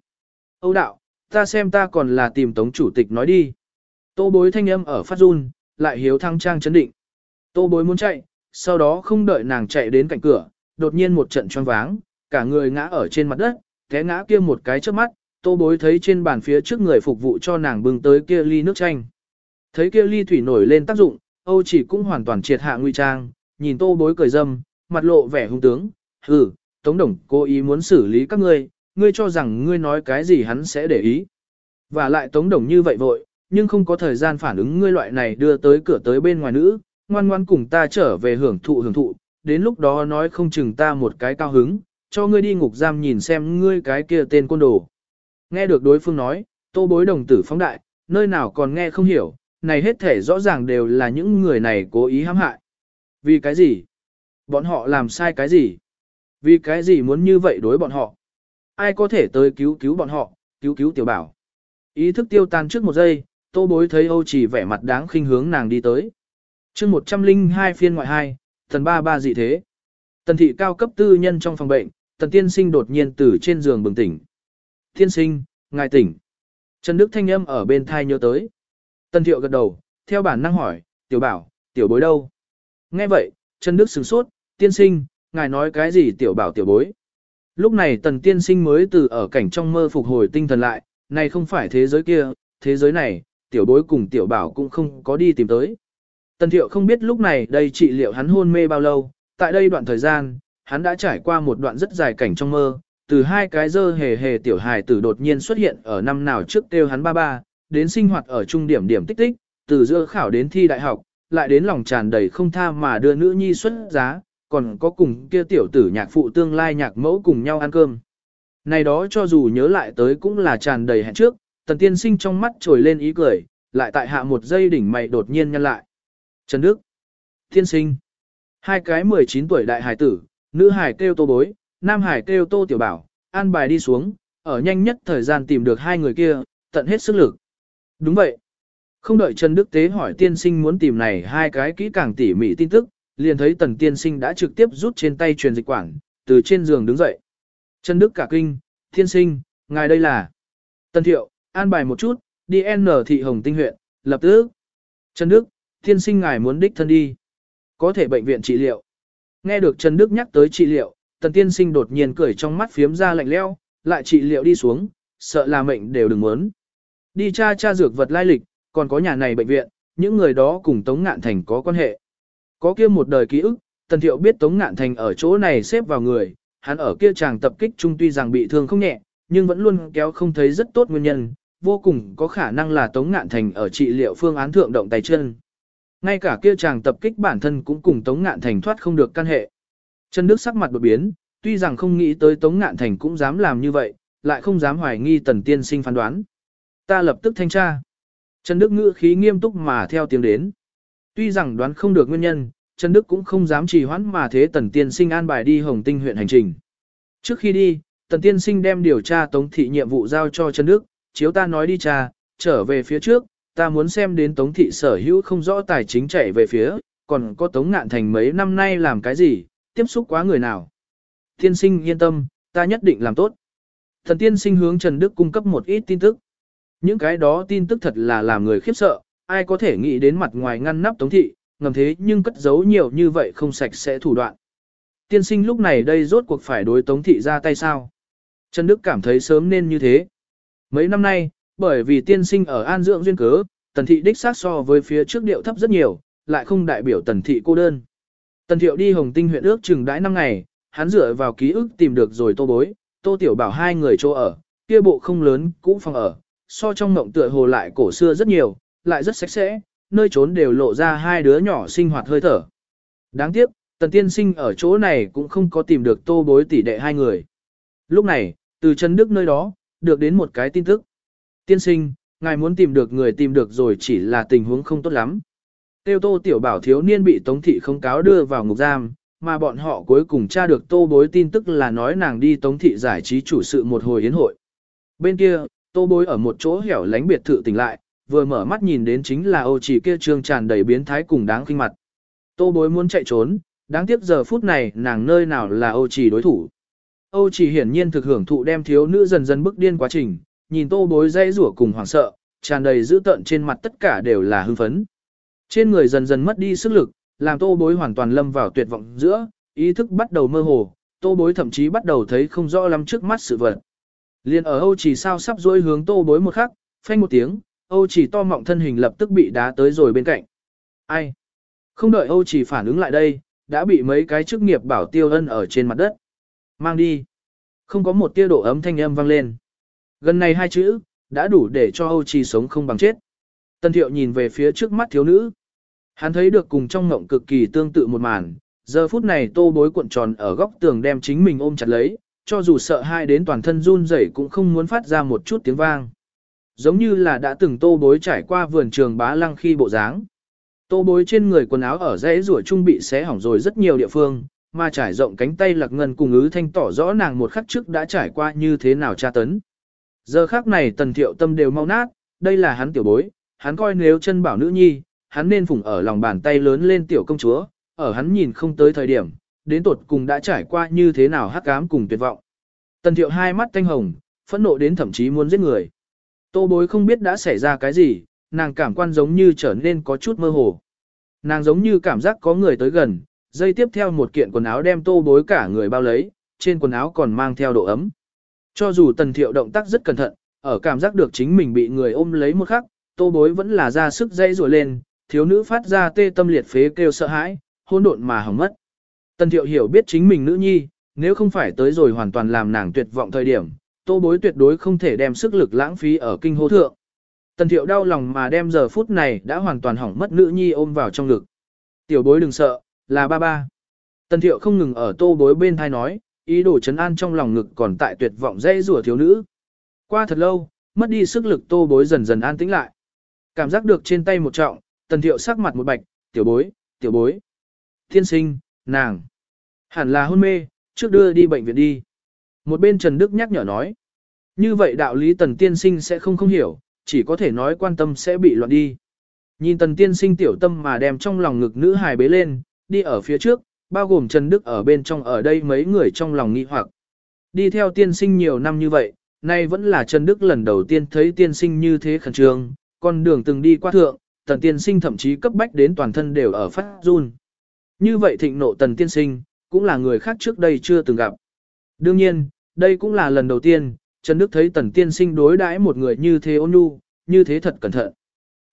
Âu đạo, ta xem ta còn là tìm tống chủ tịch nói đi. Tô bối thanh âm ở phát run, lại hiếu thăng trang chấn định. Tô bối muốn chạy, sau đó không đợi nàng chạy đến cạnh cửa, đột nhiên một trận choáng váng, cả người ngã ở trên mặt đất, té ngã kia một cái trước mắt, tô bối thấy trên bàn phía trước người phục vụ cho nàng bưng tới kia ly nước chanh. Thấy kia ly thủy nổi lên tác dụng, Âu chỉ cũng hoàn toàn triệt hạ nguy trang, nhìn tô bối cười dâm, mặt lộ vẻ hung tướng, hừ, Tống Đồng cố ý muốn xử lý các ngươi, ngươi cho rằng ngươi nói cái gì hắn sẽ để ý. Và lại Tống Đồng như vậy vội, nhưng không có thời gian phản ứng ngươi loại này đưa tới cửa tới bên ngoài nữ, ngoan ngoan cùng ta trở về hưởng thụ hưởng thụ, đến lúc đó nói không chừng ta một cái cao hứng, cho ngươi đi ngục giam nhìn xem ngươi cái kia tên côn đồ. Nghe được đối phương nói, tô bối đồng tử phóng đại, nơi nào còn nghe không hiểu, này hết thể rõ ràng đều là những người này cố ý hãm hại. Vì cái gì? Bọn họ làm sai cái gì? Vì cái gì muốn như vậy đối bọn họ? Ai có thể tới cứu cứu bọn họ, cứu cứu tiểu bảo? Ý thức tiêu tan trước một giây, tô bối thấy Âu chỉ vẻ mặt đáng khinh hướng nàng đi tới. chương 102 phiên ngoại 2, thần ba ba dị thế. Tần thị cao cấp tư nhân trong phòng bệnh, tần tiên sinh đột nhiên từ trên giường bừng tỉnh. Tiên sinh, ngài tỉnh. Trần Đức Thanh âm ở bên thai nhớ tới. Tần thiệu gật đầu, theo bản năng hỏi, tiểu bảo, tiểu bối đâu? Nghe vậy, Trần Đức sửng sốt, tiên sinh, ngài nói cái gì tiểu bảo tiểu bối? Lúc này tần tiên sinh mới từ ở cảnh trong mơ phục hồi tinh thần lại, này không phải thế giới kia, thế giới này, tiểu bối cùng tiểu bảo cũng không có đi tìm tới. Tần thiệu không biết lúc này đây trị liệu hắn hôn mê bao lâu, tại đây đoạn thời gian, hắn đã trải qua một đoạn rất dài cảnh trong mơ, từ hai cái dơ hề hề tiểu hài tử đột nhiên xuất hiện ở năm nào trước kêu hắn ba ba, đến sinh hoạt ở trung điểm điểm tích tích, từ giữa khảo đến thi đại học, lại đến lòng tràn đầy không tha mà đưa nữ nhi xuất giá, còn có cùng kia tiểu tử nhạc phụ tương lai nhạc mẫu cùng nhau ăn cơm. Này đó cho dù nhớ lại tới cũng là tràn đầy hẹn trước, tần tiên sinh trong mắt trồi lên ý cười, lại tại hạ một giây đỉnh mày đột nhiên nhăn lại. Trần Đức, tiên sinh, hai cái 19 tuổi đại hải tử, nữ hải kêu tô bối, nam hải kêu tô tiểu bảo, an bài đi xuống, ở nhanh nhất thời gian tìm được hai người kia, tận hết sức lực. Đúng vậy. Không đợi Trần Đức Tế hỏi tiên sinh muốn tìm này hai cái kỹ càng tỉ mỉ tin tức, liền thấy tần tiên sinh đã trực tiếp rút trên tay truyền dịch quản, từ trên giường đứng dậy. Trần Đức cả kinh, tiên sinh, ngài đây là. Tần thiệu, an bài một chút, đi N thị hồng tinh huyện, lập tức. Trần Đức, Thiên sinh ngài muốn đích thân đi. Có thể bệnh viện trị liệu. Nghe được Trần Đức nhắc tới trị liệu, tần tiên sinh đột nhiên cười trong mắt phiếm ra lạnh leo, lại trị liệu đi xuống, sợ là mệnh đều đừng muốn. Đi tra tra dược vật lai lịch, còn có nhà này bệnh viện, những người đó cùng Tống Ngạn Thành có quan hệ. Có kia một đời ký ức, Tần Thiệu biết Tống Ngạn Thành ở chỗ này xếp vào người, hắn ở kia chàng tập kích trung tuy rằng bị thương không nhẹ, nhưng vẫn luôn kéo không thấy rất tốt nguyên nhân, vô cùng có khả năng là Tống Ngạn Thành ở trị liệu phương án thượng động tay chân. Ngay cả kia chàng tập kích bản thân cũng cùng Tống Ngạn Thành thoát không được căn hệ. Trần Đức sắc mặt đột biến, tuy rằng không nghĩ tới Tống Ngạn Thành cũng dám làm như vậy, lại không dám hoài nghi tần tiên sinh phán đoán. Ta lập tức thanh tra. Trần Đức ngữ khí nghiêm túc mà theo tiếng đến. Tuy rằng đoán không được nguyên nhân, Trần Đức cũng không dám trì hoãn mà thế tần tiên sinh an bài đi Hồng Tinh huyện hành trình. Trước khi đi, tần tiên sinh đem điều tra tống thị nhiệm vụ giao cho Trần Đức, chiếu ta nói đi cha, trở về phía trước, ta muốn xem đến tống thị sở hữu không rõ tài chính chạy về phía, còn có tống ngạn thành mấy năm nay làm cái gì, tiếp xúc quá người nào. Tiên sinh yên tâm, ta nhất định làm tốt. Thần tiên sinh hướng Trần Đức cung cấp một ít tin tức. Những cái đó tin tức thật là làm người khiếp sợ, ai có thể nghĩ đến mặt ngoài ngăn nắp tống thị, ngầm thế nhưng cất giấu nhiều như vậy không sạch sẽ thủ đoạn. Tiên sinh lúc này đây rốt cuộc phải đối tống thị ra tay sao? Trần Đức cảm thấy sớm nên như thế. Mấy năm nay, bởi vì tiên sinh ở an dưỡng duyên cớ, tần thị đích xác so với phía trước điệu thấp rất nhiều, lại không đại biểu tần thị cô đơn. Tần thiệu đi hồng tinh huyện ước chừng đãi năm ngày, hắn dựa vào ký ức tìm được rồi tô bối, tô tiểu bảo hai người chỗ ở, kia bộ không lớn, cũ phòng ở, so trong mộng tựa hồ lại cổ xưa rất nhiều, lại rất sạch sẽ, nơi trốn đều lộ ra hai đứa nhỏ sinh hoạt hơi thở. Đáng tiếc, tần tiên sinh ở chỗ này cũng không có tìm được tô bối tỷ đệ hai người. Lúc này, từ Trần Đức nơi đó, được đến một cái tin tức. Tiên sinh, ngài muốn tìm được người tìm được rồi chỉ là tình huống không tốt lắm. Tiêu tô tiểu bảo thiếu niên bị tống thị không cáo đưa vào ngục giam, mà bọn họ cuối cùng tra được tô bối tin tức là nói nàng đi tống thị giải trí chủ sự một hồi yến hội. Bên kia, tô bối ở một chỗ hẻo lánh biệt thự tỉnh lại, vừa mở mắt nhìn đến chính là Âu chỉ kia trương tràn đầy biến thái cùng đáng kinh mặt. Tô bối muốn chạy trốn, đáng tiếc giờ phút này nàng nơi nào là Âu chỉ đối thủ. Âu chỉ hiển nhiên thực hưởng thụ đem thiếu nữ dần dần bức điên quá trình, nhìn tô bối dây rủa cùng hoảng sợ, tràn đầy dữ tợn trên mặt tất cả đều là hưng phấn. Trên người dần dần mất đi sức lực, làm tô bối hoàn toàn lâm vào tuyệt vọng giữa, ý thức bắt đầu mơ hồ, tô bối thậm chí bắt đầu thấy không rõ lắm trước mắt sự vật. Liên ở Âu chỉ sao sắp dối hướng tô bối một khắc, phanh một tiếng, Âu chỉ to mọng thân hình lập tức bị đá tới rồi bên cạnh. Ai? Không đợi Âu chỉ phản ứng lại đây, đã bị mấy cái chức nghiệp bảo tiêu ân ở trên mặt đất. Mang đi. Không có một tia độ ấm thanh âm vang lên. Gần này hai chữ, đã đủ để cho Âu Trì sống không bằng chết. Tân thiệu nhìn về phía trước mắt thiếu nữ. Hắn thấy được cùng trong ngộng cực kỳ tương tự một màn. Giờ phút này tô bối cuộn tròn ở góc tường đem chính mình ôm chặt lấy, cho dù sợ hai đến toàn thân run rẩy cũng không muốn phát ra một chút tiếng vang. Giống như là đã từng tô bối trải qua vườn trường bá lăng khi bộ dáng. Tô bối trên người quần áo ở rẽ rủa trung bị xé hỏng rồi rất nhiều địa phương, mà trải rộng cánh tay lạc ngân cùng ứ thanh tỏ rõ nàng một khắc trước đã trải qua như thế nào tra tấn. Giờ khắc này tần thiệu tâm đều mau nát, đây là hắn tiểu bối, hắn coi nếu chân bảo nữ nhi, hắn nên phủng ở lòng bàn tay lớn lên tiểu công chúa, ở hắn nhìn không tới thời điểm, đến tột cùng đã trải qua như thế nào hắc ám cùng tuyệt vọng. Tần thiệu hai mắt thanh hồng, phẫn nộ đến thậm chí muốn giết người. Tô bối không biết đã xảy ra cái gì, nàng cảm quan giống như trở nên có chút mơ hồ. Nàng giống như cảm giác có người tới gần, dây tiếp theo một kiện quần áo đem tô bối cả người bao lấy, trên quần áo còn mang theo độ ấm. Cho dù tần thiệu động tác rất cẩn thận, ở cảm giác được chính mình bị người ôm lấy một khắc, tô bối vẫn là ra sức dây rồi lên, thiếu nữ phát ra tê tâm liệt phế kêu sợ hãi, hôn độn mà hỏng mất. Tần thiệu hiểu biết chính mình nữ nhi, nếu không phải tới rồi hoàn toàn làm nàng tuyệt vọng thời điểm, tô bối tuyệt đối không thể đem sức lực lãng phí ở kinh hô thượng. Tần thiệu đau lòng mà đem giờ phút này đã hoàn toàn hỏng mất nữ nhi ôm vào trong ngực. Tiểu bối đừng sợ, là ba ba. Tần thiệu không ngừng ở tô bối bên thai nói, ý đồ chấn an trong lòng ngực còn tại tuyệt vọng dây rủa thiếu nữ. Qua thật lâu, mất đi sức lực tô bối dần dần an tĩnh lại. Cảm giác được trên tay một trọng, tần thiệu sắc mặt một bạch, tiểu bối, tiểu bối. Thiên sinh, nàng. Hẳn là hôn mê, trước đưa đi bệnh viện đi. Một bên Trần Đức nhắc nhở nói. Như vậy đạo lý tần tiên sinh sẽ không không hiểu, chỉ có thể nói quan tâm sẽ bị loạn đi. Nhìn tần tiên sinh tiểu tâm mà đem trong lòng ngực nữ hài bế lên, đi ở phía trước, bao gồm Trần Đức ở bên trong ở đây mấy người trong lòng nghi hoặc. Đi theo tiên sinh nhiều năm như vậy, nay vẫn là Trần Đức lần đầu tiên thấy tiên sinh như thế khẩn trương, con đường từng đi qua thượng, tần tiên sinh thậm chí cấp bách đến toàn thân đều ở phát run. Như vậy thịnh nộ tần tiên sinh, cũng là người khác trước đây chưa từng gặp. Đương nhiên, đây cũng là lần đầu tiên, Trần Đức thấy tần tiên sinh đối đãi một người như thế ôn nhu, như thế thật cẩn thận.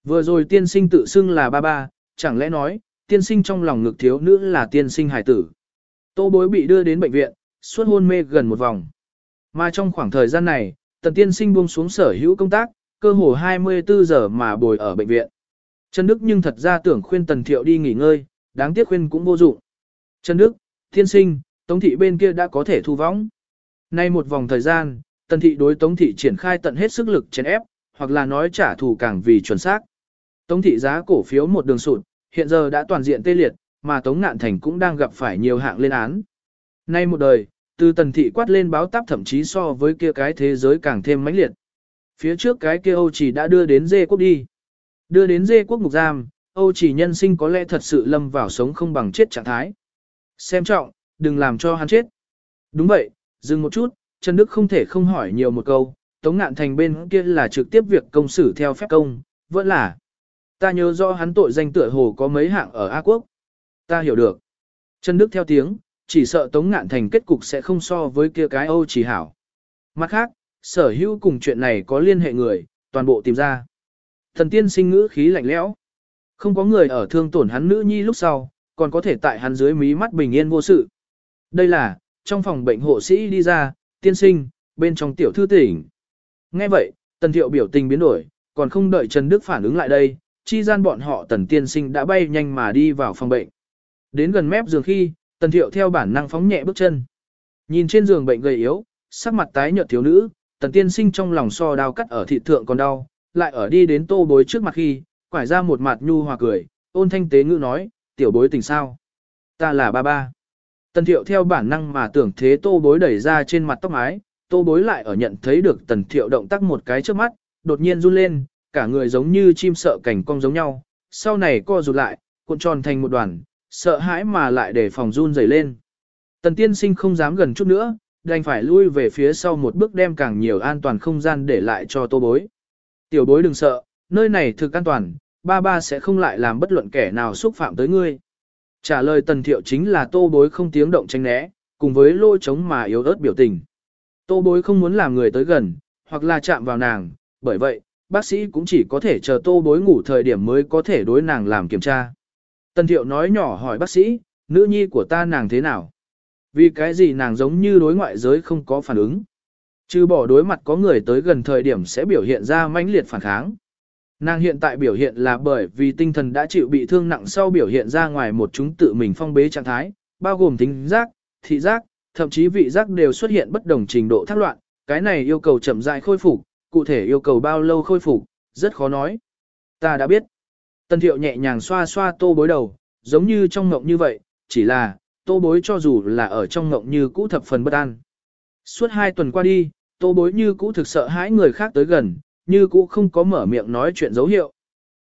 Vừa rồi tiên sinh tự xưng là ba ba, chẳng lẽ nói, tiên sinh trong lòng ngực thiếu nữ là tiên sinh hải tử. Tô bối bị đưa đến bệnh viện, suốt hôn mê gần một vòng. Mà trong khoảng thời gian này, tần tiên sinh buông xuống sở hữu công tác, cơ hồ 24 giờ mà bồi ở bệnh viện. Trần Đức nhưng thật ra tưởng khuyên Tần Thiệu đi nghỉ ngơi, đáng tiếc khuyên cũng vô dụng. Trần Đức, thiên sinh, Tống Thị bên kia đã có thể thu võng. Nay một vòng thời gian, Tần Thị đối Tống Thị triển khai tận hết sức lực chèn ép, hoặc là nói trả thù càng vì chuẩn xác. Tống Thị giá cổ phiếu một đường sụt, hiện giờ đã toàn diện tê liệt, mà Tống Ngạn Thành cũng đang gặp phải nhiều hạng lên án. Nay một đời, từ Tần Thị quát lên báo táp thậm chí so với kia cái thế giới càng thêm mãnh liệt. Phía trước cái kia Âu chỉ đã đưa đến dê quốc đi. Đưa đến dê quốc mục giam, Âu chỉ nhân sinh có lẽ thật sự lâm vào sống không bằng chết trạng thái. Xem trọng, đừng làm cho hắn chết. Đúng vậy, dừng một chút, Trần Đức không thể không hỏi nhiều một câu, Tống Ngạn Thành bên kia là trực tiếp việc công xử theo phép công, vẫn là. Ta nhớ rõ hắn tội danh tựa hồ có mấy hạng ở A Quốc. Ta hiểu được. Trần Đức theo tiếng, chỉ sợ Tống Ngạn Thành kết cục sẽ không so với kia cái Âu chỉ hảo. Mặt khác, sở hữu cùng chuyện này có liên hệ người, toàn bộ tìm ra. Thần tiên sinh ngữ khí lạnh lẽo. Không có người ở thương tổn hắn nữ nhi lúc sau, còn có thể tại hắn dưới mí mắt bình yên vô sự. Đây là, trong phòng bệnh hộ sĩ đi ra, tiên sinh, bên trong tiểu thư tỉnh. Nghe vậy, tần thiệu biểu tình biến đổi, còn không đợi Trần Đức phản ứng lại đây, chi gian bọn họ tần tiên sinh đã bay nhanh mà đi vào phòng bệnh. Đến gần mép giường khi, tần thiệu theo bản năng phóng nhẹ bước chân. Nhìn trên giường bệnh gầy yếu, sắc mặt tái nhợt thiếu nữ, tần tiên sinh trong lòng so đau cắt ở thịt thượng còn đau, lại ở đi đến tô bối trước mặt khi, quải ra một mặt nhu hòa cười, ôn thanh tế ngữ nói, tiểu bối tình sao? Ta là ba ba. Tần thiệu theo bản năng mà tưởng thế tô bối đẩy ra trên mặt tóc mái, tô bối lại ở nhận thấy được tần thiệu động tác một cái trước mắt, đột nhiên run lên, cả người giống như chim sợ cảnh cong giống nhau, sau này co rụt lại, cuộn tròn thành một đoàn, sợ hãi mà lại để phòng run rẩy lên. Tần tiên sinh không dám gần chút nữa, đành phải lui về phía sau một bước đem càng nhiều an toàn không gian để lại cho tô bối. Tiểu bối đừng sợ, nơi này thực an toàn, ba ba sẽ không lại làm bất luận kẻ nào xúc phạm tới ngươi. Trả lời tần thiệu chính là tô bối không tiếng động tranh né, cùng với lôi trống mà yếu ớt biểu tình. Tô bối không muốn làm người tới gần, hoặc là chạm vào nàng, bởi vậy, bác sĩ cũng chỉ có thể chờ tô bối ngủ thời điểm mới có thể đối nàng làm kiểm tra. Tần thiệu nói nhỏ hỏi bác sĩ, nữ nhi của ta nàng thế nào? Vì cái gì nàng giống như đối ngoại giới không có phản ứng? Chứ bỏ đối mặt có người tới gần thời điểm sẽ biểu hiện ra mãnh liệt phản kháng. Nàng hiện tại biểu hiện là bởi vì tinh thần đã chịu bị thương nặng sau biểu hiện ra ngoài một chúng tự mình phong bế trạng thái, bao gồm tính giác, thị giác, thậm chí vị giác đều xuất hiện bất đồng trình độ thác loạn, cái này yêu cầu chậm rãi khôi phục, cụ thể yêu cầu bao lâu khôi phục, rất khó nói. Ta đã biết. Tân thiệu nhẹ nhàng xoa xoa tô bối đầu, giống như trong ngộng như vậy, chỉ là, tô bối cho dù là ở trong ngộng như cũ thập phần bất an. Suốt hai tuần qua đi, tô bối như cũ thực sợ hãi người khác tới gần, như cũ không có mở miệng nói chuyện dấu hiệu.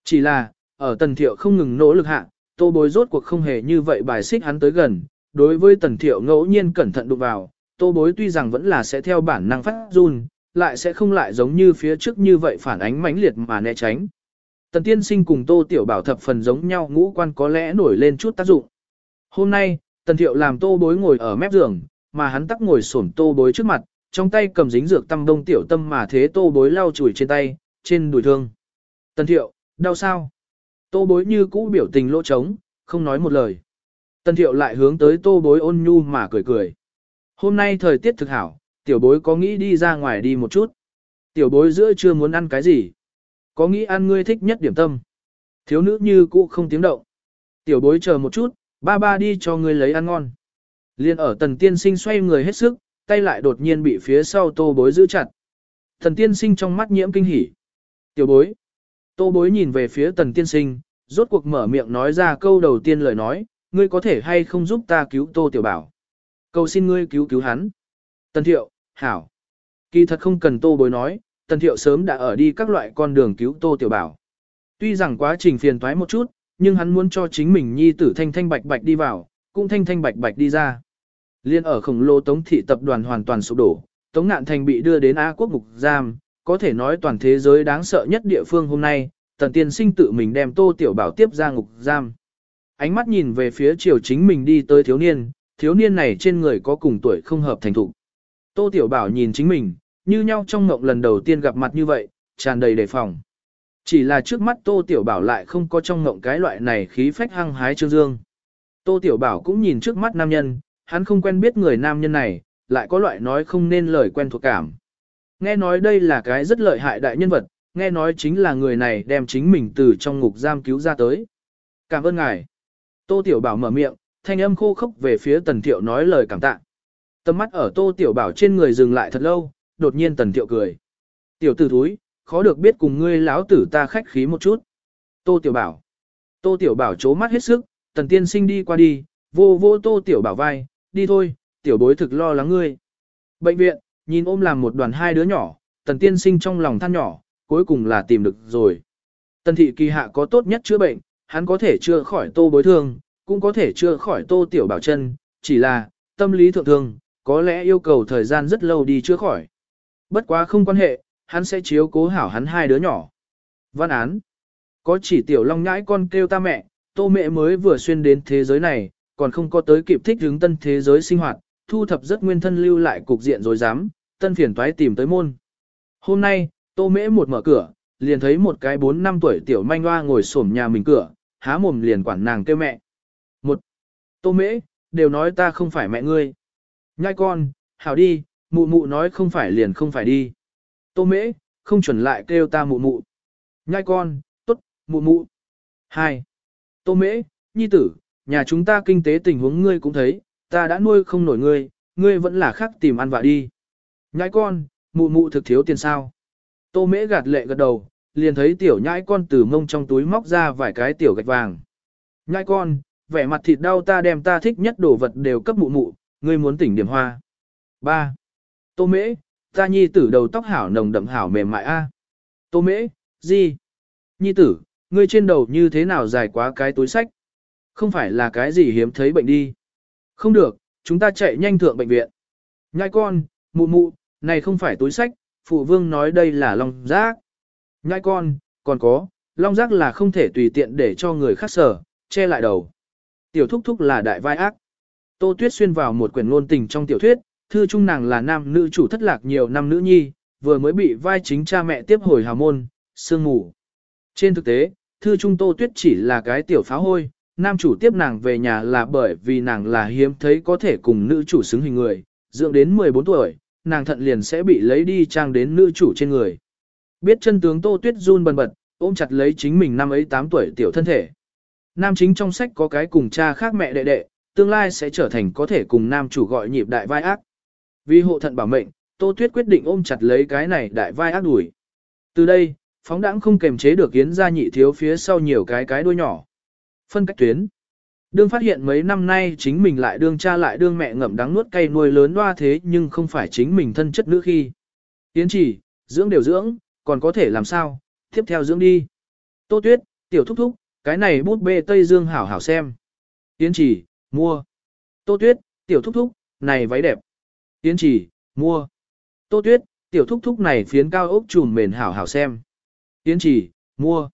Chỉ là, ở tần thiệu không ngừng nỗ lực hạ, tô bối rốt cuộc không hề như vậy bài xích hắn tới gần. Đối với tần thiệu ngẫu nhiên cẩn thận đụng vào, tô bối tuy rằng vẫn là sẽ theo bản năng phát run, lại sẽ không lại giống như phía trước như vậy phản ánh mãnh liệt mà né tránh. Tần tiên sinh cùng tô tiểu bảo thập phần giống nhau ngũ quan có lẽ nổi lên chút tác dụng. Hôm nay, tần thiệu làm tô bối ngồi ở mép giường, mà hắn tắc ngồi xổm tô bối trước mặt, trong tay cầm dính dược tăm đông tiểu tâm mà thế tô bối lau chùi trên tay, trên đùi thương. Tần thiệu, đau sao? Tô bối như cũ biểu tình lỗ trống, không nói một lời. Tần thiệu lại hướng tới tô bối ôn nhu mà cười cười. Hôm nay thời tiết thực hảo, tiểu bối có nghĩ đi ra ngoài đi một chút. Tiểu bối giữa chưa muốn ăn cái gì? Có nghĩ ăn ngươi thích nhất điểm tâm? Thiếu nữ như cũ không tiếng động. Tiểu bối chờ một chút, ba ba đi cho ngươi lấy ăn ngon. Liên ở tần tiên sinh xoay người hết sức, tay lại đột nhiên bị phía sau tô bối giữ chặt. Thần tiên sinh trong mắt nhiễm kinh hỉ. Tiểu bối. Tô bối nhìn về phía tần tiên sinh, rốt cuộc mở miệng nói ra câu đầu tiên lời nói, ngươi có thể hay không giúp ta cứu tô tiểu bảo. Cầu xin ngươi cứu cứu hắn. Tần thiệu, hảo. Kỳ thật không cần tô bối nói, tần thiệu sớm đã ở đi các loại con đường cứu tô tiểu bảo. Tuy rằng quá trình phiền toái một chút, nhưng hắn muốn cho chính mình nhi tử thanh thanh bạch bạch đi vào, cũng thanh thanh bạch bạch đi ra. Liên ở khổng lồ Tống thị tập đoàn hoàn toàn sụp đổ, Tống Ngạn Thành bị đưa đến Á quốc ngục giam, có thể nói toàn thế giới đáng sợ nhất địa phương hôm nay, Tần Tiên Sinh tự mình đem Tô Tiểu Bảo tiếp ra ngục giam. Ánh mắt nhìn về phía chiều chính mình đi tới thiếu niên, thiếu niên này trên người có cùng tuổi không hợp thành thủ. Tô Tiểu Bảo nhìn chính mình, như nhau trong ngộng lần đầu tiên gặp mặt như vậy, tràn đầy đề phòng. Chỉ là trước mắt Tô Tiểu Bảo lại không có trong ngộng cái loại này khí phách hăng hái trương dương. Tô Tiểu Bảo cũng nhìn trước mắt nam nhân, hắn không quen biết người nam nhân này, lại có loại nói không nên lời quen thuộc cảm. Nghe nói đây là cái rất lợi hại đại nhân vật, nghe nói chính là người này đem chính mình từ trong ngục giam cứu ra tới. Cảm ơn ngài. Tô Tiểu Bảo mở miệng, thanh âm khô khốc về phía Tần Thiệu nói lời cảm tạ. Tầm mắt ở Tô Tiểu Bảo trên người dừng lại thật lâu, đột nhiên Tần tiểu cười. Tiểu tử thúi, khó được biết cùng ngươi lão tử ta khách khí một chút. Tô Tiểu Bảo. Tô Tiểu Bảo chố mắt hết sức, Tần Tiên Sinh đi qua đi, vô vô Tô Tiểu Bảo vai, đi thôi, Tiểu bối thực lo lắng ngươi. Bệnh viện, nhìn ôm làm một đoàn hai đứa nhỏ, Tần Tiên Sinh trong lòng than nhỏ, cuối cùng là tìm được rồi. Tần Thị Kỳ Hạ có tốt nhất chữa bệnh, hắn có thể chữa khỏi Tô bối thương, cũng có thể chữa khỏi Tô Tiểu Bảo chân, chỉ là, tâm lý thượng thương, có lẽ yêu cầu thời gian rất lâu đi chữa khỏi. Bất quá không quan hệ, hắn sẽ chiếu cố hảo hắn hai đứa nhỏ. Văn án. Có chỉ tiểu long nhãi con kêu ta mẹ, tô mẹ mới vừa xuyên đến thế giới này, còn không có tới kịp thích hướng tân thế giới sinh hoạt, thu thập rất nguyên thân lưu lại cục diện rồi dám, tân phiền toái tìm tới môn. Hôm nay, tô mễ một mở cửa, liền thấy một cái 4 năm tuổi tiểu manh hoa ngồi xổm nhà mình cửa, há mồm liền quản nàng kêu mẹ. Một, tô mễ, đều nói ta không phải mẹ ngươi. Nhai con, hảo đi, mụ mụ nói không phải liền không phải đi. Tô mễ, không chuẩn lại kêu ta mụ mụ. Nhai con, tốt, mụ mụ. Hai. Tô mễ, nhi tử, nhà chúng ta kinh tế tình huống ngươi cũng thấy, ta đã nuôi không nổi ngươi, ngươi vẫn là khác tìm ăn vạ đi. Nhai con, mụ mụ thực thiếu tiền sao. Tô mễ gạt lệ gật đầu, liền thấy tiểu nhãi con từ mông trong túi móc ra vài cái tiểu gạch vàng. Nhai con, vẻ mặt thịt đau ta đem ta thích nhất đồ vật đều cấp mụ mụ, ngươi muốn tỉnh điểm hoa. 3. Tô mễ, ta nhi tử đầu tóc hảo nồng đậm hảo mềm mại a. Tô mễ, gì? Nhi tử, ngươi trên đầu như thế nào dài quá cái túi sách? Không phải là cái gì hiếm thấy bệnh đi. Không được, chúng ta chạy nhanh thượng bệnh viện. Nhai con, mụ mụ, này không phải túi sách, phụ vương nói đây là long giác. Nhai con, còn có, long giác là không thể tùy tiện để cho người khác sở, che lại đầu. Tiểu thúc thúc là đại vai ác. Tô Tuyết xuyên vào một quyển ngôn tình trong tiểu thuyết, thư trung nàng là nam nữ chủ thất lạc nhiều năm nữ nhi, vừa mới bị vai chính cha mẹ tiếp hồi hào môn, sương ngủ. Trên thực tế, thư trung Tô Tuyết chỉ là cái tiểu phá hôi, nam chủ tiếp nàng về nhà là bởi vì nàng là hiếm thấy có thể cùng nữ chủ xứng hình người, dưỡng đến 14 tuổi, nàng thận liền sẽ bị lấy đi trang đến nữ chủ trên người. Biết chân tướng Tô Tuyết run bần bật, ôm chặt lấy chính mình năm ấy 8 tuổi tiểu thân thể. Nam chính trong sách có cái cùng cha khác mẹ đệ đệ, tương lai sẽ trở thành có thể cùng nam chủ gọi nhịp đại vai ác. Vì hộ thận bảo mệnh, Tô Tuyết quyết định ôm chặt lấy cái này đại vai ác đuổi. Từ đây, phóng đãng không kềm chế được yến ra nhị thiếu phía sau nhiều cái cái đuôi nhỏ. Phân cách tuyến. Đương phát hiện mấy năm nay chính mình lại đương cha lại đương mẹ ngậm đắng nuốt cay nuôi lớn loa thế nhưng không phải chính mình thân chất nữ khi. Yến chỉ, dưỡng đều dưỡng, còn có thể làm sao, tiếp theo dưỡng đi. Tô Tuyết, tiểu thúc thúc, cái này bút bê Tây Dương hảo hảo xem. Yến chỉ, mua. Tô Tuyết, tiểu thúc thúc, này váy đẹp. tiến chỉ, mua. Tô Tuyết, tiểu thúc thúc này phiến cao ốc trùm mền hảo hảo xem. tiến chỉ, mua.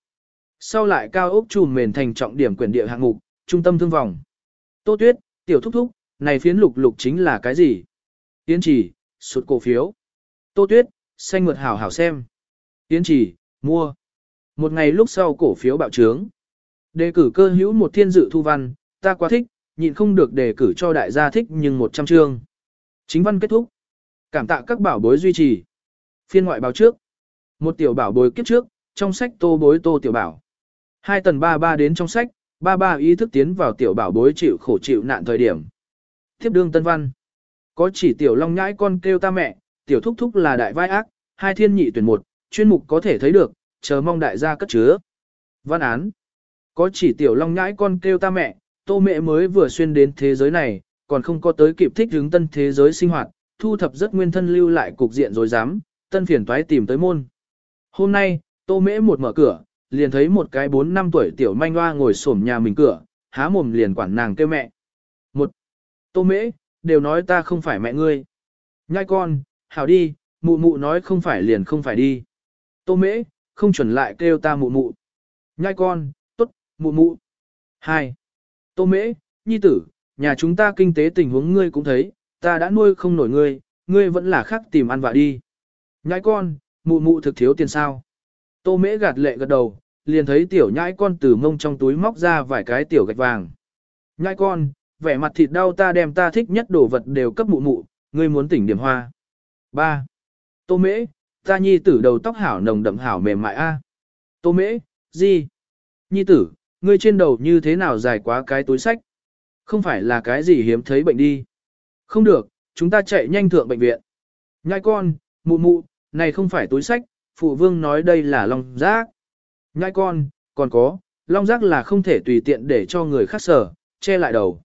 Sau lại cao ốc trùm mền thành trọng điểm quyền địa hạng mục, trung tâm thương vòng. Tô Tuyết, tiểu thúc thúc, này phiến lục lục chính là cái gì? tiến chỉ, sụt cổ phiếu. Tô Tuyết, xanh mượt hảo hảo xem. tiến chỉ, mua. Một ngày lúc sau cổ phiếu bạo trướng. Đề cử cơ hữu một thiên dự thu văn, ta quá thích, nhịn không được đề cử cho đại gia thích nhưng 100 chương. Chính văn kết thúc. Cảm tạ các bảo bối duy trì. Phiên ngoại báo trước. Một tiểu bảo bối kiếp trước, trong sách tô bối tô tiểu bảo. Hai tần ba ba đến trong sách, ba ba ý thức tiến vào tiểu bảo bối chịu khổ chịu nạn thời điểm. thiếp đương tân văn. Có chỉ tiểu long nhãi con kêu ta mẹ, tiểu thúc thúc là đại vai ác, hai thiên nhị tuyển một, chuyên mục có thể thấy được, chờ mong đại gia cất chứa. Văn án. Có chỉ tiểu long nhãi con kêu ta mẹ, tô mẹ mới vừa xuyên đến thế giới này, còn không có tới kịp thích hướng tân thế giới sinh hoạt, thu thập rất nguyên thân lưu lại cục diện rồi dám, tân phiền toái tìm tới môn. Hôm nay, tô mễ một mở cửa, liền thấy một cái 4 năm tuổi tiểu manh hoa ngồi xổm nhà mình cửa, há mồm liền quản nàng kêu mẹ. Một, tô mễ, đều nói ta không phải mẹ ngươi. Nhai con, hảo đi, mụ mụ nói không phải liền không phải đi. Tô mễ, không chuẩn lại kêu ta mụ mụ. Nhai con, tốt, mụ mụ. Hai, tô mễ, nhi tử, nhà chúng ta kinh tế tình huống ngươi cũng thấy, ta đã nuôi không nổi ngươi, ngươi vẫn là khác tìm ăn vạ đi. Nhãi con, mụ mụ thực thiếu tiền sao. Tô mễ gạt lệ gật đầu, liền thấy tiểu nhãi con từ mông trong túi móc ra vài cái tiểu gạch vàng. Nhãi con, vẻ mặt thịt đau ta đem ta thích nhất đồ vật đều cấp mụ mụ, ngươi muốn tỉnh điểm hoa. 3. Tô mễ, ta nhi tử đầu tóc hảo nồng đậm hảo mềm mại a. Tô mễ, gì? Nhi tử, ngươi trên đầu như thế nào dài quá cái túi sách? Không phải là cái gì hiếm thấy bệnh đi. Không được, chúng ta chạy nhanh thượng bệnh viện. Nhai con, mụ mụ, này không phải túi sách, phụ vương nói đây là long giác. Nhai con, còn có, long giác là không thể tùy tiện để cho người khác sở, che lại đầu.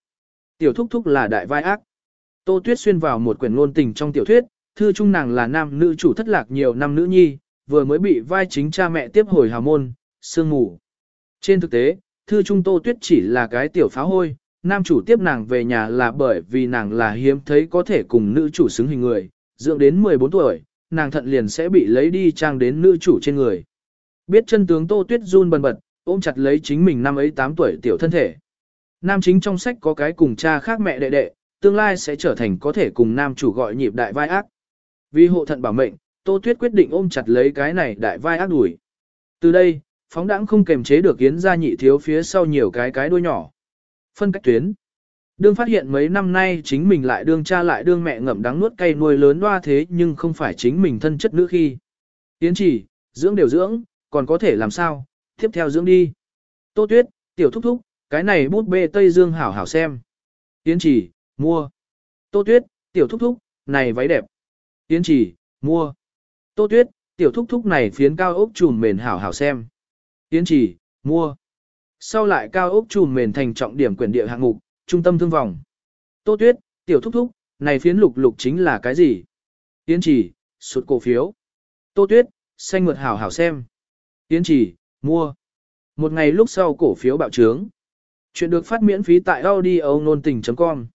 Tiểu thúc thúc là đại vai ác. Tô Tuyết xuyên vào một quyển ngôn tình trong tiểu thuyết, thư trung nàng là nam nữ chủ thất lạc nhiều năm nữ nhi, vừa mới bị vai chính cha mẹ tiếp hồi hào môn, sương ngủ. Trên thực tế, thư trung Tô Tuyết chỉ là cái tiểu phá hôi, nam chủ tiếp nàng về nhà là bởi vì nàng là hiếm thấy có thể cùng nữ chủ xứng hình người, dưỡng đến 14 tuổi, nàng thận liền sẽ bị lấy đi trang đến nữ chủ trên người. Biết chân tướng Tô Tuyết run bần bật, ôm chặt lấy chính mình năm ấy 8 tuổi tiểu thân thể. Nam chính trong sách có cái cùng cha khác mẹ đệ đệ, tương lai sẽ trở thành có thể cùng nam chủ gọi nhịp đại vai ác. Vì hộ thận bảo mệnh, Tô Tuyết quyết định ôm chặt lấy cái này đại vai ác đuổi. Từ đây, phóng đãng không kềm chế được yến gia nhị thiếu phía sau nhiều cái cái đuôi nhỏ. Phân cách tuyến. Đương phát hiện mấy năm nay chính mình lại đương cha lại đương mẹ ngậm đắng nuốt cay nuôi lớn loa thế nhưng không phải chính mình thân chất nữ khi. Yến chỉ, dưỡng đều dưỡng, còn có thể làm sao, tiếp theo dưỡng đi. Tô Tuyết, tiểu thúc thúc, cái này bút bê Tây Dương hảo hảo xem. Yến chỉ, mua. Tô Tuyết, tiểu thúc thúc, này váy đẹp. Yến chỉ, mua. Tô Tuyết, tiểu thúc thúc này phiến cao ốc trùm mền hảo hảo xem. Yến chỉ, mua. Sau lại cao ốc trùm mền thành trọng điểm quyền địa hạng mục, trung tâm thương vòng. Tô Tuyết, tiểu thúc thúc, này phiến lục lục chính là cái gì? Yến chỉ, sụt cổ phiếu. Tô Tuyết, xanh mượt hảo hảo xem. Yến chỉ, mua. Một ngày lúc sau cổ phiếu bạo trướng. Chuyện được phát miễn phí tại audio nôn tình.com